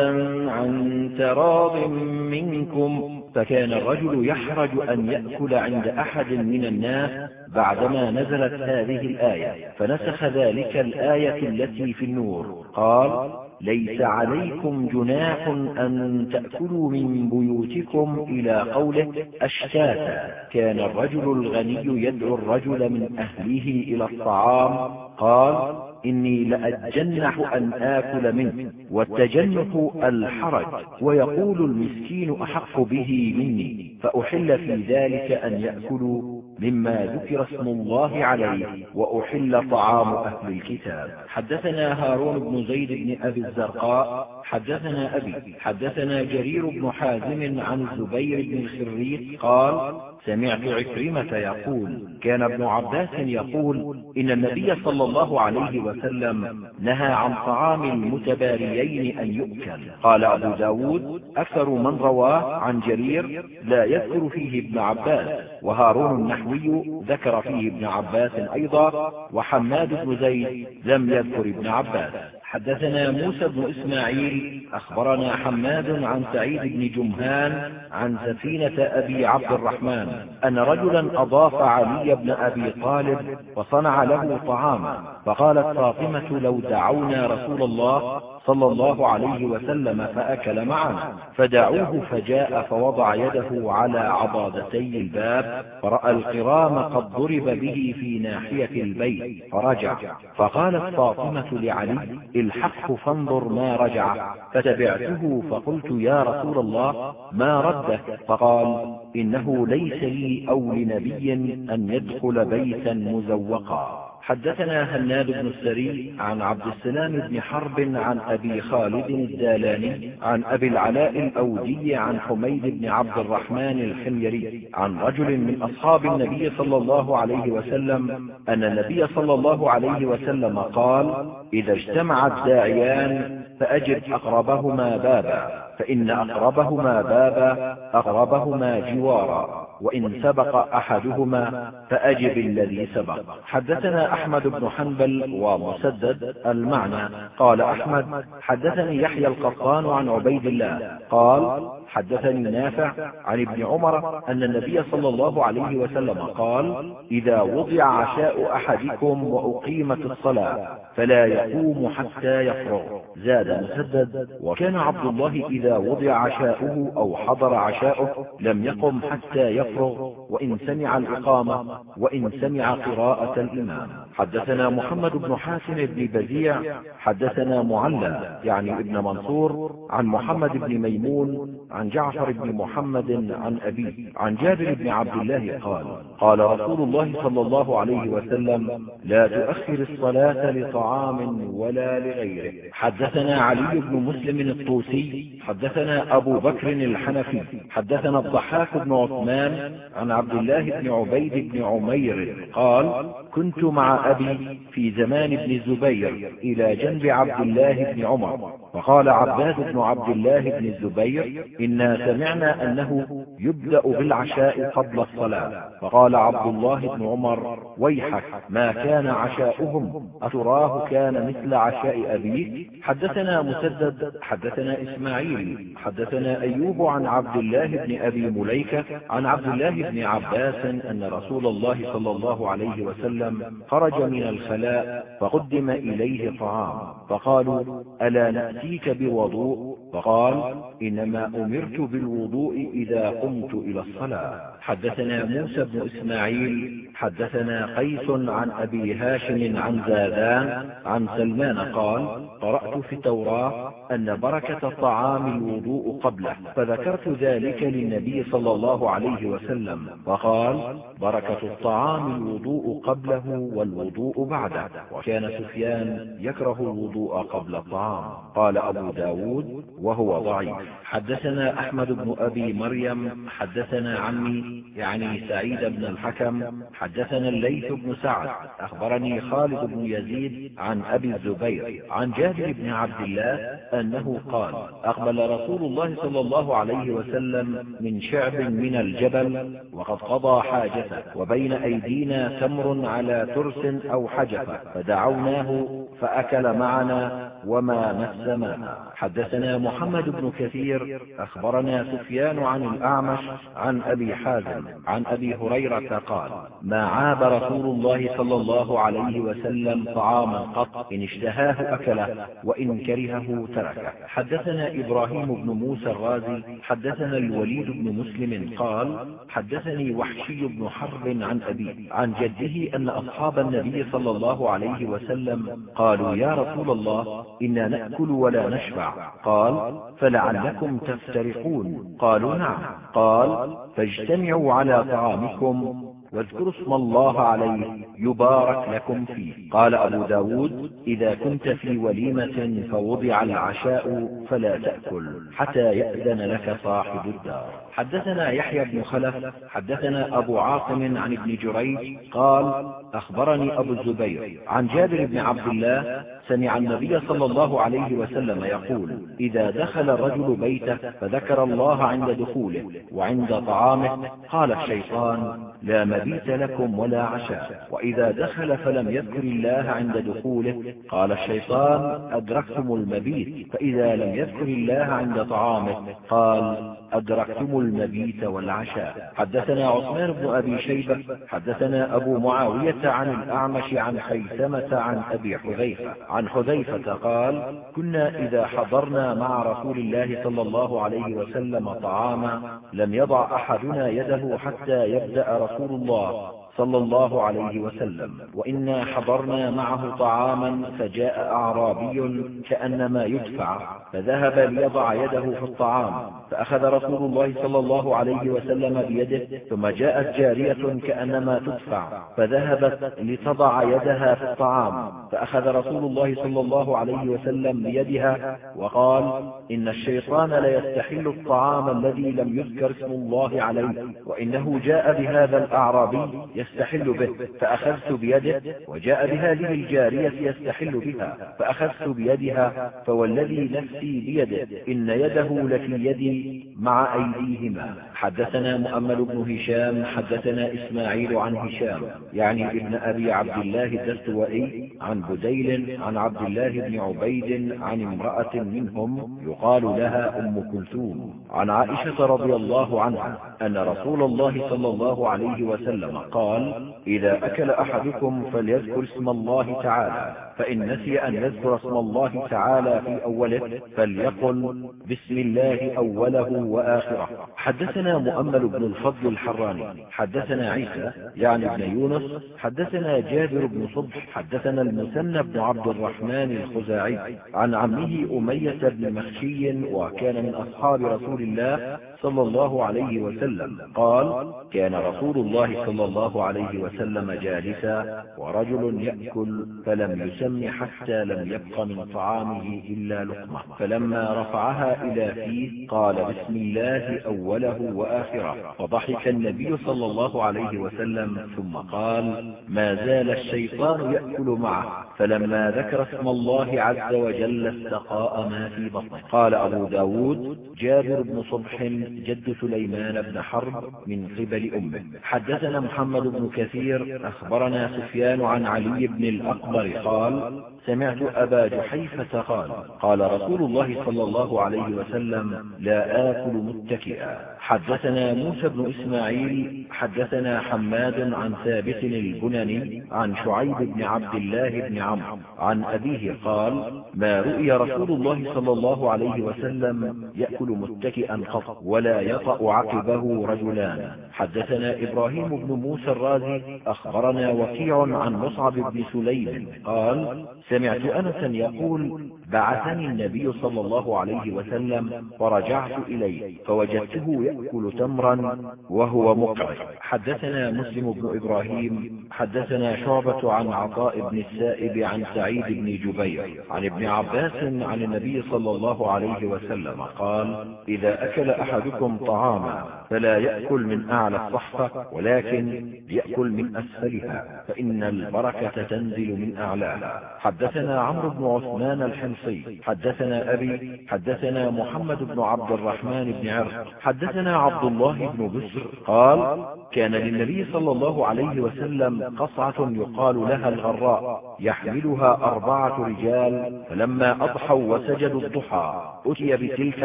عن تراض منكم. فكان الرجل يحرج أن يأكل عند أحد من الناس بعدما نزلت هذه الآية فنسخ ذلك الآية التي في النور. قال ليس عليكم جناح أن تأكلوا من بيوتكم إلى قوله أشتاتا. كان الرجل الغني يدعو الرجل من أهله إلى الطعام قال إني لأتجنح أن آكل منه والتجنح الحرج ويقول المسكين أحق به مني فأحل في ذلك أن يأكلوا مما ذكر اسم الله عليه وأحل طعام أهل الكتاب. حدثنا هارون بن زيد بن أبي الزرقاء حدثنا أبي حدثنا جرير بن حازم عن الزبير بن الخريق قال سمعت عكرمة يقول كان ابن عباس يقول إن النبي صلى الله عليه وسلم نهى عن طعام المتباريين أن يؤكل. قال أبو ب داود أكثر من رواه عن جرير لا يذكر فيه ابن عباس. وهارون النحوي ذكر فيه ابن عباس أيضا وحماد بن زيد لم يذكر ابن عباس. حدثنا موسى بن إسماعيل أخبرنا حماد عن سعيد بن جمهان عن سفينة أبي عبد الرحمن أن رجلا أضاف علي بن أبي طالب وصنع له طعاما فقالت فاطمة لو دعونا رسول الله صلى الله عليه وسلم فأكل معنا. فدعوه فجاء فوضع يده على عضادتي الباب فرأى القرام قد ضرب به في ناحية البيت فرجع. فقالت فاطمة لعلي الحقه فانظر ما رجع. فتبعته فقلت يا رسول الله ما رده فقال إنه ليس لي أو لنبي أن يدخل بيتا مزوقا. حدثنا هناد بن السري عن عبد السلام بن حرب عن أبي خالد الدالاني عن أبي العلاء الأودي عن حميد بن عبد الرحمن الحميري عن رجل من أصحاب النبي صلى الله عليه وسلم أن النبي صلى الله عليه وسلم قال إذا اجتمع الداعيان فأجب أقربهما بابا. فإن أقربهما بابا أقربهما جوارا وإن سبق أحدهما فأجب الذي سبق. حدثنا أحمد بن حنبل ومسدد المعنى. قال أحمد حدثني يحيى القطان عن عبيد الله. قال حدثني نافع عن ابن عمر أن النبي صلى الله عليه وسلم قال إذا وضع عشاء أحدكم وأقيمت الصلاة فلا يقوم حتى يفرغ. زاد مسدد وكان عبد الله إذا وضع عشاؤه أو حضر عشاؤه لم يقم حتى يفرغ وإن سمع الإقامة وإن سمع قراءة الإمام. حدثنا محمد بن حاتم بن بزيع حدثنا معلى يعني ابن منصور عن محمد بن ميمون عن جعفر بن محمد عن أبيه عن جابر بن عبد الله قال قال رسول الله صلى الله عليه وسلم لا تؤخر الصلاة لطعام ولا لغيره. حدثنا علي بن مسلم الطوسي حدثنا أبو بكر الحنفي حدثنا الضحاك بن عثمان عن عبد الله بن عبيد بن عمير قال كنت مع أبي في زمان ابن الزبير إلى جنب عبد الله بن عمر. فقال عباس بن عبد الله بن الزبير إنا سمعنا أنه يبدأ بالعشاء قبل الصلاة. فقال عبد الله بن عمر ويحك ما كان عشاؤهم؟ أتراه كان مثل عشاء أبيك حدثنا مسدد حدثنا إسماعيل حدثنا أيوب عن عبد الله بن أبي مليكة عن عبد الله بن عباس أن رسول الله صلى الله عليه وسلم خرج من الخلاء فقدم إليه طعام. فقالوا ألا نأتيك بوضوء فقال إنما أمرت بالوضوء إذا قمت إلى الصلاة. حدثنا موسى بن إسماعيل حدثنا قيس عن أبي هاشم عن زادان عن سلمان قال قرأت في التوراة أن بركة الطعام الوضوء قبله فذكرت ذلك للنبي صلى الله عليه وسلم فقال بركة الطعام الوضوء قبله والوضوء بعده. وكان سفيان يكره الوضوء قبل الطعام. قال أبو ب داود وهو ضعيف. حدثنا أحمد بن أبي مريم حدثنا عمي يعني سعيد بن الحكم حدثنا الليث بن سعد أخبرني خالد بن يزيد عن أبي الزبير عن جابر بن عبد الله أنه قال أقبل رسول الله صلى الله عليه وسلم من شعب من الجبل وقد قضى حاجته وبين أيدينا تمر على ترس أو حجفة فدعوناه فأكل معنا وما مس ماء حدثنا محمد بن كثير أخبرنا سفيان عن الأعمش عن أبي حازم عن أبي هريرة قال ما عاب رسول الله صلى الله عليه وسلم طعاما قط إن اشتهاه أكله وإن كرهه تركه. حدثنا إبراهيم بن موسى الرازي حدثنا الوليد بن مسلم قال حدثني وحشي بن حرب عن أبيه عن جده أن أصحاب النبي صلى الله عليه وسلم قالوا يا رسول الله إنا نأكل ولا نشبع. قال فلعلكم تفترقون قالوا نعم. قال فاجتمعوا على طعامكم واذكروا اسم الله عليه يبارك لكم فيه. قال أبو ب داود إذا كنت في وليمة فوضع العشاء فلا تأكل حتى يأذن لك صاحب الدار. حدثنا يحيى بن خلف حدثنا أبو عاصم عن ابن جريج قال أخبرني أبو الزبير عن جابر بن عبد الله سمع النبي صلى الله عليه وسلم يقول إذا دخل الرجل بيته فذكر الله عند دخوله وعند طعامه. قال الشيطان لا مبيت لكم ولا عشاء وإذا دخل فلم يذكر الله عند دخوله. قال الشيطان أدركتم المبيت فإذا لم يذكر الله عند طعامه. قال أدركتم المبيت والعشاء. حدثنا عثمان بن أبي شيبة حدثنا أبو معاوية عن الأعمش عن خيثمة عن أبي حذيفة حذيفة قال كنا إذا حضرنا مع رسول الله صلى الله عليه وسلم طعاما لم يضع أحدنا يده حتى يبدأ رسول الله صلى الله عليه وسلم. وإنا حضرنا معه طعاما فجاء أعرابي كأنما يدفع فذهب ليضع يده في الطعام فأخذ رسول الله صلى الله عليه وسلم بيده ثم جاءت جارية كأنما تدفع فذهبت لتضع يدها في الطعام فأخذ رسول الله صلى الله عليه وسلم بيدها وقال إن الشيطان ليستحل الطعام الذي لم يذكر اسم الله عليه وإنه جاء بهذا الأعرابي يستحل به فأخذت بيده وجاء بهذه الجارية يستحل بها فأخذت بيدها فوالذي نفسي بيده إن يده لفي يدي مع أيديهما. حدثنا مؤمل بن هشام حدثنا إسماعيل عن هشام يعني ابن أبي عبد الله الدستوائي عن بديل عن عبد الله بن عبيد عن امرأة منهم يقال لها أم كلثوم عن عائشة رضي الله عنها أن رسول الله صلى الله عليه وسلم قال إذا أكل أحدكم فليذكر اسم الله تعالى. فإن نسي أن يذكر اسم الله تعالى في أوله فليقل بسم الله أوله وآخره. حدثنا مؤمل بن الفضل الحراني. حدثنا عيسى يعني ابن يونس. حدثنا جابر بن صبح. حدثنا المثنى بن عبد الرحمن الخزاعي. عن عمه أمية بن مخشي وكان من أصحاب رسول الله صلى الله عليه وسلم. قال كان رسول الله صلى الله عليه وسلم جالسا ورجل يأكل فلم يسم حتى لم يبق من طعامه إلا لقمة. فلما رفعها إلى فيه قال بسم الله أوله وآخره. فضحك النبي صلى الله عليه وسلم ثم قال ما زال الشيطان يأكل معه. فلما ذكر اسم الله عز وجل استقاء ما في بطنه. قال أبو ب داود جابر بن صبح جد سليمان بن حرب من قبل أمه. حدثنا محمد بن كثير أخبرنا سفيان عن علي بن الأكبر قال سمعت أبا جحيفة قال قال رسول الله صلى الله عليه وسلم لا آكل متكئا. حدثنا موسى بن إسماعيل حدثنا حماد عن ثابت البنني عن شعيب بن عبد الله بن عمرو عن أبيه قال ما رؤي رسول الله صلى الله عليه وسلم يأكل متكئا قط ولا يطأ عقبه رجلان. حدثنا إبراهيم بن موسى الرازي أخبرنا وكيع عن مصعب بن سليم قال سمعت أنسا يقول بعثني النبي صلى الله عليه وسلم فرجعت إليه فوجدته تمرا وهو مقعد. حدثنا مسلم بن إبراهيم حدثنا شعبة عن عطاء بن السائب عن سعيد بن جبير عن ابن عباس عن النبي صلى الله عليه وسلم قال إذا أكل أحدكم طعاما فلا يأكل من أعلى الصحفة ولكن يأكل من أسفلها فإن البركة تنزل من أعلاها حدثنا عمرو بن عثمان الحمصي حدثنا أبي حدثنا محمد بن عبد الرحمن بن عرق حدثنا عبد الله بن بسر قال كان للنبي صلى الله عليه وسلم قصعة يقال لها الغراء. يحملها أربعة رجال فلما أضحوا وسجدوا الضحى أتي بتلك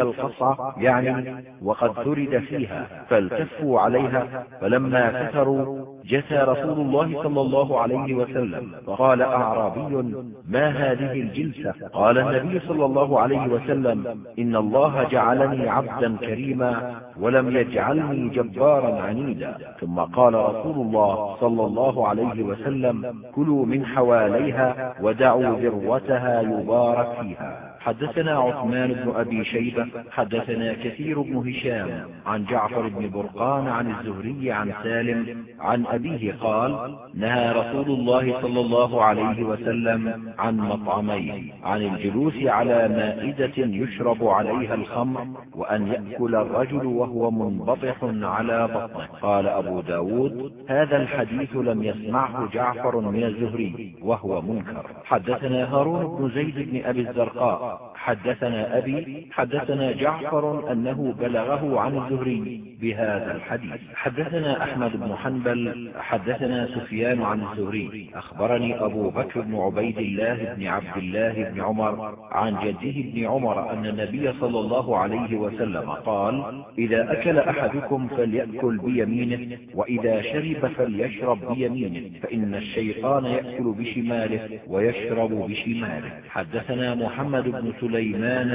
القصعة يعني وقد ثرد فيها فالتفوا عليها فلما كثروا جثى رسول الله صلى الله عليه وسلم فقال أعرابي ما هذه الجلسة؟ قال النبي صلى الله عليه وسلم إن الله جعلني عبدا كريما ولم يجعلني جبارا عنيدا. ثم قال رسول الله صلى الله عليه وسلم كلوا من حواليها ودعوا ذروتها يبارك فيها. حدثنا عثمان بن أبي شيبة حدثنا كثير بن هشام عن جعفر بن برقان عن الزهري عن سالم عن أبيه قال نهى رسول الله صلى الله عليه وسلم عن مطعمين عن الجلوس على مائدة يشرب عليها الخمر وأن يأكل الرجل وهو منبطح على بطنه. قال أبو ب داود هذا الحديث لم يسمعه جعفر من الزهري وهو منكر. حدثنا هارون بن زيد بن أبي الزرقاء الْعَقَابِ حدثنا أبي حدثنا جعفر أنه بلغه عن الزهري بهذا الحديث. حدثنا أحمد بن حنبل حدثنا سفيان عن الزهري. أخبرني أبو بكر بن عبيد الله بن عبد الله بن عمر عن جده بن عمر أن النبي صلى الله عليه وسلم قال إذا أكل أحدكم فليأكل بيمينه وإذا شرب فليشرب بيمينه فإن الشيطان يأكل بشماله ويشرب بشماله. حدثنا محمد بن سليمان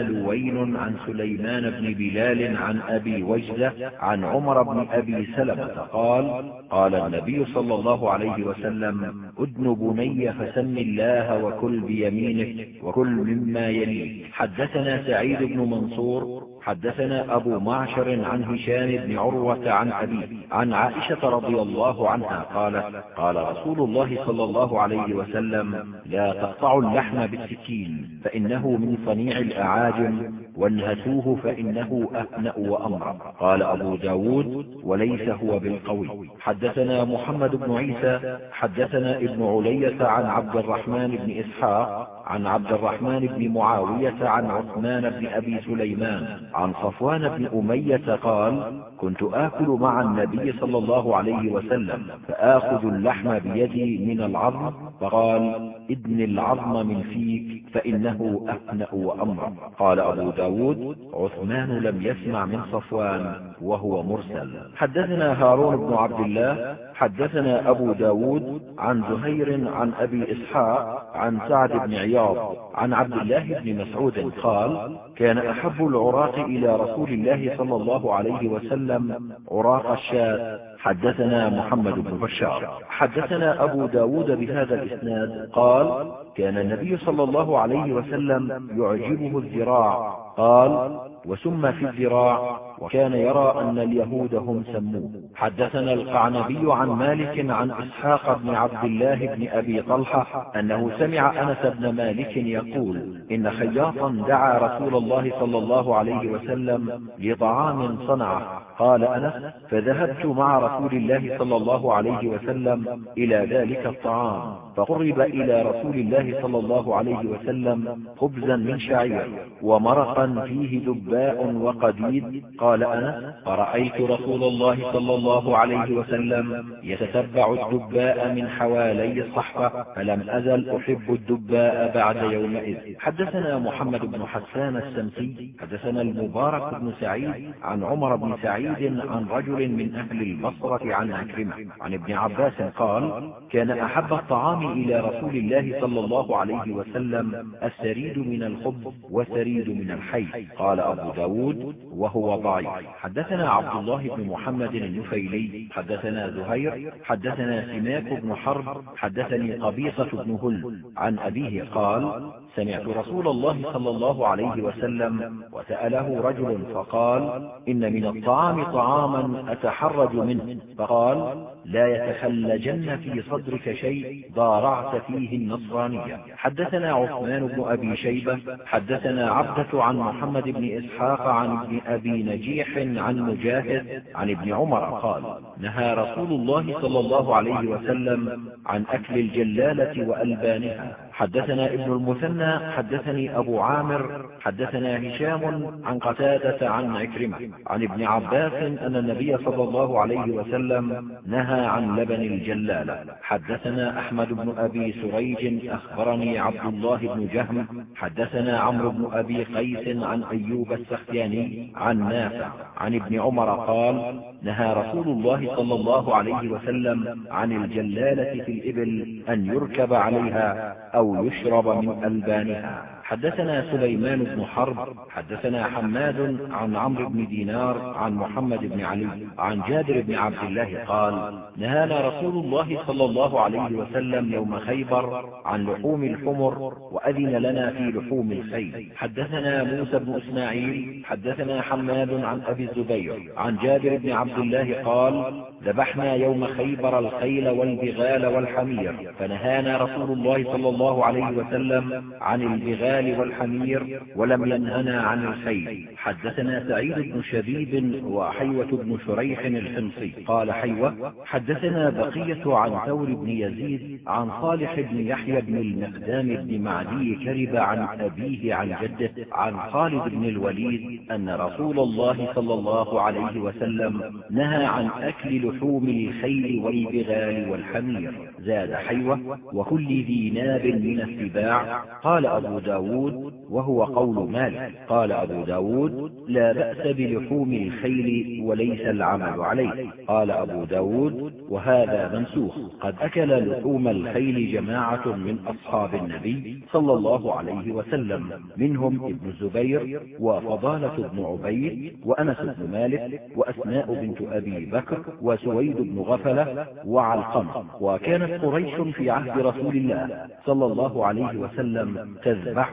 لوين عن سليمان بن بلال عن أبي وجدة عن عمر بن أبي سلمة قال قال النبي صلى الله عليه وسلم ادن بني فسم الله وكل بيمينك وكل مما يليك. حدثنا سعيد بن منصور حدثنا أبو معشر عن هشام بن عروة عن أبيه عن عائشة رضي الله عنها قالت قال رسول الله صلى الله عليه وسلم لا تقطعوا اللحم بالسكين فإنه من صنيع الأعاجم وانهتوه فإنه أهنأ وأمر قال أبو ب داود وليس هو بالقوي. حدثنا محمد بن عيسى حدثنا ابن علية عن عبد الرحمن بن إسحاق عن عبد الرحمن بن معاوية عن عثمان بن أبي سليمان عن صفوان بن أمية قال كنت آكل مع النبي صلى الله عليه وسلم فآخذ اللحم بيدي من العظم فقال ادن العظم من فيك فإنه أفنأ وأمر. قال أبو ب داود عثمان لم يسمع من صفوان وهو مرسل. حدثنا هارون بن عبد الله حدثنا أبو ب داود عن زهير عن أبي إسحاق عن سعد بن عياض عن عبد الله بن مسعود قال كان أحب العراق إلى رسول الله صلى الله عليه وسلم عراق الشاة. حدثنا محمد بن بشار. حدثنا أبو ب داود بهذا الإسناد قال كان النبي صلى الله عليه وسلم يعجبه الذراع. قال وسم في الذراع. وكان يرى أن اليهود هم سموه. حدثنا القعنبي عن مالك عن إسحاق بن عبد الله بن أبي طلحة أنه سمع أنس بن مالك يقول إن خياطا دعا رسول الله صلى الله عليه وسلم لطعام صنعه. قال أنس فذهبت مع رسول الله صلى الله عليه وسلم إلى ذلك الطعام فقرب إلى رسول الله صلى الله عليه وسلم خبزا من شعير ومرقا فيه دباء وقديد. قال أنس فرأيت رسول الله صلى الله عليه وسلم يتتبع الدباء من حوالي الصحفة فلم أزل أحب الدباء بعد يومئذ. حدثنا محمد بن حسان السمسي حدثنا المبارك بن سعيد عن عمر بن سعيد عن رجل من أهل البصرة عن عكرمة عن ابن عباس قال كان أحب الطعام إلى رسول الله صلى الله عليه وسلم السريد من الخبز وسريد من الحي. قال أبو ب داود وهو ضعيف. حدثنا عبد الله بن محمد النفيلي. حدثنا زهير. حدثنا سماك بن حرب. حدثني قبيصة بن هل. عن أبيه قال سمعت رسول الله صلى الله عليه وسلم وسأله رجل فقال إن من الطعام طعاما أتحرج منه. فقال لا يتخلجن في صدرك شيء ضارعت فيه النصرانية. حدثنا عثمان بن أبي شيبة حدثنا عبدة عن محمد بن إسحاق عن ابن أبي نجيح عن مجاهد عن ابن عمر قال نهى رسول الله صلى الله عليه وسلم عن أكل الجلالة وألبانها. حدثنا ابن المثنى حدثني أبو عامر حدثنا هشام عن قتادة عن عكرمة عن ابن عباس أن النبي صلى الله عليه وسلم نهى عن لبن الجلالة حدثنا أحمد بن أبي سريج أخبرني عبد الله بن جهم حدثنا عمرو بن أبي قيس عن أيوب السختياني عن نافع عن ابن عمر قال نهى رسول الله صلى الله عليه وسلم عن الجلالة في الإبل أن يركب عليها أو يشرب من ألبانها. حدثنا سليمان بن حرب حدثنا حماد عن عمرو بن دينار عن محمد بن علي عن جابر بن عبد الله قال نهانا رسول الله صلى الله عليه وسلم يوم خيبر عن لحوم الحمر وأذن لنا في لحوم الخيل. حدثنا موسى بن إسماعيل حدثنا حماد عن أبي الزبير عن جابر بن عبد الله قال ذبحنا يوم خيبر الخيل والبغال والحمير فنهانا رسول الله صلى الله عليه وسلم عن البغال والحمير ولم ينهنا عن الخيل حدثنا سعيد بن شبيب وحيوة بن شريح الحمصي. قال حيوة حدثنا بقية عن ثور بن يزيد عن صالح بن يحيى بن المقدام بن معدي كرب عن أبيه عن جده عن خالد بن الوليد أن رسول الله صلى الله عليه وسلم نهى عن أكل لحوم الخيل والبغال والحمير. زاد حيوة وكل ذي ناب من السباع. قال أبو ب داود وهو قول مالك. قال أبو داود لا بأس بلحوم الخيل وليس العمل عليه. قال أبو داود وهذا منسوخ. قد أكل لحوم الخيل جماعة من أصحاب النبي صلى الله عليه وسلم. منهم ابن الزبير وفضالة بن عبيد وأنس بن مالك وأسماء بنت أبي بكر وسويد بن غفلة وعلقمة. وكانت قريش في عهد رسول الله صلى الله عليه وسلم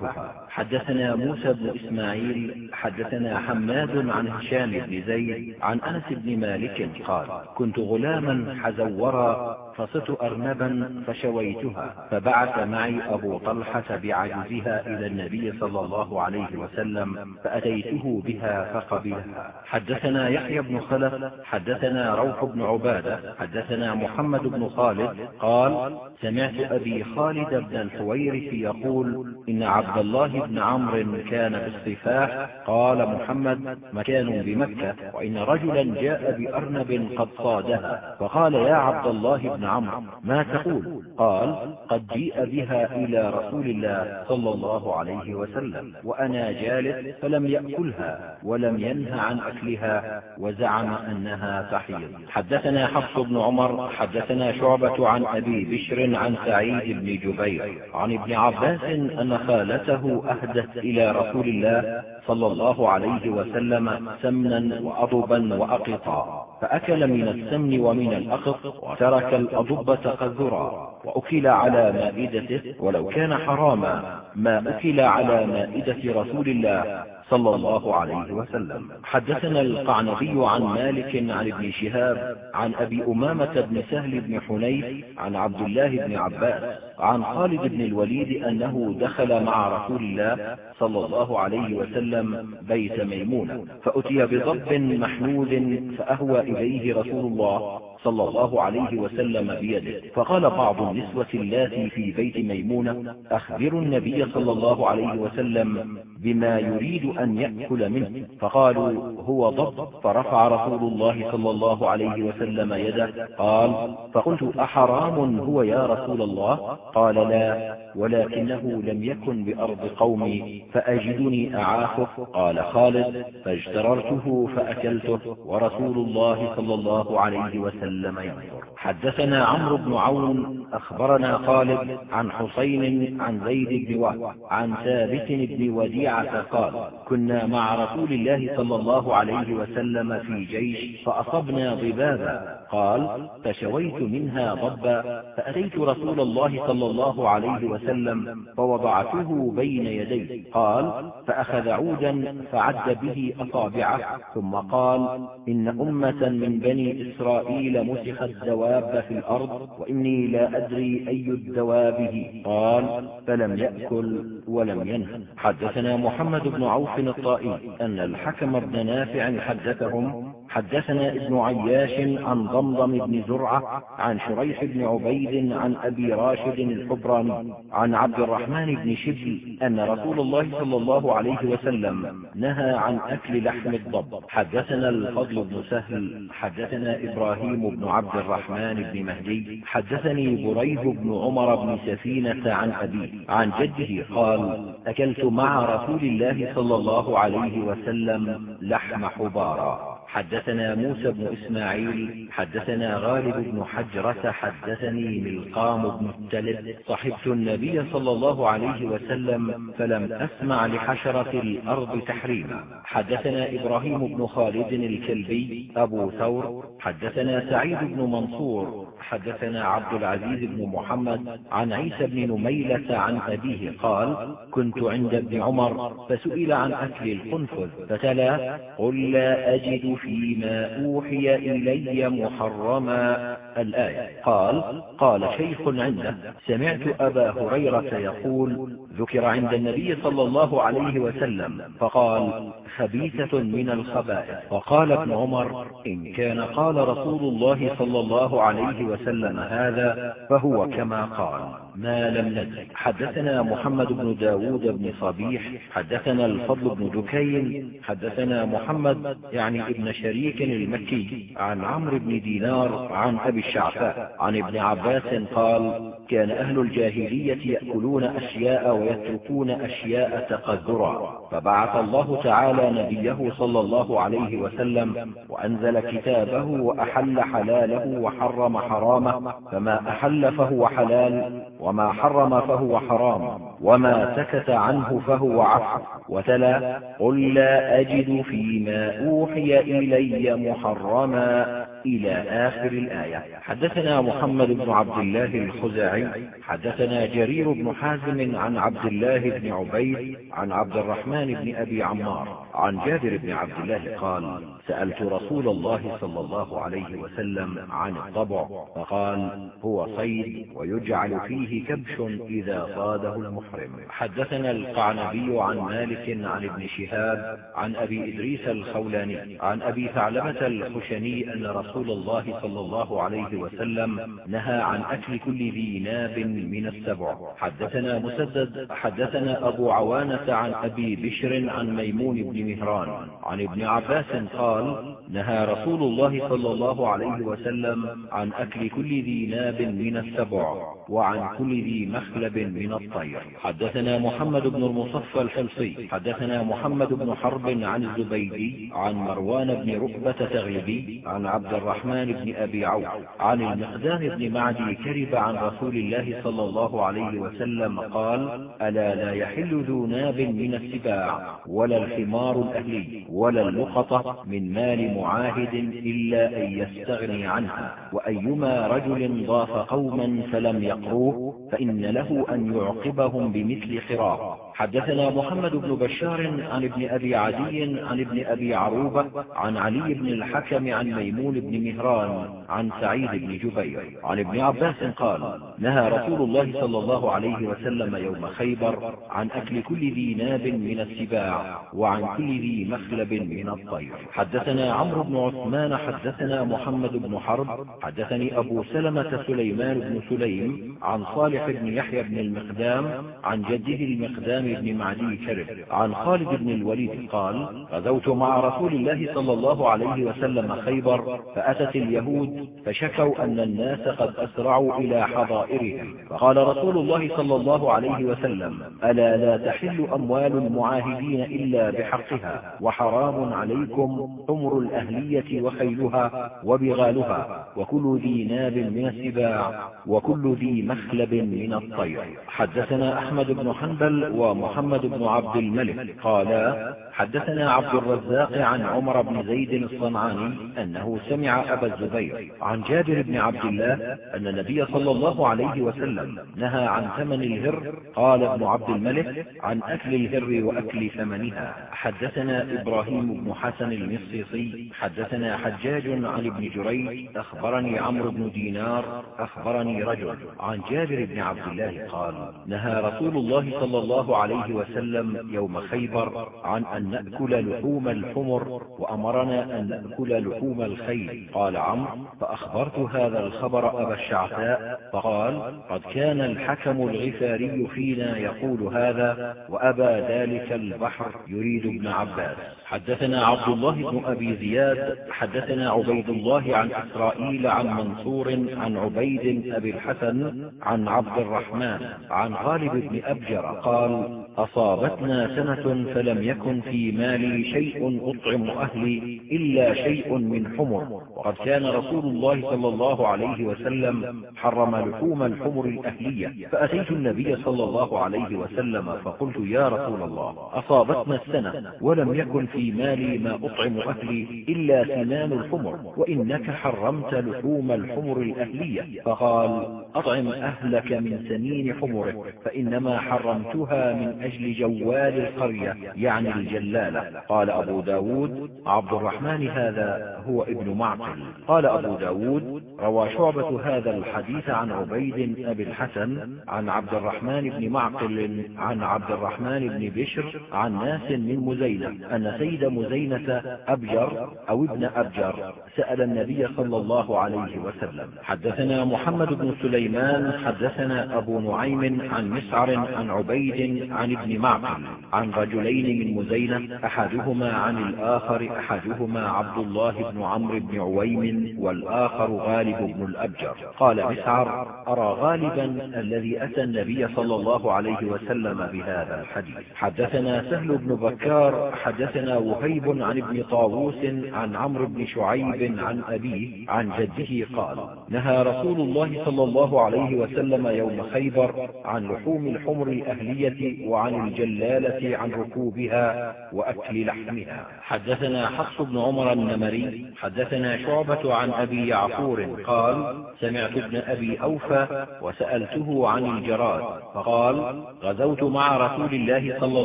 تذبحها حدثنا موسى بن إسماعيل حدثنا حماد عن هشام بن زيد عن أنس بن مالك قال كنت غلاما حزورا فصت أرنبا فشويتها فبعث معي أبو طلحة بعجزها إلى النبي صلى الله عليه وسلم فأتيته بها فقبلها. حدثنا يحيى بن خلف حدثنا روح بن عبادة حدثنا محمد بن خالد قال سمعت أبي خالد بن الحويرث يقول إن عبد الله بن عمرو كان بالصفاح قال محمد مكان بمكة وإن رجلا جاء بأرنب قد صادها. فقال يا عبد الله بن عمرو ما تقول؟ قال قد جيء بها إلى رسول الله صلى الله عليه وسلم وأنا جالس فلم يأكلها ولم ينه عن أكلها وزعم أنها تحيض حدثنا حفص بن عمر حدثنا شعبة عن أبي بشر عن سعيد بن جبير عن ابن عباس أن خالته أهدت إلى رسول الله صلى الله عليه وسلم سمنا وأضبا وأقطا فأكل من السمن ومن الأقط وترك الأضبة قذرا وأكل على مائدته ولو كان حراما ما أكل على مائدة رسول الله صلى الله عليه وسلم. حدثنا القعنبي عن مالك عن ابن شهاب عن أبي أمامة بن سهل بن حنيف عن عبد الله بن عباس عن خالد بن الوليد أنه دخل مع رسول الله صلى الله عليه وسلم بيت ميمونة فأتي بضب محنود فأهوى إليه رسول الله صلى الله عليه وسلم بيده فقال بعض النسوة اللاتي في بيت ميمونة أخبروا النبي صلى الله عليه وسلم بما يريد أن يأكل منه فقالوا هو ضب فرفع رسول الله صلى الله عليه وسلم يده قال فقلت أحرام هو يا رسول الله؟ قال لا ولكنه لم يكن بأرض قومي فأجدني أعافه قال خالد فاجتررته فأكلته ورسول الله صلى الله عليه وسلم ينظر. حدثنا عمرو بن عون أخبرنا خالد عن حسين عن زيد بن وهب عن ثابت بن وديعة قال كنا مع رسول الله صلى الله عليه وسلم في جيش فأصبنا ضبابا قال فشويت منها ضبا فأتيت رسول الله صلى الله عليه وسلم فوضعته بين يدي. قال فأخذ عودا فعد به أصابعه. ثم قال إن أمة من بني إسرائيل مسخت دواب في الأرض وإني لا أدري أي الدواب قال فلم يأكل ولم ينهى. حدثنا محمد بن عوف الطائي أن الحكم بن نافع حدثهم حدثنا ابن عياش عن ضمضم بن زرعة عن شريح بن عبيد عن أبي راشد الحبراني عن عبد الرحمن بن شبل أن رسول الله صلى الله عليه وسلم نهى عن أكل لحم الضب. حدثنا الفضل بن سهل حدثنا إبراهيم بن عبد الرحمن بن مهدي حدثني بريه بن عمر بن سفينة عن أبيه عن جده قال أكلت مع رسول الله صلى الله عليه وسلم لحم حبارا. حدثنا موسى بن إسماعيل حدثنا غالب بن حجرة حدثني ملقام بن التلب. صحبت النبي صلى الله عليه وسلم فلم أسمع لحشرة الأرض تحريما حدثنا إبراهيم بن خالد الكلبي أبو ثور. حدثنا سعيد بن منصور. حدثنا عبد العزيز بن محمد عن عيسى بن نميلة عن أبيه قال كنت عند ابن عمر فسئل عن أكل القنفذ فتلا قل لا أجد فيما أوحي إلي محرما الآية. قال قال شيخ عنده سمعت أبا هريرة يقول ذكر عند النبي صلى الله عليه وسلم فقال خبيثة من الخبائث. وقال ابن عمر إن كان قال رسول الله صلى الله عليه وسلم هذا فهو كما قال. ما لم ندرك حدثنا محمد بن داود بن صبيح حدثنا الفضل بن دكين حدثنا محمد يعني ابن شريك المكي عن عمرو بن دينار عن أبي الشعفاء عن ابن عباس قال كان أهل الجاهلية يأكلون أشياء ويتركون أشياء تقذرا. فبعث الله تعالى نبيه صلى الله عليه وسلم وأنزل كتابه وأحل حلاله وحرم حرامه. فما أحل فهو حلال وما حرم فهو حرام. وما سكت عنه فهو عفو. وتلا قل لا أجد فيما أوحي إلي محرما إلى آخر الآية. حدثنا محمد بن عبد الله الخزاعي حدثنا جرير بن حازم عن عبد الله بن عبيد عن عبد الرحمن بن أبي عمار عن جابر بن عبد الله قال سألت رسول الله صلى الله عليه وسلم عن الطبع فقال هو صيد ويجعل فيه كبش إذا صاده المحرم. حدثنا القعنبي عن مالك عن ابن شهاب عن أبي إدريس الخولاني عن أبي ثعلبة الخشني أن رسول الله صلى الله عليه وسلم نهى عن أكل كل ذي ناب من السبع. حدثنا مسدد حدثنا أبو عوانة عن أبي بشر عن ميمون بن مهران عن ابن عباس قال نهى رسول الله صلى الله عليه وسلم عن أكل كل ذي ناب من السبع وعن كل ذي مخلب من الطير. حدثنا محمد بن المصفى الحلصي حدثنا محمد بن حرب عن الزبيدي عن مروان بن ركبة تغلبي عن عبد الرحمن بن أبي عوف عن المقدام بن معدي كرب عن رسول الله صلى الله عليه وسلم قال ألا لا يحل ذو ناب من السباع ولا الحمار الأهلي ولا اللقطة من مال معاهد إلا أن يستغني عنها وأيما رجل ضاف قوما فلم يقروه فإن له أن يعقبهم بمثل خراه حدثنا محمد بن بشار عن ابن أبي عدي عن ابن أبي عروبة عن علي بن الحكم عن ميمون بن مهران عن سعيد بن جبير. عن ابن عباس قال نهى رسول الله صلى الله عليه وسلم يوم خيبر عن أكل كل ذي ناب من السباع وعن كل ذي مخلب من الطير. حدثنا عمرو بن عثمان حدثنا محمد بن حرب حدثني أبو سلمة سليمان بن سليم عن صالح بن يحيى بن المقدام عن جده المقدام بن معدي كرب عن خالد بن الوليد قال غزوت مع رسول الله صلى الله عليه وسلم خيبر فأتت اليهود فشكوا أن الناس قد أسرعوا إلى حضائرهم. فقال رسول الله صلى الله عليه وسلم ألا لا تحل أموال المعاهدين إلا بحقها وحرام عليكم حمر الأهلية وخيلها وبغالها وكل ذي ناب من السباع وكل ذي مخلب من الطير. حدثنا أحمد بن حنبل ومحمد بن عبد الملك. قالا حدثنا عبد الرزاق عن عمر بن زيد الصنعاني أنه سمع أبا الزبير عن جابر بن عبد الله أن النبي صلى الله عليه وسلم نهى عن ثمن الهر. قال ابن عبد الملك عن أكل الهر وأكل ثمنها. حدثنا إبراهيم بن حسن المصيصي. حدثنا حجاج عن ابن جريج. أخبرني عمرو بن دينار. أخبرني رجل عن جابر بن عبد الله قال نهى رسول الله صلى الله عليه وسلم يوم خيبر عن أن نأكل لحوم الحمر وأمرنا أن نأكل لحوم الخيل. قال عمرو فأخبرت هذا الخبر أبا الشعثاء فقال قد كان الحكم الغفاري فينا يقول هذا وأبى ذلك البحر يريد ابن عباس. حدثنا عبد الله بن أبي زياد حدثنا عبيد الله عن إسرائيل عن منصور عن عبيد أبي الحسن عن عبد الرحمن عن غالب بن أبجر قال أصابتنا سنة فلم يكن في مالي شيء أطعم أهلي إلا شيء من حمر. وقد كان رسول الله صلى الله عليه وسلم حرم لحوم الحمر الأهلية. فأتيت النبي صلى الله عليه وسلم فقلت يا رسول الله أصابتنا السنة ولم يكن في مالي ما أطعم أهلي إلا سنان الحمر وإنك حرمت لحوم الحمر الأهلية. فقال أطعم أهلك من سنين حمرك فإنما حرمتها من أجل جوال القرية يعني الجلالة. قال أبو ب داود عبد الرحمن هذا هو ابن معقل. قال أبو ب داود روى شعبة هذا الحديث عن عبيد أبي الحسن عن عبد الرحمن بن معقل عن عبد الرحمن بن بشر عن ناس من مزينة أن سيد مزينة أبجر أو ابن أبجر سأل النبي صلى الله عليه وسلم. حدثنا محمد بن سليمان حدثنا أبو نعيم عن مسعر عن عبيد عن ابن معقل عن رجلين من مزينة أحدهما عن الآخر أحدهما عبد الله بن عمرو بن عويم والآخر غالب بن الأبجر. قال مسعر أرى غالبا الذي أتى النبي صلى الله عليه وسلم بهذا الحديث. حدثنا سهل بن بكار حدثنا وهيب عن ابن طاووس عن عمرو بن شعيب عن أبيه عن جده قال نهى رسول الله صلى الله عليه وسلم يوم خيبر عن لحوم الحمر الأهلية وعن الجلالة عن ركوبها وأكل لحمها. حدثنا حفص بن عمر النمري حدثنا شعبة عن أبي يعفور قال سمعت ابن أبي أوفى وسألته عن الجراد فقال غزوت مع رسول الله صلى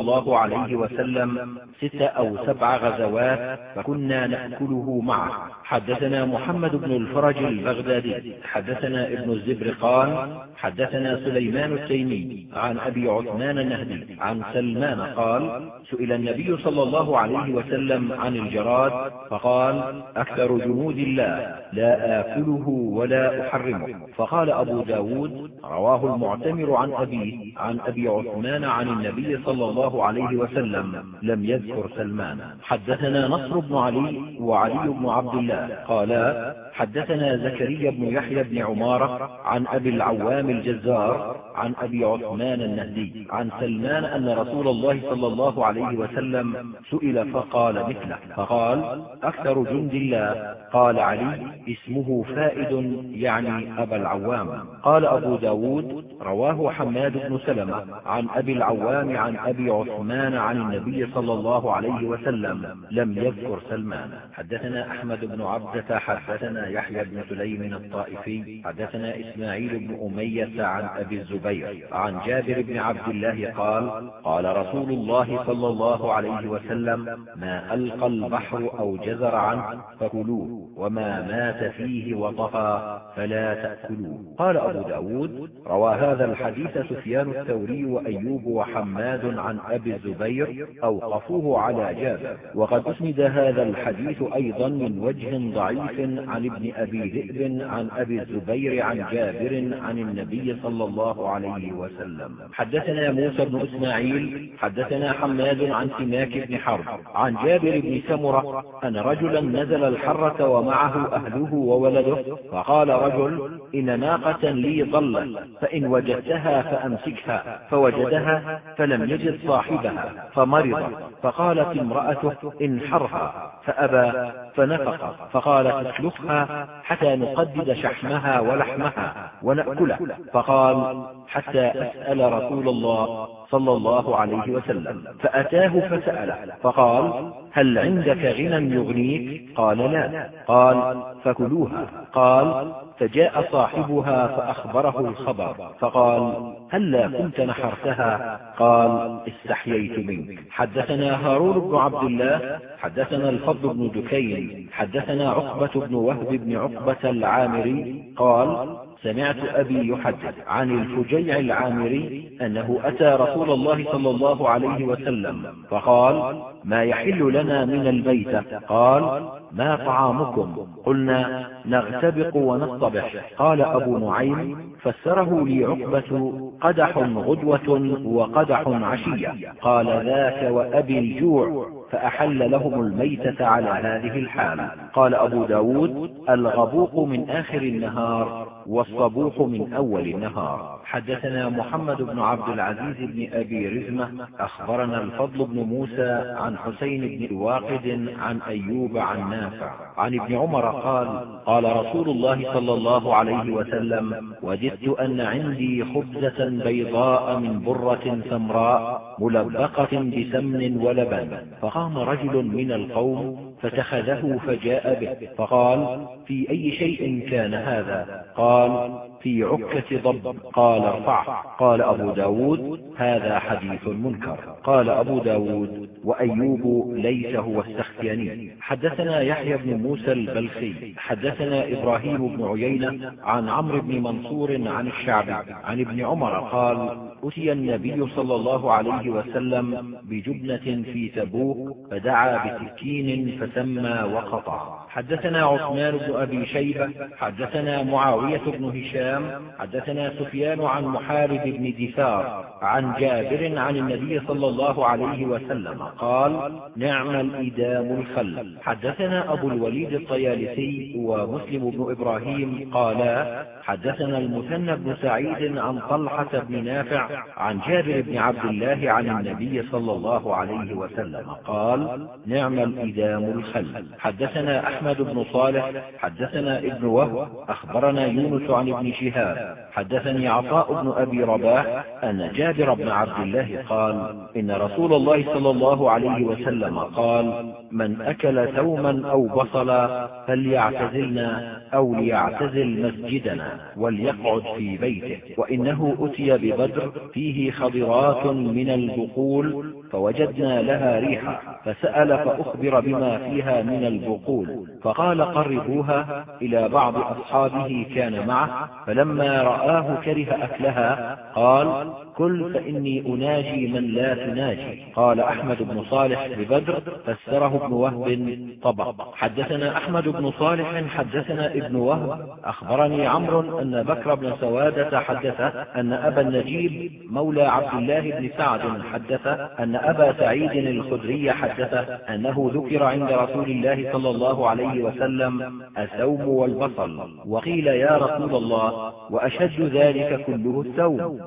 الله عليه وسلم ست أو سبع غزوات فكنا نأكله معه. حدثنا محمد بن الفرج البغدادي. حدثنا ابن الزبرقان. حدثنا سليمان التيمي عن أبي عثمان النهدي عن سلمان قال سئل النبي صلى الله عليه وسلم عن الجراد فقال أكثر جنود الله لا آكله ولا أحرمه. فقال أبو ب داود رواه المعتمر عن أبيه عن أبي عثمان عن النبي صلى الله عليه وسلم لم يذكر سلمان. حدثنا نصر بن علي وعلي بن عبد الله قالا حدثنا زكريا بن يحيى بن عمارة عن أبي العوام الجزار عن أبي عثمان النهدي عن سلمان أن رسول الله صلى الله عليه وسلم سئل فقال مثله فقال أكثر جند الله. قال علي اسمه فائد يعني أبا العوام. قال أبو ب داود رواه حماد بن سلمة عن أبي العوام عن أبي عثمان عن النبي صلى الله عليه وسلم لم يذكر سلمان. حدثنا أحمد بن عبدة حدثنا يحيى بن سليم الطائفي حدثنا إسماعيل بن أمية عن أبي الزبير عن جابر بن عبد الله قال قال رسول الله صلى الله عليه وسلم ما ألقى البحر أو جزر عنه فكلوه وما مات فيه وطفى فلا تأكلوه. قال أبو ب داود روى هذا الحديث سفيان الثوري وأيوب وحماد عن أبي الزبير أوقفوه على جابر وقد أسند هذا الحديث أيضا من وجه ضعيف عن ابن أبي ذئب عن أبي الزبير عن جابر عن النبي صلى الله عليه وسلم. حدثنا موسى بن إسماعيل حدثنا حماد عن سماك بن حرب عن جابر بن سمرة أن رجلا نزل الحرة ومعه أهله وولده فقال رجل إن ناقة لي ضلت فإن وجدتها فأمسكها فوجدها فلم يجد صاحبها فمرض فقالت امرأته انحرها فأبى فنفق فقال اسلخها حتى نقدد شحمها ولحمها ونأكله فقال حتى أسأل رسول الله صلى الله عليه وسلم. فأتاه فسأله. فقال هل عندك غنى يغنيك؟ قال لا. قال فكلوها. قال فجاء صاحبها فأخبره الخبر فقال هلا كنت نحرتها؟ قال استحييت منك. حدثنا هارون بن عبد الله حدثنا الفضل بن دكين حدثنا عقبة بن وهب بن عقبة العامري قال سمعت أبي يحدث عن الفجيع العامري أنه أتى رسول الله صلى الله عليه وسلم فقال ما يحل لنا من البيت؟ قال ما طعامكم؟ قلنا نغتبق ونصطبح. قال أبو نعيم فسره لي عقبة قدح غدوة وقدح عشية. قال ذاك وأبي الجوع فأحل لهم الميتة على هذه الحال. قال أبو ب داود الغبوق من آخر النهار والصبوح من أول النهار. حدثنا محمد بن عبد العزيز بن أبي رزمة أخبرنا الفضل بن موسى عن حسين بن واقد عن أيوب عن نافع. عن ابن عمر قال قال رسول الله صلى الله عليه وسلم وجدت أن عندي خبزة بيضاء من برة سمراء ملبقة بسمن ولبن. فقام رجل من القوم فاتخذه فجاء به فقال في أي شيء كان هذا؟ قال في عكة ضب قال ارفعه قال أبو ب داود هذا حديث منكر. قال أبو ب داود وأيوب ليس هو السختياني. حدثنا يحيى بن موسى البلخي. حدثنا إبراهيم بن عيينة عن عمرو بن منصور عن الشعبي عن ابن عمر قال أتي النبي صلى الله عليه وسلم بجبنة في تبوك فدعا بسكين فسمى وقطع. حدثنا عثمان بن أبي شيبة حدثنا معاوية بن هشام حدثنا سفيان عن محارب بن دثار عن جابر عن النبي صلى الله عليه وسلم قال نعم الإدام الخل. حدثنا أبو الوليد الطيالسي ومسلم بن إبراهيم قالا حدثنا المثنى بن سعيد عن طلحة بن نافع عن جابر بن عبد الله عن النبي صلى الله عليه وسلم قال نعم الإدام الخل. حدثنا أحمد بن صالح حدثنا ابن وهب أخبرنا يونس عن ابن شهاب حدثني عطاء بن أبي رباح أن جابر بن عبد الله قال إن رسول الله صلى الله عليه وسلم قال من أكل ثوما أو بصلا فليعتزلنا أو ليعتزل مسجدنا وليقعد في بيته وإنه أتي ببدر فيه خضرات من البقول فوجدنا لها ريحا فسأل فأخبر بما فيها من البقول فقال قربوها إلى بعض أصحابه كان معه فلما رآه كره أكلها قال كل فإني أناجي من لا تناجي. قال أحمد بن صالح ببدر فسره ابن وهب طبق. حدثنا أحمد بن صالح حدثنا ابن وهب. أخبرني عمرو أن بكر بن سوادة حدثه أن أبا النجيب مولى عبد الله بن سعد حدثه أن أبا سعيد الخدري حدثه أنه ذكر عند رسول الله صلى الله عليه وسلم الثوم والبصل. وقيل يا رسول الله وأشد ذلك كله الثوم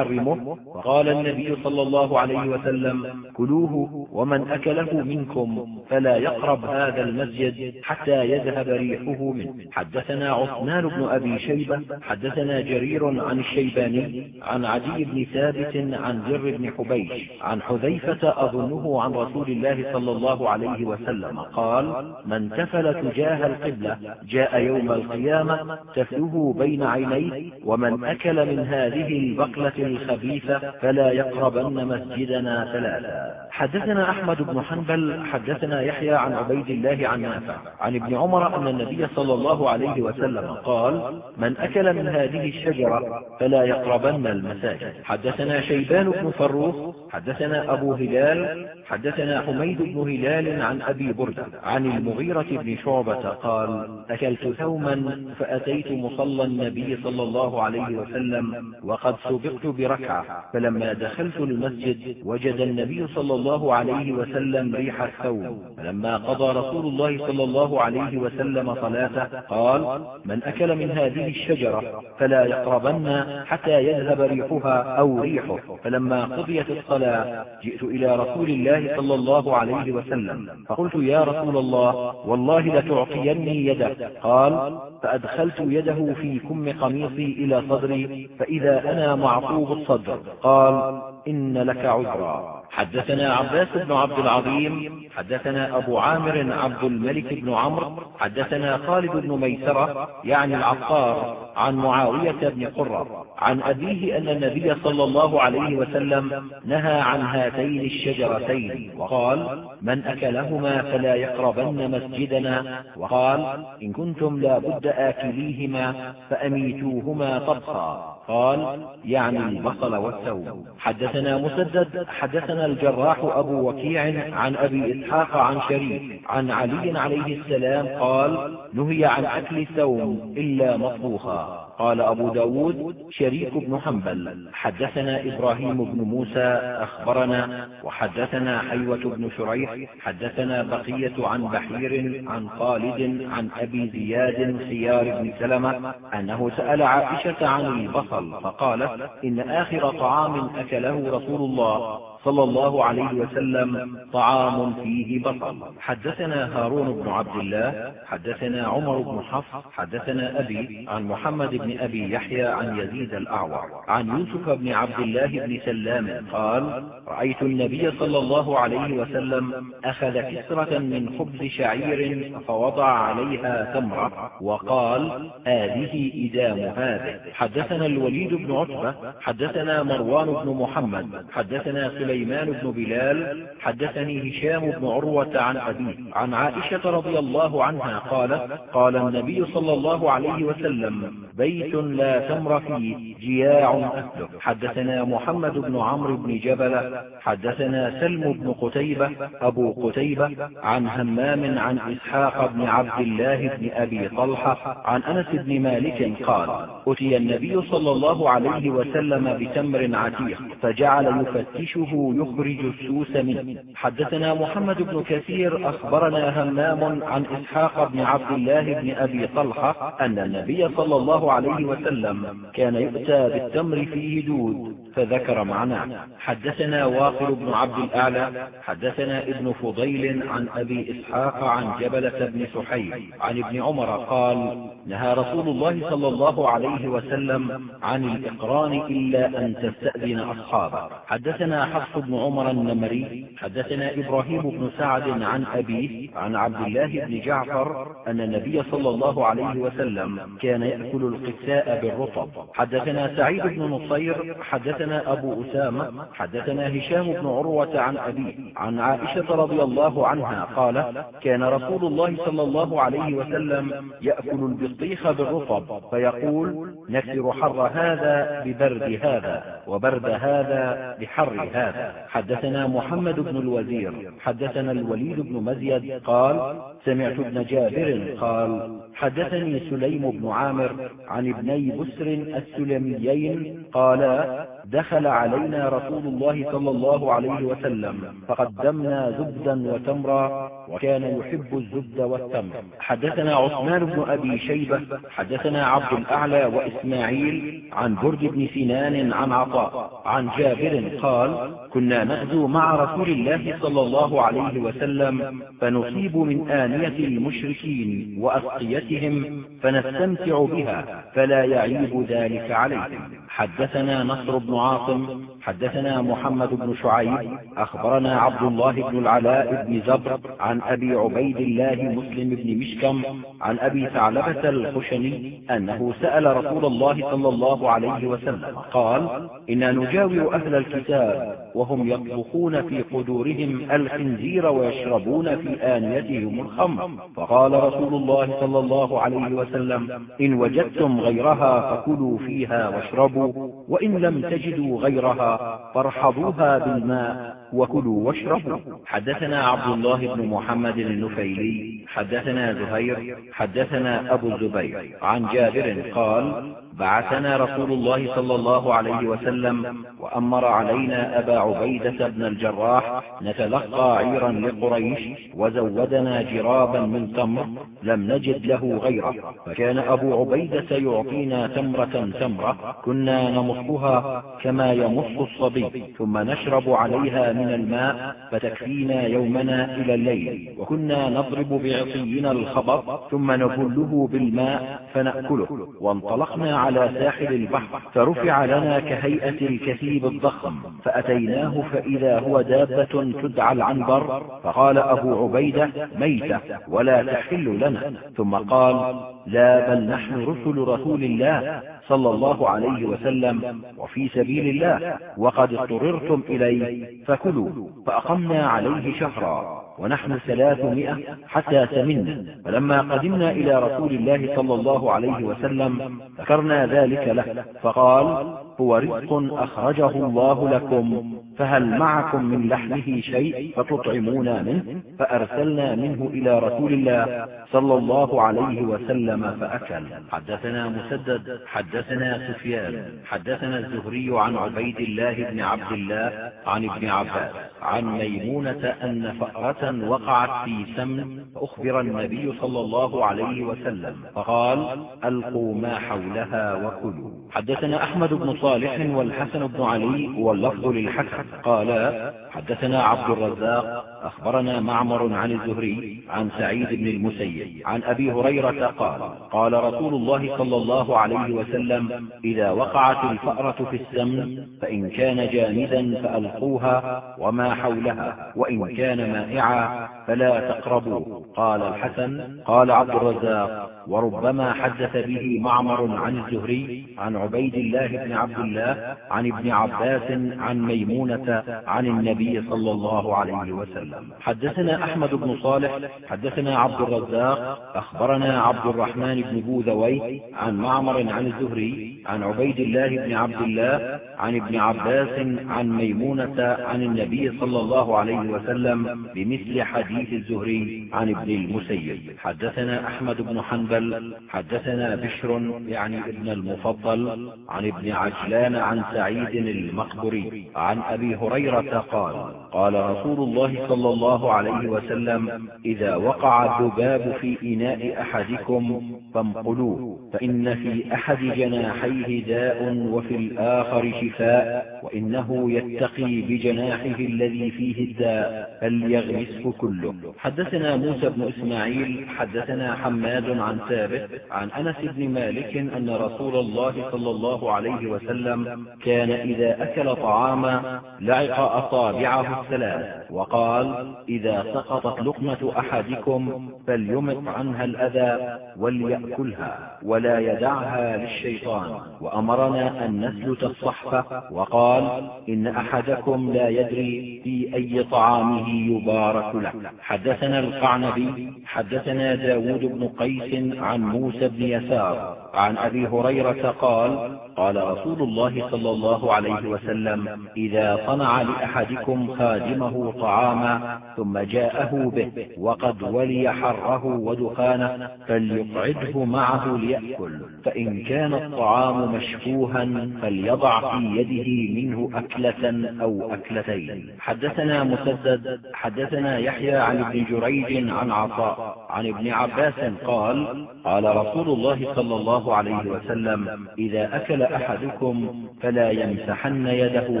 أفتحرمه قال النبي صلى الله عليه وسلم كلوه ومن أكله منكم فلا يقرب هذا المسجد حتى يذهب ريحه منه. حدثنا عثمان بن أبي شيبة حدثنا جرير عن الشيباني عن عدي بن ثابت عن زر بن حبيش عن حذيفة أظنه عن رسول الله صلى الله عليه وسلم قال من تفل تجاه القبلة جاء يوم القيامة تفله بين عينيه ومن أكل من هذه البقلة الخبيثة فلا يقربن مسجدنا ثلاثا حدثنا أحمد بن حنبل حدثنا يحيى عن عبيد الله عن نافع عن ابن عمر أن النبي صلى الله عليه وسلم قال من أكل من هذه الشجرة فلا يقربن المساجد. حدثنا شيبان بن فروخ حدثنا أبو هلال حدثنا حميد بن هلال عن أبي بردة عن المغيرة بن شعبة قال أكلت ثوما فأتيت مصلى النبي صلى الله عليه وسلم وقد سبقت بركعة فلما دخلت المسجد وجد النبي صلى الله عليه وسلم ريح الثوم فلما قضى رسول الله صلى الله عليه وسلم صلاته قال من أكل من هذه الشجرة فلا يقربن حتى يذهب ريحها أو ريحه. فلما قضيت الصلاة جئت إلى رسول الله صلى الله عليه وسلم. فقلت يا رسول الله والله لتعطيني يده. قال فأدخلت يده في كم قميصي إلى صدري فإذا أنا معطوب الصدر قال إن لك عذرا. حدثنا عباس بن عبد العظيم حدثنا أبو عامر عبد الملك بن عمرو حدثنا خالد بن ميسرة يعني العطار عن معاوية بن قرة عن أبيه أن النبي صلى الله عليه وسلم نهى عن هاتين الشجرتين وقال من أكلهما فلا يقربن مسجدنا وقال إن كنتم لا بد آكليهما فأميتوهما طبخا. قال يعني البصل والثوم. حدثنا مسدد حدثنا الجراح أبو وكيع عن أبي إسحاق عن شريف عن علي عليه السلام قال نهي عن أكل الثوم إلا مطبوخا. قال أبو ب داود شريك بن حنبل حدثنا إبراهيم بن موسى أخبرنا وحدثنا حيوة بن شريح حدثنا بقية عن بحير عن خالد عن أبي زياد خيار بن سلمة أنه سأل عائشة عن البصل فقالت إن آخر طعام أكله رسول الله. صلى الله عليه وسلم طعام فيه بصل حدثنا هارون بن عبد الله حدثنا عمر بن حفص حدثنا أبي عن محمد بن أبي يحيى عن يزيد الأعور. عن يوسف بن عبد الله بن سلام قال رأيت النبي صلى الله عليه وسلم أخذ كسرة من خبز شعير فوضع عليها تمرة وقال هذه إدام هذه حدثنا الوليد بن عتبة حدثنا مروان بن محمد حدثنا سليمان سليمان بن بلال حدثني هشام بن عروة عن أبيه عن عائشة رضي الله عنها قالت قال النبي صلى الله عليه وسلم بيت لا تمر فيه جياع أهله. حدثنا محمد بن عمرو بن جبل حدثنا سلم بن قتيبة أبو قتيبة عن همام عن إسحاق بن عبد الله بن أبي طلحة عن أنس بن مالك قال أتي النبي صلى الله عليه وسلم بتمر عتيق فجعل يفتشه يخرج السوس منه. حدثنا محمد بن كثير أخبرنا همام عن إسحاق بن عبد الله بن أبي طلحة أن النبي صلى الله عليه وسلم كان يؤتى بالتمر فيه دود فذكر معناه. حدثنا واصل بن عبد الأعلى حدثنا ابن فضيل عن أبي إسحاق عن جبلة بن سحيل عن ابن عمر قال نهى رسول الله صلى الله عليه وسلم عن الإقران إلا أن تستأذن أصحابه. حدثنا حفص بن عمر النمري حدثنا إبراهيم بن سعد عن أبيه عن عبد الله بن جعفر أن النبي صلى الله عليه وسلم كان يأكل القساء بالرطب. حدثنا سعيد بن نصير حدثنا أبو أسامة حدثنا هشام بن عروة عن أبيه عن عائشة رضي الله عنها قال كان رسول الله صلى الله عليه وسلم يأكل البطيخ بالرطب فيقول نكسر حر هذا ببرد هذا. وبرد هذا بحر هذا. حدثنا محمد بن الوزير. حدثنا الوليد بن مزيد قال سمعت ابن جابر قال حدثني سليم بن عامر عن ابني بسر السلميين قالا دخل علينا رسول الله صلى الله عليه وسلم فقدمنا زبدا وتمرا وكان يحب الزبد والتمر. حدثنا عثمان بن أبي شيبة حدثنا عبد الأعلى وإسماعيل عن برد بن سنان عن عطاء عن جابر قال كنا نغزو مع رسول الله صلى الله عليه وسلم فنصيب من آنية المشركين وأسقيتهم فنستمتع بها فلا يعيب ذلك عليهم. حدثنا نصر بن عاصم حدثنا محمد بن شعيب أخبرنا عبد الله بن العلاء بن زبر عن أبي عبيد الله مسلم بن مشكم عن أبي ثعلبة الخشني أنه سأل رسول الله صلى الله عليه وسلم قال إنا نجاور أهل الكتاب وهم يطبخون في قدورهم الخنزير ويشربون في آنيتهم الخمر. فقال رسول الله صلى الله عليه وسلم إن وجدتم غيرها فكلوا فيها واشربوا وإن لم تجدوا غيرها فارحضوها بالماء. وكلوا واشربوا. حدثنا عبد الله بن محمد النفيلي حدثنا زهير حدثنا أبو الزبير. عن جابر قال بعثنا رسول الله صلى الله عليه وسلم وأمر علينا أبا عبيدة بن الجراح نتلقى عيرا لقريش وزودنا جرابا من تمر لم نجد له غيره. فكان أبو عبيدة يعطينا تمرة تمرة كنا نمصها كما يمص الصبي ثم نشرب عليها من الماء فتكفينا يومنا إلى الليل. وكنا نضرب بعصينا الخبط ثم نبله بالماء فنأكله. وانطلقنا على ساحل البحر فرفع لنا كهيئة الكثيب الضخم فأتيناه فإذا هو دابة تدعى العنبر. فقال أبو عبيدة ميتة ولا تحل لنا. ثم قال لا بل نحن رسل رسول الله صلى الله عليه وسلم وفي سبيل الله وقد اضطررتم إليه فكلوا فأقمنا عليه شهرا ونحن ثلاثمائة حتى سمنا. فلما قدمنا إلى رسول الله صلى الله عليه وسلم ذكرنا ذلك له فقال هو رزق أخرجه الله لكم فهل معكم من لحمه شيء فتطعمون منه؟ فأرسلنا منه إلى رسول الله صلى الله عليه وسلم فأكل. حدثنا مسدد حدثنا سفيان حدثنا الزهري عن عبيد الله بن عبد الله عن ابن عباس عن ميمونة أن فأرة وقعت في سمن فأخبر النبي صلى الله عليه وسلم فقال ألقوا ما حولها وكلوا. حدثنا أحمد بن صالح والحسن بن علي واللفظ للحسن. قالا حدثنا عبد الرزاق أخبرنا معمر عن الزهري عن سعيد بن المسيب عن أبي هريرة قال قال رسول الله صلى الله عليه وسلم إذا وقعت الفأرة في السمن فإن كان جامدا فألقوها وما حولها وإن كان مائعا فلا تقربوا قال الحسن قال عبد الرزاق وربما حدث به معمر عن الزهري عن عبيد الله بن عبد الله عن ابن عباس عن ميمونة عن النبي صلى الله عليه وسلم. حدثنا أحمد بن صالح حدثنا عبد الرزاق أخبرنا عبد الرحمن بن بوذوي عن معمر عن الزهري عن عبيد الله بن عبد الله عن ابن عباس عن ميمونة عن النبي صلى الله عليه وسلم بمثل حديث الزهري عن ابن المسيب. حدثنا أحمد بن حنبل حدثنا بشر يعني ابن المفضل عن ابن عجلان عن سعيد المقبري عن أبي هريرة قال قال رسول الله صلى الله عليه وسلم إذا وقع الذباب في إناء أحدكم فانقلوه فإن في أحد جناحيه داء وفي الآخر شفاء وإنه يتقي بجناحه الذي فيه الداء فليغمسه كله. حدثنا موسى بن إسماعيل حدثنا حماد عن ثابت عن أنس بن مالك أن رسول الله صلى الله عليه وسلم كان إذا أكل طعاما لعق أصابعه الثلاث وقال إذا سقطت لقمة أحدكم فليمط عنها الأذى وليأكلها ولا يدعها للشيطان. وأمرنا أن نسلت الصحفة وقال إن أحدكم لا يدري في أي طعامه يبارك له حدثنا القعنبي حدثنا داود بن قيس عن موسى بن يسار عن أبي هريرة قال قال رسول الله صلى الله عليه وسلم إذا صنع لأحدكم خادمه طعاما ثم جاءه به وقد ولي حره ودخانه فليقعده معه ليأكل فإن كان الطعام مشفوها فليضع في يده منه أكلة أو أكلتين. حدثنا مسدد حدثنا يحيى عن ابن جريج عن عطاء عن ابن عباس قال قال رسول الله صلى الله عليه وسلم إذا أكل أحدكم فلا يمسحن يده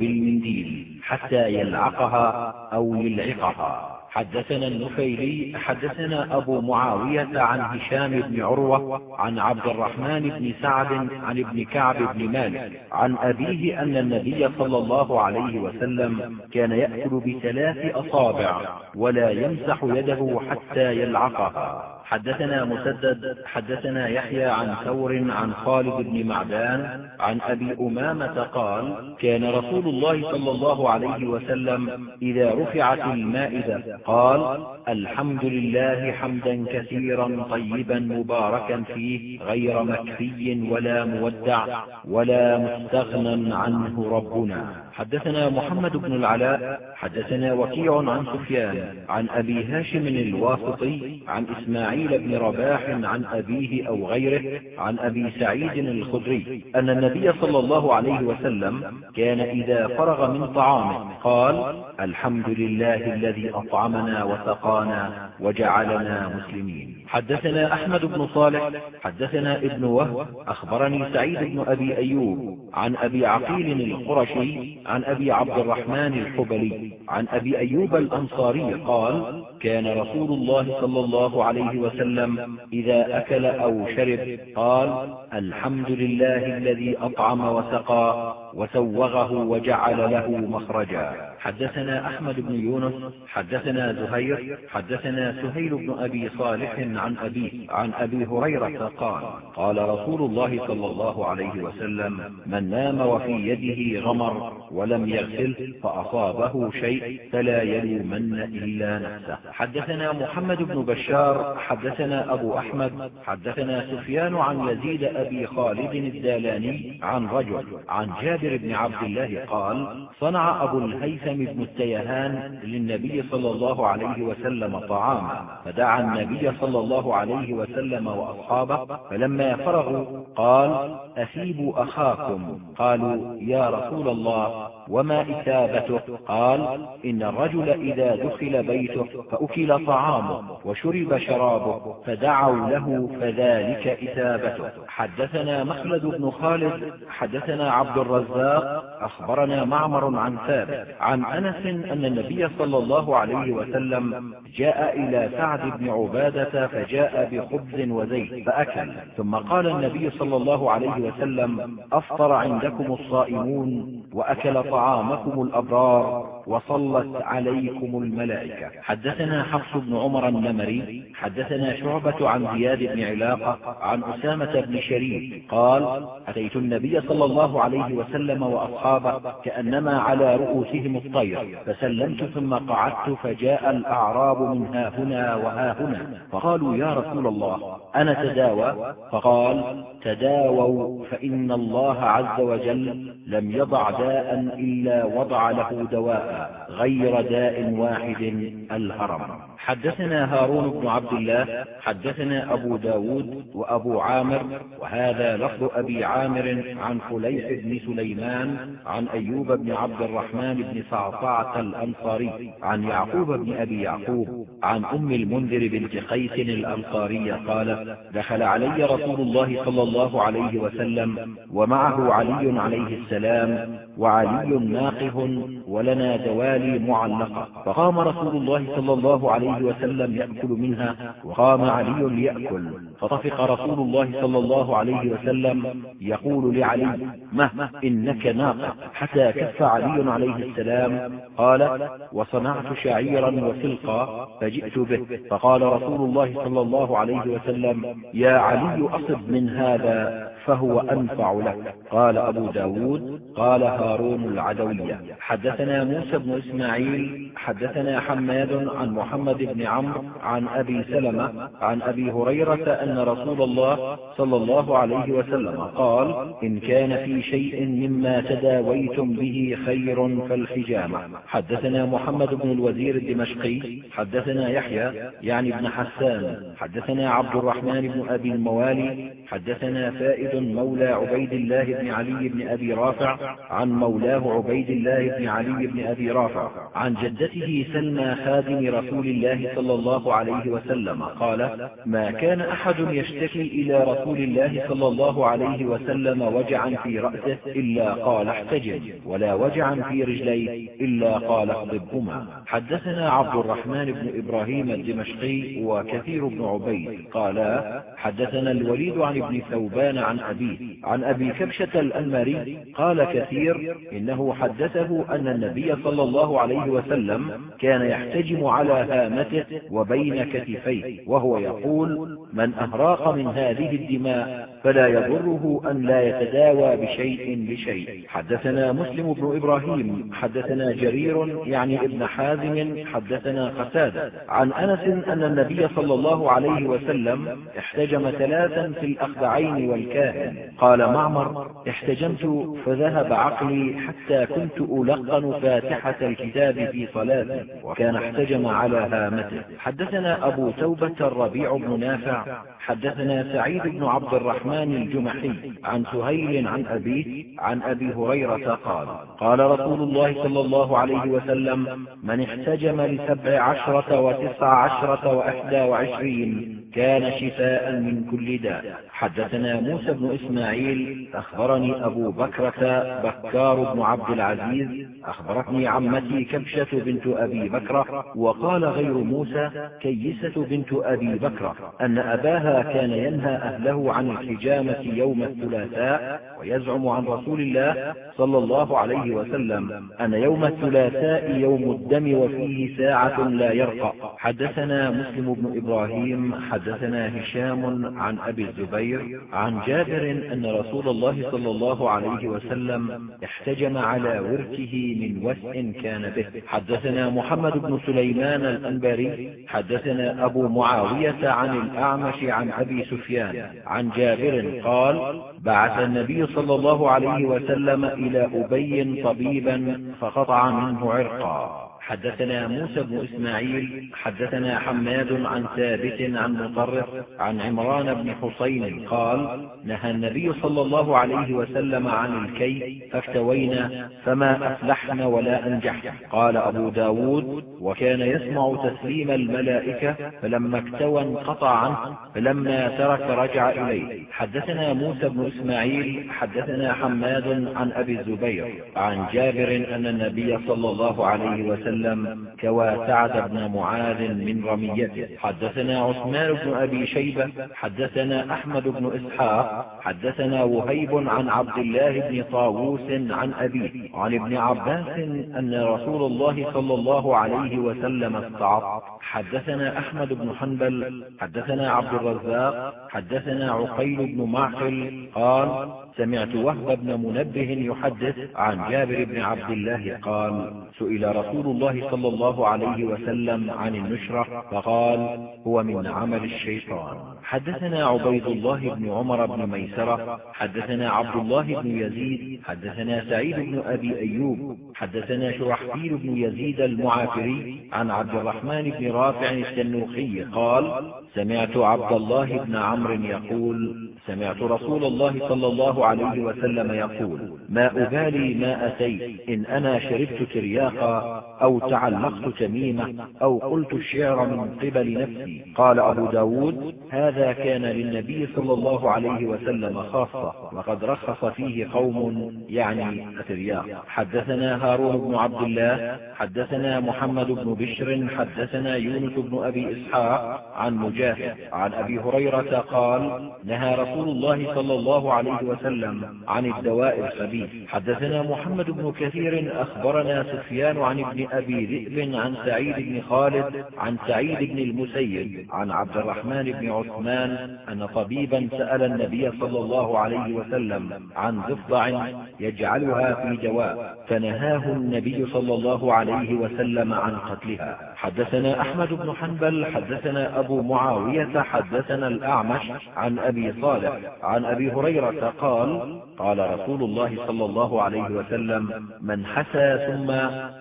بالمنديل حتى يلعقها أو يلعقها. حدثنا النفيلي حدثنا أبو معاوية عن هشام بن عروة عن عبد الرحمن بن سعد عن ابن كعب بن مالك عن أبيه أن النبي صلى الله عليه وسلم كان يأكل بثلاث أصابع ولا يمسح يده حتى يلعقها. حدثنا مسدد حدثنا يحيى عن ثور عن خالد بن معدان عن أبي أمامة قال كان رسول الله صلى الله عليه وسلم إذا رفعت المائدة قال الحمد لله حمدا كثيرا طيبا مباركا فيه غير مكفي ولا مودع ولا مستغنى عنه ربنا. حدثنا محمد بن العلاء حدثنا وكيع عن سفيان عن أبي هاشم الواسطي عن إسماعيل بن رباح عن أبيه أو غيره عن أبي سعيد الخدري أن النبي صلى الله عليه وسلم كان إذا فرغ من طعامه قال الحمد لله الذي أطعمنا وسقانا وجعلنا مسلمين. حدثنا أحمد بن صالح حدثنا ابن وهب أخبرني سعيد بن أبي أيوب عن أبي عقيل القرشي عن أبي عبد الرحمن الحبلي عن أبي أيوب الأنصاري قال كان رسول الله صلى الله عليه وسلم إذا أكل أو شرب قال الحمد لله الذي أطعم وسقى وسوغه وجعل له مخرجا. حدثنا أحمد بن يونس حدثنا زهير حدثنا سهيل بن أبي صالح عن أبيه عن أبي هريرة قال قال رسول الله صلى الله عليه وسلم من نام وفي يده غمر ولم يغسل فأصابه شيء فلا يلومن إلا نفسه. حدثنا محمد بن بشار حدثنا أبو أحمد حدثنا سفيان عن يزيد أبي خالد الدالاني عن رجل عن جابر بن عبد الله قال صنع أبو الهيثم بن التيهان للنبي صلى الله عليه وسلم طعاما. فدعا النبي صلى الله عليه وسلم وأصحابه فلما فرغوا قال أثيبوا أخاكم. قالوا يا رسول الله وما إثابته؟ قال إن الرجل إذا دخل بيته فأكل طعامه وشرب شرابه فدعوا له فذلك إثابته. حدثنا مخلد بن خالد حدثنا عبد الرزاق أخبرنا معمر عن ثابت عن أنس أن النبي صلى الله عليه وسلم جاء إلى سعد بن عبادة فجاء بخبز وزيت فأكل. ثم قال النبي صلى الله عليه وسلم أفطر عندكم الصائمون وأكل طعامكم الأبرار. وصلت عليكم الملائكة. حدثنا حفص بن عمر النمري حدثنا شعبة عن زياد بن علاقة عن أسامة بن شريف قال أتيت النبي صلى الله عليه وسلم وأصحابه كأنما على رؤوسهم الطير فسلمت ثم قعدت فجاء الأعراب من ها هنا وها هنا فقالوا يا رسول الله أنا تداوى؟ فقال تداووا فإن الله عز وجل لم يضع داء إلا وضع له دواء. غير داء واحد الهرم. حدثنا هارون بن عبد الله حدثنا أبو ب داود وأبو عامر وهذا لفظ أبي عامر عن فليح بن سليمان عن أيوب بن عبد الرحمن بن صعصعة الأنصاري عن يعقوب بن أبي يعقوب عن أم المنذر بنت قيس الأنصارية قال دخل علي رسول الله صلى الله عليه وسلم ومعه علي عليه السلام وعلي ناقه ولنا دوالي معلقة فقام رسول الله صلى الله عليه وسلم يأكل منها وقام علي ليأكل. فطفق رسول الله صلى الله عليه وسلم. يقول لعلي مه إنك ناقة. حتى كف علي عليه السلام قال وصنعت شعيرا وسلقا فجئت به. فقال رسول الله صلى الله عليه وسلم يا علي أصب من هذا. فهو أنفع لك قال أبو ب داود قال هارون العدوية. حدثنا موسى بن إسماعيل حدثنا حماد عن محمد بن عمرو عن أبي سلمة عن أبي هريرة أن رسول الله صلى الله عليه وسلم قال إن كان في شيء مما تداويتم به خير فالحجامة. حدثنا محمد بن الوزير الدمشقي حدثنا يحيى يعني ابن حسان. حدثنا عبد الرحمن بن أبي الموالي حدثنا فائد مولى عبيد الله بن علي بن أبي رافع عن مولاه عبيد الله بن علي بن أبي رافع عن جدته سلمى خادم رسول الله صلى الله عليه وسلم قال ما كان أحد يشتكي إلى رسول الله صلى الله عليه وسلم وجعا في رأسه إلا قال احتجم ولا وجعا في رجليه إلا قال اغضبهما حدثنا عبد الرحمن بن إبراهيم الدمشقي وكثير بن عبيد قالا حدثنا الوليد عن ابن ثوبان عن أبيه عن أبي كبشة الأنماري قال كثير إنه حدثه أن النبي صلى الله عليه وسلم كان يحتجم على هامته وبين كتفيه وهو يقول من أهراق من هذه الدماء فلا يضره أن لا يتداوى بشيء بشيء حدثنا مسلم بن إبراهيم حدثنا جرير يعني ابن حازم حدثنا قتادة. عن أنس أن النبي صلى الله عليه وسلم احتجم ثلاثا في الأخدعين والكاهن. قال معمر احتجمت فذهب عقلي حتى كنت ألقن فاتحة الكتاب في صلاتي وكان احتجم على هامته. حدثنا أبو توبة الربيع بن نافع حدثنا سعيد بن عبد الرحمن الجمحي عن سهيل عن أبيه عن أبي هريرة قال قال رسول الله صلى الله عليه وسلم من احتجم لسبع عشرة وتسع عشرة وأحدى وعشرين كان شفاء من كل داء حدثنا موسى بن إسماعيل أخبرني أبو بكرة بكار بن عبد العزيز أخبرتني عمتي كبشة بنت أبي بكرة وقال غير موسى كيسة بنت أبي بكرة أن أباها كان ينهى أهله عن الحجامة يوم الثلاثاء ويزعم عن رسول الله صلى الله عليه وسلم أن يوم الثلاثاء يوم الدم وفيه ساعة لا يرقى. حدثنا مسلم بن إبراهيم حدثنا هشام عن أبي الزبير عن جابر أن رسول الله صلى الله عليه وسلم احتجم على ورثه من وسء كان به. حدثنا محمد بن سليمان الأنباري حدثنا أبو معاوية عن الأعمش عن أبي سفيان عن جابر قال بعث النبي صلى الله عليه وسلم إلى أبي طبيبا فقطع منه عرقا. حدثنا موسى بن إسماعيل حدثنا حماد عن ثابت عن مطرف عن عمران بن حسين قال نهى النبي صلى الله عليه وسلم عن الكي فافتوينا فما أفلحن ولا أنجحن. قال أبو ب داود وكان يسمع تسليم الملائكة فلما اكتوى انقطع عنه فلما ترك رجع إليه. حدثنا موسى بن إسماعيل حدثنا حماد عن أبي الزبير عن جابر أن النبي صلى الله عليه وسلم وسلم كوى سعد بن معاذ من رميته. حدثنا عثمان بن أبي شيبة حدثنا أحمد بن إسحاق حدثنا وهيب عن عبد الله بن طاووس عن أبيه عن ابن عباس أن رسول الله صلى الله عليه وسلم استعط. حدثنا أحمد بن حنبل حدثنا عبد الرزاق حدثنا عقيل بن معقل قال سمعت وهب بن منبه يحدث عن جابر بن عبد الله قال سئل رسول الله صلى الله عليه وسلم عن النشرة فقال هو من عمل الشيطان. حدثنا عبيد الله بن عمر بن ميسرة حدثنا عبد الله بن يزيد حدثنا سعيد بن أبي أيوب حدثنا شرحبيل بن يزيد المعافري عن عبد الرحمن بن رافع التنوخي قال سمعت عبد الله بن عمرو يقول سمعت رسول الله صلى الله عليه وسلم يقول ما أبالي ما أتيت إن أنا شربت ترياقا أو تعلقت تميمة أو قلت الشعر من قبل نفسي. قال أبو ب داود هذا كان للنبي صلى الله عليه وسلم خاصة وقد رخص فيه قوم يعني الترياق حدثنا هارون بن عبد الله حدثنا محمد بن بشر حدثنا يونس بن أبي إسحاق عن مجاهد عن أبي هريرة قال نهى رسول الله صلى الله عليه وسلم عن الدواء الخبيث. حدثنا محمد بن كثير أخبرنا سفيان عن ابن أبي ذئب عن سعيد بن خالد عن سعيد بن المسيب عن عبد الرحمن بن عثمان أن طبيبا سأل النبي صلى الله عليه وسلم عن ضفدع يجعلها في دواء فنهاه النبي صلى الله عليه وسلم عن قتلها. حدثنا أحمد بن حنبل حدثنا أبو معاوية حدثنا الأعمش عن أبي صالح عن أبي هريرة قال قال رسول الله صلى الله عليه وسلم من حسى ثم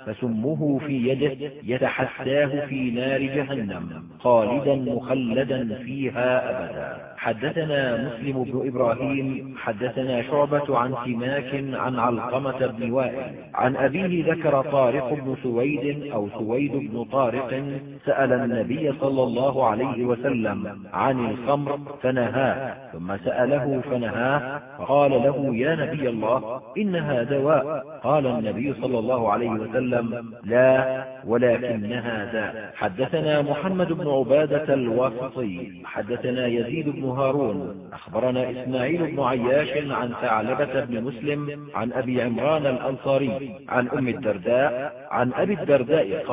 فسمه في يده يتحساه في نار جهنم خالدا مخلدا فيها أبدا. حدثنا مسلم بن إبراهيم حدثنا شعبة عن سماك عن علقمة بن وائل عن أبيه ذكر طارق بن سويد أو سويد بن طارق سأل النبي صلى الله عليه وسلم عن الخمر فنهاه ثم سأله فنهاه فقال له يا نبي الله إنها دواء. قال النبي صلى الله عليه وسلم لا ولكنها داء. حدثنا محمد بن عبادة الواسطي حدثنا يزيد بن هارون أخبرنا إسماعيل بن عياش عن ثعلبة بن مسلم عن أبي عمران الأنصاري عن أم الدرداء عن أبي الدرداء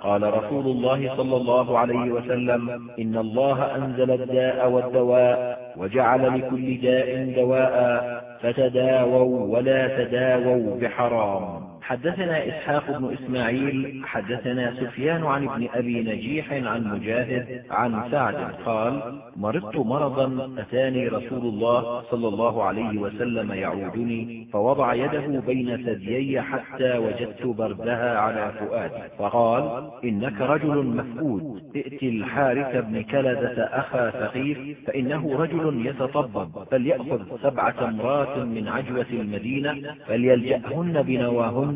قال قال رسول الله صلى الله عليه وسلم إن الله أنزل الداء والدواء وجعل لكل داء دواء فتداووا ولا تداووا بحرام. حدثنا إسحاق بن إسماعيل حدثنا سفيان عن ابن أبي نجيح عن مجاهد عن سعد قال مرضت مرضا أتاني رسول الله صلى الله عليه وسلم يعودني فوضع يده بين ثديي حتى وجدت بردها على فؤادي فقال إنك رجل مفقود ائت الحارث بن كلدة أخا ثقيف فإنه رجل يتطبب فليأخذ سبع تمرات من عجوة المدينة فليلجأهن بنواهن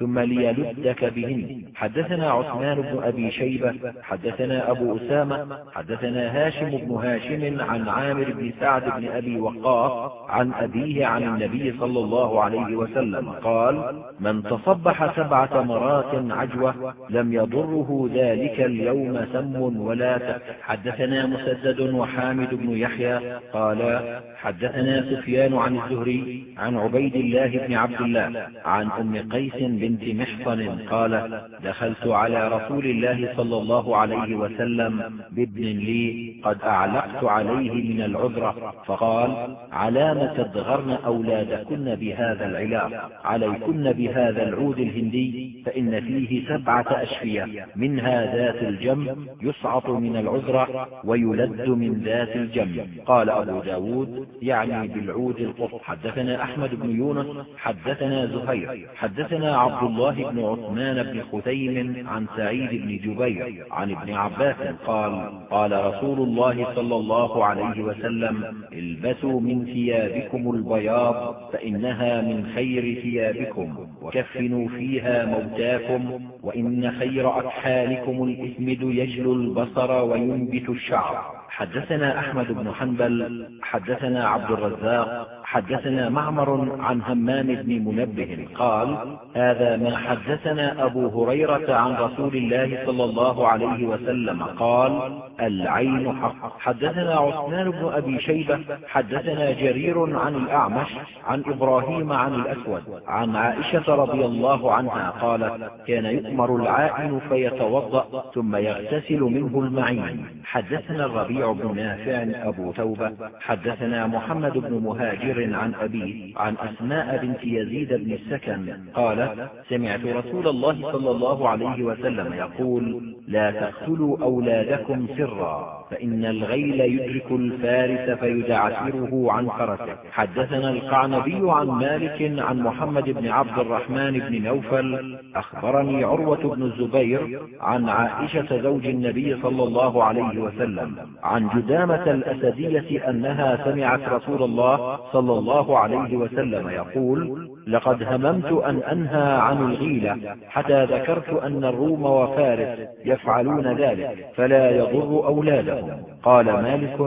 ثم ليلدك بهن. حدثنا عثمان بن أبي شيبة حدثنا أبو أسامة حدثنا هاشم بن هاشم عن عامر بن سعد بن أبي وقاص عن أبيه عن النبي صلى الله عليه وسلم قال من تصبح سبع تمرات عجوة لم يضره ذلك اليوم سم ولا تأس. حدثنا مسدد وحامد بن يحيى قال حدثنا سفيان عن الزهري عن عبيد الله بن عبد الله عن أم قيس قيس بنت محصن قال دخلت على رسول الله صلى الله عليه وسلم بابن لي قد أعلقت عليه من العذرة فقال علام تدغرن أولادكن بهذا العلاق عليكن بهذا العود الهندي فإن فيه سبعة أشفية منها ذات الجنب يسعط من العذرة ويلد من ذات الجنب. قال أبو ب داود يعني بالعود القسط. حدثنا أحمد بن يونس حدثنا زهير حدثنا حدثنا عبد الله بن عثمان بن خثيم عن سعيد بن جبير عن ابن عباس قال قال رسول الله صلى الله عليه وسلم البسوا من ثيابكم البياض فإنها من خير ثيابكم وكفنوا فيها موتاكم وإن خير أكحالكم الإثمد يجلو البصر وينبت الشعر. حدثنا أحمد بن حنبل حدثنا عبد الرزاق حدثنا معمر عن همام بن منبه قال هذا ما حدثنا أبو هريرة عن رسول الله صلى الله عليه وسلم قال العين حق. حدثنا عثمان بن أبي شيبة حدثنا جرير عن الأعمش عن إبراهيم عن الأسود عن عائشة رضي الله عنها قالت كان يؤمر العائن فيتوضأ ثم يغتسل منه المعين. حدثنا الربيع بن نافع أبو توبة. حدثنا محمد بن مهاجر عن أبيه عن أسماء بنت يزيد بن السكن قالت سمعت رسول الله صلى الله عليه وسلم يقول لا تقتلوا أولادكم سرا. فإن الغيل يدرك الفارس فيدعسره عن فرسه. حدثنا القعنبي عن مالك عن محمد بن عبد الرحمن بن نوفل أخبرني عروة بن الزبير عن عائشة زوج النبي صلى الله عليه وسلم عن جدامة الأسدية أنها سمعت رسول الله صلى الله عليه وسلم يقول لقد هممت أن أنهى عن الغيلة حتى ذكرت أن الروم وفارس يفعلون ذلك فلا يضر أولادهم. قال مالك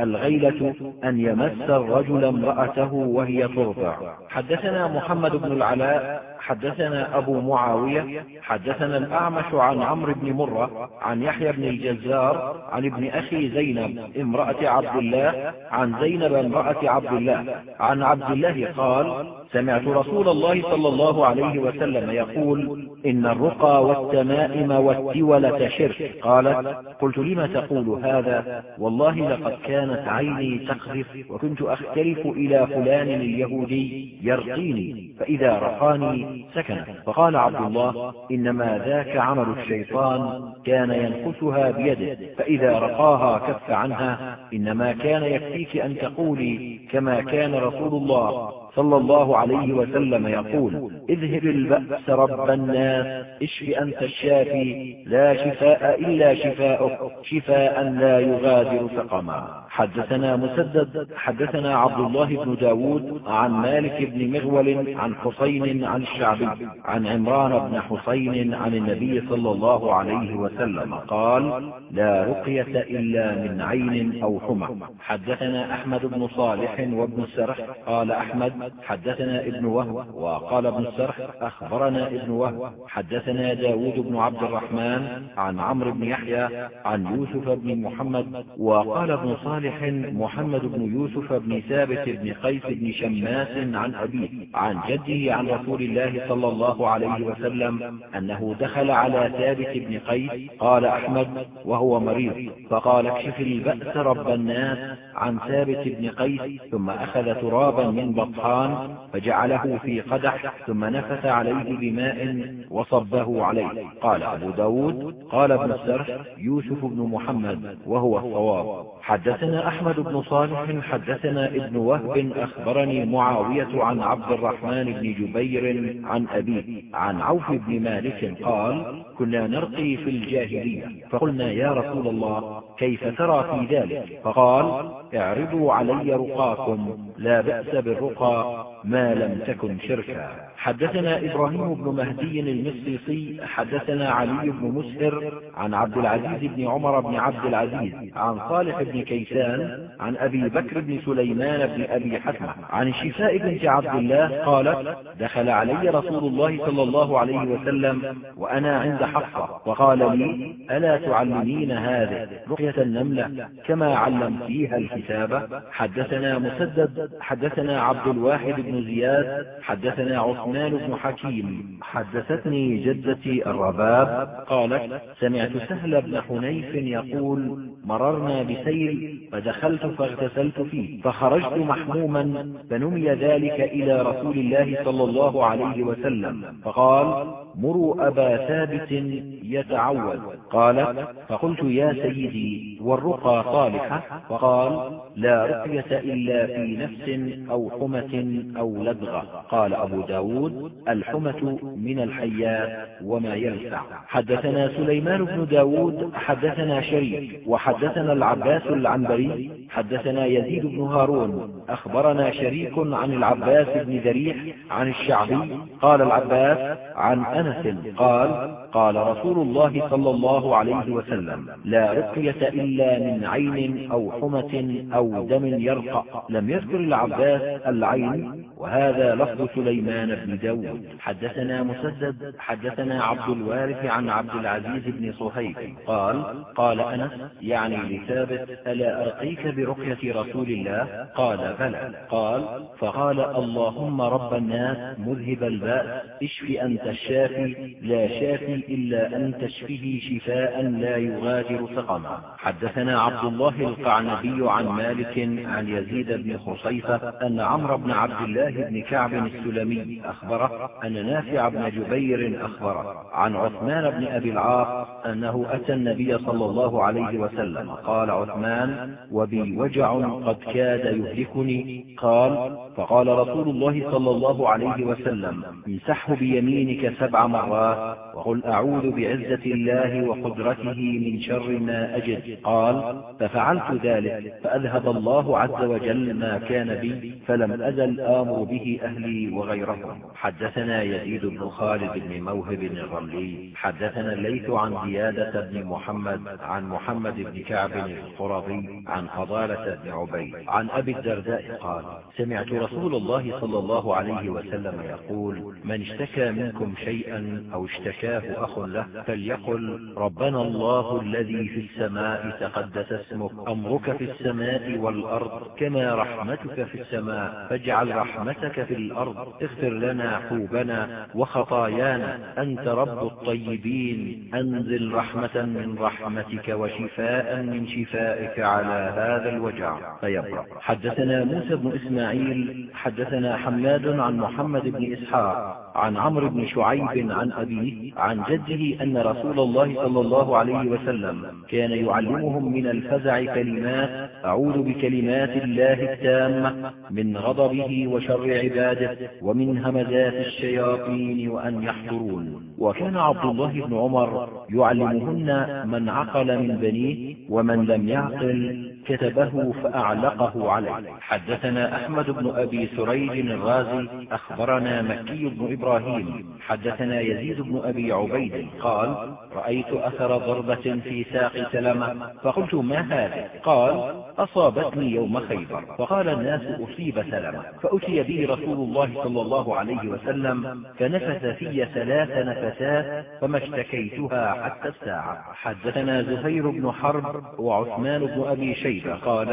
الغيلة أن يمس الرجل امرأته وهي ترضع. حدثنا محمد بن العلاء حدثنا أبو معاوية حدثنا الأعمش عن عمرو بن مرة عن يحيى بن الجزار عن ابن أخي زينب امرأة عبد الله عن زينب امرأة عبد الله عن عبد الله قال سمعت رسول الله صلى الله عليه وسلم يقول إن الرقى والتمائم والتولة شرك قالت قلت لم تقول هذا؟ والله لقد كانت عيني تقذف وكنت أختلف إلى فلان اليهودي يرقيني فإذا رقاني سكنت. فقال عبد الله إنما ذاك عمل الشيطان كان ينقصها بيده فإذا رقاها كف عنها إنما كان يكفيك أن تقولي كما كان رسول الله صلى الله عليه وسلم يقول اذهب البأس رب الناس اشف أنت الشافي لا شفاء إلا شفاءك شفاء لا يغادر سقما. حدثنا مسدد حدثنا عبد الله بن داود عن مالك بن مغول عن حسين عن الشعبي عن عمران بن حسين عن النبي صلى الله عليه وسلم قال لا رقية إلا من عين أو حمى. حدثنا أحمد بن صالح وابن السرح قال أحمد حدثنا ابن وهو وقال ابن السرح أخبرنا ابن وهو حدثنا داود بن عبد الرحمن عن عمرو بن يحيى عن يوسف بن محمد وقال ابن صالح محمد بن يوسف بن ثابت بن قيس بن شماس عن أبيه عن جده عن رسول الله صلى الله عليه وسلم أنه دخل على ثابت بن قيس قال أحمد وهو مريض فقال اكشف البأس رب الناس عن ثابت بن قيس ثم أخذ ترابا من بطحان فجعله في قدح ثم نفث عليه بماء وصبه عليه. قال أبو ب داود قال ابن السرح يوسف بن محمد وهو الصواب. حدثنا أحمد بن صالح حدثنا ابن وهب أخبرني معاوية عن عبد الرحمن بن جبير عن أبيه عن عوف بن مالك قال كنا نرقي في الجاهلية فقلنا يا رسول الله كيف ترى في ذلك؟ فقال اعرضوا علي رقاكم لا بأس بالرقى ما لم تكن شركا. حدثنا إبراهيم بن مهدي المصيصي حدثنا علي بن مسهر عن عبد العزيز بن عمر بن عبد العزيز عن صالح بن كيسان عن أبي بكر بن سليمان بن أبي حكمة عن شفاء بنت عبد الله قالت دخل علي رسول الله صلى الله عليه وسلم وأنا عند حفصة وقال لي ألا تعلمين هذه رقية النملة كما علمتيها الكتابة؟ حدثنا مسدد حدثنا عبد الواحد بن زياد حدثنا عثمان بن حكيم حدثتني جدتي الرباب قالت سمعت سهل بن حنيف يقول مررنا بسيل فدخلت فاغتسلت فيه فخرجت محموما فنمي ذلك إلى رسول الله صلى الله عليه وسلم فقال مروا أبا ثابت يتعوذ قالت فقلت يا سيدي والرقى صالحة؟ فقال لا رقية إلا في نفس أو حمة أو لدغة. قال أبو ب داود الحمة من الحيات وما يلسع حدثنا سليمان بن داود حدثنا شريك وحدثنا العباس العنبري حدثنا يزيد بن هارون. أخبرنا شريك عن العباس بن ذريح عن الشعبي قال العباس عن أنس قال قال رسول الله صلى الله عليه وسلم لا رقية إلا من عين أو حمة أو دم يرقى. لم يذكر العباس العين وهذا لفظ سليمان بن داود. حدثنا مسدد حدثنا عبد الوارث عن عبد العزيز بن صهيب. قال قال أنس يعني لثابت ألا أرقيك برقية رسول الله؟ قال بلى. قال فقال اللهم رب الناس مذهب البأس اشف أنت الشافي لا شافي إلا أن تشفه شفاء لا يغادر سقما. حدثنا عبد الله القعنبي عن مالك عن يزيد بن خصيفة أن عمرو بن عبد الله بن كعب السلمي أخبره أن نافع بن جبير أخبره عن عثمان بن أبي العاص أنه أتى النبي صلى الله عليه وسلم. قال عثمان وبي وجع قد كاد يهلكني. قال فقال رسول الله صلى الله عليه وسلم امسحه بيمينك سبع مرات وقل أعوذ بعزة الله وقدرته من شر ما أجد. قال ففعلت ذلك فأذهب الله عز وجل ما كان بي فلم أزل آمر به أهلي وغيرهم. حدثنا يزيد بن خالد بن موهب الرملي. حدثنا الليث عن زيادة بن محمد عن محمد بن كعب القرظي عن فضالة بن عبيد عن أبي الدرداء قال سمعت رسول الله صلى الله عليه وسلم يقول من اشتكى منكم شيئا أو اشتكاه أخ له فليقل ربنا الله الذي في السماء تقدس اسمك أمرك في السماء والأرض كما رحمتك في السماء فاجعل رحمتك في الأرض اغفر لنا حوبنا وخطايانا. أنت رب الطيبين. أنزل رحمة من رحمتك وشفاء من شفائك على هذا الوجع. فيبرأ حدثنا موسى بن إسماعيل حدثنا حماد عن محمد بن إسحاق عن عمرو بن شعيب عن أبيه عن جده أن رسول الله صلى الله عليه وسلم كان يعلمهم من الفزع كلمات أعوذ بكلمات الله التامة من غضبه وشر عباده ومن همزات الشياطين وأن يحضرون. وكان عبد الله بن عمر يعلمهن من عقل من بنيه ومن لم يعقل كتبه فأعلقه عليه. حدثنا أحمد بن أبي سريج الرازي أخبرنا مكي بن إبراهيم. حدثنا يزيد بن أبي عبيد قال رأيت أثر ضربة في ساق سلمة. فقلت ما هذا؟ قال أصابتني يوم خيبر. فقال الناس أصيب سلمة. فأتي بي رسول الله صلى الله عليه وسلم فنفث في ثلاث نفسات فما اشتكيتها حتى الساعة. حدثنا زهير بن حرب وعثمان بن أبي شيخ شيبة قال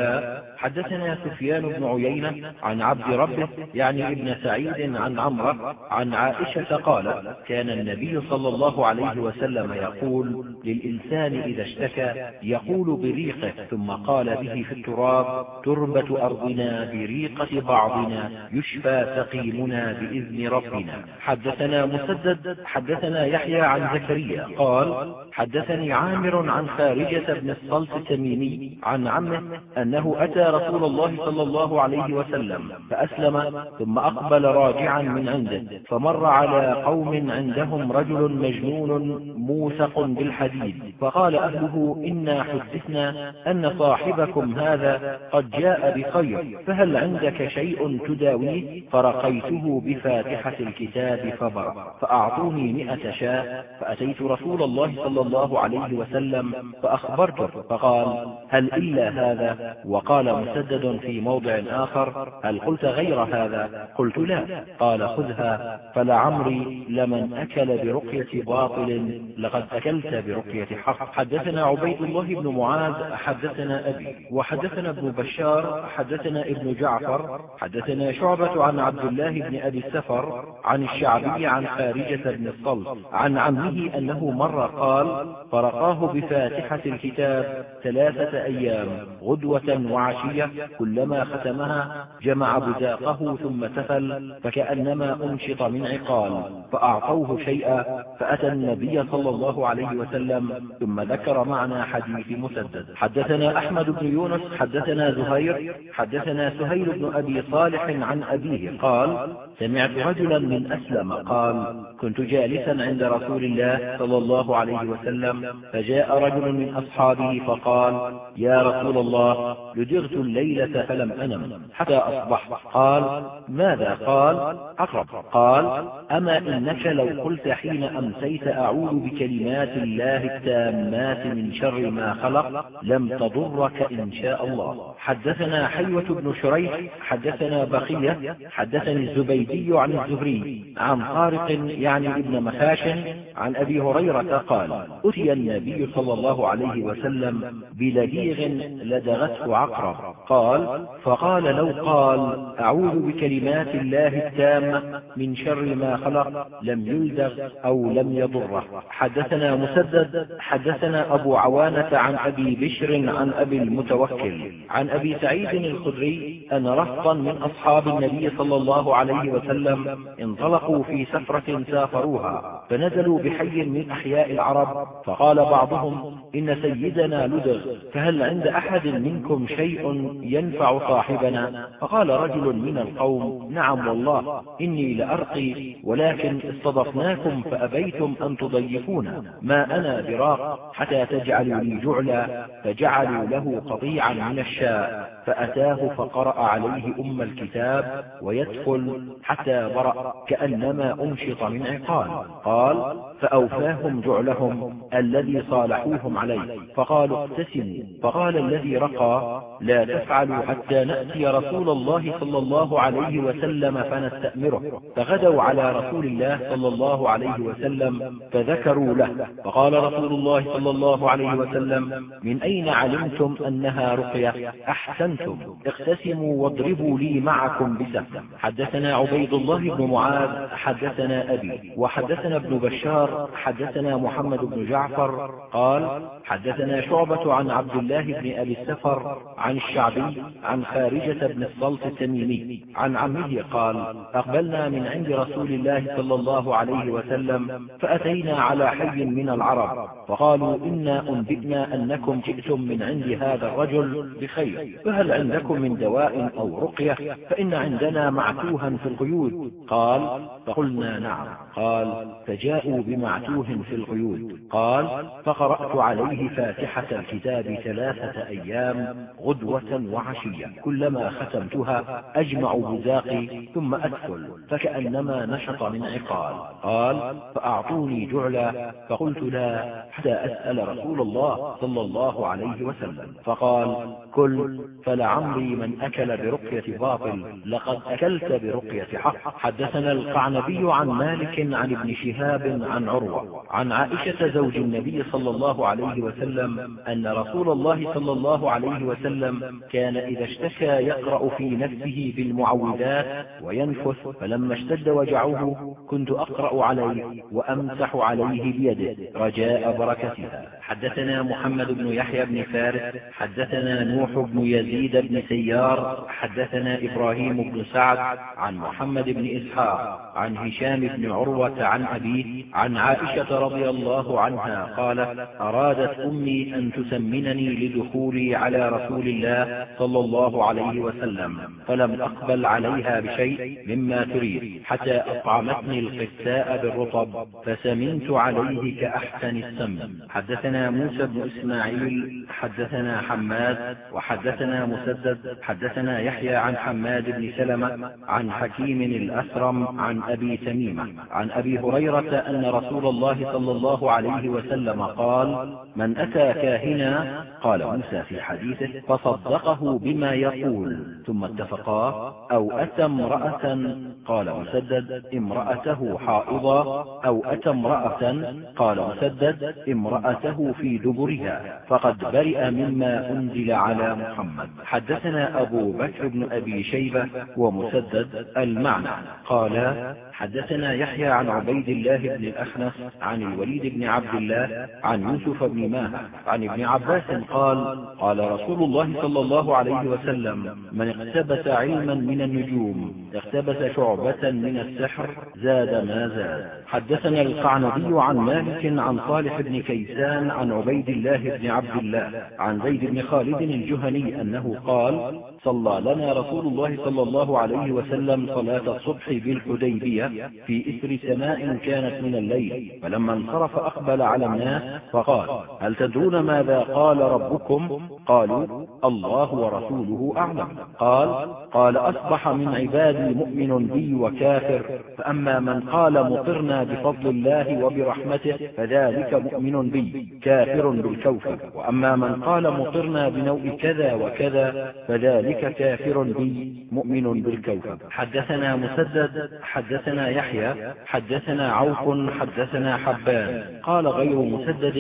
حدثنا سفيان بن عيينة عن عبد ربه يعني ابن سعيد عن عمرة عن عائشة قال كان النبي صلى الله عليه وسلم يقول للإنسان إذا اشتكى يقول بريقه ثم قال به في التراب تربة أرضنا بريقة بعضنا يشفى سقيمنا بإذن ربنا. حدثنا مسدد حدثنا يحيى عن زكريا قال حدثني عامر عن خارجة بن الصلت التميمي عن عم عمه أنه أتى رسول الله صلى الله عليه وسلم فأسلم ثم أقبل راجعا من عنده فمر على قوم عندهم رجل مجنون موثق بالحديد فقال أهله إنا حدثنا أن صاحبكم هذا قد جاء بخير فهل عندك شيء تداويه؟ فرقيته بفاتحة الكتاب فبرأ فأعطوني مئة شاة فأتيت رسول الله صلى الله عليه وسلم فأخبرته فقال هل إلا هذا؟ وقال مسدد في موضع آخر هل قلت غير هذا؟ قلت لا. قال خذها فلعمري لمن أكل برقية باطل لقد أكلت برقية حق. حدثنا عبيد الله بن معاذ حدثنا أبي وحدثنا ابن بشار حدثنا ابن جعفر حدثنا شعبة عن عبد الله بن أبي السفر عن الشعبي عن خارجة بن الصلت عن عمه أنه مر قال فرقاه بفاتحة الكتاب ثلاثة أيام غدوة وعشية كلما ختمها جمع بزاقه ثم تفل فكأنما أنشط من عقال فأعطوه شيئا فأتى النبي صلى الله عليه وسلم ثم ذكر معنى حديث مسدد. حدثنا أحمد بن يونس حدثنا زهير حدثنا سهيل بن أبي صالح عن أبيه قال سمعت رجلا من أسلم قال كنت جالسا عند رسول الله صلى الله عليه وسلم فجاء رجل من أصحابه فقال يا رسول الله لدغت الليلة فلم أنم حتى أصبحت. قال ماذا؟ قال عقرب قال أما إنك لو قلت حين أمسيت أعوذ بكلمات الله التامات من شر ما خلق لم تضرك إن شاء الله. حدثنا حيوة بن شريح حدثنا بقية حدثني الزبيدي عن الزهري عن طارق يعني ابن مخاش عن أبي هريرة قال أتي النبي صلى الله عليه وسلم بلديغ لدغته عقرب. قال فقال لو قال أعوذ بكلمات الله التامة من شر ما خلق لم يلدغ أو لم يضره حدثنا مسدد حدثنا أبو عوانة عن أبي بشر عن أبي المتوكل. عن أبي سعيد الخدري أن رهطا من أصحاب النبي صلى الله عليه وسلم انطلقوا في سفرة سافروها فنزلوا بحي من أحياء العرب فقال بعضهم إن سيدنا لدغ فهل عند أحد منكم شيء ينفع صاحبنا؟ فقال رجل من القوم نعم والله إني لأرقي ولكن استضفناكم فأبيتم أن تضيفونا. ما أنا براق حتى تجعلوا لي جعلا فجعلوا له قطيعا من الشاء فأتاه فقرأ عليه أم الكتاب ويدخل حتى برأ كأنما أنشط من عقال. قال فأوفاهم جعلهم الذي صالحوهم عليه. فقالوا اقتسموا. فقال الذي رقى لا تفعلوا حتى نأتي رسول الله صلى الله عليه وسلم فنستأمره. فغدوا على رسول الله صلى الله عليه وسلم فذكروا له. فقال رسول الله صلى الله عليه وسلم من أين علمتم أنها رقية؟ أحسنتم. اقتسموا واضربوا لي معكم بسهم. حدثنا عبيد الله بن معاذ حدثنا أبي وحدثنا ابن بشار حدثنا محمد بن جعفر قال حدثنا شعبة عن عبد الله بن أبي السفر عن الشعبي عن خارجة بن الصلت التميمي عن عمه قال أقبلنا من عند رسول الله صلى الله عليه وسلم فأتينا على حي من العرب فقالوا إنا أنبئنا أنكم جئتم من عند هذا الرجل بخير فهل عندكم من دواء أو رقية؟ فإن عندنا معتوها في القيود. قال فقلنا نعم. قال فجاءوا بمعتوه في القيود. قال فقرأت عليه فاتحة الكتاب ثلاثة أيام غدوة وعشية. كلما ختمتها أجمع بزاقي ثم أدخل فكأنما نشط من عقال. قال فأعطوني جعلا فقلت لا حتى أسأل رسول الله صلى الله عليه وسلم. فقال كل فلعمري من أكل برقية باطل لقد أكلت برقية حق. حدثنا القعنبي عن مالك عن ابن شهاب عن عروة عن عائشة زوج النبي صلى الله عليه وسلم أن رسول الله صلى الله عليه وسلم كان إذا اشتكى يقرأ في نفسه بالمعوذات وينفث فلما اشتد وجعه كنت أقرأ عليه وأمسح عليه بيده رجاء بركتها. حدثنا محمد بن يحيى بن فارس حدثنا نوح بن يزيد بن سيار حدثنا إبراهيم بن سعد عن محمد بن إسحاق عن هشام بن عروة عن أبيه عن عائشة رضي الله عنها قالت أرادت أمي أن تسمنني لدخولي على رسول الله صلى الله عليه وسلم فلم أقبل عليها بشيء مما تريد حتى أطعمتني القساء بالرطب فسمنت عليه كأحسن السمن. حدثنا موسى بن إسماعيل حدثنا حماد وحدثنا مسدد حدثنا يحيى عن حماد بن سلمة عن حكيم الأسرم عن أبي تميمة عن أبي هريرة أن رسول الله صلى الله عليه وسلم قال من أتى كاهنا؟ قال موسى في حديثه فصدقه بما يقول. ثم اتفقا أو أتى امرأة؟ قال مسدد امرأته حائضا أو أتى امرأة؟ قال مسدد امرأته في دبرها فقد برئ مما أنزل على محمد. حدثنا أبو بكر بن أبي شيبة ومسدد المعنى. قال حدثنا يحيى عن عبيد الله بن الأخنس عن الوليد بن عبد الله عن يوسف بن ماهر عن ابن عباس قال قال رسول الله صلى الله عليه وسلم من اقتبس علما من النجوم اقتبس شعبة من السحر زاد ما زاد. حدثنا القعنبي عن مالك عن صالح بن كيسان عن عبيد الله بن عبد الله عن زيد بن خالد الجهني أنه قال صلى لنا رسول الله صلى الله عليه وسلم صلاة الصبح بالحديبية في إثر سماء كانت من الليل فلما انصرف أقبل على الناس فقال هل تدرون ماذا قال ربكم؟ قالوا الله ورسوله أعلم. قال قال أصبح من عبادي مؤمن بي وكافر فأما من قال مطرنا بفضل الله وبرحمته فذلك مؤمن بي كافر بالكوكب وأما من قال مطرنا بنوء كذا وكذا فذلك كافر بي مؤمن بالكوكب. حدثنا مسدد حدثنا يحيى حدثنا عوف حدثنا حبان. قال غير مسدد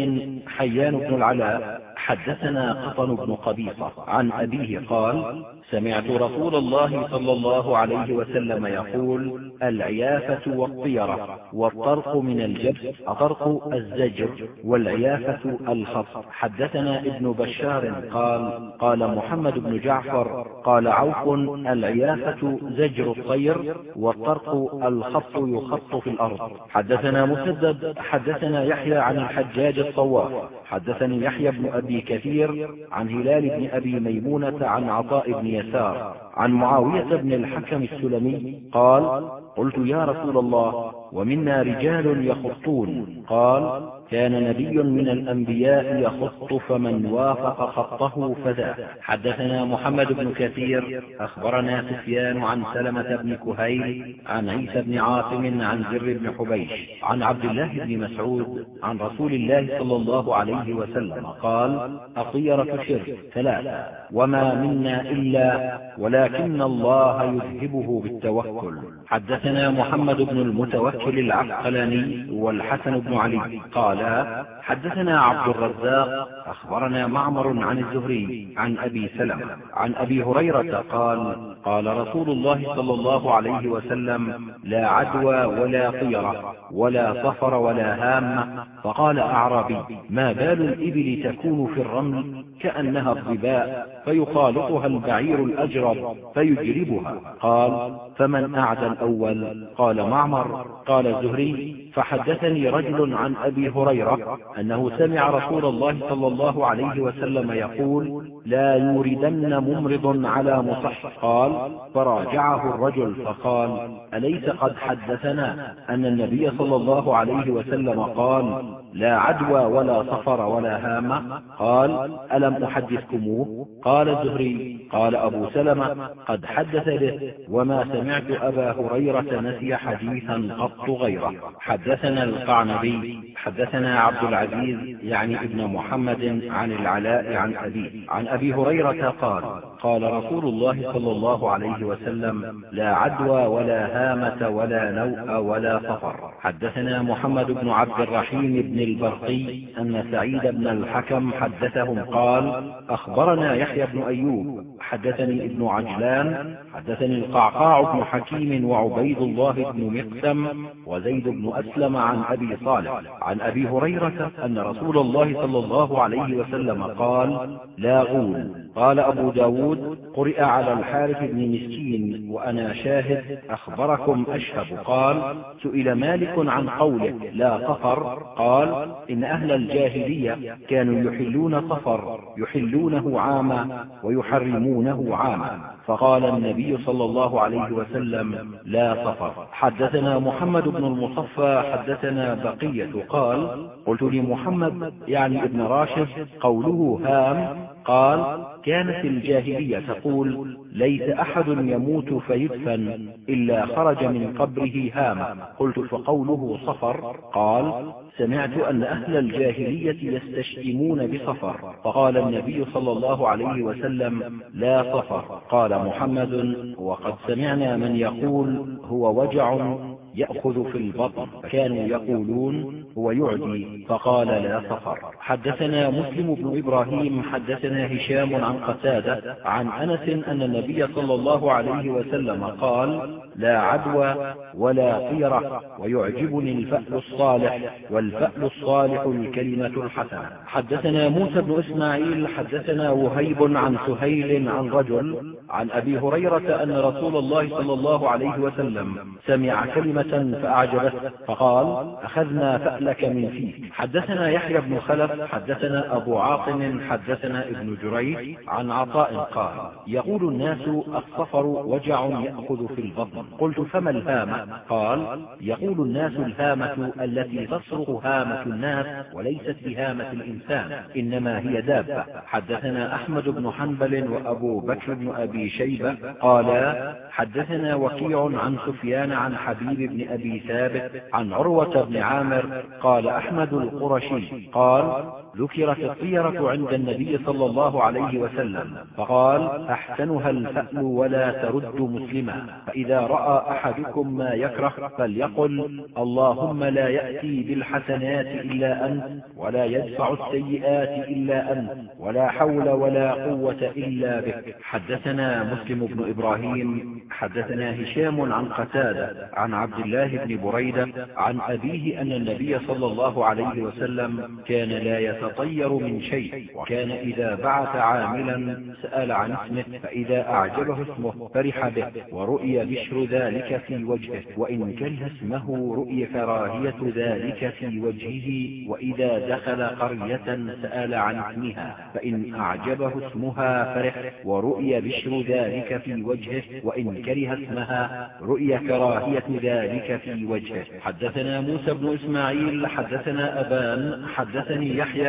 حيان بن العلاء. حدثنا قطن بن قبيصة عن أبيه قال سمعت رسول الله صلى الله عليه وسلم يقول العيافة والطيرة والطرق من الجبس الطرق الزجر والعيافة الخص. حدثنا ابن بشار قال قال محمد بن جعفر قال عوف العيافة زجر الطير والطرق الخط يخط في الأرض. حدثنا مسدد حدثنا يحيى عن الحجاج الصواف حدثني يحيى بن أبي كثير عن هلال بن أبي ميمونة عن عطاء بن يسار عن معاوية بن الحكم السلمي قال قلت يا رسول الله ومنا رجال يخطون. قال كان نبي من الأنبياء يخط فمن وافق خطه فذا حدثنا محمد بن كثير أخبرنا سفيان عن سلمة بن كهيل عن عيسى بن عاصم عن زر بن حبيش عن عبد الله بن مسعود عن رسول الله صلى الله عليه وسلم. قال الطيرة شرك ثلاثة. وما منا إلا ولكن الله يذهبه بالتوكل. حدثنا محمد بن المتوكل العسقلاني والحسن بن علي قالا حدثنا عبد الرزاق أخبرنا معمر عن الزهري عن أبي سلمة عن أبي هريرة قال قال رسول الله صلى الله عليه وسلم لا عدوى ولا طيرة ولا صفر ولا هامة. فقال أعرابي ما بال الإبل تكون في الرمل كأنها الظباء فيخالطها البعير الأجرب فيجربها. قال فمن أعدى الأول؟ قال معمر. قال الزهري فحدثني رجل عن أبي هريرة أنه سمع رسول الله صلى الله عليه وسلم يقول لا يوردن ممرض على مصح. قال فراجعه الرجل فقال أليس قد حدثنا؟ أن النبي صلى الله عليه وسلم قال لا عدوى ولا صفر ولا هامة قال ألم أحدثكموه؟ قال الزهري قال أبو سلمة قد حدث به وما سمعت أبا هريرة نسي حديثا قط غيره. حدثنا القعنبي حدثنا عبد العزيز يعني ابن محمد عن العلاء عن أبيه. عن أبي هريرة قال قال رسول الله صلى الله عليه وسلم لا عدوى ولا هامة ولا نوء ولا صفر حدثنا محمد بن عبد الرحيم بن البرقي أن سعيد بن الحكم حدثهم قال أخبرنا يحيى بن أيوب حدثني ابن عجلان حدثني القعقاع بن حكيم وعبيد الله بن مقسم وزيد بن أسلم عن أبي صالح. عن أبي هريرة أن رسول الله صلى الله عليه وسلم قال لا غول قال أبو ب داود قرئ على الحارث بن مسكين وأنا شاهد أخبركم أشهب. قال سئل مالك عن قوله لا صفر قال إن أهل الجاهلية كانوا يحلون صفر يحلونه عاما ويحرمونه عاما. فقال النبي صلى الله عليه وسلم لا صفر حدثنا محمد بن المصفى حدثنا بقية. قال قلت لمحمد يعني ابن راشد قوله هام قال كانت الجاهلية تقول ليس أحد يموت فيدفن إلا خرج من قبره هامة. قلت فقوله صفر؟ قال سمعت أن أهل الجاهلية يستشتمون بصفر. فقال النبي صلى الله عليه وسلم لا صفر. قال محمد وقد سمعنا من يقول هو وجع يأخذ في البطن كانوا يقولون هو يعدي فقال لا سفر. حدثنا مسلم بن إبراهيم حدثنا هشام عن قتادة عن أنس أن النبي صلى الله عليه وسلم قال لا عدوى ولا طيرة ويعجبني الفأل الصالح والفأل الصالح الكلمة الحسنة. حدثنا موسى بن إسماعيل حدثنا وهيب عن سهيل عن رجل عن أبي هريرة أن رسول الله صلى الله عليه وسلم سمع كلمة فأعجبته فقال أخذنا فألك من فيك. حدثنا يحيى بن خلف حدثنا أبو عاصم حدثنا ابن جريج عن عطاء قال يقول الناس الصفر وجع يأخذ في البطن. قلت فما الهامة؟ قال يقول الناس الهامة التي تصرخ هامة الناس وليست بهامة الإنسان إنما هي دابة. حدثنا أحمد بن حنبل وأبو بكر بن أبي شيبة قالا حدثنا وكيع عن سفيان عن حبيب بن أبي ثابت عن عروة بن عامر قال أحمد القرشي قال ذكرت الطيرة عند النبي صلى الله عليه وسلم فقال أحسنها الفأل ولا ترد مسلما فإذا رأى أحدكم ما يكره فليقل اللهم لا يأتي بالحسنات إلا أنت ولا يدفع السيئات إلا أنت ولا حول ولا قوة إلا بك. حدثنا مسلم بن إبراهيم حدثنا هشام عن قتادة عن عبد الله بن بريدة عن أبيه أن النبي صلى الله عليه وسلم كان لا يتطير من شيء وكان إذا بعث عاملا سأل عن اسمه فإذا أعجبه اسمه فرح به ورؤي بشر ذلك في وجهه وإن كره اسمه رؤي كراهية ذلك في وجهه وإذا دخل قرية سأل عن اسمها فإن أعجبه اسمها فرح ورؤي بشر ذلك في وجهه وإن كره اسمها رؤي كراهية ذلك في وجهه. حدثنا موسى بن إسماعيل حدثنا أبان حدثني يحيى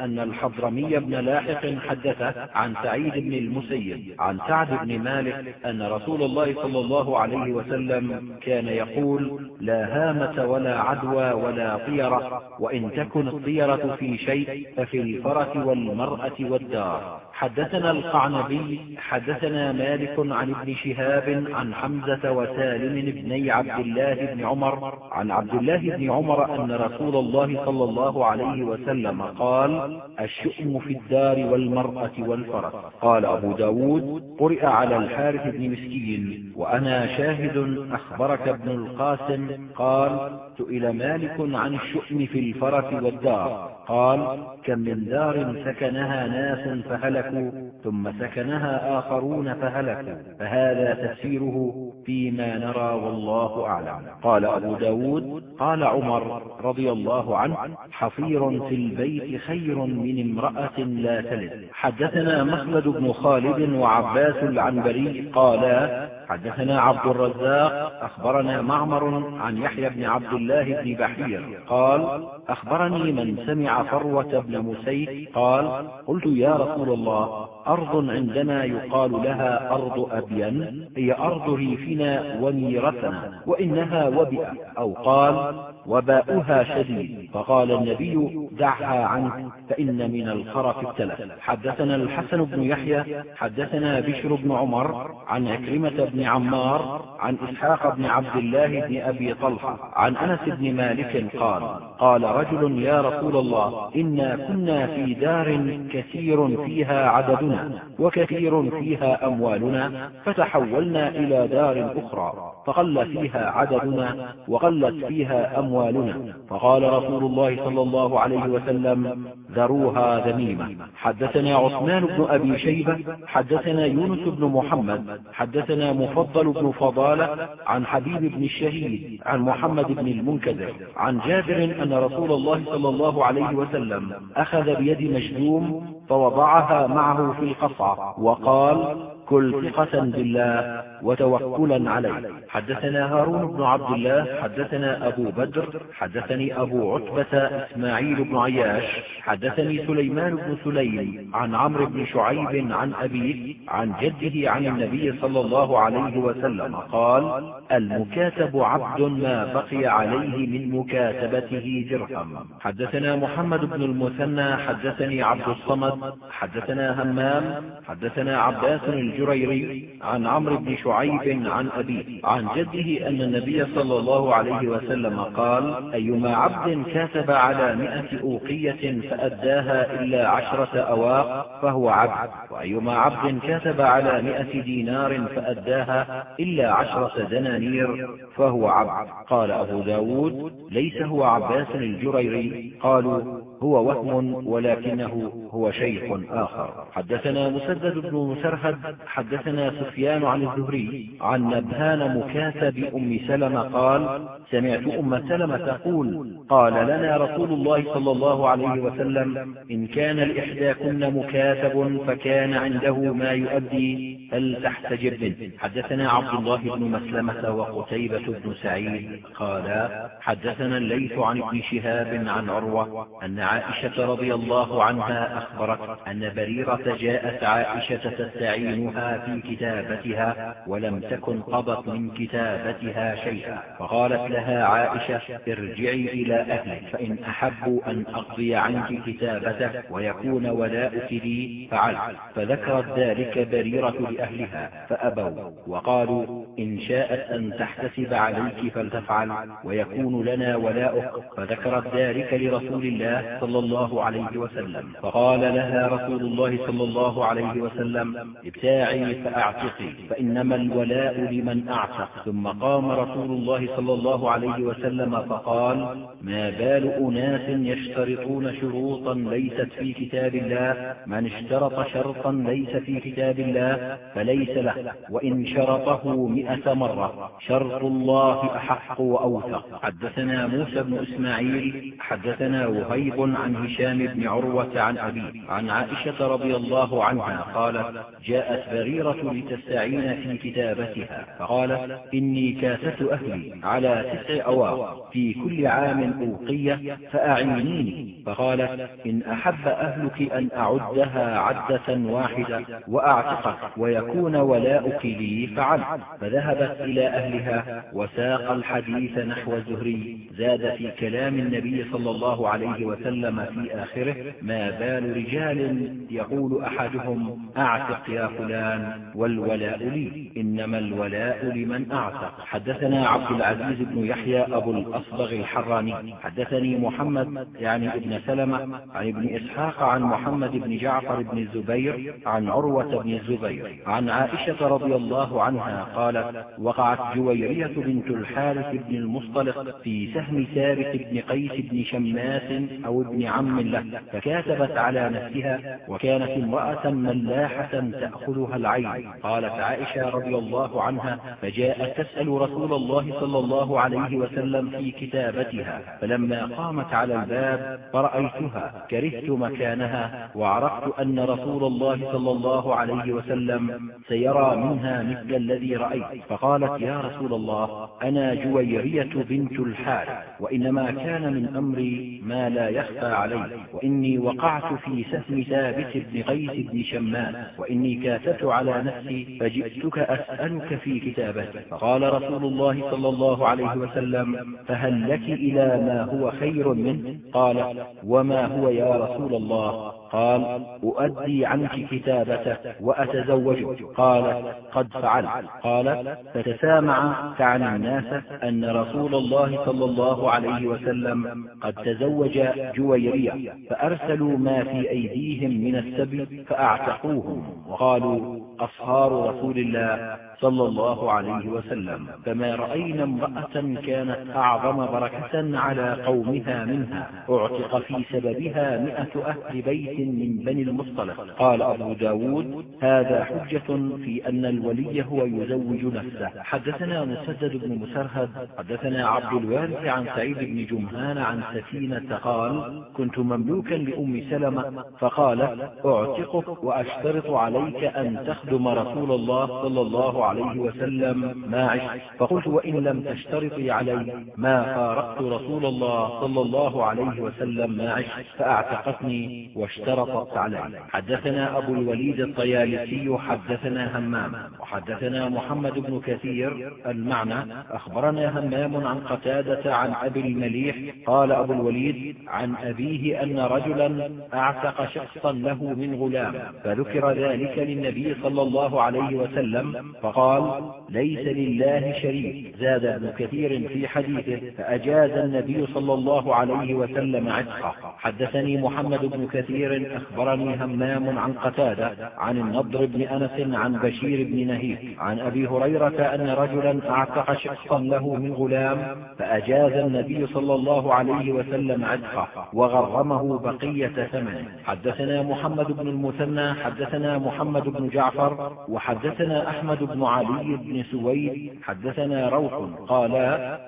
أن الحضرمي بن لاحق حدثه عن سعيد بن المسيب عن سعد بن مالك أن رسول الله صلى الله عليه وسلم كان يقول لا هامة ولا عدوى ولا طيرة وإن تكن الطيرة في شيء ففي الفرس والمرأة والدار. حدثنا القعنبي حدثنا مالك عن ابن شهاب عن حمزة وسالم بني عبد الله بن عمر عن عبد الله بن عمر أن رسول الله صلى الله عليه وسلم قال الشؤم في الدار والمرأة والفرس قال أبو ب داود قرئ على الحارث بن مسكين وأنا شاهد أخبرك ابن القاسم قال سئل مالك عن الشؤم في الفرس والدار قال كم من دار سكنها ناس فهلكوا ثم سكنها آخرون فهلكوا فهذا تفسيره فيما نرى والله أعلم. قال أبو ب داود قال عمر رضي الله عنه حصير في البيت خير من امرأة لا تلد. حدثنا مخلد بن خالد وعباس العنبري قالا حدثنا عبد الرزاق أخبرنا معمر عن يحيى بن عبد الله بن بحير قال أخبرني من سمع فروة بن مسيد قال قلت يا رسول الله أرض عندنا يقال لها أرض أبين هي أرض ريفنا وميرتنا وإنها وبئة أو قال وباؤها شديد فقال النبي دعها عنك فإن من الخرف التلف حدثنا الحسن بن يحيى حدثنا بشر بن عمر عن عكرمة بن عمار عن إسحاق بن عبد الله بن أبي طلحة عن أنس بن مالك قال قال رجل يا رسول الله إنا كنا في دار كثير فيها عددنا وكثير فيها أموالنا فتحولنا إلى دار أخرى فقل فيها عددنا وقلت فيها أموالنا فقال رسول الله صلى الله عليه وسلم ذروها ذميمة. حدثنا عثمان بن أبي شيبة حدثنا يونس بن محمد حدثنا مفضل بن فضالة عن حبيب بن الشهيد عن محمد بن المنكدر عن جابر أن رسول الله صلى الله عليه وسلم أخذ بيد مجدوم فوضعها معه في القصعة وقال كل ثقة بالله. وتوكلا عليه. حدثنا هارون بن عبد الله حدثنا أبو بدر حدثني أبو عتبة إسماعيل بن عياش حدثني سليمان بن سليم عن عمرو بن شعيب عن أبيه عن جده عن النبي صلى الله عليه وسلم قال المكاتب عبد ما بقي عليه من مكاتبته درهم. حدثنا محمد بن المثنى حدثني عبد الصمد حدثنا همام حدثنا عباس الجريري عن عمرو بن شعيب عن أبيه عن جده أن النبي صلى الله عليه وسلم قال أيما عبد كاتب على مئة أوقية فأداها إلا عشرة أواق فهو عبد وأيما عبد كاتب على مئة دينار فأداها إلا عشرة دنانير فهو عبد. قال أبو ب داود ليس هو عباس الجريري. قالوا هو وهم ولكنه هو شيخ آخر. حدثنا مسدد بن مسرهد حدثنا سفيان عن الزهري عن نبهان مكاتب أم سلمة قال سمعت أم سلمة تقول قال لنا رسول الله صلى الله عليه وسلم إن كان لإحداكن مكاتب فكان عنده ما يؤدي فلتحتجب منه؟ حدثنا عبد الله بن مسلمة وقتيبة بن سعيد قال حدثنا الليث عن ابن شهاب عن عروة أن عائشة رضي الله عنها أخبرت أن بريرة جاءت عائشة تستعينها في كتابتها ولم تكن قضت من كتابتها شيئا فقالت لها عائشة ارجعي إلى أهلك فإن أحبوا أن أقضي عنك كتابتك ويكون ولاؤك لي فعلت فذكرت ذلك بريرة لأهلها فأبوا وقالوا إن شاءت أن تحتسب عليك فلتفعل ويكون لنا ولاؤك. فذكرت ذلك لرسول الله صلى الله عليه وسلم. فقال لها رسول الله صلى الله عليه وسلم ابتاعي فأعتقي فإنما الولاء لمن أعتق. ثم قام رسول الله صلى الله عليه وسلم فقال ما بال أناس يشترطون شروطا ليست في كتاب الله من اشترط شرطا ليس في كتاب الله فليس له وإن شرطه مئة مرة شرط الله أحق وأوثق. حدثنا موسى بن إسماعيل حدثنا وهيب عن هشام بن عروة عن أبيه عن عائشة رضي الله عنها قالت جاءت بريرة لتستعين في كتابتها فقالت إني كاسة أهلي على تسع أواق في كل عام أوقية فأعينيني. فقالت إن أحب أهلك أن أعدها عدة واحدة وأعتقك ويكون ولاؤك لي فعل. فذهبت إلى أهلها وساق الحديث نحو الزهري زاد في كلام النبي صلى الله عليه وسلم في آخره ما بال رجال يقول أحدهم أعتق يا فلان والولاء لي إنما الولاء لمن أعتق. حدثنا عبد العزيز بن يحيى أبو الأصبغ الحراني. حدثني محمد يعني ابن سلمة عن ابن إسحاق عن محمد بن جعفر بن الزبير عن عروة بن الزبير. عن عائشة رضي الله عنها قالت وقعت جويرية بنت الحارث بن المصطلق في سهم ثابت بن قيس بن شماس أو ابن عم له فكاتبت على نفسها وكانت امرأة ملاحة تأخذها العين. قالت عائشة رضي الله عنها فجاءت تسأل رسول الله صلى الله عليه وسلم في كتابتها. فلما قامت على الباب فرأيتها كرهت مكانها وعرفت أن رسول الله صلى الله عليه وسلم سيرى منها مثل الذي رأيت. فقالت يا رسول الله أنا جويرية بنت الحارث وإنما كان من أمري ما لا يخفى علي وإني وقعت في سهم ثابت بن قيس بن شماس وإني كاتبت على نفسي فجئتك أسألك في كتابتك فقال رسول الله صلى الله عليه وسلم فهل لك إلى ما هو خير منه؟ قال وما هو يا رسول الله؟ قال أؤدي عنك كتابته وأتزوجك قال قد فعلت. قال فتسامع تعني الناس أن رسول الله صلى الله عليه وسلم قد تزوج جويرية فأرسلوا ما في أيديهم من السبي فأعتقوهم وقالوا أصهار رسول الله صلى الله عليه وسلم. فما رأينا امرأة كانت أعظم بركة على قومها منها أعتق في سببها مئة أهل بيت من بني المصطلق. قال أبو ب داود هذا حجة في أن الولي هو يزوج نفسه. حدثنا مسدد بن مسرهد حدثنا عبد الوارث عن سعيد بن جمهان عن سفينة قال كنت مملوكا لأم سلمة. فقالت أعتقك وأشترط عليك أن تخدم رسول الله صلى الله عليه وسلم. ما عشت؟ فقلت وإن لم تشترطي علي ما فارقت رسول الله صلى الله عليه وسلم. ما عشت؟ فأعتقتني واشترطت علي حدثنا أبو الوليد الطيالسي حدثنا همام. وحدثنا محمد بن كثير المعنى. أخبرنا همام عن قتادة عن أبي المليح. قال أبو الوليد عن أبيه أن رجلا أعتق شخصا له من غلام. فذكر ذلك للنبي صلى الله عليه وسلم. فقال ليس لله شريك. زاد ابن كثير في حديثه فأجاز النبي صلى الله عليه وسلم عتقه. حدثني محمد بن كثير أخبرني همام عن قتادة عن النضر بن أنس عن بشير بن نهيك عن أبي هريرة أن رجلا أعتق شخصا له من غلام فأجاز النبي صلى الله عليه وسلم عتقه وغرمه بقية ثمنه. حدثنا محمد بن المثنى حدثنا محمد بن جعفر وحدثنا أحمد بن علي بن سويد حدثنا روح قال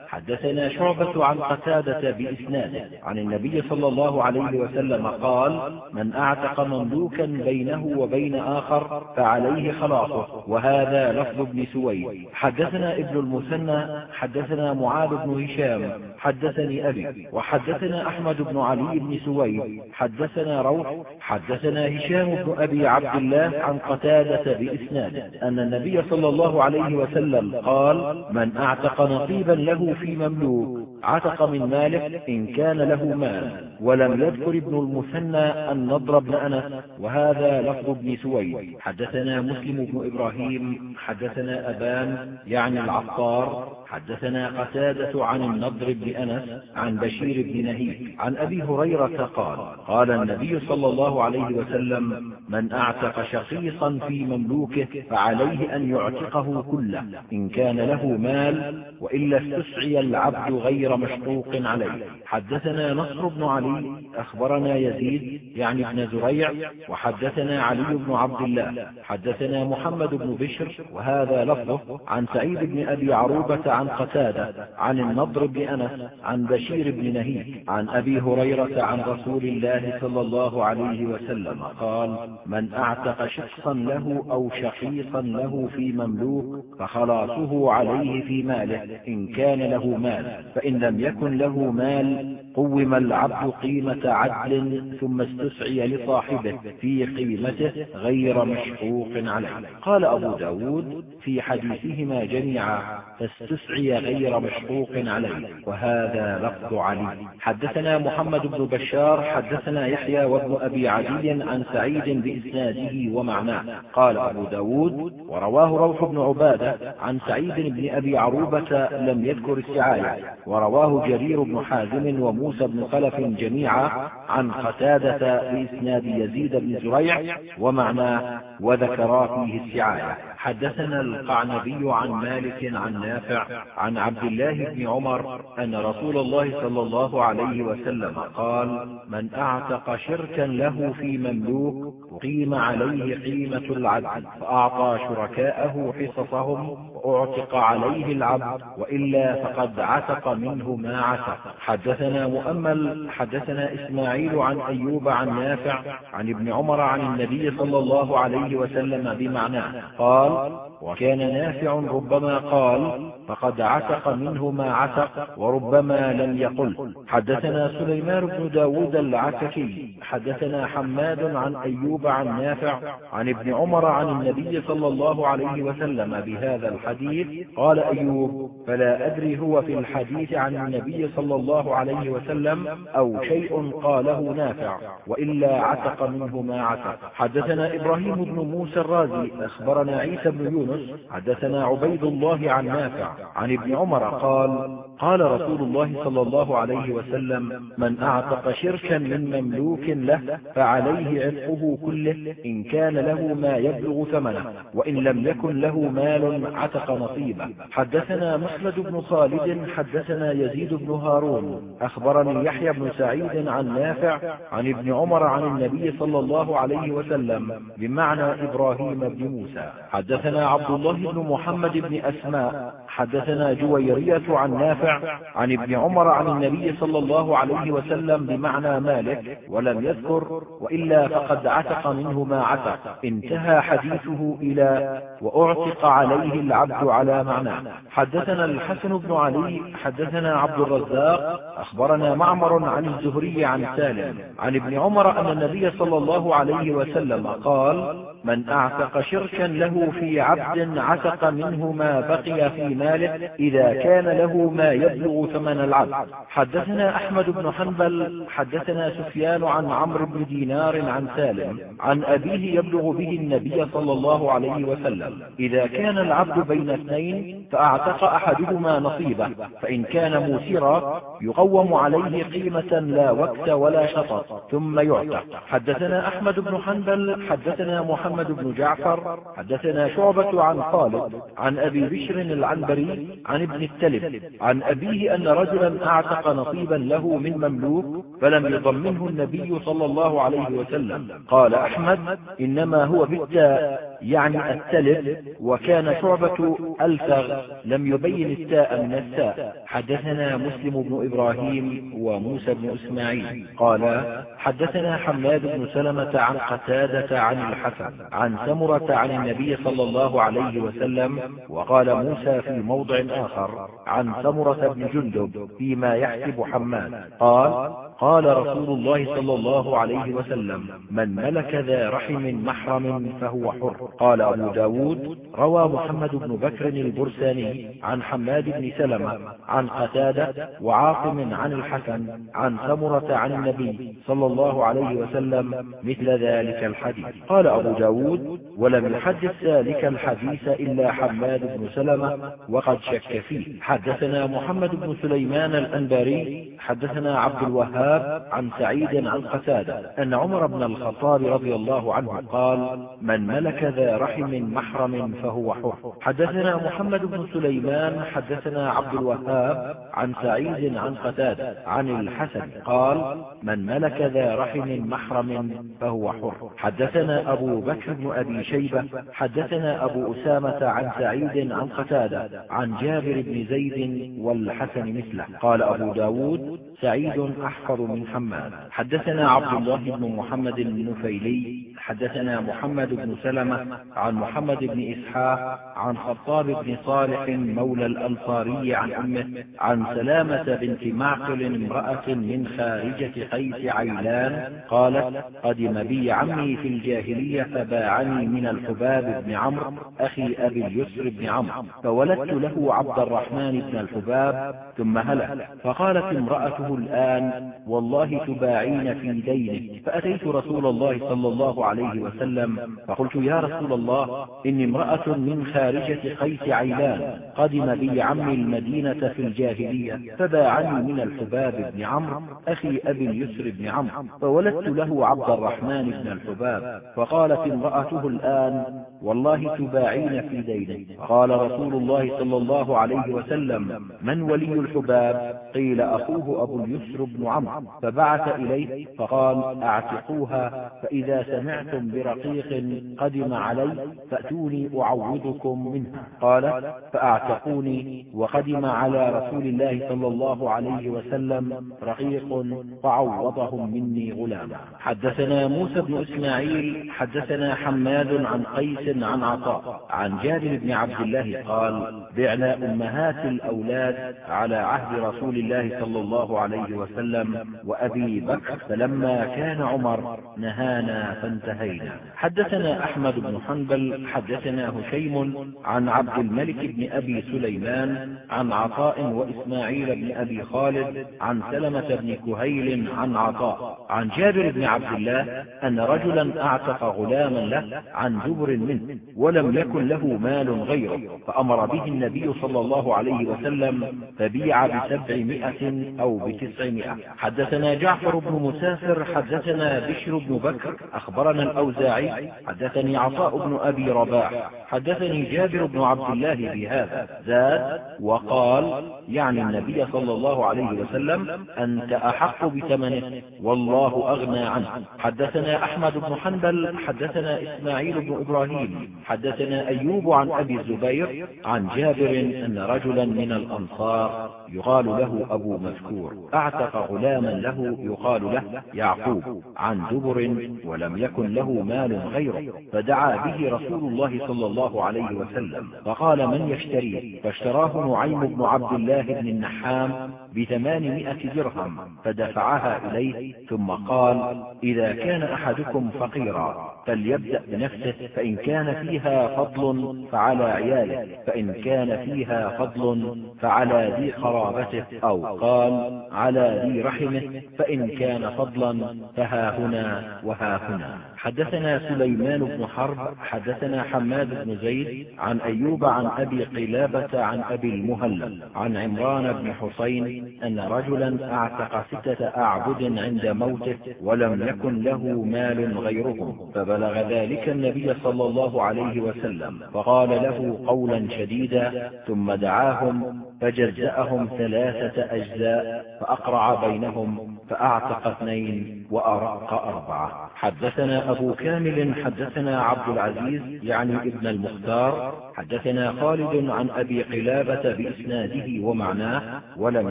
حدثنا شعبة عن قتادة بإسناده عن النبي صلى الله عليه وسلم قال من أعتق مملوكا بينه وبين آخر فعليه خلاصه. وهذا لفظ ابن سويد. حدثنا ابن المثنى حدثنا معاذ بن هشام حدثني أبي وحدثنا أحمد بن علي بن سويد. حدثنا روح حدثنا هشام بن أبي عبد الله عن قتادة بإسناد. أن النبي صلى الله عليه وسلم قال من أعتق نصيبا له في مملوك عتق من ماله إن كان له مال ولم يذكر ابن المثنى النضر بن أنس وهذا لفظ ابن سويد. حدثنا مسلم بن إبراهيم حدثنا أبان يعني العطار حدثنا قتادة عن النضر بن أنس عن بشير بن نهيك عن أبي هريرة قال قال النبي صلى الله عليه وسلم من أعتق شخيصا في مملوكه فعليه أن يعتقه كله إن كان له مال وإلا استسعي العبد غير مشقوق عليه. حدثنا نصر بن علي أخبرنا يزيد يعني ابن زريع وحدثنا علي بن عبد الله حدثنا محمد بن بشر وهذا لفظه عن سعيد بن أبي عروبة عن قتادة عن النضر بن أنس عن بشير بن نهيك عن أبي هريرة عن رسول الله صلى الله عليه وسلم قال من أعتق شخصا له أو شخيصا له في مملوك فخلاصه عليه في ماله إن كان له مال فإن لم يكن له مال قوم العبد قيمة عدل ثم استسعي لصاحبه في قيمته غير مشقوق عليه. قال أبو ب داود في حديثهما جميعا فاستسعي غير مشقوق عليه. وهذا لفظ علي. حدثنا محمد بن بشار حدثنا يحيى وابن أبي عدي عن سعيد بإسناده ومعناه. قال أبو ب داود ورواه روح بن عبادة عن سعيد بن أبي عروبة لم يذكر السعاية. ورواه جرير بن حازم وموسى بن خلف جميعا عن قتادة بإسناد يزيد بن زريع ومعناه وذكرا فيه السعاية. حدثنا القعنبي عن مالك عن نافع عن عبد الله بن عمر أن رسول الله صلى الله عليه وسلم قال من أعتق شركا له في مملوك قيم عليه قيمة العدل فأعطى شركاءه حصصهم وأعتق عليه العبد وإلا فقد عتق منه ما عتق. حدثنا مؤمل حدثنا إسماعيل عن أيوب عن نافع عن ابن عمر عن النبي صلى الله عليه وسلم بمعناه قال وكان نافع ربما قال فقد عتق منه ما عتق وربما لم يقل. حدثنا سليمان بن داود العتكي حدثنا حماد عن أيوب عن نافع عن ابن عمر عن النبي صلى الله عليه وسلم بهذا الحديث. قال أيوب فلا أدري هو في الحديث عن النبي صلى الله عليه وسلم أو شيء قاله نافع وإلا عتق منه ما عتق. حدثنا إبراهيم بن موسى الرازي أخبرنا عيسى بن يونس حدثنا عبيد الله عن نافع عن ابن عمر قال قال رسول الله صلى الله عليه وسلم من أعتق شركا من مملوك له فعليه عتقه كله إن كان له ما يبلغ ثمنه وإن لم يكن له مال عتق نصيبه. حدثنا مسند بن خالد حدثنا يزيد بن هارون. أخبرني يحيى بن سعيد عن نافع عن ابن عمر عن النبي صلى الله عليه وسلم بمعنى إبراهيم بن موسى. حدثنا عبد الله بن محمد بن أسماء حدثنا جويرية عن نافع عن ابن عمر عن النبي صلى الله عليه وسلم بمعنى مالك ولم يذكر وإلا فقد عتق منه ما عتق. انتهى حديثه إلى وأعتق عليه العبد على معناه. حدثنا الحسن بن علي حدثنا عبد الرزاق أخبرنا معمر عن الزهري عن سالم. عن ابن عمر أن النبي صلى الله عليه وسلم قال من أعتق شركا له في عبد عتق منه ما بقي في ماله إذا كان له ما يبلغ ثمن العبد. حدثنا أحمد بن حنبل حدثنا سفيان عن عمرو بن دينار عن سالم عن أبيه يبلغ به النبي صلى الله عليه وسلم. إذا كان العبد بين اثنين فأعتق أحدهما نصيبه فإن كان موسرا يقوم عليه قيمة لا وقت ولا شطط ثم يعتق. حدثنا أحمد بن حنبل حدثنا محمد بن جعفر حدثنا شعبة عن خالد عن أبي بشر العنبري عن ابن التلب عن أبيه أن رجلا أعتق نصيبا له من مملوك فلم يضمنه النبي صلى الله عليه وسلم. قال أحمد إنما هو بالتاء يعني التلب وكان شعبة ألفغ لم يبين التاء من التاء. حدثنا مسلم بن إبراهيم وموسى بن إسماعيل. قال حدثنا حماد بن سلمة عن قتادة عن الحسن عن سمرة عن النبي صلى الله عليه وسلم وقال موسى في موضع آخر عن سمرة بن جندب فيما يحسب حماد. قال قال رسول الله صلى الله عليه وسلم من ملك ذا رحم محرم فهو حر. قال أبو ب داود روى محمد بن بكر البرساني عن حماد بن سلمة عن قتادة وعاصم عن الحسن عن ثمرة عن النبي صلى الله عليه وسلم مثل ذلك الحديث. قال أبو ب داود ولم يحدث ذلك الحديث إلا حماد بن سلمة وقد شك فيه. حدثنا محمد بن سليمان الأنباري حدثنا عبد الوهاب عن سعيد عن قتادة أن عمر بن الخطاب رضي الله عنه قال من ملك ذا رحم محرم فهو حر حدثنا محمد بن سليمان حدثنا عبد الوهاب عن سعيد عن قتادة عن الحسن قال من ملك ذا رحم محرم فهو حر. حدثنا أبو بكر بن أبي شيبة حدثنا أبو أسامة عن سعيد عن قتادة عن جابر بن زيد والحسن مثله. قال أبو ب داود سعيد أحفظ من حماد. حدثنا عبد الله بن محمد النفيلي حدثنا محمد بن سلمة عن محمد بن إسحاق عن خطاب بن صالح مولى الأنصاري عن أمه عن سلامة بنت معقل امرأة من خارجة قيس عيلان قالت قدم بي عمي في الجاهلية فباعني من الحباب بن عمرو أخي أبي اليسر بن عمرو. فولدت له عبد الرحمن بن الحباب ثم هلك. فقالت امرأته الآن والله تباعين في دينه. فأتيت رسول الله صلى الله عليه وسلم فقلت يا رسول الله إني امرأة من خارجة قيس عيلان قدم بي عمي المدينة في الجاهلية فباعني من الحباب بن عمرو أخي أبي اليسر بن عمرو فولدت له عبد الرحمن بن الحباب فقالت امرأته الآن والله تباعين في دينه. قال رسول الله صلى الله عليه وسلم من ولي الحباب؟ قيل أخوه أبو اليسر بن عمرو. فبعث إليه فقال أعتقوها فإذا سمعتم برقيق قدم علي فأتوني أعوضكم منها. قال فأعتقوني وقدم على رسول الله صلى الله عليه وسلم رقيق فعوضهم مني غلاما. حدثنا موسى بن إسماعيل حدثنا حماد عن قيس عن عطاء عن جابر بن عبد الله قال بعنا أمهات الأولاد على عهد رسول الله صلى الله عليه وسلم وأبي بكر فلما كان عمر نهانا فانتهينا. حدثنا أحمد بن حنبل حدثنا هشيم عن عبد الملك بن أبي سليمان عن عطاء وإسماعيل بن أبي خالد عن سلمة بن كهيل عن عطاء. عن جابر بن عبد الله أن رجلا أعتق غلاما له عن جبر منه ولم يكن له مال غيره فأمر به النبي صلى الله عليه وسلم فبيع بسبعمائة أو بتسعمائة حدثنا جعفر بن مسافر حدثنا بشر بن بكر أخبرنا الأوزاعي حدثني عطاء بن أبي رباح حدثني جابر بن عبد الله بهذا زاد وقال يعني النبي صلى الله عليه وسلم أنت أحق بثمنه والله أغنى عنه. حدثنا أحمد بن حنبل حدثنا إسماعيل بن إبراهيم حدثنا أيوب عن أبي الزبير عن جابر أن رجلا من الأنصار يقال له أبو مذكور. أعتق غلاما له يقال له يعقوب عن دبر ولم يكن له مال غيره فدعا به رسول الله صلى الله عليه وسلم فقال من يشتريه فاشتراه نعيم بن عبد الله بن النحام بثمانمائة درهم فدفعها إليه ثم قال إذا كان أحدكم فقيرا. فليبدأ بنفسه فإن كان فيها فضل فعلى عياله فإن كان فيها فضل فعلى ذي قرابته أو قال على ذي رحمه فإن كان فضلا فها هنا وها هنا. حدثنا سليمان بن حرب حدثنا حماد بن زيد عن أيوب عن أبي قلابة عن أبي المهلب عن عمران بن حسين أن رجلا أعتق ستة أعبد عند موته ولم يكن له مال غيرهم فبلغ ذلك النبي صلى الله عليه وسلم فقال له قولا شديدا ثم دعاهم فجزأهم ثلاثة أجزاء فأقرع بينهم فأعتق اثنين وأرق أربعة. حدثنا أبو كامل حدثنا عبد العزيز يعني ابن المختار حدثنا خالد عن أبي قلابة بإسناده ومعناه ولم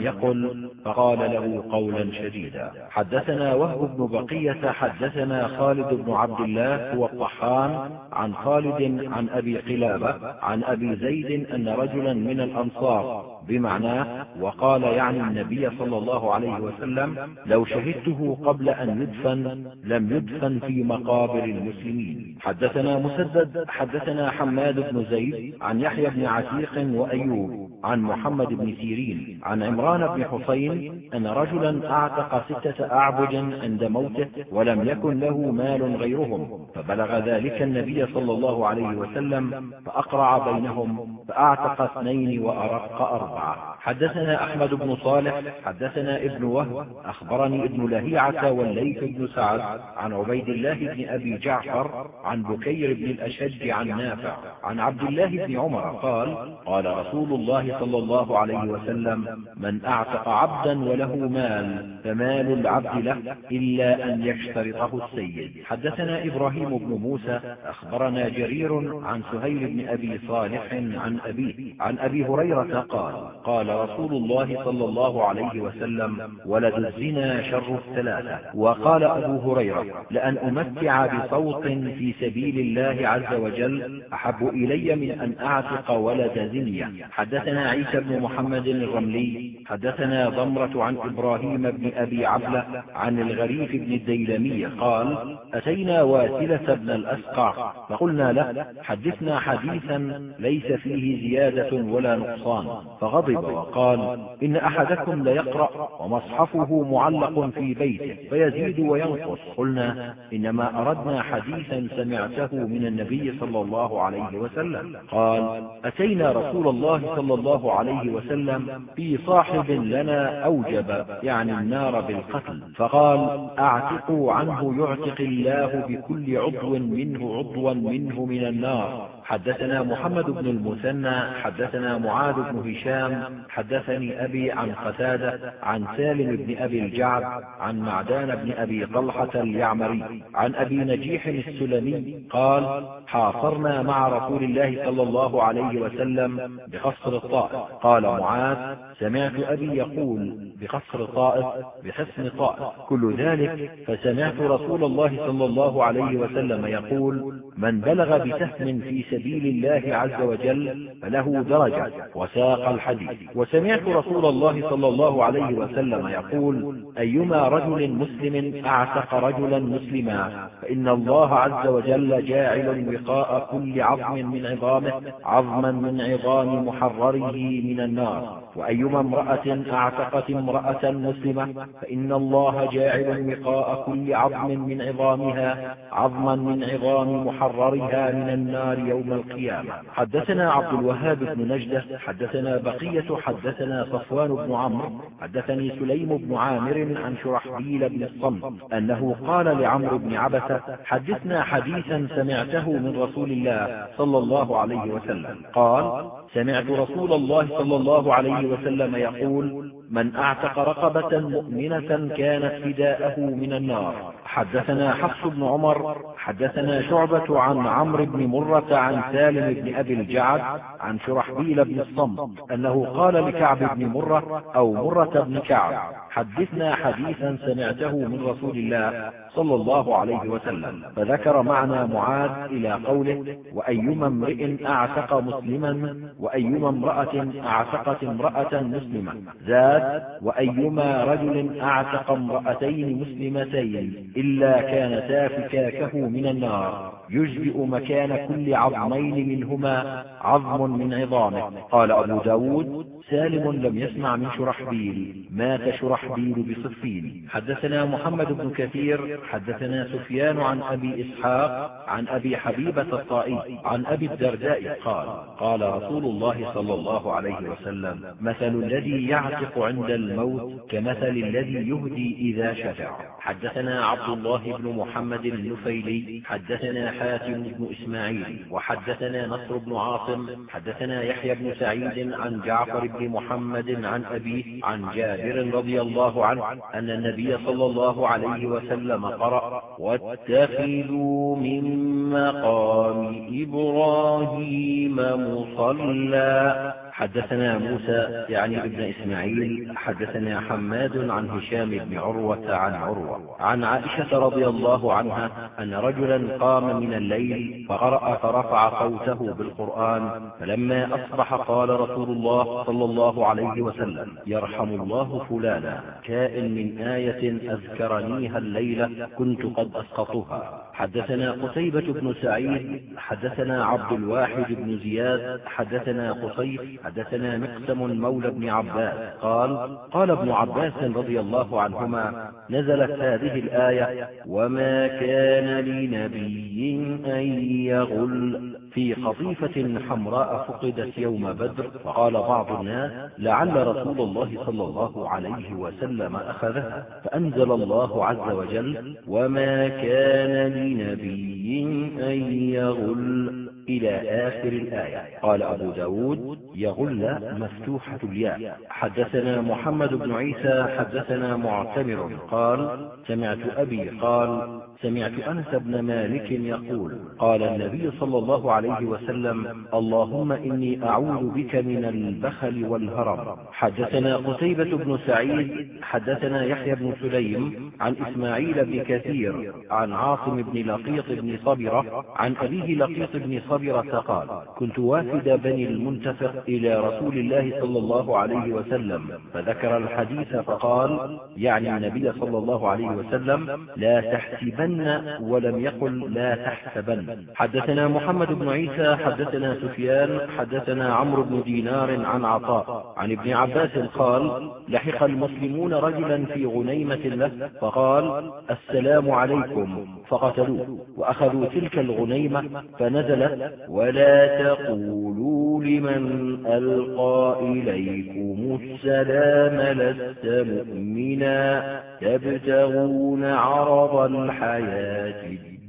يقل فقال له قولا شديدا. حدثنا وهب بن بقية حدثنا خالد بن عبد الله هو الطحان عن خالد عن أبي قلابة عن أبي زيد أن رجلا من الأنصار بمعناه وقال يعني النبي صلى الله عليه وسلم لو شهدته قبل أن يدفن لم يدفن في مقابر المسلمين. حدثنا مسدد حدثنا حماد بن زيد عن يحيى بن عتيق وأيوب عن محمد بن سيرين عن عمران بن حسين أن رجلا أعتق ستة أعبد عند موته ولم يكن له مال غيرهم. فبلغ ذلك النبي صلى الله عليه وسلم فأقرع بينهم فأعتق اثنين وأرق أربعة حدثنا أحمد بن صالح حدثنا ابن وهب أخبرني ابن لهيعة والليث بن سعد عن عبيد الله بن أبي جعفر عن بكير بن الأشج عن نافع عن عبد الله بن عمر قال قال رسول الله صلى الله عليه وسلم من أعتق عبدا وله مال فمال العبد له إلا أن يشترطه السيد. حدثنا إبراهيم بن موسى أخبرنا جرير عن سهيل بن أبي صالح عن أبيه عن أبي هريرة قال قال رسول الله صلى الله عليه وسلم ولد الزنا شر الثلاثة. وقال أبو هريرة لأن أمتع بصوت في سبيل الله عز وجل أحب إلي من أن أعتق ولد زنية. حدثنا عيسى بن محمد الرملي حدثنا ضمرة عن إبراهيم بن أبي عبلة عن الغريف بن الديلمي قال أتينا واسلة بن الأسقع فقلنا له حدثنا حديثا ليس فيه زيادة ولا نقصان. فغضب وقال إن أحدكم ليقرأ ومصحفه معلق في بيته فيزيد وينقص. قلنا إنما أردنا حديثا سمعته من النبي صلى الله عليه وسلم. قال أتينا رسول الله صلى الله عليه وسلم في صاحب لنا أوجب يعني النار بالقتل. فقال أعتقوا عنه يعتق الله بكل عضو منه عضوا منه من النار. حدثنا محمد بن المثنى حدثنا معاذ بن هشام حدثني أبي عن قتادة عن سالم بن أبي الجعد عن معدان بن أبي طلحة اليعمري عن أبي نجيح السلمي قال حاصرنا مع رسول الله صلى الله عليه وسلم بقصر الطائف. قال معاذ سمعت أبي يقول بقصر طائف بحصن طائف كل ذلك فسمعت رسول الله صلى الله عليه وسلم يقول من بلغ بسهم في سبيل الله عز وجل فله درجة وساق الحديث وسمعت رسول الله صلى الله عليه وسلم يقول أيما رجل مسلم أعتق رجلا مسلما فإن الله عز وجل جاعل وقاء كل عظم من عظامه عظما من عظام محرره من النار. وأيما امرأة أعتقت امرأة مسلمة فإن الله جاعل وقاء كل عظم من عظامها عظما من عظام محررها من النار يوم القيامة. حدثنا عبد الوهاب بن نجدة حدثنا بقية حدثنا صفوان بن عمرو حدثني سليم بن عامر عن شرحبيل بن الصمت أنه قال لعمرو بن عبسة حدثنا حديثا سمعته من رسول الله صلى الله عليه وسلم. قال سمعت رسول الله صلى الله عليه وسلم يقول من أعتق رقبة مؤمنة كانت فداءه من النار. حدثنا حفص بن عمر حدثنا شعبة عن عمرو بن مرة عن سالم بن أبي الجعد عن شرحبيل بن الصمت أنه قال لكعب بن مرة أو مرة بن كعب حدثنا حديثا سمعته من رسول الله صلى الله عليه وسلم فذكر معنى معاذ إلى قوله وأيما امرئ أعتق مسلما وأيما امرأة أعتقت امرأة مسلمة زاد وأيما رجل أعتق امرأتين مسلمتين إلا كانتا فكاكه من النار. يجزئ مكان كل عظمين منهما عظم من عظامه. قال أبو ب داود سالم لم يسمع من شرحبيل. مات شرحبيل بصفين. حدثنا محمد بن كثير حدثنا سفيان عن أبي إسحاق عن أبي حبيبة الطائي عن أبي الدرداء قال قال رسول الله صلى الله عليه وسلم مثل الذي يعتق عند الموت كمثل الذي يهدي إذا شفع حدثنا عبد الله بن محمد النفيلي حدثنا حاتم بن إسماعيل وحدثنا نصر بن عاصم حدثنا يحيى بن سعيد عن جعفر بن محمد عن أبيه عن جابر رضي الله عنه أن النبي صلى الله عليه وسلم قرأ واتخذوا من مقام إبراهيم مصلى حدثنا موسى يعني ابن إسماعيل حدثنا حماد عن هشام بن عروة عن عروة عن عائشة رضي الله عنها أن رجلا قام من الليل فقرأ فرفع صوته بالقرآن فلما أصبح قال رسول الله صلى الله عليه وسلم يرحم الله فلانا كائن من آية أذكرنيها الليلة كنت قد أسقطها. حدثنا قتيبة بن سعيد حدثنا عبد الواحد بن زياد حدثنا قصيف حدثنا مقسم مولى بن عباس. قال قال ابن عباس رضي الله عنهما نزلت هذه الآية وما كان لنبي أن يغل في قطيفة حمراء فقدت يوم بدر فقال بعض الناس لعل رسول الله صلى الله عليه وسلم أخذها فأنزل الله عز وجل وما كان لنبي أن يغل إلى آخر الآية. قال أبو ب داود يغل مفتوحة الياء. حدثنا محمد بن عيسى حدثنا معتمر قال سمعت أبي قال سمعت أنس بن مالك يقول قال النبي صلى الله عليه وسلم اللهم إني أعوذ بك من البخل والهرم حدثنا قتيبة بن سعيد حدثنا يحيى بن سليم عن إسماعيل بن كثير عن عاصم بن لقيط بن صبرة عن أبيه لقيط بن صبرة قال كنت وافد بني المنتفق إلى رسول الله صلى الله عليه وسلم فذكر الحديث فقال يعني النبي صلى الله عليه وسلم لا تحسبن ولم يقل لا تحسبن. حدثنا محمد بن عيسى حدثنا سفيان حدثنا عمرو بن دينار عن عطاء. عن ابن عباس قال لحق المسلمون رجلا في غنيمة له فقال السلام عليكم. فقتلوه وأخذوا تلك الغنيمة فنزلت ولا تقولوا لمن ألقى إليكم السلام لست مؤمنا. تبتغون عرض الحياة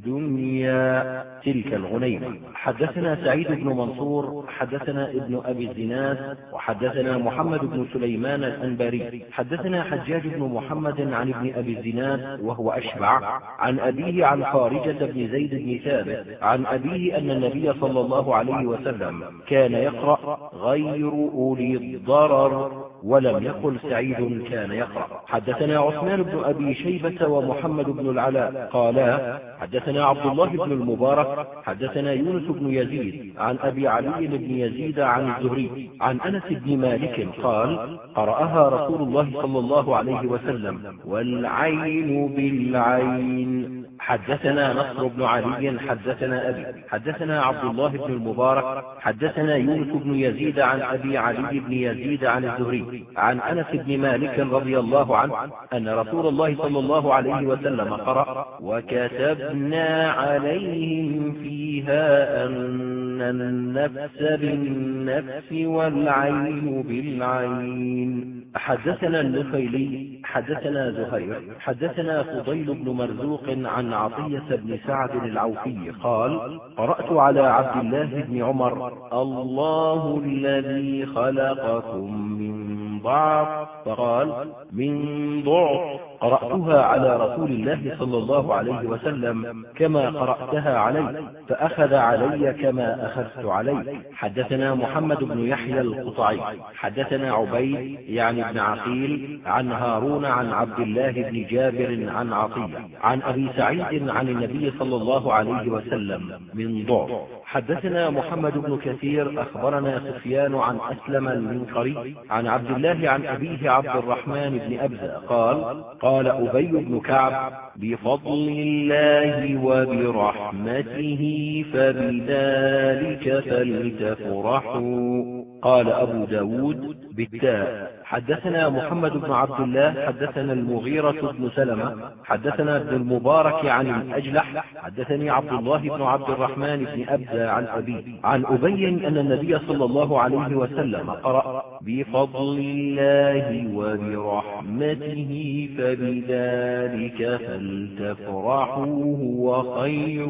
الدنيا. تلك الغنيمة. حدثنا سعيد بن منصور حدثنا ابن أبي الزناد وحدثنا محمد بن سليمان الأنباري. حدثنا حجاج بن محمد عن ابن أبي الزناد وهو أشبع عن أبيه عن خارجة بن زيد بن ثابت عن أبيه أن النبي صلى الله عليه وسلم كان يقرأ غير أولي الضرر. ولم يقل سعيد كان يقرأ. حدثنا عثمان بن أبي شيبة ومحمد بن العلاء. قالا حدثنا عبد الله بن المبارك حدثنا يونس بن يزيد عن أبي علي بن يزيد عن الزهري عن أنس بن مالك قال قرأها رسول الله صلى الله عليه وسلم والعين بالعين. حدثنا نصر بن علي حدثنا أبي حدثنا عبد الله بن المبارك حدثنا يونس بن يزيد عن أبي علي بن يزيد عن الزهري عن أنس بن مالك رضي الله عنه أن رسول الله صلى الله عليه وسلم قرأ وكتبنا عليهم فيها أن النفس بالنفس والعين بالعين حدثنا النفيلي حدثنا زهير حدثنا فضيل بن مرزوق عن عطية بن سعد العوفي قال قرأت على عبد الله بن عمر الله الذي خلقكم من ضعف فقال من ضعف. قرأتها على رسول الله صلى الله عليه وسلم كما قرأتها علي فأخذ علي كما أخذت علي حدثنا محمد بن يحيى القطعي. حدثنا عبيد يعني بن عقيل عن هارون عن عبد الله بن جابر عن عطية. عن أبي سعيد عن النبي صلى الله عليه وسلم من ضعف. حدثنا محمد بن كثير أخبرنا سفيان عن أسلم المنقري عن عبد الله عن أبيه عبد الرحمن بن أبزة قال قال أبي بن كعب بفضل الله وبرحمته فبذلك فلتفرحوا. قال أبو ب داود بالتاء. حدثنا محمد بن عبد الله حدثنا المغيرة بن سلمة حدثنا ابن المبارك عن الأجلح حدثني عبد الله بن عبد الرحمن بن أبزى عن أبي عن أبي أن النبي صلى الله عليه وسلم قرأ بفضل الله وبرحمته فبذلك فلتفرحوا هو خير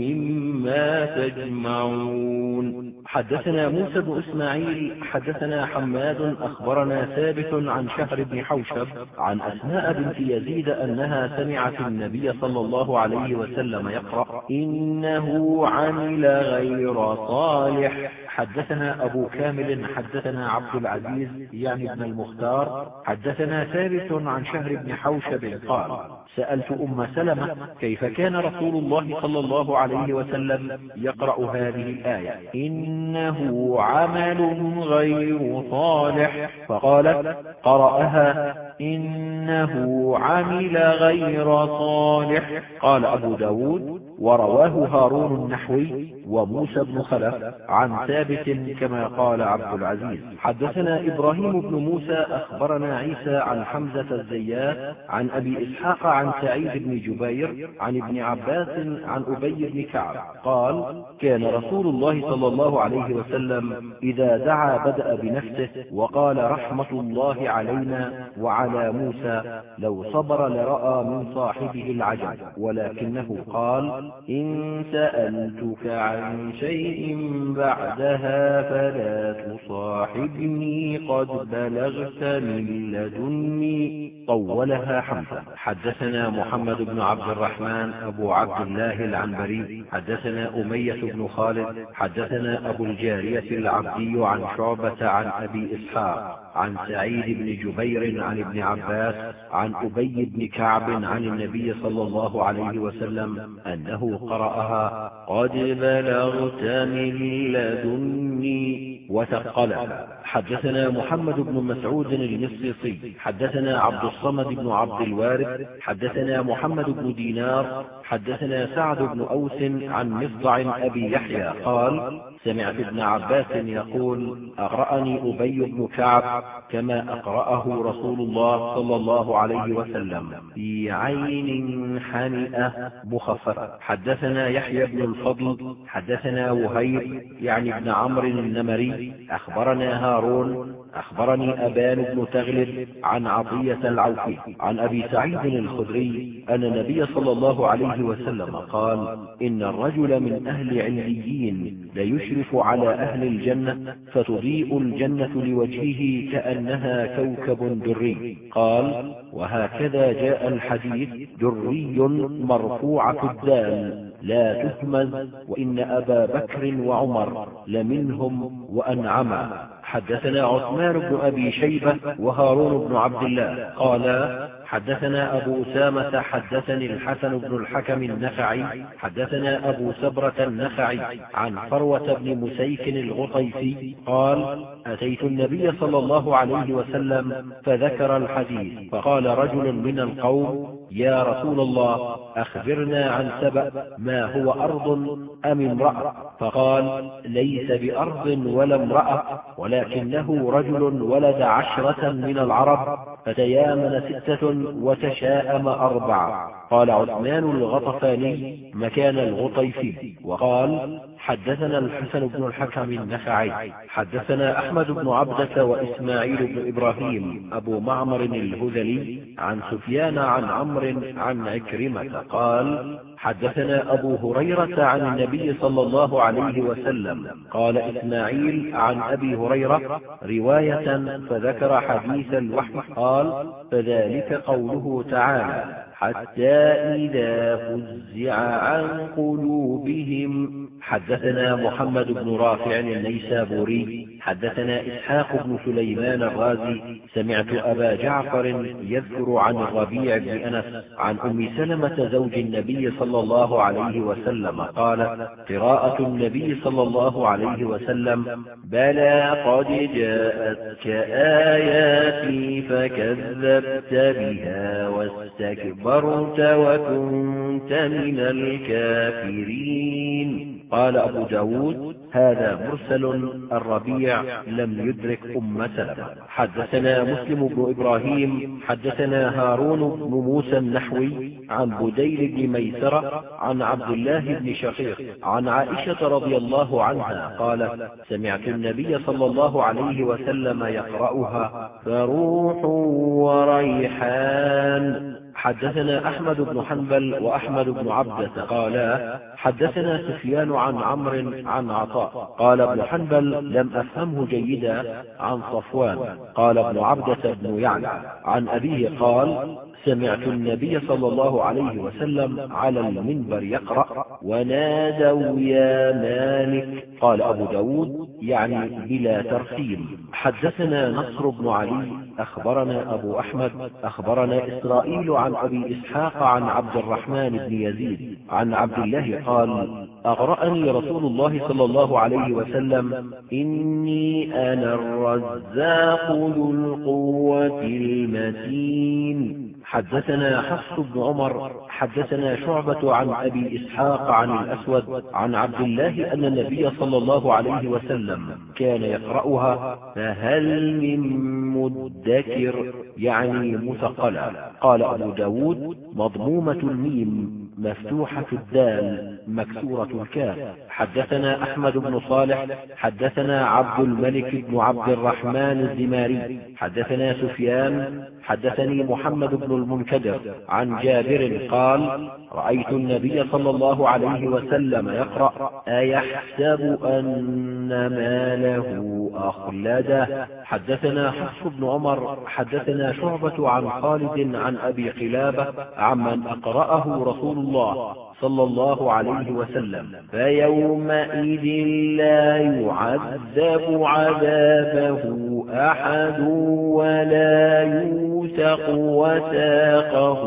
مما تجمعون. حدثنا موسى بن إسماعيل حدثنا حماد أخبرنا ثابت عن شهر بن حوشب عن أسماء بنت يزيد أنها سمعت النبي صلى الله عليه وسلم يقرأ إنه عمل غير صالح. حدثنا أبو كامل حدثنا عبد العزيز يعني ابن المختار. حدثنا ثابت عن شهر بن حوشب قال سألت أم سلمة كيف كان رسول الله صلى الله عليه وسلم يقرأ هذه الآية؟ إنه عمل غير صالح. فقالت قرأها. إنه عمل غير صالح. قال أبو ب داود ورواه هارون النحوي وموسى بن خلف عن ثابت كما قال عبد العزيز. حدثنا إبراهيم بن موسى أخبرنا عيسى عن حمزة الزيات عن أبي إسحاق عن سعيد بن جبير عن ابن عباس عن أبي بن كعب. قال كان رسول الله صلى الله عليه وسلم إذا دعا بدأ بنفسه وقال رحمة الله علينا وعلى موسى لو صبر لرأى من صاحبه العجب ولكنه قال إن سألتك عن شيء بعدها فلا تصاحبني قد بلغت من لدني. طولها حمزة. حدثنا محمد بن عبد الرحمن أبو عبد الله العنبري حدثنا أمية بن خالد حدثنا أبو الجارية العبدي عن شعبة عن أبي إسحاق عن سعيد بن جبير عن ابن عباس عن أبي بن كعب عن النبي صلى الله عليه وسلم أنه قرأها قد بلغت من لدني وثقلها. حدثنا محمد بن مسعود المصيصي حدثنا عبد الصمد بن عبد الوارث حدثنا محمد بن دينار حدثنا سعد بن أوس عن مصدع أبي يحيى قال سمعت ابن عباس يقول أقرأني أبي بن كعب كما أقرأه رسول الله صلى الله عليه وسلم. في عين حنئة مخففة حدثنا يحيى بن الفضل حدثنا وهيب يعني ابن عمرو النمري أخبرنا هارون أخبرني أبان بن تغلب عن عطية العوفي عن أبي سعيد الخدري أن النبي صلى الله عليه وسلم قال إن الرجل من أهل عليين ليشرف على أهل الجنة فتضيء الجنة لوجهه كأنها كوكب دري. قال وهكذا جاء الحديث دري مرفوعة الدال لا تهمز وإن أبا بكر وعمر لمنهم وأنعما حدثنا عثمان بن أبي شيبة وهارون بن عبد الله. قالا حدثنا أبو أسامة حدثني الحسن بن الحكم النخعي حدثنا أبو سبرة النخعي عن فروة بن مسيك الغطيفي قال أتيت النبي صلى الله عليه وسلم فذكر الحديث فقال رجل من القوم يا رسول الله أخبرنا عن سبأ ما هو أرض أم امرأة؟ فقال ليس بأرض ولا امرأة ولكنه رجل ولد عشرة من العرب. فتيامن ستة وتشاءم أربعة. قال عثمان الغطفاني مكان الغطيفي. وقال حدثنا الحسن بن الحكم النخعي حدثنا أحمد بن عبدة وإسماعيل بن إبراهيم أبو معمر الهذلي عن سفيان عن عمرو عن عكرمة قال حدثنا أبو هريرة عن النبي صلى الله عليه وسلم قال إسماعيل عن أبي هريرة رواية فذكر حديث الوحي قال فذلك قوله تعالى. حتى إذا فزع عن قلوبهم. حدثنا محمد بن رافع النيسابوري حدثنا إسحاق بن سليمان الرازي. سمعت أبا جعفر يذكر عن الربيع بن أنس عن أم سلمة زوج النبي صلى الله عليه وسلم قال قراءة النبي صلى الله عليه وسلم بلى قد جاءتك آياتي فكذبت بها واستكبرت وكنت من الكافرين. قال أبو ب داود هذا مرسل الربيع لم يدرك أم سلمة. حدثنا مسلم بن إبراهيم حدثنا هارون بن موسى النحوي عن بديل بن ميسرة عن عبد الله بن شقيق عن عائشة رضي الله عنها قالت سمعت النبي صلى الله عليه وسلم يقرأها فروح وريحان. حدثنا أحمد بن حنبل وأحمد بن عبدة قالا حدثنا سفيان عن عمرو عن عطاء. قال ابن حنبل لم أفهمه جيدا عن صفوان. قال ابن عبدة بن يعلى. عن أبيه قال سمعت النبي صلى الله عليه وسلم على المنبر يقرأ ونادوا يا مالك. قال أبو ب داود يعني بلا ترخيم حدثنا نصر بن علي أخبرنا أبو أحمد أخبرنا إسرائيل عن أبي إسحاق عن عبد الرحمن بن يزيد عن عبد الله قال أغرأني رسول الله صلى الله عليه وسلم إني أنا الرزاق ذو القوة المتين. حدثنا حفص بن عمر حدثنا شعبة عن أبي إسحاق عن الأسود عن عبد الله أن النبي صلى الله عليه وسلم كان يقرأها فهل من مدكر يعني مثقلا قال أبو ب داود مضمومة الميم مفتوحة الدال مكسورة الكاف. حدثنا أحمد بن صالح حدثنا عبد الملك بن عبد الرحمن الزماري. حدثنا سفيان حدثني محمد بن المنكدر عن جابر قال رأيت النبي صلى الله عليه وسلم يقرأ أيحسب أن ماله أخلده؟ حدثنا حفص بن عمر حدثنا شعبة عن خالد عن أبي قلابة عمن أقرأه رسول الله. صلى الله عليه وسلم. فيومئذ لا يعذب عذابه أحد ولا يوثق وثاقه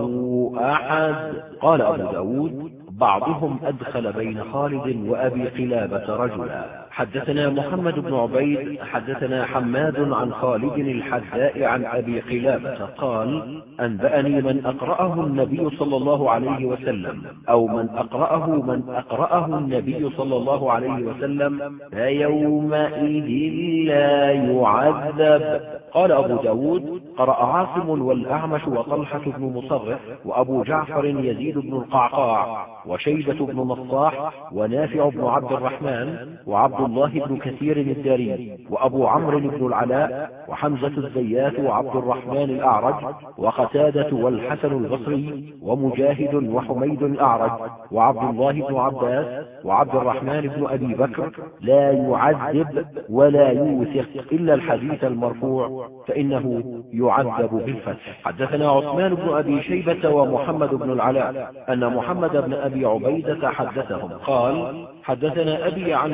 أحد. قال أبو داود بعضهم أدخل بين خالد وأبي قلابة رجلا. حدثنا محمد بن عبيد حدثنا حماد عن خالد الحذاء عن أبي قلابة قال أنبأني من أقرأه النبي صلى الله عليه وسلم أو من أقرأه من أقرأه النبي صلى الله عليه وسلم فيومئذ لا يعذب. قال أبو ب داود قرأ عاصم والأعمش وطلحة بن مصرف وأبو جعفر يزيد بن القعقاع وشيبة بن مصاح ونافع بن عبد الرحمن وعبد الله بن كثير الداري وأبو عمرو بن العلاء وحمزة الزيات وعبد الرحمن الأعرج وقتادة والحسن البصري ومجاهد وحميد الأعرج وعبد الله بن عباس وعبد الرحمن بن أبي بكر لا يعذب ولا يوثق إلا الحديث المرفوع فإنه يعذب بالفتح. حدثنا عثمان بن أبي شيبة ومحمد بن العلاء أن محمد بن أبي عبيدة حدثهم. قال حدثنا أبي عن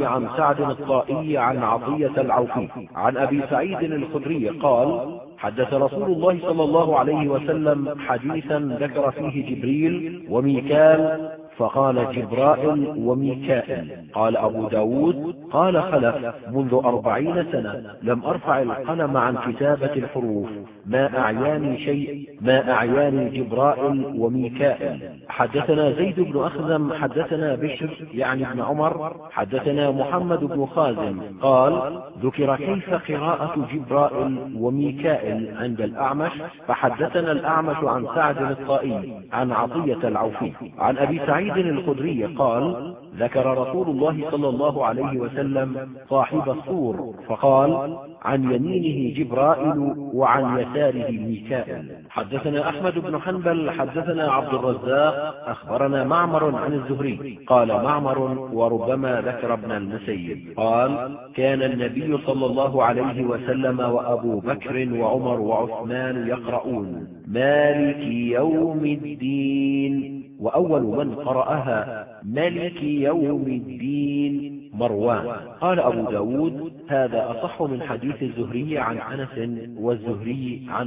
الأعمش عن سعد الطائي عن عطية العوفي. عن أبي سعيد الخدري قال حدث رسول الله صلى الله عليه وسلم حديثا ذكر فيه جبريل وميكال فقال جبرائيل وميكائيل. قال أبو ب داود قال خلف منذ أربعين سنة لم أرفع القلم عن كتابة الحروف. ما أعياني شيء ما أعياني جبرائيل وميكائيل. حدثنا زيد بن أخزم حدثنا بشر يعني ابن عمر حدثنا محمد بن خازم. قال ذكر كيف قراءة جبرائيل وميكائيل عند الأعمش؟ فحدثنا الأعمش عن سعد الطائي عن عطية العوفي. عن أبي سعيد سعيد الخدري قال ذكر رسول الله صلى الله عليه وسلم صاحب الصور فقال عن يمينه جبرائيل وعن يساره ميكائيل. حدثنا أحمد بن حنبل حدثنا عبد الرزاق أخبرنا معمر عن الزهري قال معمر وربما ذكر ابن المسيب. قال كان النبي صلى الله عليه وسلم وأبو بكر وعمر وعثمان يقرؤون مالك يوم الدين. وأول من قرأها ملك يوم الدين. مروان. قال أبو ب داود هذا أصح من حديث الزهري عن أنس والزهري عن